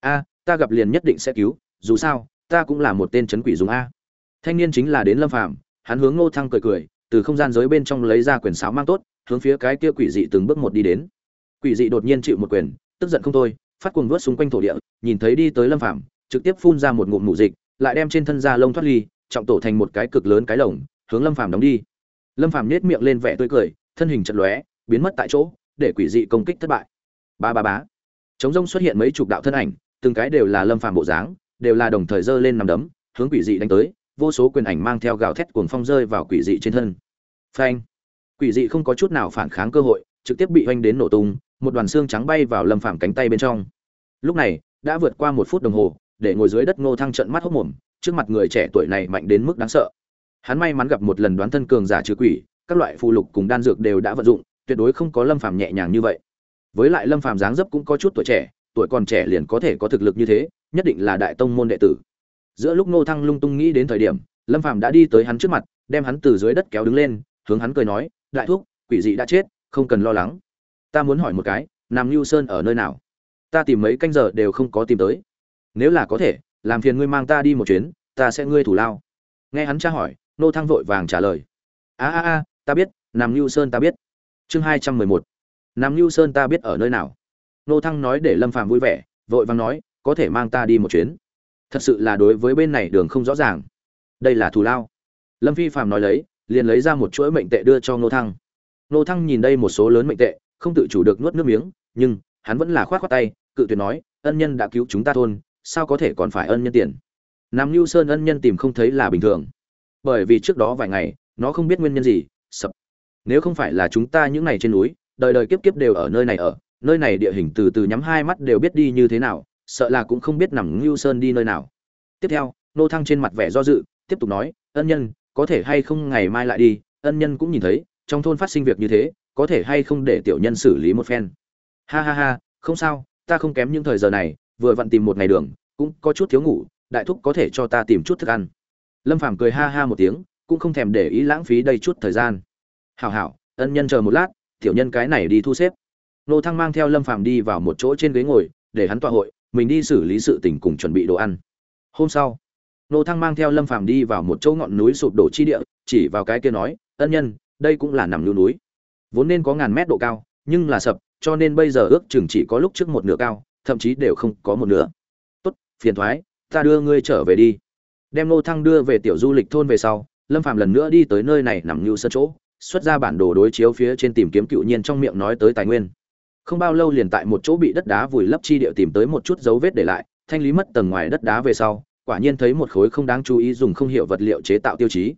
S1: A, ta gặp liền nhất định sẽ cứu, dù sao, ta cũng là một tên chấn quỷ dùng a. Thanh niên chính là đến lâm phàm, hắn hướng ngô thăng cười cười, từ không gian giới bên trong lấy ra quyển sáo mang tốt hướng phía cái kia quỷ dị từng bước một đi đến. Quỷ dị đột nhiên chịu một quyền, tức giận không thôi, phát cuồng vớt xung quanh thổ địa, nhìn thấy đi tới lâm phàm, trực tiếp phun ra một ngụm mù dịch, lại đem trên thân da lông thoát ly, trọng tổ thành một cái cực lớn cái lồng, hướng lâm phàm đóng đi. Lâm phàm nhếch miệng lên vẻ tươi cười, thân hình chật lóe, biến mất tại chỗ, để quỷ dị công kích thất bại. Ba ba bá chống rông xuất hiện mấy chục đạo thân ảnh, từng cái đều là lâm phàm bộ dáng, đều là đồng thời giơ lên nằm đấm, hướng quỷ dị đánh tới, vô số quyền ảnh mang theo gào thét cuồng phong rơi vào quỷ dị trên thân. Phanh quỷ dị không có chút nào phản kháng cơ hội, trực tiếp bị oanh đến nổ tung, một đoàn xương trắng bay vào lâm phàm cánh tay bên trong. Lúc này, đã vượt qua một phút đồng hồ, để ngồi dưới đất ngô thăng trận mắt hốc mồm, trước mặt người trẻ tuổi này mạnh đến mức đáng sợ. Hắn may mắn gặp một lần đoán thân cường giả trừ quỷ, các loại phù lục cùng đan dược đều đã vận dụng, tuyệt đối không có lâm phàm nhẹ nhàng như vậy. Với lại lâm phàm dáng dấp cũng có chút tuổi trẻ, tuổi còn trẻ liền có thể có thực lực như thế, nhất định là đại tông môn đệ tử. Giữa lúc ngô thăng lung tung nghĩ đến thời điểm, lâm phàm đã đi tới hắn trước mặt, đem hắn từ dưới đất kéo đứng lên, hướng hắn cười nói đại thúc, quỷ dị đã chết, không cần lo lắng. Ta muốn hỏi một cái, nam lưu sơn ở nơi nào? Ta tìm mấy canh giờ đều không có tìm tới. Nếu là có thể, làm phiền ngươi mang ta đi một chuyến, ta sẽ ngươi thủ lao. Nghe hắn tra hỏi, nô thăng vội vàng trả lời. A a a, ta biết, nam lưu sơn ta biết. Chương hai trăm mười một. Nam lưu sơn ta biết ở nơi nào? Nô thăng nói để lâm phàm vui vẻ, vội vàng nói, có thể mang ta đi một chuyến. Thật sự là đối với bên này đường không rõ ràng. Đây là thù lao. Lâm phi phàm nói lấy liền lấy ra một chuỗi mệnh tệ đưa cho Ngô thăng. Ngô thăng nhìn đây một số lớn mệnh tệ, không tự chủ được nuốt nước miếng, nhưng hắn vẫn là khoát khoát tay, cự tuyệt nói, ân nhân đã cứu chúng ta thôn, sao có thể còn phải ân nhân tiền? Nam lưu sơn ân nhân tìm không thấy là bình thường. Bởi vì trước đó vài ngày, nó không biết nguyên nhân gì, sập. Nếu không phải là chúng ta những ngày trên núi, đời đời kiếp kiếp đều ở nơi này ở, nơi này địa hình từ từ nhắm hai mắt đều biết đi như thế nào, sợ là cũng không biết nằm lưu sơn đi nơi nào. Tiếp theo nô thăng trên mặt vẻ do dự, tiếp tục nói, ân nhân có thể hay không ngày mai lại đi, ân nhân cũng nhìn thấy, trong thôn phát sinh việc như thế, có thể hay không để tiểu nhân xử lý một phen. Ha ha ha, không sao, ta không kém những thời giờ này, vừa vặn tìm một ngày đường, cũng có chút thiếu ngủ, đại thúc có thể cho ta tìm chút thức ăn. Lâm phàm cười ha ha một tiếng, cũng không thèm để ý lãng phí đây chút thời gian. Hảo hảo, ân nhân chờ một lát, tiểu nhân cái này đi thu xếp. Nô thăng mang theo lâm phàm đi vào một chỗ trên ghế ngồi, để hắn tọa hội, mình đi xử lý sự tình cùng chuẩn bị đồ ăn. Hôm sau nô thăng mang theo lâm phàm đi vào một chỗ ngọn núi sụp đổ chi địa, chỉ vào cái kia nói, ân nhân, đây cũng là nằm lưu núi. Vốn nên có ngàn mét độ cao, nhưng là sập, cho nên bây giờ ước chừng chỉ có lúc trước một nửa cao, thậm chí đều không có một nửa. Tốt, phiền thoái, ta đưa ngươi trở về đi. Đem nô thăng đưa về tiểu du lịch thôn về sau, lâm phàm lần nữa đi tới nơi này nằm lưu sân chỗ, xuất ra bản đồ đối chiếu phía trên tìm kiếm cựu nhiên trong miệng nói tới tài nguyên. Không bao lâu liền tại một chỗ bị đất đá vùi lấp chi địa tìm tới một chút dấu vết để lại, thanh lý mất tầng ngoài đất đá về sau quả nhiên thấy một khối không đáng chú ý dùng không hiệu vật liệu chế tạo tiêu chí.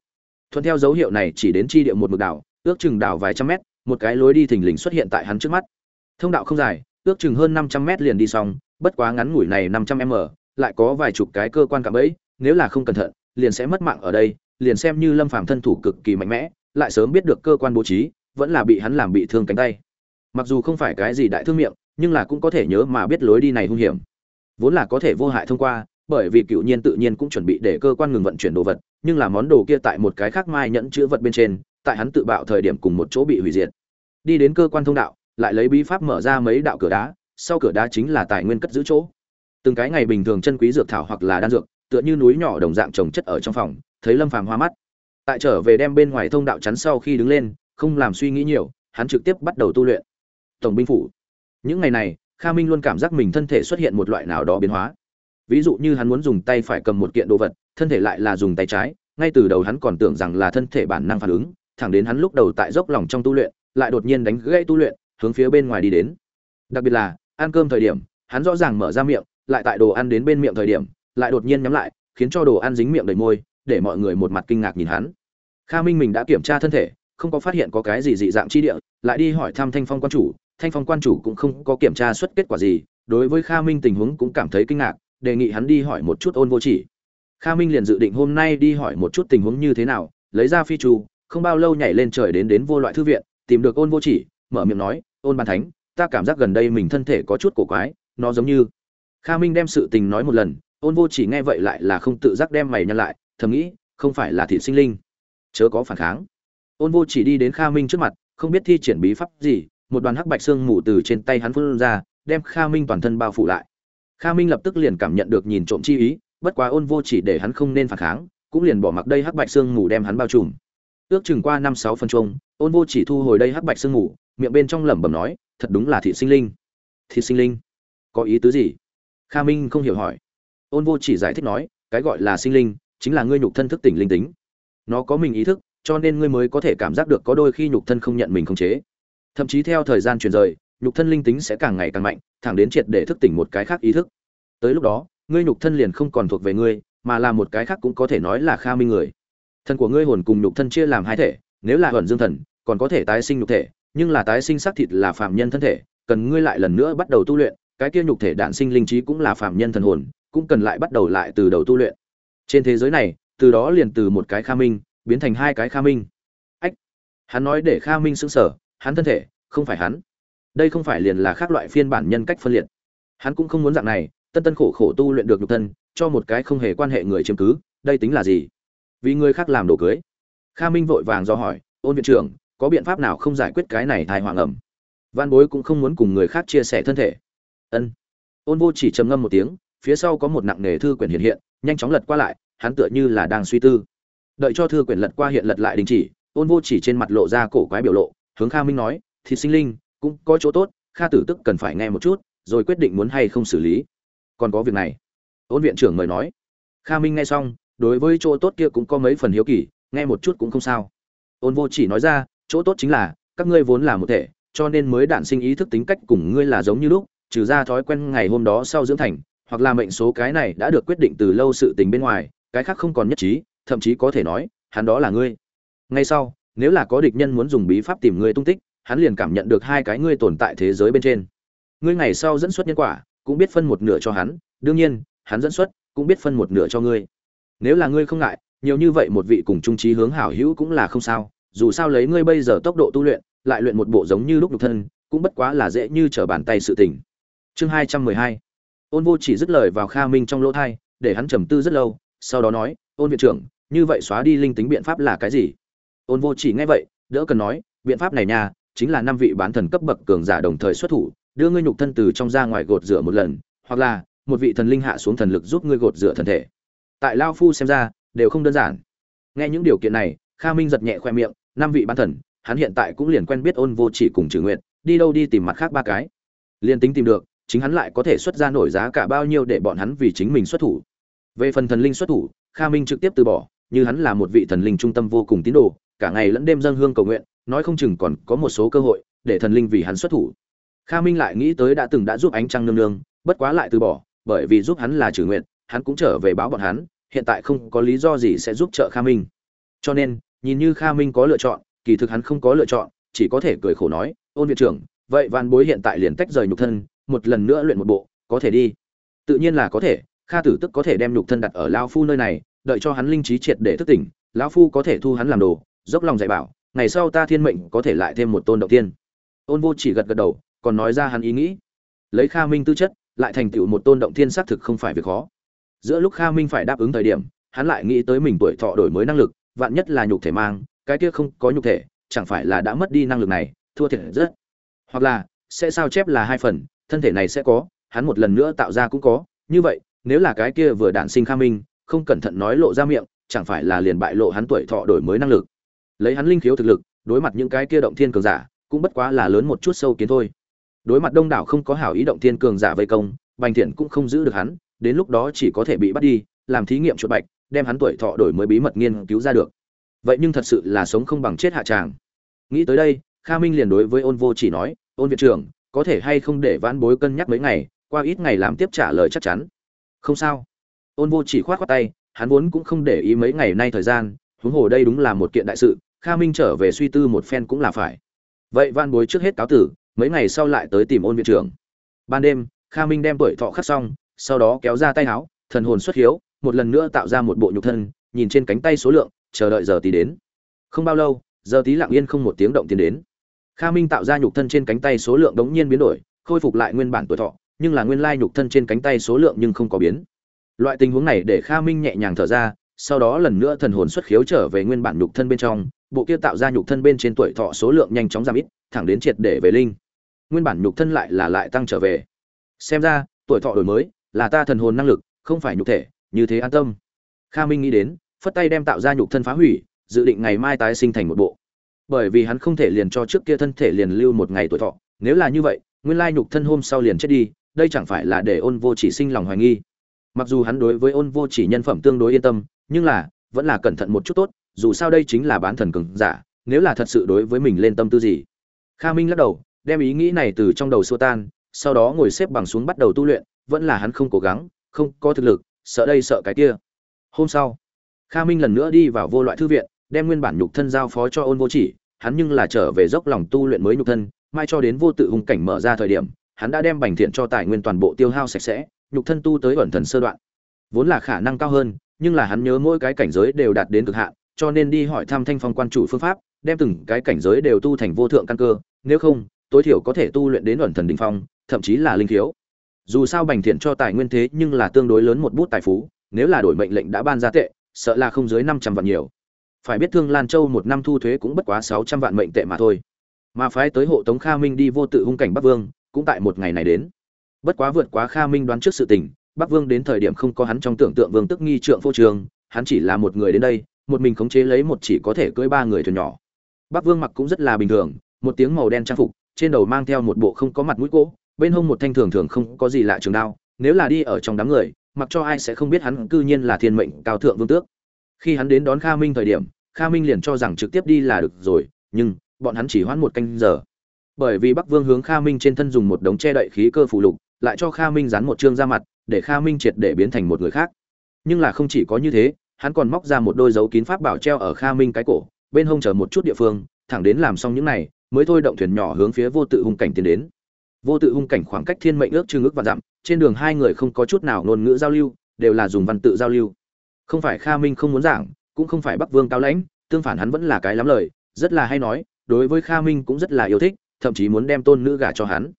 S1: Thuận theo dấu hiệu này chỉ đến chi địa một mực đảo, ước chừng đảo vài trăm mét, một cái lối đi thình lình xuất hiện tại hắn trước mắt. Thông đạo không dài, ước chừng hơn năm trăm mét liền đi xong, bất quá ngắn ngủi này năm trăm m, lại có vài chục cái cơ quan cạm bẫy, nếu là không cẩn thận, liền sẽ mất mạng ở đây, liền xem như lâm phàm thân thủ cực kỳ mạnh mẽ, lại sớm biết được cơ quan bố trí, vẫn là bị hắn làm bị thương cánh tay. Mặc dù không phải cái gì đại thương miệng, nhưng là cũng có thể nhớ mà biết lối đi này hung hiểm. Vốn là có thể vô hại thông qua bởi vì cựu nhiên tự nhiên cũng chuẩn bị để cơ quan ngừng vận chuyển đồ vật, nhưng là món đồ kia tại một cái khác mai nhẫn chữ vật bên trên, tại hắn tự bạo thời điểm cùng một chỗ bị hủy diệt. Đi đến cơ quan thông đạo, lại lấy bí pháp mở ra mấy đạo cửa đá, sau cửa đá chính là tài nguyên cất giữ chỗ. Từng cái ngày bình thường chân quý dược thảo hoặc là đan dược, tựa như núi nhỏ đồng dạng trồng chất ở trong phòng, thấy lâm phàm hoa mắt. Tại trở về đem bên ngoài thông đạo chắn sau khi đứng lên, không làm suy nghĩ nhiều, hắn trực tiếp bắt đầu tu luyện. Tổng binh phủ. Những ngày này, kha minh luôn cảm giác mình thân thể xuất hiện một loại nào đó biến hóa ví dụ như hắn muốn dùng tay phải cầm một kiện đồ vật, thân thể lại là dùng tay trái, ngay từ đầu hắn còn tưởng rằng là thân thể bản năng phản ứng, thẳng đến hắn lúc đầu tại dốc lòng trong tu luyện, lại đột nhiên đánh gãy tu luyện, hướng phía bên ngoài đi đến. Đặc biệt là, ăn cơm thời điểm, hắn rõ ràng mở ra miệng, lại tại đồ ăn đến bên miệng thời điểm, lại đột nhiên nhắm lại, khiến cho đồ ăn dính miệng đầy môi, để mọi người một mặt kinh ngạc nhìn hắn. Kha minh mình đã kiểm tra thân thể, không có phát hiện có cái gì dị dạng chi địa, lại đi hỏi thăm thanh phong quan chủ, thanh phong quan chủ cũng không có kiểm tra xuất kết quả gì, đối với kha minh tình huống cũng cảm thấy kinh ngạc đề nghị hắn đi hỏi một chút ôn vô chỉ. Kha minh liền dự định hôm nay đi hỏi một chút tình huống như thế nào, lấy ra phi trù, không bao lâu nhảy lên trời đến đến vô loại thư viện, tìm được ôn vô chỉ, mở miệng nói, ôn ban thánh, ta cảm giác gần đây mình thân thể có chút cổ quái, nó giống như kha minh đem sự tình nói một lần, ôn vô chỉ nghe vậy lại là không tự giác đem mày nhăn lại, thầm nghĩ, không phải là thị sinh linh, chớ có phản kháng. Ôn vô chỉ đi đến kha minh trước mặt, không biết thi triển bí pháp gì, một đoàn hắc bạch xương mù từ trên tay hắn phun ra, đem kha minh toàn thân bao phủ lại kha minh lập tức liền cảm nhận được nhìn trộm chi ý bất quá ôn vô chỉ để hắn không nên phản kháng cũng liền bỏ mặc đây hắc bạch xương ngủ đem hắn bao trùm. Ước chừng qua năm sáu phân chung ôn vô chỉ thu hồi đây hắc bạch xương ngủ, miệng bên trong lẩm bẩm nói thật đúng là thị sinh linh. Thị sinh linh? Có ý tứ gì? Kha minh không hiểu hỏi. Ôn vô chỉ giải thích nói cái gọi là sinh linh chính là ngươi nhục thân thức tỉnh linh tính. Nó có mình ý thức cho nên ngươi mới có thể cảm giác được có đôi khi nhục thân không nhận mình khống chế. Thậm chí theo thời gian chuyển rời nhục thân linh tính sẽ càng ngày càng mạnh, thẳng đến triệt để thức tỉnh một cái khác ý thức. Tới lúc đó, ngươi nhục thân liền không còn thuộc về ngươi, mà là một cái khác cũng có thể nói là kha minh người. Thân của ngươi hồn cùng nhục thân chia làm hai thể, nếu là hồn dương thần, còn có thể tái sinh nhục thể, nhưng là tái sinh xác thịt là phạm nhân thân thể, cần ngươi lại lần nữa bắt đầu tu luyện, cái kia nhục thể đạn sinh linh trí cũng là phạm nhân thần hồn, cũng cần lại bắt đầu lại từ đầu tu luyện. Trên thế giới này, từ đó liền từ một cái kha minh, biến thành hai cái kha minh. Ách, hắn nói để kha minh sững sở hắn thân thể, không phải hắn đây không phải liền là khác loại phiên bản nhân cách phân liệt. Hắn cũng không muốn dạng này, tân tân khổ khổ tu luyện được nhục thân, cho một cái không hề quan hệ người chiếm cứ, đây tính là gì? Vì người khác làm đồ cưới. Kha minh vội vàng do hỏi, ôn viện trưởng, có biện pháp nào không giải quyết cái này thai hoàng ẩm? Văn bối cũng không muốn cùng người khác chia sẻ thân thể. Ân. Ôn vô chỉ trầm ngâm một tiếng, phía sau có một nặng nề thư quyển hiện hiện, nhanh chóng lật qua lại, hắn tựa như là đang suy tư. Đợi cho thư quyển lật qua hiện lật lại đình chỉ, ôn vô chỉ trên mặt lộ ra cổ quái biểu lộ, hướng kha minh nói, thịt sinh linh cũng có chỗ tốt, kha tử tức cần phải nghe một chút, rồi quyết định muốn hay không xử lý. Còn có việc này. Ôn viện trưởng mời nói. Kha minh nghe xong, đối với chỗ tốt kia cũng có mấy phần hiếu kỳ, nghe một chút cũng không sao. Ôn vô chỉ nói ra, chỗ tốt chính là, các ngươi vốn là một thể, cho nên mới đản sinh ý thức tính cách cùng ngươi là giống như lúc, trừ ra thói quen ngày hôm đó sau dưỡng thành, hoặc là mệnh số cái này đã được quyết định từ lâu sự tình bên ngoài, cái khác không còn nhất trí, thậm chí có thể nói, hắn đó là ngươi. Ngay sau, nếu là có địch nhân muốn dùng bí pháp tìm ngươi tung tích hắn liền cảm nhận được hai cái ngươi tồn tại thế giới bên trên. Ngươi ngày sau dẫn xuất nhân quả, cũng biết phân một nửa cho hắn, đương nhiên, hắn dẫn xuất, cũng biết phân một nửa cho ngươi. Nếu là ngươi không ngại, nhiều như vậy một vị cùng trung trí hướng hảo hữu cũng là không sao, dù sao lấy ngươi bây giờ tốc độ tu luyện, lại luyện một bộ giống như lúc nhục thân, cũng bất quá là dễ như trở bàn tay sự tình. Chương hai trăm mười hai. Ôn vô chỉ dứt lời vào kha minh trong lỗ thai, để hắn trầm tư rất lâu, sau đó nói, ôn viện trưởng, như vậy xóa đi linh tính biện pháp là cái gì? Ôn vô chỉ nghe vậy, đỡ cần nói, biện pháp này nha chính là năm vị bán thần cấp bậc cường giả đồng thời xuất thủ, đưa ngươi nhục thân từ trong ra ngoài gột rửa một lần, hoặc là, một vị thần linh hạ xuống thần lực giúp ngươi gột rửa thân thể. Tại lao phu xem ra, đều không đơn giản. Nghe những điều kiện này, kha minh giật nhẹ khoe miệng, năm vị bán thần, hắn hiện tại cũng liền quen biết ôn vô chỉ cùng trừ nguyện đi đâu đi tìm mặt khác ba cái. Liền tính tìm được, chính hắn lại có thể xuất ra nổi giá cả bao nhiêu để bọn hắn vì chính mình xuất thủ. Về phần thần linh xuất thủ, kha minh trực tiếp từ bỏ, như hắn là một vị thần linh trung tâm vô cùng tín đồ, cả ngày lẫn đêm dâng hương cầu nguyện nói không chừng còn có một số cơ hội để thần linh vì hắn xuất thủ. Kha minh lại nghĩ tới đã từng đã giúp ánh trăng nương nương, bất quá lại từ bỏ, bởi vì giúp hắn là trừ nguyện hắn cũng trở về báo bọn hắn, hiện tại không có lý do gì sẽ giúp trợ kha minh. Cho nên, nhìn như kha minh có lựa chọn, kỳ thực hắn không có lựa chọn, chỉ có thể cười khổ nói, ôn viện trưởng, vậy van bối hiện tại liền tách rời nhục thân, một lần nữa luyện một bộ, có thể đi. Tự nhiên là có thể, kha tử tức có thể đem nhục thân đặt ở lao phu nơi này, đợi cho hắn linh trí triệt để thức tỉnh, lão phu có thể thu hắn làm đồ, dốc lòng dạy bảo ngày sau ta thiên mệnh có thể lại thêm một tôn động tiên. Ôn vô chỉ gật gật đầu, còn nói ra hắn ý nghĩ. Lấy kha minh tư chất, lại thành tựu một tôn động thiên xác thực không phải việc khó. Giữa lúc kha minh phải đáp ứng thời điểm, hắn lại nghĩ tới mình tuổi thọ đổi mới năng lực, vạn nhất là nhục thể mang, cái kia không có nhục thể, chẳng phải là đã mất đi năng lực này, thua thiệt rất. Hoặc là, sẽ sao chép là hai phần, thân thể này sẽ có, hắn một lần nữa tạo ra cũng có. Như vậy, nếu là cái kia vừa đản sinh kha minh, không cẩn thận nói lộ ra miệng, chẳng phải là liền bại lộ hắn tuổi thọ đổi mới năng lực lấy hắn linh khiếu thực lực, đối mặt những cái kia động thiên cường giả, cũng bất quá là lớn một chút sâu kiến thôi. Đối mặt đông đảo không có hảo ý động thiên cường giả vây công, bành thiện cũng không giữ được hắn, đến lúc đó chỉ có thể bị bắt đi, làm thí nghiệm chuột bạch, đem hắn tuổi thọ đổi mới bí mật nghiên cứu ra được. Vậy nhưng thật sự là sống không bằng chết hạ tràng. Nghĩ tới đây, kha minh liền đối với ôn vô chỉ nói, ôn viện trưởng, có thể hay không để vãn bối cân nhắc mấy ngày, qua ít ngày làm tiếp trả lời chắc chắn. Không sao. Ôn vô chỉ khoát khoát tay, hắn vốn cũng không để ý mấy ngày nay thời gian, huống hồ đây đúng là một kiện đại sự kha minh trở về suy tư một phen cũng là phải. Vậy van bối trước hết cáo tử, mấy ngày sau lại tới tìm ôn viện trưởng. Ban đêm, kha minh đem tuổi thọ khắc xong, sau đó kéo ra tay áo, thần hồn xuất hiếu, một lần nữa tạo ra một bộ nhục thân, nhìn trên cánh tay số lượng, chờ đợi giờ tí đến. Không bao lâu, giờ tí lặng yên không một tiếng động tiến đến. Kha minh tạo ra nhục thân trên cánh tay số lượng đống nhiên biến đổi, khôi phục lại nguyên bản tuổi thọ, nhưng là nguyên lai nhục thân trên cánh tay số lượng nhưng không có biến. Loại tình huống này để kha minh nhẹ nhàng thở ra, sau đó lần nữa thần hồn xuất khiếu trở về nguyên bản nhục thân bên trong bộ kia tạo ra nhục thân bên trên tuổi thọ số lượng nhanh chóng giảm ít, thẳng đến triệt để về linh. Nguyên bản nhục thân lại là lại tăng trở về. Xem ra, tuổi thọ đổi mới, là ta thần hồn năng lực, không phải nhục thể, như thế an tâm. Kha minh nghĩ đến, phất tay đem tạo ra nhục thân phá hủy, dự định ngày mai tái sinh thành một bộ. Bởi vì hắn không thể liền cho trước kia thân thể liền lưu một ngày tuổi thọ, nếu là như vậy, nguyên lai nhục thân hôm sau liền chết đi, đây chẳng phải là để ôn vô chỉ sinh lòng hoài nghi. Mặc dù hắn đối với ôn vô chỉ nhân phẩm tương đối yên tâm, nhưng là, vẫn là cẩn thận một chút tốt dù sao đây chính là bán thần cường giả, nếu là thật sự đối với mình lên tâm tư gì? Kha minh lắc đầu, đem ý nghĩ này từ trong đầu xua tan, sau đó ngồi xếp bằng xuống bắt đầu tu luyện, vẫn là hắn không cố gắng, không có thực lực, sợ đây sợ cái kia. Hôm sau, kha minh lần nữa đi vào vô loại thư viện, đem nguyên bản nhục thân giao phó cho ôn vô chỉ, hắn nhưng là trở về dốc lòng tu luyện mới nhục thân, mai cho đến vô tự hung cảnh mở ra thời điểm, hắn đã đem bành thiện cho tài nguyên toàn bộ tiêu hao sạch sẽ, nhục thân tu tới ẩn thần sơ đoạn. Vốn là khả năng cao hơn, nhưng là hắn nhớ mỗi cái cảnh giới đều đạt đến cực hạn cho nên đi hỏi thăm thanh phong quan chủ phương pháp, đem từng cái cảnh giới đều tu thành vô thượng căn cơ, nếu không, tối thiểu có thể tu luyện đến ẩn thần đỉnh phong, thậm chí là linh thiếu. dù sao bành thiện cho tài nguyên thế nhưng là tương đối lớn một bút tài phú, nếu là đổi mệnh lệnh đã ban ra tệ, sợ là không dưới năm trăm vạn nhiều. Phải biết thương lan châu một năm thu thuế cũng bất quá sáu trăm vạn mệnh tệ mà thôi. Mà phái tới hộ tống kha minh đi vô tự hung cảnh bắc vương, cũng tại một ngày này đến. Bất quá vượt quá kha minh đoán trước sự tình, bắc vương đến thời điểm không có hắn trong tưởng tượng vương tức nghi trượng phô trường, hắn chỉ là một người đến đây một mình khống chế lấy một chỉ có thể cưỡi ba người thuyền nhỏ. Bắc vương mặc cũng rất là bình thường, một tiếng màu đen trang phục, trên đầu mang theo một bộ không có mặt mũi cỗ bên hông một thanh thường thường không có gì lạ trường đao, nếu là đi ở trong đám người, mặc cho ai sẽ không biết hắn cư nhiên là thiên mệnh cao thượng vương tước. Khi hắn đến đón kha minh thời điểm, kha minh liền cho rằng trực tiếp đi là được rồi, nhưng bọn hắn chỉ hoãn một canh giờ. Bởi vì bắc vương hướng kha minh trên thân dùng một đống che đậy khí cơ phụ lục, lại cho kha minh dán một chương ra mặt, để kha minh triệt để biến thành một người khác. Nhưng là không chỉ có như thế hắn còn móc ra một đôi dấu kín pháp bảo treo ở kha minh cái cổ, bên hông chờ một chút địa phương, thẳng đến làm xong những này, mới thôi động thuyền nhỏ hướng phía vô tự hung cảnh tiến đến. Vô tự hung cảnh khoảng cách thiên mệnh ước chừng ước và dặm, trên đường hai người không có chút nào ngôn ngữ giao lưu, đều là dùng văn tự giao lưu. Không phải kha minh không muốn giảng, cũng không phải bắc vương cao lãnh, tương phản hắn vẫn là cái lắm lời, rất là hay nói, đối với kha minh cũng rất là yêu thích, thậm chí muốn đem tôn nữ gả cho hắn.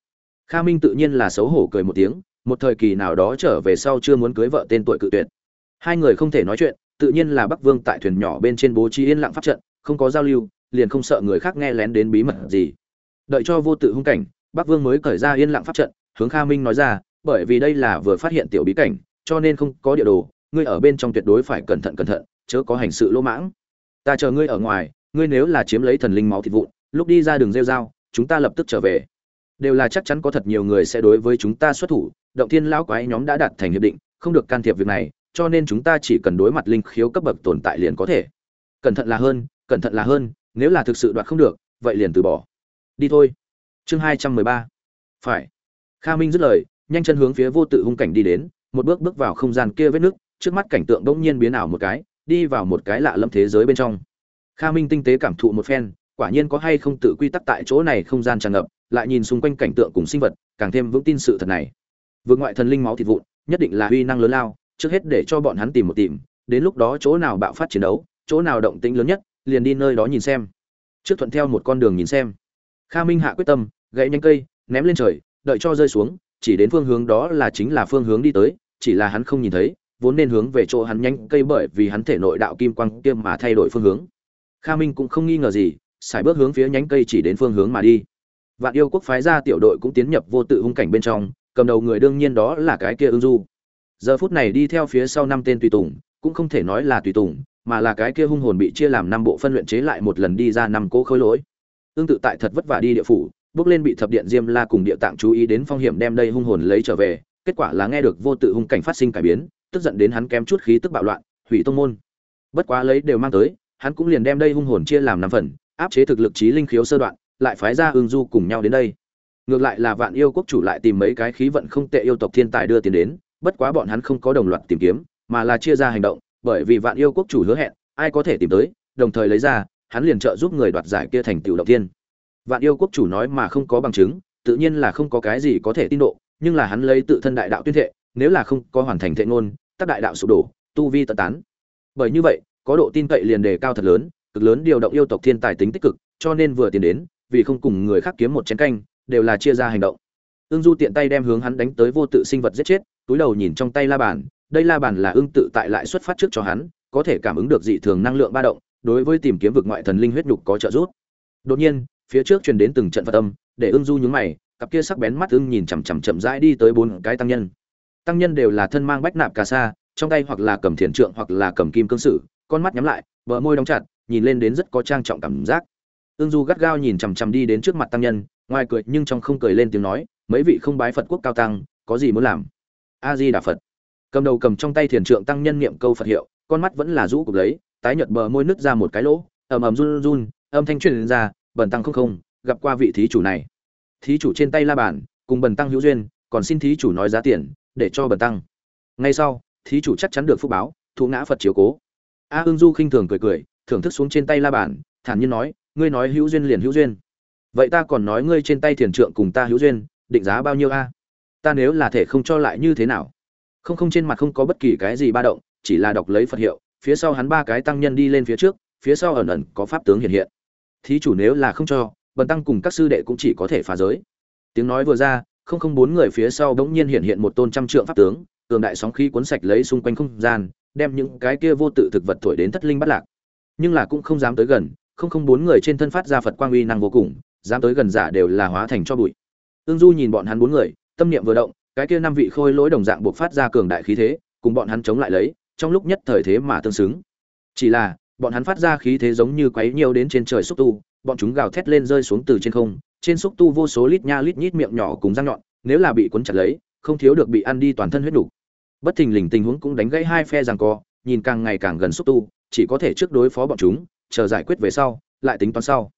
S1: Kha minh tự nhiên là xấu hổ cười một tiếng, một thời kỳ nào đó trở về sau chưa muốn cưới vợ tên tuổi cự tuyệt. Hai người không thể nói chuyện tự nhiên là bắc vương tại thuyền nhỏ bên trên bố trí yên lặng pháp trận, không có giao lưu, liền không sợ người khác nghe lén đến bí mật gì. Đợi cho vô tự hung cảnh, bắc vương mới cởi ra yên lặng pháp trận, hướng kha minh nói ra, bởi vì đây là vừa phát hiện tiểu bí cảnh, cho nên không có địa đồ, ngươi ở bên trong tuyệt đối phải cẩn thận cẩn thận, chớ có hành sự lỗ mãng. Ta chờ ngươi ở ngoài, ngươi nếu là chiếm lấy thần linh máu thịt vụn, lúc đi ra đường rêu dao chúng ta lập tức trở về. Đều là chắc chắn có thật nhiều người sẽ đối với chúng ta xuất thủ, động thiên lão quái nhóm đã đạt thành hiệp định, không được can thiệp việc này cho nên chúng ta chỉ cần đối mặt linh khiếu cấp bậc tồn tại liền có thể. Cẩn thận là hơn, cẩn thận là hơn, nếu là thực sự đoạt không được, vậy liền từ bỏ. Đi thôi. Chương hai trăm mười ba. Phải. Kha minh dứt lời, nhanh chân hướng phía vô tự hung cảnh đi đến, một bước bước vào không gian kia vết nước, trước mắt cảnh tượng bỗng nhiên biến ảo một cái, đi vào một cái lạ lâm thế giới bên trong. Kha minh tinh tế cảm thụ một phen, quả nhiên có hay không tự quy tắc tại chỗ này không gian tràn ngập, lại nhìn xung quanh cảnh tượng cùng sinh vật, càng thêm vững tin sự thật này. Vượt ngoại thần linh máu thịt vụn, nhất định là uy năng lớn lao trước hết để cho bọn hắn tìm một tìm, đến lúc đó chỗ nào bạo phát chiến đấu, chỗ nào động tĩnh lớn nhất, liền đi nơi đó nhìn xem. Trước thuận theo một con đường nhìn xem. Kha minh hạ quyết tâm, gãy nhánh cây, ném lên trời, đợi cho rơi xuống, chỉ đến phương hướng đó là chính là phương hướng đi tới, chỉ là hắn không nhìn thấy, vốn nên hướng về chỗ hắn nhanh cây bởi vì hắn thể nội đạo kim quang kia mà thay đổi phương hướng. Kha minh cũng không nghi ngờ gì xài bước hướng phía nhánh cây chỉ đến phương hướng mà đi. Vạn yêu quốc phái ra tiểu đội cũng tiến nhập vô tự hung cảnh bên trong, cầm đầu người đương nhiên đó là cái kia ưng du giờ phút này đi theo phía sau năm tên tùy tùng, cũng không thể nói là tùy tùng, mà là cái kia hung hồn bị chia làm năm bộ phân luyện chế lại một lần đi ra năm cỗ khối lỗi. Tương tự tại thật vất vả đi địa phủ, bước lên bị thập điện diêm la cùng địa tạng chú ý đến phong hiểm đem đây hung hồn lấy trở về, kết quả là nghe được vô tự hung cảnh phát sinh cải biến, tức giận đến hắn kém chút khí tức bạo loạn, hủy tông môn. Bất quá lấy đều mang tới, hắn cũng liền đem đây hung hồn chia làm năm phần, áp chế thực lực trí linh khiếu sơ đoạn, lại phái ra ương du cùng nhau đến đây. Ngược lại là vạn yêu quốc chủ lại tìm mấy cái khí vận không tệ yêu tộc thiên tài đưa tiền đến bất quá bọn hắn không có đồng loạt tìm kiếm, mà là chia ra hành động, bởi vì vạn yêu quốc chủ hứa hẹn, ai có thể tìm tới, đồng thời lấy ra, hắn liền trợ giúp người đoạt giải kia thành tựu động tiên vạn yêu quốc chủ nói mà không có bằng chứng, tự nhiên là không có cái gì có thể tin độ, nhưng là hắn lấy tự thân đại đạo tuyên thệ, nếu là không có hoàn thành thệ ngôn tác đại đạo sụp đổ, tu vi tận tán. Bởi như vậy, có độ tin cậy liền đề cao thật lớn, cực lớn điều động yêu tộc thiên tài tính tích cực, cho nên vừa tiến đến, vì không cùng người khác kiếm một chén canh, đều là chia ra hành động. Ương du tiện tay đem hướng hắn đánh tới vô tự sinh vật giết chết túi đầu nhìn trong tay la bàn, đây la bàn là ương tự tại lại xuất phát trước cho hắn, có thể cảm ứng được dị thường năng lượng ba động, đối với tìm kiếm vực ngoại thần linh huyết nhục có trợ giúp. Đột nhiên, phía trước truyền đến từng trận phật âm, để ương du nhúng mày, cặp kia sắc bén mắt ưng nhìn chằm chằm chậm rãi đi tới bốn cái tăng nhân. Tăng nhân đều là thân mang bách nạp cà sa, trong tay hoặc là cầm thiền trượng hoặc là cầm kim cương sử, con mắt nhắm lại, bờ môi đóng chặt, nhìn lên đến rất có trang trọng cảm giác. Ương du gắt gao nhìn chằm chằm đi đến trước mặt tăng nhân, ngoài cười nhưng trong không cười lên tiếng nói, mấy vị không bái phật quốc cao tăng, có gì muốn làm? A di đà phật. Cầm đầu cầm trong tay thiền trượng tăng nhân niệm câu phật hiệu, con mắt vẫn là rũ cục lấy, tái nhợt bờ môi nứt ra một cái lỗ, ầm ầm run run, âm thanh truyền ra, bần tăng không không, gặp qua vị thí chủ này. Thí chủ trên tay la bàn, cùng bần tăng hữu duyên, còn xin thí chủ nói giá tiền, để cho bần tăng. Ngay sau, thí chủ chắc chắn được phúc báo thụ ngã phật chiếu cố. A ương du khinh thường cười cười, thưởng thức xuống trên tay la bàn, thản nhiên nói, ngươi nói hữu duyên liền hữu duyên. Vậy ta còn nói ngươi trên tay thiền trượng cùng ta hữu duyên, định giá bao nhiêu a? Ta nếu là thể không cho lại như thế nào? Không không, trên mặt không có bất kỳ cái gì ba động, chỉ là đọc lấy phật hiệu, phía sau hắn ba cái tăng nhân đi lên phía trước, phía sau ẩn ẩn có pháp tướng hiện hiện. Thí chủ nếu là không cho, bần tăng cùng các sư đệ cũng chỉ có thể phá giới. Tiếng nói vừa ra, không không, bốn người phía sau bỗng nhiên hiện hiện một tôn trăm trượng pháp tướng, cường đại sóng khí cuốn sạch lấy xung quanh không gian, đem những cái kia vô tự thực vật thổi đến thất linh bắt lạc. Nhưng là cũng không dám tới gần, không không, bốn người trên thân phát ra phật quang uy năng vô cùng, dám tới gần giả đều là hóa thành cho bụi. Ương du nhìn bọn hắn bốn người tâm niệm vừa động, cái kia năm vị khôi lỗi đồng dạng buộc phát ra cường đại khí thế, cùng bọn hắn chống lại lấy, trong lúc nhất thời thế mà tương xứng chỉ là, bọn hắn phát ra khí thế giống như quấy nhiều đến trên trời xúc tu, bọn chúng gào thét lên rơi xuống từ trên không, trên xúc tu vô số lít nha lít nhít miệng nhỏ cùng răng nhọn, nếu là bị cuốn chặt lấy, không thiếu được bị ăn đi toàn thân huyết đủ. bất thình lình tình huống cũng đánh gãy hai phe giằng co, nhìn càng ngày càng gần xúc tu, chỉ có thể trước đối phó bọn chúng, chờ giải quyết về sau, lại tính toán sau